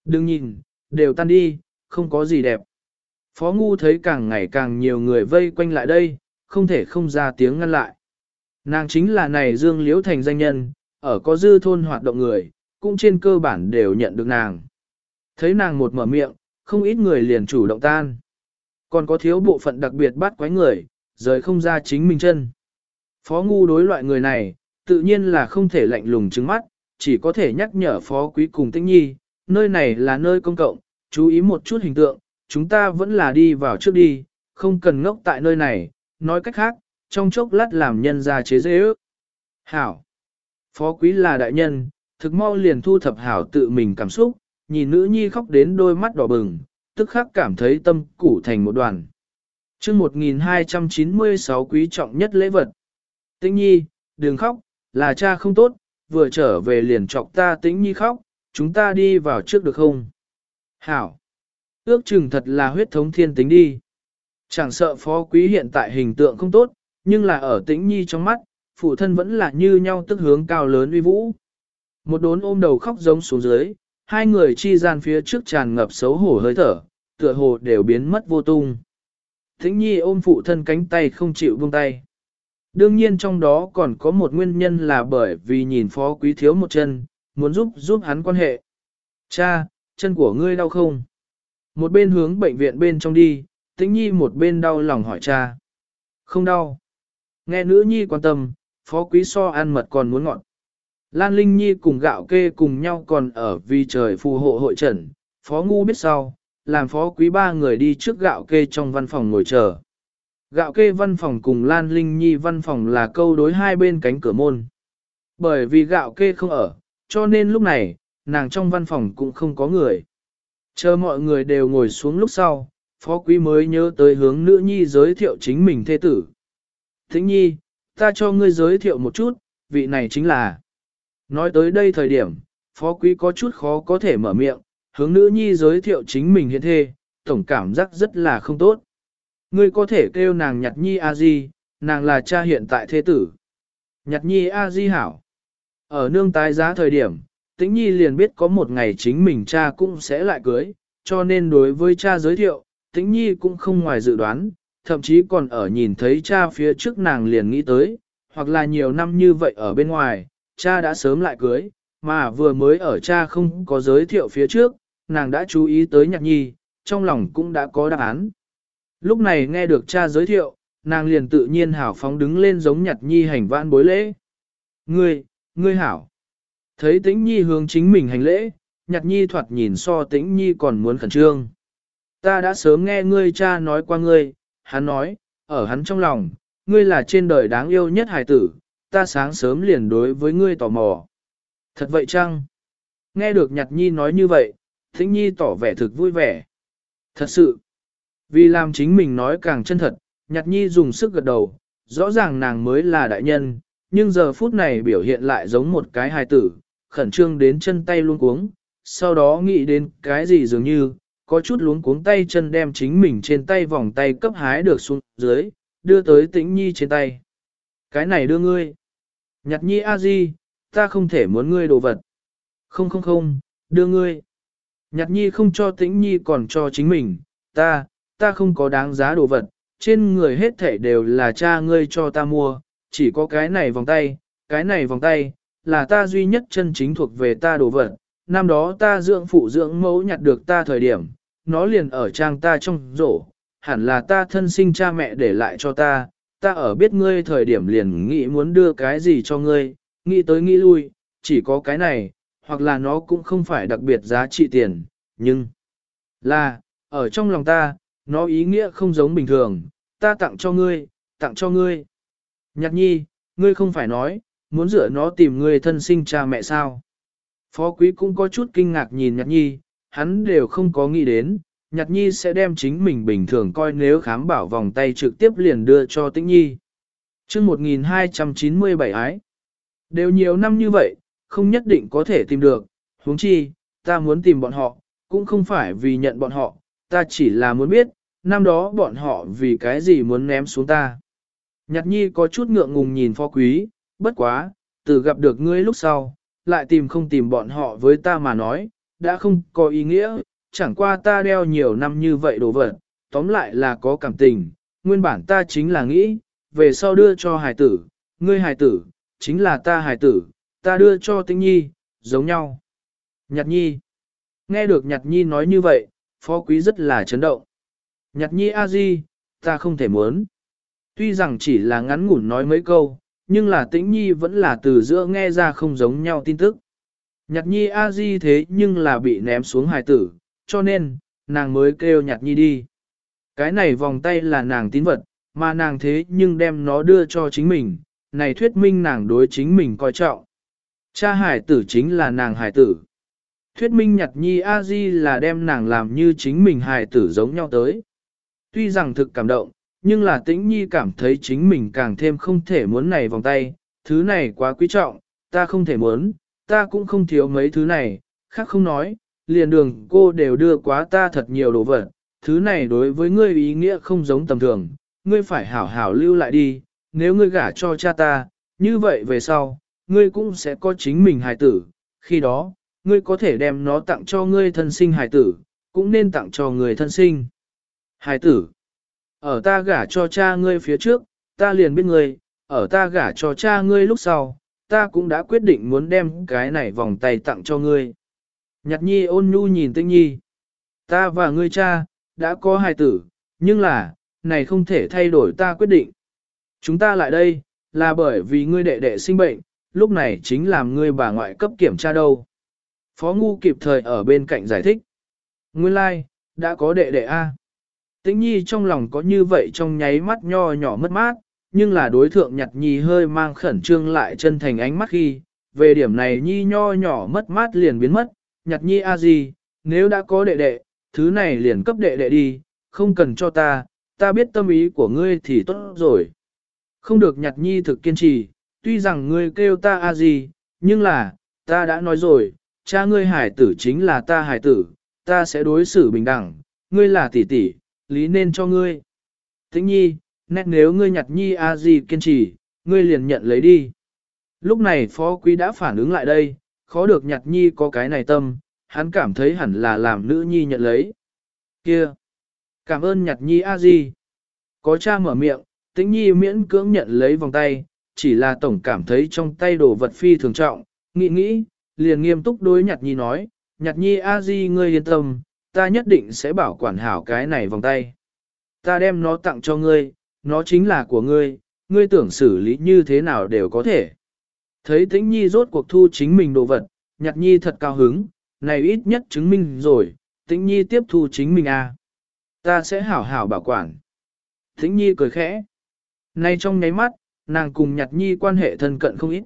Đừng nhìn, đều tan đi, không có gì đẹp. Phó ngu thấy càng ngày càng nhiều người vây quanh lại đây, không thể không ra tiếng ngăn lại. Nàng chính là này Dương Liễu Thành danh nhân, ở có dư thôn hoạt động người, cũng trên cơ bản đều nhận được nàng. Thấy nàng một mở miệng, không ít người liền chủ động tan. Còn có thiếu bộ phận đặc biệt bắt quái người, rời không ra chính mình chân. Phó ngu đối loại người này, tự nhiên là không thể lạnh lùng trứng mắt, chỉ có thể nhắc nhở phó quý cùng tĩnh nhi, nơi này là nơi công cộng, chú ý một chút hình tượng, chúng ta vẫn là đi vào trước đi, không cần ngốc tại nơi này, nói cách khác, trong chốc lát làm nhân ra chế dễ ước. Hảo. Phó quý là đại nhân, thực mau liền thu thập hảo tự mình cảm xúc, nhìn nữ nhi khóc đến đôi mắt đỏ bừng, tức khắc cảm thấy tâm củ thành một đoàn. chương 1296 quý trọng nhất lễ vật. Tĩnh nhi, đừng khóc, là cha không tốt, vừa trở về liền chọc ta tĩnh nhi khóc, chúng ta đi vào trước được không? Hảo. Ước chừng thật là huyết thống thiên tính đi. Chẳng sợ phó quý hiện tại hình tượng không tốt, nhưng là ở tĩnh nhi trong mắt, phụ thân vẫn là như nhau tức hướng cao lớn uy vũ. Một đốn ôm đầu khóc giống xuống dưới, hai người chi gian phía trước tràn ngập xấu hổ hơi thở, tựa hồ đều biến mất vô tung. Tĩnh nhi ôm phụ thân cánh tay không chịu buông tay. Đương nhiên trong đó còn có một nguyên nhân là bởi vì nhìn phó quý thiếu một chân, muốn giúp giúp hắn quan hệ. Cha, chân của ngươi đau không? Một bên hướng bệnh viện bên trong đi, tĩnh nhi một bên đau lòng hỏi cha. Không đau. Nghe nữ nhi quan tâm, phó quý so ăn mật còn muốn ngọn. Lan Linh Nhi cùng gạo kê cùng nhau còn ở vì trời phù hộ hội trần, phó ngu biết sau, làm phó quý ba người đi trước gạo kê trong văn phòng ngồi chờ. Gạo kê văn phòng cùng Lan Linh Nhi văn phòng là câu đối hai bên cánh cửa môn. Bởi vì gạo kê không ở, cho nên lúc này, nàng trong văn phòng cũng không có người. Chờ mọi người đều ngồi xuống lúc sau, phó quý mới nhớ tới hướng nữ nhi giới thiệu chính mình thê tử. Thính nhi, ta cho ngươi giới thiệu một chút, vị này chính là. Nói tới đây thời điểm, phó quý có chút khó có thể mở miệng, hướng nữ nhi giới thiệu chính mình hiện thê, tổng cảm giác rất là không tốt. Ngươi có thể kêu nàng nhặt nhi A-di, nàng là cha hiện tại thế tử. Nhặt nhi A-di hảo. Ở nương tái giá thời điểm, tĩnh nhi liền biết có một ngày chính mình cha cũng sẽ lại cưới, cho nên đối với cha giới thiệu, tĩnh nhi cũng không ngoài dự đoán, thậm chí còn ở nhìn thấy cha phía trước nàng liền nghĩ tới, hoặc là nhiều năm như vậy ở bên ngoài, cha đã sớm lại cưới, mà vừa mới ở cha không có giới thiệu phía trước, nàng đã chú ý tới nhạc nhi, trong lòng cũng đã có đáp án. Lúc này nghe được cha giới thiệu, nàng liền tự nhiên hảo phóng đứng lên giống nhạc nhi hành vãn bối lễ. Ngươi, ngươi hảo. Thấy tĩnh nhi hướng chính mình hành lễ, nhạc nhi thoạt nhìn so tĩnh nhi còn muốn khẩn trương. Ta đã sớm nghe ngươi cha nói qua ngươi, hắn nói, ở hắn trong lòng, ngươi là trên đời đáng yêu nhất hài tử, ta sáng sớm liền đối với ngươi tò mò. Thật vậy chăng? Nghe được nhạc nhi nói như vậy, tĩnh nhi tỏ vẻ thực vui vẻ. Thật sự, vì làm chính mình nói càng chân thật, nhạc nhi dùng sức gật đầu, rõ ràng nàng mới là đại nhân, nhưng giờ phút này biểu hiện lại giống một cái hài tử, khẩn trương đến chân tay luôn cuống, sau đó nghĩ đến cái gì dường như, có chút luống cuống tay chân đem chính mình trên tay vòng tay cấp hái được xuống dưới, đưa tới tĩnh nhi trên tay. Cái này đưa ngươi. Nhặt nhi a di, ta không thể muốn ngươi đồ vật. Không không không, đưa ngươi. Nhặt nhi không cho tĩnh nhi còn cho chính mình, ta, ta không có đáng giá đồ vật, trên người hết thể đều là cha ngươi cho ta mua, chỉ có cái này vòng tay, cái này vòng tay, là ta duy nhất chân chính thuộc về ta đồ vật, năm đó ta dưỡng phụ dưỡng mẫu nhặt được ta thời điểm, nó liền ở trang ta trong rổ, hẳn là ta thân sinh cha mẹ để lại cho ta, ta ở biết ngươi thời điểm liền nghĩ muốn đưa cái gì cho ngươi, nghĩ tới nghĩ lui, chỉ có cái này, hoặc là nó cũng không phải đặc biệt giá trị tiền, nhưng là, ở trong lòng ta, nó ý nghĩa không giống bình thường, ta tặng cho ngươi, tặng cho ngươi. Nhạc nhi, ngươi không phải nói, muốn rửa nó tìm ngươi thân sinh cha mẹ sao? Phó quý cũng có chút kinh ngạc nhìn nhạc nhi, hắn đều không có nghĩ đến, nhạc nhi sẽ đem chính mình bình thường coi nếu khám bảo vòng tay trực tiếp liền đưa cho tĩnh nhi. chương 1297 ái. Đều nhiều năm như vậy, không nhất định có thể tìm được, huống chi, ta muốn tìm bọn họ, cũng không phải vì nhận bọn họ, ta chỉ là muốn biết, năm đó bọn họ vì cái gì muốn ném xuống ta. Nhạc nhi có chút ngượng ngùng nhìn phó quý, bất quá, từ gặp được ngươi lúc sau, lại tìm không tìm bọn họ với ta mà nói, đã không có ý nghĩa, chẳng qua ta đeo nhiều năm như vậy đồ vật, tóm lại là có cảm tình, nguyên bản ta chính là nghĩ, về sau đưa cho hài tử, ngươi hài tử, chính là ta hài tử, ta đưa cho tinh nhi, giống nhau. Nhạc nhi. Nghe được nhạc nhi nói như vậy, phó quý rất là chấn động. Nhạc nhi a di, ta không thể muốn. Tuy rằng chỉ là ngắn ngủn nói mấy câu, nhưng là tĩnh nhi vẫn là từ giữa nghe ra không giống nhau tin tức. Nhạc nhi a di thế nhưng là bị ném xuống hài tử, cho nên, nàng mới kêu nhạc nhi đi. Cái này vòng tay là nàng tín vật, mà nàng thế nhưng đem nó đưa cho chính mình, này thuyết minh nàng đối chính mình coi trọng. Cha hải tử chính là nàng hải tử. Thuyết minh nhặt nhi A-di là đem nàng làm như chính mình hải tử giống nhau tới. Tuy rằng thực cảm động, nhưng là tĩnh nhi cảm thấy chính mình càng thêm không thể muốn này vòng tay, thứ này quá quý trọng, ta không thể muốn, ta cũng không thiếu mấy thứ này, khác không nói, liền đường cô đều đưa quá ta thật nhiều đồ vật, thứ này đối với ngươi ý nghĩa không giống tầm thường, ngươi phải hảo hảo lưu lại đi, nếu ngươi gả cho cha ta, như vậy về sau, ngươi cũng sẽ có chính mình hài tử, khi đó, ngươi có thể đem nó tặng cho ngươi thân sinh hài tử, cũng nên tặng cho người thân sinh. Hài tử, ở ta gả cho cha ngươi phía trước, ta liền biết ngươi, ở ta gả cho cha ngươi lúc sau, ta cũng đã quyết định muốn đem cái này vòng tay tặng cho ngươi. Nhạc nhi ôn nhu nhìn tinh nhi. Ta và ngươi cha, đã có hài tử, nhưng là, này không thể thay đổi ta quyết định. Chúng ta lại đây, là bởi vì ngươi đệ đệ sinh bệnh, lúc này chính làm ngươi bà ngoại cấp kiểm tra đâu. Phó Ngu kịp thời ở bên cạnh giải thích. Nguyên lai, like, đã có đệ đệ A. Tĩnh nhi trong lòng có như vậy trong nháy mắt nho nhỏ mất mát, nhưng là đối thượng nhặt nhi hơi mang khẩn trương lại chân thành ánh mắt khi, về điểm này nhi nho nhỏ mất mát liền biến mất, nhặt nhi a gì, nếu đã có đệ đệ, thứ này liền cấp đệ đệ đi, không cần cho ta, ta biết tâm ý của ngươi thì tốt rồi. Không được nhặt nhi thực kiên trì, tuy rằng ngươi kêu ta a gì, nhưng là, ta đã nói rồi, cha ngươi hải tử chính là ta hải tử, ta sẽ đối xử bình đẳng, ngươi là tỷ tỷ, lý nên cho ngươi. Tĩnh nhi, nét nếu ngươi nhặt nhi a gì kiên trì, ngươi liền nhận lấy đi. Lúc này phó quý đã phản ứng lại đây, khó được nhặt nhi có cái này tâm, hắn cảm thấy hẳn là làm nữ nhi nhận lấy. Kia! Cảm ơn nhặt nhi a di. Có cha mở miệng, tĩnh nhi miễn cưỡng nhận lấy vòng tay, chỉ là tổng cảm thấy trong tay đồ vật phi thường trọng, nghĩ nghĩ, liền nghiêm túc đối nhặt nhi nói, nhặt nhi a di ngươi yên tâm, ta nhất định sẽ bảo quản hảo cái này vòng tay. Ta đem nó tặng cho ngươi, nó chính là của ngươi, ngươi tưởng xử lý như thế nào đều có thể. Thấy tĩnh nhi rốt cuộc thu chính mình đồ vật, Nhạc nhi thật cao hứng, này ít nhất chứng minh rồi, tĩnh nhi tiếp thu chính mình à. Ta sẽ hảo hảo bảo quản. Tĩnh nhi cười khẽ. Nay trong nháy mắt, nàng cùng Nhạc nhi quan hệ thân cận không ít.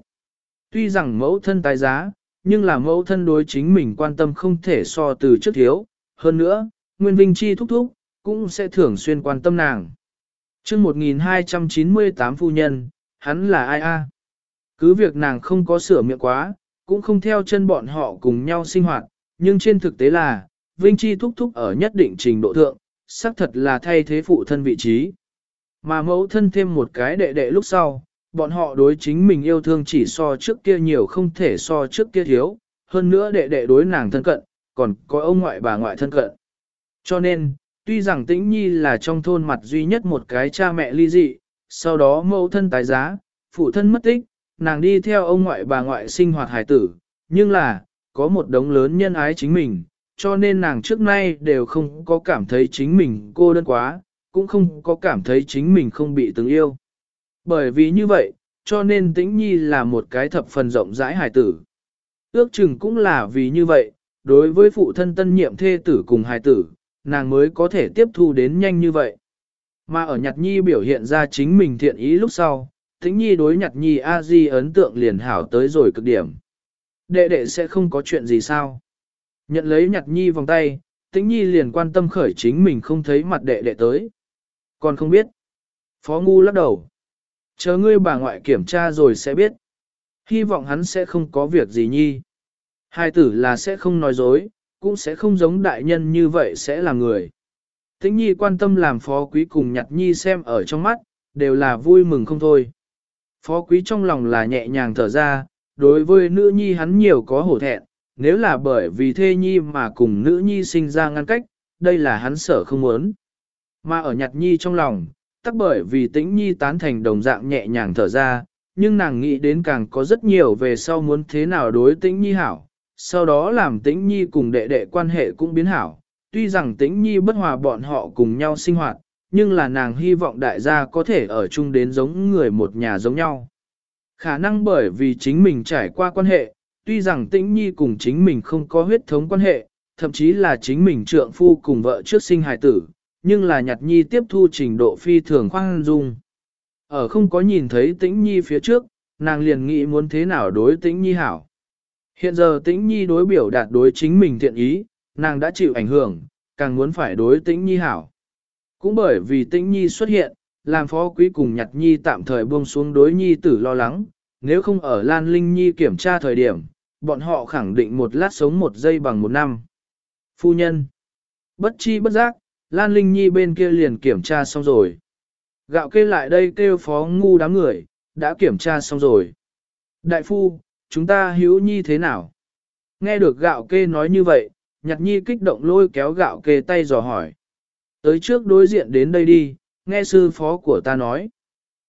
Tuy rằng mẫu thân tài giá, nhưng là mẫu thân đối chính mình quan tâm không thể so từ trước thiếu. Hơn nữa, Nguyên Vinh Chi thúc thúc, cũng sẽ thường xuyên quan tâm nàng. chương 1298 phu nhân, hắn là ai a? Cứ việc nàng không có sửa miệng quá, cũng không theo chân bọn họ cùng nhau sinh hoạt, nhưng trên thực tế là, Vinh Chi thúc thúc ở nhất định trình độ thượng, xác thật là thay thế phụ thân vị trí. Mà mẫu thân thêm một cái đệ đệ lúc sau, bọn họ đối chính mình yêu thương chỉ so trước kia nhiều không thể so trước kia thiếu, hơn nữa đệ đệ đối nàng thân cận, còn có ông ngoại bà ngoại thân cận. Cho nên, tuy rằng tĩnh nhi là trong thôn mặt duy nhất một cái cha mẹ ly dị, sau đó mẫu thân tái giá, phụ thân mất tích, nàng đi theo ông ngoại bà ngoại sinh hoạt hải tử, nhưng là, có một đống lớn nhân ái chính mình, cho nên nàng trước nay đều không có cảm thấy chính mình cô đơn quá, cũng không có cảm thấy chính mình không bị từng yêu. Bởi vì như vậy, cho nên tĩnh nhi là một cái thập phần rộng rãi hài tử. Ước chừng cũng là vì như vậy, đối với phụ thân tân nhiệm thê tử cùng hài tử, nàng mới có thể tiếp thu đến nhanh như vậy. Mà ở Nhật nhi biểu hiện ra chính mình thiện ý lúc sau, tĩnh nhi đối Nhật nhi a di ấn tượng liền hảo tới rồi cực điểm. Đệ đệ sẽ không có chuyện gì sao? Nhận lấy Nhật nhi vòng tay, tĩnh nhi liền quan tâm khởi chính mình không thấy mặt đệ đệ tới. Còn không biết. Phó ngu lắc đầu. Chờ ngươi bà ngoại kiểm tra rồi sẽ biết. Hy vọng hắn sẽ không có việc gì nhi. Hai tử là sẽ không nói dối, cũng sẽ không giống đại nhân như vậy sẽ là người. Tĩnh nhi quan tâm làm phó quý cùng nhặt nhi xem ở trong mắt, đều là vui mừng không thôi. Phó quý trong lòng là nhẹ nhàng thở ra, đối với nữ nhi hắn nhiều có hổ thẹn, nếu là bởi vì thê nhi mà cùng nữ nhi sinh ra ngăn cách, đây là hắn sợ không muốn. Mà ở nhặt nhi trong lòng, tắc bởi vì tĩnh nhi tán thành đồng dạng nhẹ nhàng thở ra, nhưng nàng nghĩ đến càng có rất nhiều về sau muốn thế nào đối tĩnh nhi hảo, sau đó làm tĩnh nhi cùng đệ đệ quan hệ cũng biến hảo. Tuy rằng tĩnh nhi bất hòa bọn họ cùng nhau sinh hoạt, nhưng là nàng hy vọng đại gia có thể ở chung đến giống người một nhà giống nhau. Khả năng bởi vì chính mình trải qua quan hệ, tuy rằng tĩnh nhi cùng chính mình không có huyết thống quan hệ, thậm chí là chính mình trượng phu cùng vợ trước sinh hài tử, nhưng là nhặt nhi tiếp thu trình độ phi thường khoan dung. Ở không có nhìn thấy tĩnh nhi phía trước, nàng liền nghĩ muốn thế nào đối tĩnh nhi hảo. Hiện giờ tĩnh nhi đối biểu đạt đối chính mình thiện ý, nàng đã chịu ảnh hưởng, càng muốn phải đối tĩnh nhi hảo. Cũng bởi vì tĩnh nhi xuất hiện, làm phó quý cùng nhặt nhi tạm thời buông xuống đối nhi tử lo lắng, nếu không ở Lan Linh Nhi kiểm tra thời điểm, bọn họ khẳng định một lát sống một giây bằng một năm. Phu nhân, bất chi bất giác, Lan Linh Nhi bên kia liền kiểm tra xong rồi. Gạo kê lại đây kêu phó ngu đám người, đã kiểm tra xong rồi. Đại phu, chúng ta hiếu nhi thế nào? Nghe được gạo kê nói như vậy, nhặt nhi kích động lôi kéo gạo kê tay dò hỏi. Tới trước đối diện đến đây đi, nghe sư phó của ta nói.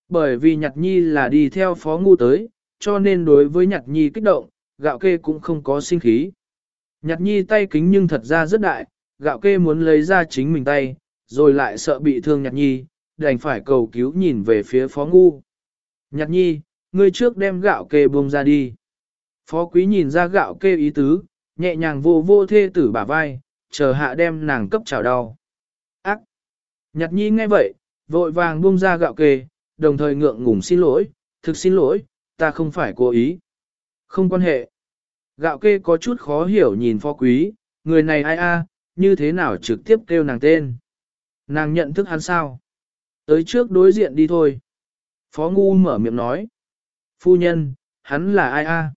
Bởi vì nhặt nhi là đi theo phó ngu tới, cho nên đối với nhặt nhi kích động, gạo kê cũng không có sinh khí. Nhặt nhi tay kính nhưng thật ra rất đại, gạo kê muốn lấy ra chính mình tay, rồi lại sợ bị thương nhặt nhi, đành phải cầu cứu nhìn về phía phó ngu. Nhặt nhi, ngươi trước đem gạo kê buông ra đi. Phó quý nhìn ra gạo kê ý tứ, nhẹ nhàng vô vô thê tử bả vai, chờ hạ đem nàng cấp chào đau. Ác! Nhặt nhi nghe vậy, vội vàng buông ra gạo kê, đồng thời ngượng ngùng xin lỗi, thực xin lỗi, ta không phải cố ý. Không quan hệ. Gạo kê có chút khó hiểu nhìn phó quý, người này ai a, như thế nào trực tiếp kêu nàng tên. Nàng nhận thức hắn sao? Tới trước đối diện đi thôi. Phó ngu mở miệng nói. Phu nhân, hắn là ai a?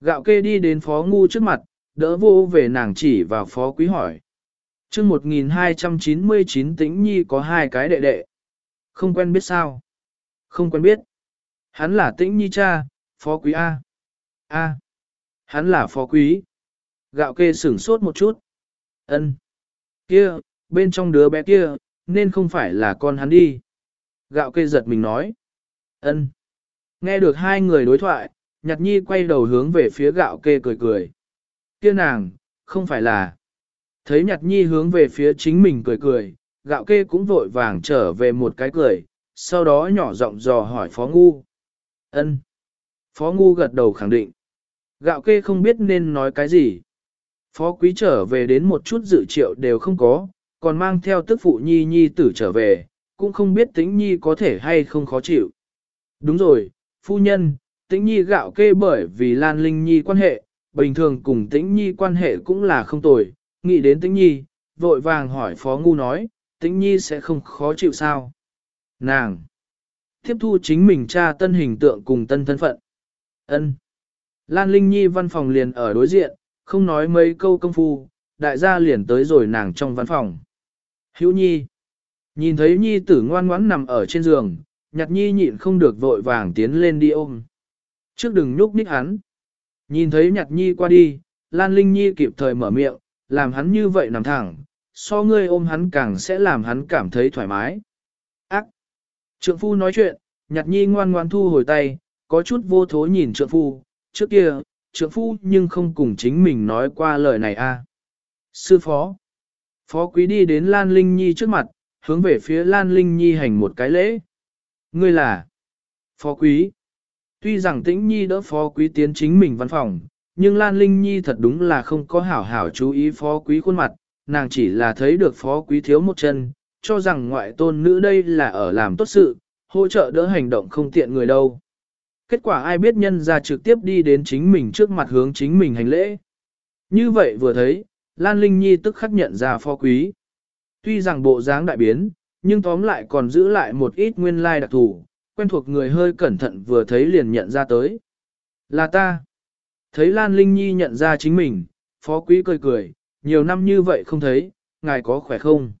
Gạo kê đi đến phó ngu trước mặt, đỡ vô về nàng chỉ vào phó quý hỏi. chương 1299 tĩnh nhi có hai cái đệ đệ. Không quen biết sao? Không quen biết. Hắn là tĩnh nhi cha, phó quý A. A. Hắn là phó quý. Gạo kê sửng sốt một chút. ân Kia, bên trong đứa bé kia, nên không phải là con hắn đi. Gạo kê giật mình nói. ân Nghe được hai người đối thoại, nhặt nhi quay đầu hướng về phía gạo kê cười cười. Kia nàng, không phải là. Thấy nhặt nhi hướng về phía chính mình cười cười, gạo kê cũng vội vàng trở về một cái cười, sau đó nhỏ giọng dò hỏi Phó Ngu. ân Phó Ngu gật đầu khẳng định. Gạo kê không biết nên nói cái gì. Phó Quý trở về đến một chút dự triệu đều không có, còn mang theo tức phụ nhi nhi tử trở về, cũng không biết tính nhi có thể hay không khó chịu. Đúng rồi, phu nhân, tĩnh nhi gạo kê bởi vì Lan Linh Nhi quan hệ, bình thường cùng tĩnh nhi quan hệ cũng là không tồi, nghĩ đến tĩnh nhi, vội vàng hỏi Phó Ngu nói, tĩnh nhi sẽ không khó chịu sao. Nàng! Tiếp thu chính mình cha tân hình tượng cùng tân thân phận. ân Lan Linh Nhi văn phòng liền ở đối diện, không nói mấy câu công phu, đại gia liền tới rồi nàng trong văn phòng. Hữu Nhi! Nhìn thấy Nhi tử ngoan ngoãn nằm ở trên giường, nhặt Nhi nhịn không được vội vàng tiến lên đi ôm. Trước đừng nhúc nhích hắn. Nhìn thấy nhặt Nhi qua đi, Lan Linh Nhi kịp thời mở miệng, làm hắn như vậy nằm thẳng, so ngươi ôm hắn càng sẽ làm hắn cảm thấy thoải mái. ác Trượng phu nói chuyện, nhặt nhi ngoan ngoan thu hồi tay, có chút vô thố nhìn trượng phu, trước kia, trượng phu nhưng không cùng chính mình nói qua lời này a. À. Sư phó. Phó quý đi đến Lan Linh Nhi trước mặt, hướng về phía Lan Linh Nhi hành một cái lễ. Ngươi là Phó quý. Tuy rằng tĩnh Nhi đỡ phó quý tiến chính mình văn phòng, nhưng Lan Linh Nhi thật đúng là không có hảo hảo chú ý phó quý khuôn mặt, nàng chỉ là thấy được phó quý thiếu một chân, cho rằng ngoại tôn nữ đây là ở làm tốt sự, hỗ trợ đỡ hành động không tiện người đâu. Kết quả ai biết nhân ra trực tiếp đi đến chính mình trước mặt hướng chính mình hành lễ. Như vậy vừa thấy, Lan Linh Nhi tức khắc nhận ra phó quý. Tuy rằng bộ dáng đại biến, nhưng tóm lại còn giữ lại một ít nguyên lai đặc thủ, quen thuộc người hơi cẩn thận vừa thấy liền nhận ra tới. Là ta. Thấy Lan Linh Nhi nhận ra chính mình, phó quý cười cười, nhiều năm như vậy không thấy, ngài có khỏe không?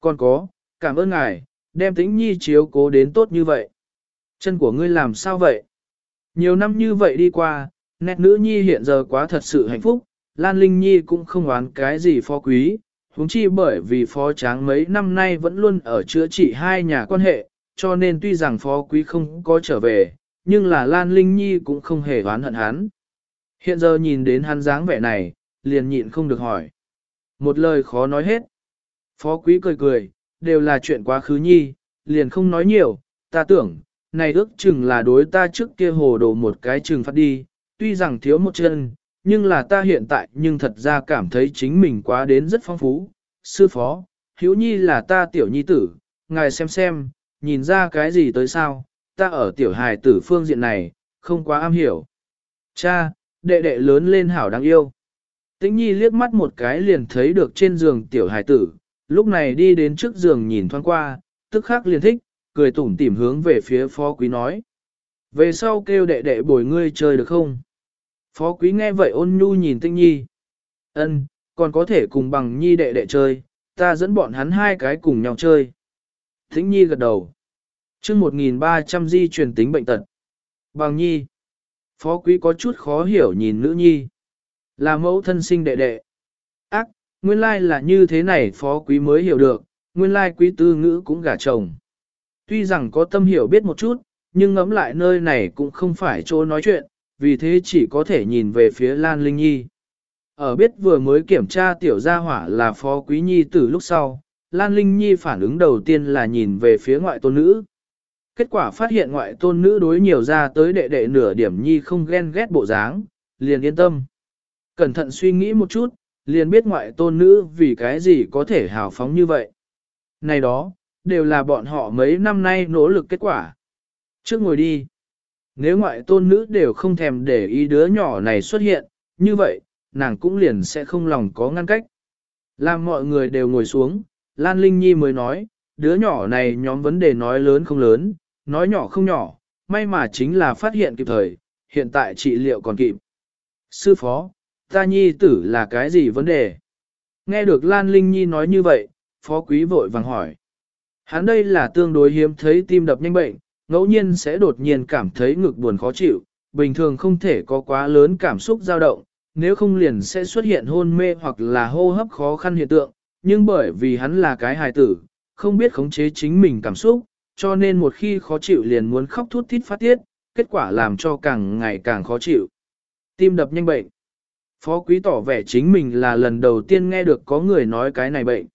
Còn có, cảm ơn ngài, đem tĩnh nhi chiếu cố đến tốt như vậy. Chân của ngươi làm sao vậy? Nhiều năm như vậy đi qua, nét nữ nhi hiện giờ quá thật sự hạnh phúc, Lan Linh Nhi cũng không oán cái gì phó quý, huống chi bởi vì phó tráng mấy năm nay vẫn luôn ở chữa trị hai nhà quan hệ, cho nên tuy rằng phó quý không có trở về, nhưng là Lan Linh Nhi cũng không hề oán hận hắn. Hiện giờ nhìn đến hắn dáng vẻ này, liền nhịn không được hỏi. Một lời khó nói hết. Phó quý cười cười, đều là chuyện quá khứ nhi, liền không nói nhiều, ta tưởng, này ước chừng là đối ta trước kia hồ đồ một cái chừng phát đi, tuy rằng thiếu một chân, nhưng là ta hiện tại nhưng thật ra cảm thấy chính mình quá đến rất phong phú. Sư phó, hiếu nhi là ta tiểu nhi tử, ngài xem xem, nhìn ra cái gì tới sao, ta ở tiểu hài tử phương diện này, không quá am hiểu. Cha, đệ đệ lớn lên hảo đáng yêu. Tĩnh nhi liếc mắt một cái liền thấy được trên giường tiểu hài tử, lúc này đi đến trước giường nhìn thoáng qua, tức khắc liền thích, cười tủm tỉm hướng về phía phó quý nói. Về sau kêu đệ đệ bồi ngươi chơi được không? Phó quý nghe vậy ôn nhu nhìn tinh nhi. ân còn có thể cùng bằng nhi đệ đệ chơi, ta dẫn bọn hắn hai cái cùng nhau chơi. Thính nhi gật đầu. chương 1300 di truyền tính bệnh tật. Bằng nhi. Phó quý có chút khó hiểu nhìn nữ nhi. Là mẫu thân sinh đệ đệ. Ác, nguyên lai là như thế này phó quý mới hiểu được, nguyên lai quý tư ngữ cũng gả chồng. Tuy rằng có tâm hiểu biết một chút, nhưng ngẫm lại nơi này cũng không phải chỗ nói chuyện, vì thế chỉ có thể nhìn về phía Lan Linh Nhi. Ở biết vừa mới kiểm tra tiểu gia hỏa là phó quý nhi từ lúc sau, Lan Linh Nhi phản ứng đầu tiên là nhìn về phía ngoại tôn nữ. Kết quả phát hiện ngoại tôn nữ đối nhiều ra tới đệ đệ nửa điểm nhi không ghen ghét bộ dáng, liền yên tâm. Cẩn thận suy nghĩ một chút, liền biết ngoại tôn nữ vì cái gì có thể hào phóng như vậy. Này đó, đều là bọn họ mấy năm nay nỗ lực kết quả. Trước ngồi đi. Nếu ngoại tôn nữ đều không thèm để ý đứa nhỏ này xuất hiện, như vậy, nàng cũng liền sẽ không lòng có ngăn cách. Làm mọi người đều ngồi xuống, Lan Linh Nhi mới nói, đứa nhỏ này nhóm vấn đề nói lớn không lớn, nói nhỏ không nhỏ, may mà chính là phát hiện kịp thời, hiện tại trị liệu còn kịp. Sư phó, ta nhi tử là cái gì vấn đề? Nghe được Lan Linh Nhi nói như vậy, phó quý vội vàng hỏi. Hắn đây là tương đối hiếm thấy tim đập nhanh bệnh, ngẫu nhiên sẽ đột nhiên cảm thấy ngực buồn khó chịu, bình thường không thể có quá lớn cảm xúc dao động, nếu không liền sẽ xuất hiện hôn mê hoặc là hô hấp khó khăn hiện tượng, nhưng bởi vì hắn là cái hài tử, không biết khống chế chính mình cảm xúc, cho nên một khi khó chịu liền muốn khóc thút thít phát tiết, kết quả làm cho càng ngày càng khó chịu. Tim đập nhanh bệnh. Phó quý tỏ vẻ chính mình là lần đầu tiên nghe được có người nói cái này bệnh.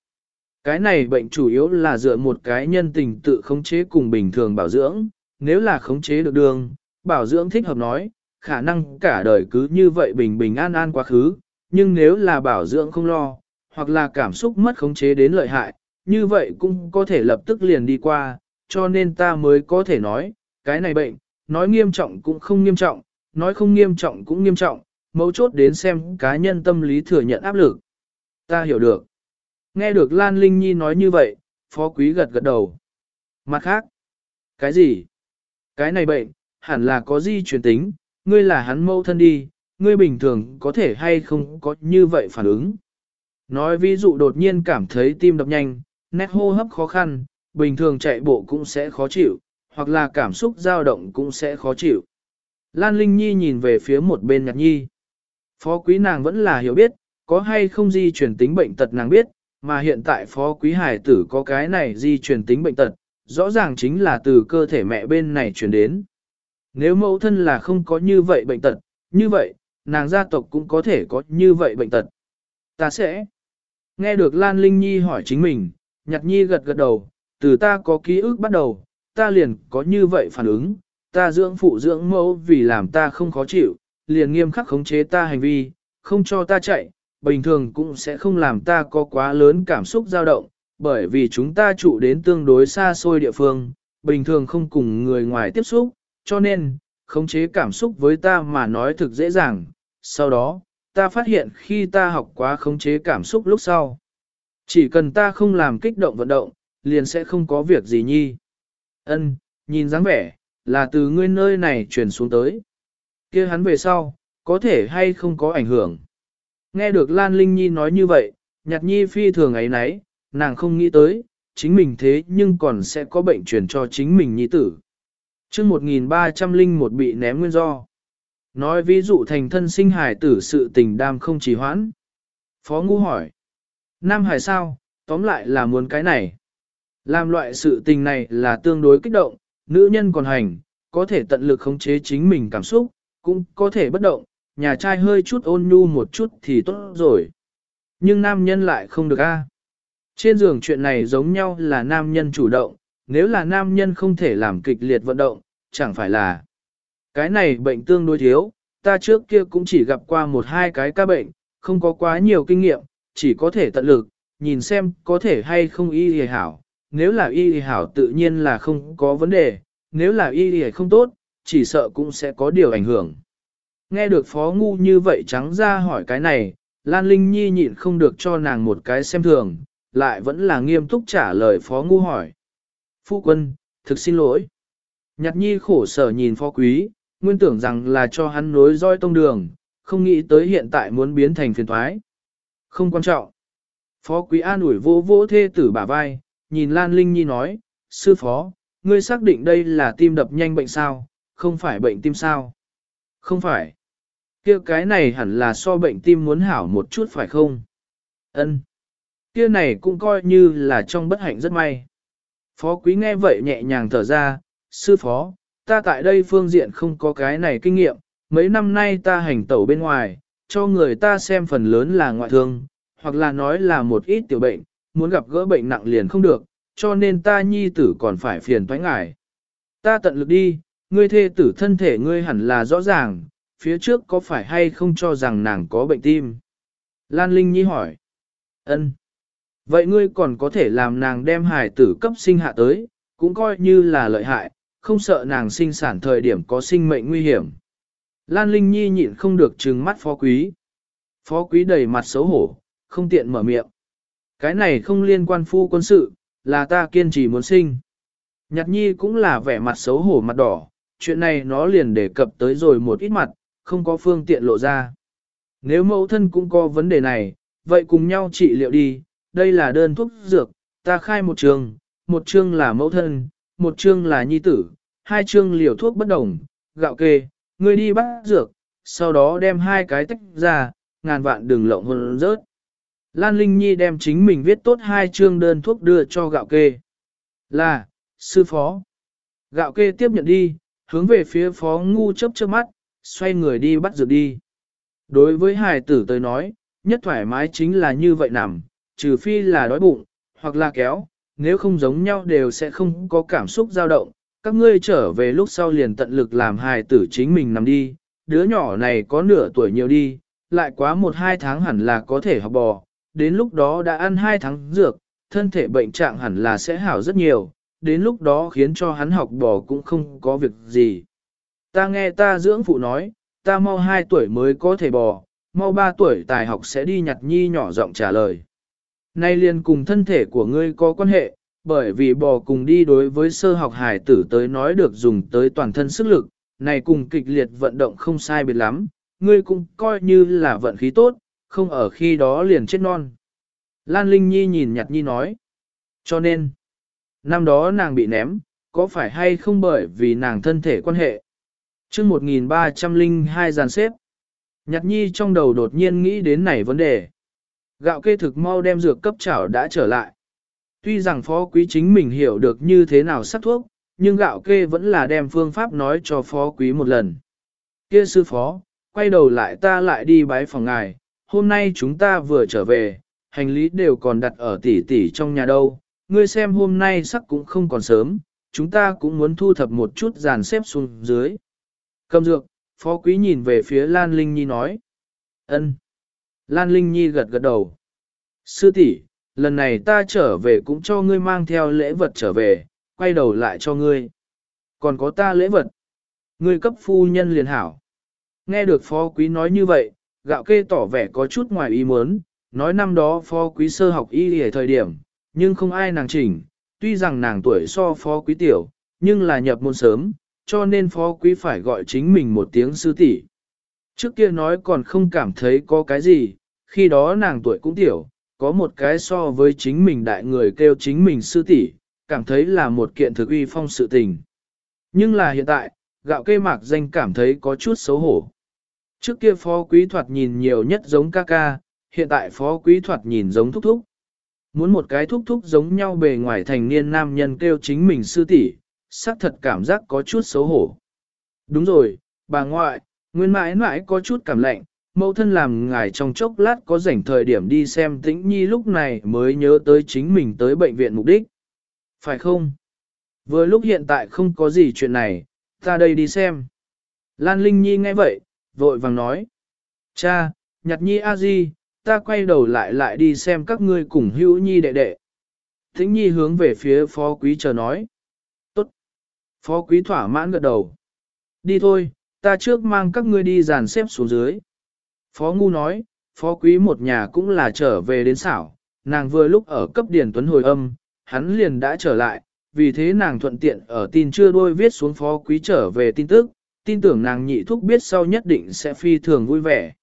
Cái này bệnh chủ yếu là dựa một cái nhân tình tự khống chế cùng bình thường bảo dưỡng, nếu là khống chế được đường, bảo dưỡng thích hợp nói, khả năng cả đời cứ như vậy bình bình an an quá khứ, nhưng nếu là bảo dưỡng không lo, hoặc là cảm xúc mất khống chế đến lợi hại, như vậy cũng có thể lập tức liền đi qua, cho nên ta mới có thể nói, cái này bệnh, nói nghiêm trọng cũng không nghiêm trọng, nói không nghiêm trọng cũng nghiêm trọng, mấu chốt đến xem cá nhân tâm lý thừa nhận áp lực. Ta hiểu được. Nghe được Lan Linh Nhi nói như vậy, phó quý gật gật đầu. Mặt khác, cái gì? Cái này bệnh, hẳn là có di truyền tính, ngươi là hắn mâu thân đi, ngươi bình thường có thể hay không có như vậy phản ứng. Nói ví dụ đột nhiên cảm thấy tim đập nhanh, nét hô hấp khó khăn, bình thường chạy bộ cũng sẽ khó chịu, hoặc là cảm xúc dao động cũng sẽ khó chịu. Lan Linh Nhi nhìn về phía một bên nhạc nhi. Phó quý nàng vẫn là hiểu biết, có hay không di truyền tính bệnh tật nàng biết, mà hiện tại phó quý hải tử có cái này di truyền tính bệnh tật, rõ ràng chính là từ cơ thể mẹ bên này truyền đến. Nếu mẫu thân là không có như vậy bệnh tật, như vậy, nàng gia tộc cũng có thể có như vậy bệnh tật. Ta sẽ nghe được Lan Linh Nhi hỏi chính mình, nhạc nhi gật gật đầu, từ ta có ký ức bắt đầu, ta liền có như vậy phản ứng, ta dưỡng phụ dưỡng mẫu vì làm ta không khó chịu, liền nghiêm khắc khống chế ta hành vi, không cho ta chạy, bình thường cũng sẽ không làm ta có quá lớn cảm xúc dao động, bởi vì chúng ta trụ đến tương đối xa xôi địa phương, bình thường không cùng người ngoài tiếp xúc, cho nên, khống chế cảm xúc với ta mà nói thực dễ dàng. Sau đó, ta phát hiện khi ta học quá khống chế cảm xúc lúc sau, chỉ cần ta không làm kích động vận động, liền sẽ không có việc gì nhi. Ân, nhìn dáng vẻ, là từ ngươi nơi này truyền xuống tới. kia hắn về sau, có thể hay không có ảnh hưởng. Nghe được Lan Linh Nhi nói như vậy, nhạc nhi phi thường ấy nấy, nàng không nghĩ tới, chính mình thế nhưng còn sẽ có bệnh truyền cho chính mình nhi tử. chương 1301 bị ném nguyên do. Nói ví dụ thành thân sinh hải tử sự tình đam không trì hoãn. Phó Ngu hỏi. Nam hải sao, tóm lại là muốn cái này. Làm loại sự tình này là tương đối kích động, nữ nhân còn hành, có thể tận lực khống chế chính mình cảm xúc, cũng có thể bất động, nhà trai hơi chút ôn nhu một chút thì tốt rồi. Nhưng nam nhân lại không được a. Trên giường chuyện này giống nhau là nam nhân chủ động, nếu là nam nhân không thể làm kịch liệt vận động, chẳng phải là cái này bệnh tương đối thiếu, ta trước kia cũng chỉ gặp qua một hai cái ca bệnh, không có quá nhiều kinh nghiệm, chỉ có thể tận lực, nhìn xem có thể hay không y hề hảo. Nếu là y hề hảo tự nhiên là không có vấn đề, nếu là y hề không tốt, chỉ sợ cũng sẽ có điều ảnh hưởng. Nghe được phó ngu như vậy trắng ra hỏi cái này, Lan Linh Nhi nhịn không được cho nàng một cái xem thường, lại vẫn là nghiêm túc trả lời phó ngu hỏi. Phu quân, thực xin lỗi. Nhạc nhi khổ sở nhìn phó quý, nguyên tưởng rằng là cho hắn nối roi tông đường, không nghĩ tới hiện tại muốn biến thành phiền thoái. Không quan trọng. Phó quý an ủi vô vô thê tử bả vai, nhìn Lan Linh Nhi nói, sư phó, ngươi xác định đây là tim đập nhanh bệnh sao, không phải bệnh tim sao? Không phải. kia cái này hẳn là so bệnh tim muốn hảo một chút phải không? Ân. Kia này cũng coi như là trong bất hạnh rất may. Phó quý nghe vậy nhẹ nhàng thở ra, sư phó, ta tại đây phương diện không có cái này kinh nghiệm, mấy năm nay ta hành tẩu bên ngoài, cho người ta xem phần lớn là ngoại thương, hoặc là nói là một ít tiểu bệnh, muốn gặp gỡ bệnh nặng liền không được, cho nên ta nhi tử còn phải phiền toái ngài. Ta tận lực đi, ngươi thê tử thân thể ngươi hẳn là rõ ràng, phía trước có phải hay không cho rằng nàng có bệnh tim? Lan Linh Nhi hỏi. Ân. Vậy ngươi còn có thể làm nàng đem hài tử cấp sinh hạ tới, cũng coi như là lợi hại, không sợ nàng sinh sản thời điểm có sinh mệnh nguy hiểm. Lan Linh Nhi nhịn không được trừng mắt phó quý. Phó quý đầy mặt xấu hổ, không tiện mở miệng. Cái này không liên quan phu quân sự, là ta kiên trì muốn sinh. Nhạc nhi cũng là vẻ mặt xấu hổ mặt đỏ, chuyện này nó liền đề cập tới rồi một ít mặt, không có phương tiện lộ ra. Nếu mẫu thân cũng có vấn đề này, vậy cùng nhau trị liệu đi, đây là đơn thuốc dược, ta khai một trường, một chương là mẫu thân, một chương là nhi tử, hai chương liều thuốc bất đồng, gạo kê, ngươi đi bắt dược, sau đó đem hai cái tách ra, ngàn vạn đừng lộng hôn rớt. Lan Linh Nhi đem chính mình viết tốt hai chương đơn thuốc đưa cho gạo kê. Là, sư phó. Gạo kê tiếp nhận đi, hướng về phía phó ngu chấp chớp mắt, xoay người đi bắt dược đi. Đối với hài tử tới nói, nhất thoải mái chính là như vậy nằm, trừ phi là đói bụng, hoặc là kéo, nếu không giống nhau đều sẽ không có cảm xúc dao động. Các ngươi trở về lúc sau liền tận lực làm hài tử chính mình nằm đi, đứa nhỏ này có nửa tuổi nhiều đi, lại quá một hai tháng hẳn là có thể học bò, đến lúc đó đã ăn hai tháng dược, thân thể bệnh trạng hẳn là sẽ hảo rất nhiều, đến lúc đó khiến cho hắn học bò cũng không có việc gì. Ta nghe ta dưỡng phụ nói, ta mau hai tuổi mới có thể bò, mau ba tuổi tài học sẽ đi nhặt nhi nhỏ giọng trả lời. Nay liền cùng thân thể của ngươi có quan hệ, bởi vì bò cùng đi đối với sơ học hải tử tới nói được dùng tới toàn thân sức lực, này cùng kịch liệt vận động không sai biệt lắm, ngươi cũng coi như là vận khí tốt, không ở khi đó liền chết non. Lan Linh Nhi nhìn nhặt nhi nói, cho nên, năm đó nàng bị ném, có phải hay không bởi vì nàng thân thể quan hệ? chương 1302 giàn xếp. Nhật nhi trong đầu đột nhiên nghĩ đến này vấn đề. Gạo kê thực mau đem dược cấp chảo đã trở lại. Tuy rằng phó quý chính mình hiểu được như thế nào sắc thuốc, nhưng gạo kê vẫn là đem phương pháp nói cho phó quý một lần. Kia sư phó, quay đầu lại ta lại đi bái phòng ngài, hôm nay chúng ta vừa trở về, hành lý đều còn đặt ở tỉ tỉ trong nhà đâu, ngươi xem hôm nay sắc cũng không còn sớm, chúng ta cũng muốn thu thập một chút dàn xếp xuống dưới. Cầm dược, phó quý nhìn về phía Lan Linh Nhi nói. ân. Lan Linh Nhi gật gật đầu. Sư tỷ, lần này ta trở về cũng cho ngươi mang theo lễ vật trở về, quay đầu lại cho ngươi. Còn có ta lễ vật. Ngươi cấp phu nhân liền hảo. Nghe được phó quý nói như vậy, gạo kê tỏ vẻ có chút ngoài ý muốn, nói năm đó phó quý sơ học y ở thời điểm, nhưng không ai nàng chỉnh, tuy rằng nàng tuổi so phó quý tiểu, nhưng là nhập môn sớm, cho nên phó quý phải gọi chính mình một tiếng sư tỷ. Trước kia nói còn không cảm thấy có cái gì, khi đó nàng tuổi cũng tiểu, có một cái so với chính mình đại người kêu chính mình sư tỷ, cảm thấy là một kiện thực uy phong sự tình. Nhưng là hiện tại, gạo cây mạc danh cảm thấy có chút xấu hổ. Trước kia phó quý thoạt nhìn nhiều nhất giống ca ca, hiện tại phó quý thoạt nhìn giống thúc thúc. Muốn một cái thúc thúc giống nhau bề ngoài thành niên nam nhân kêu chính mình sư tỷ, xác thật cảm giác có chút xấu hổ. Đúng rồi, bà ngoại, nguyên mãi mãi có chút cảm lạnh, mẫu thân làm ngài trong chốc lát có rảnh thời điểm đi xem tĩnh nhi lúc này mới nhớ tới chính mình tới bệnh viện mục đích. Phải không? Vừa lúc hiện tại không có gì chuyện này, ta đây đi xem. Lan Linh Nhi nghe vậy, vội vàng nói. Cha, nhặt nhi a di, ta quay đầu lại lại đi xem các ngươi cùng hữu nhi đệ đệ. Thính nhi hướng về phía phó quý chờ nói. Tốt. Phó quý thỏa mãn gật đầu. Đi thôi, ta trước mang các ngươi đi dàn xếp xuống dưới. Phó ngu nói, phó quý một nhà cũng là trở về đến xảo, nàng vừa lúc ở cấp điển tuấn hồi âm, hắn liền đã trở lại, vì thế nàng thuận tiện ở tin chưa đôi viết xuống phó quý trở về tin tức, tin tưởng nàng nhị thúc biết sau nhất định sẽ phi thường vui vẻ.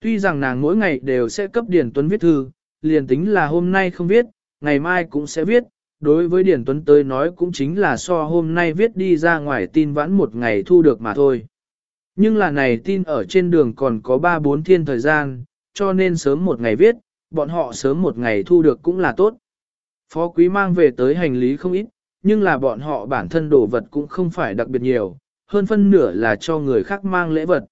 Tuy rằng nàng mỗi ngày đều sẽ cấp Điền Tuấn viết thư, liền tính là hôm nay không viết, ngày mai cũng sẽ viết, đối với Điền Tuấn tới nói cũng chính là so hôm nay viết đi ra ngoài tin vãn một ngày thu được mà thôi. Nhưng là này tin ở trên đường còn có 3-4 thiên thời gian, cho nên sớm một ngày viết, bọn họ sớm một ngày thu được cũng là tốt. Phó quý mang về tới hành lý không ít, nhưng là bọn họ bản thân đồ vật cũng không phải đặc biệt nhiều, hơn phân nửa là cho người khác mang lễ vật.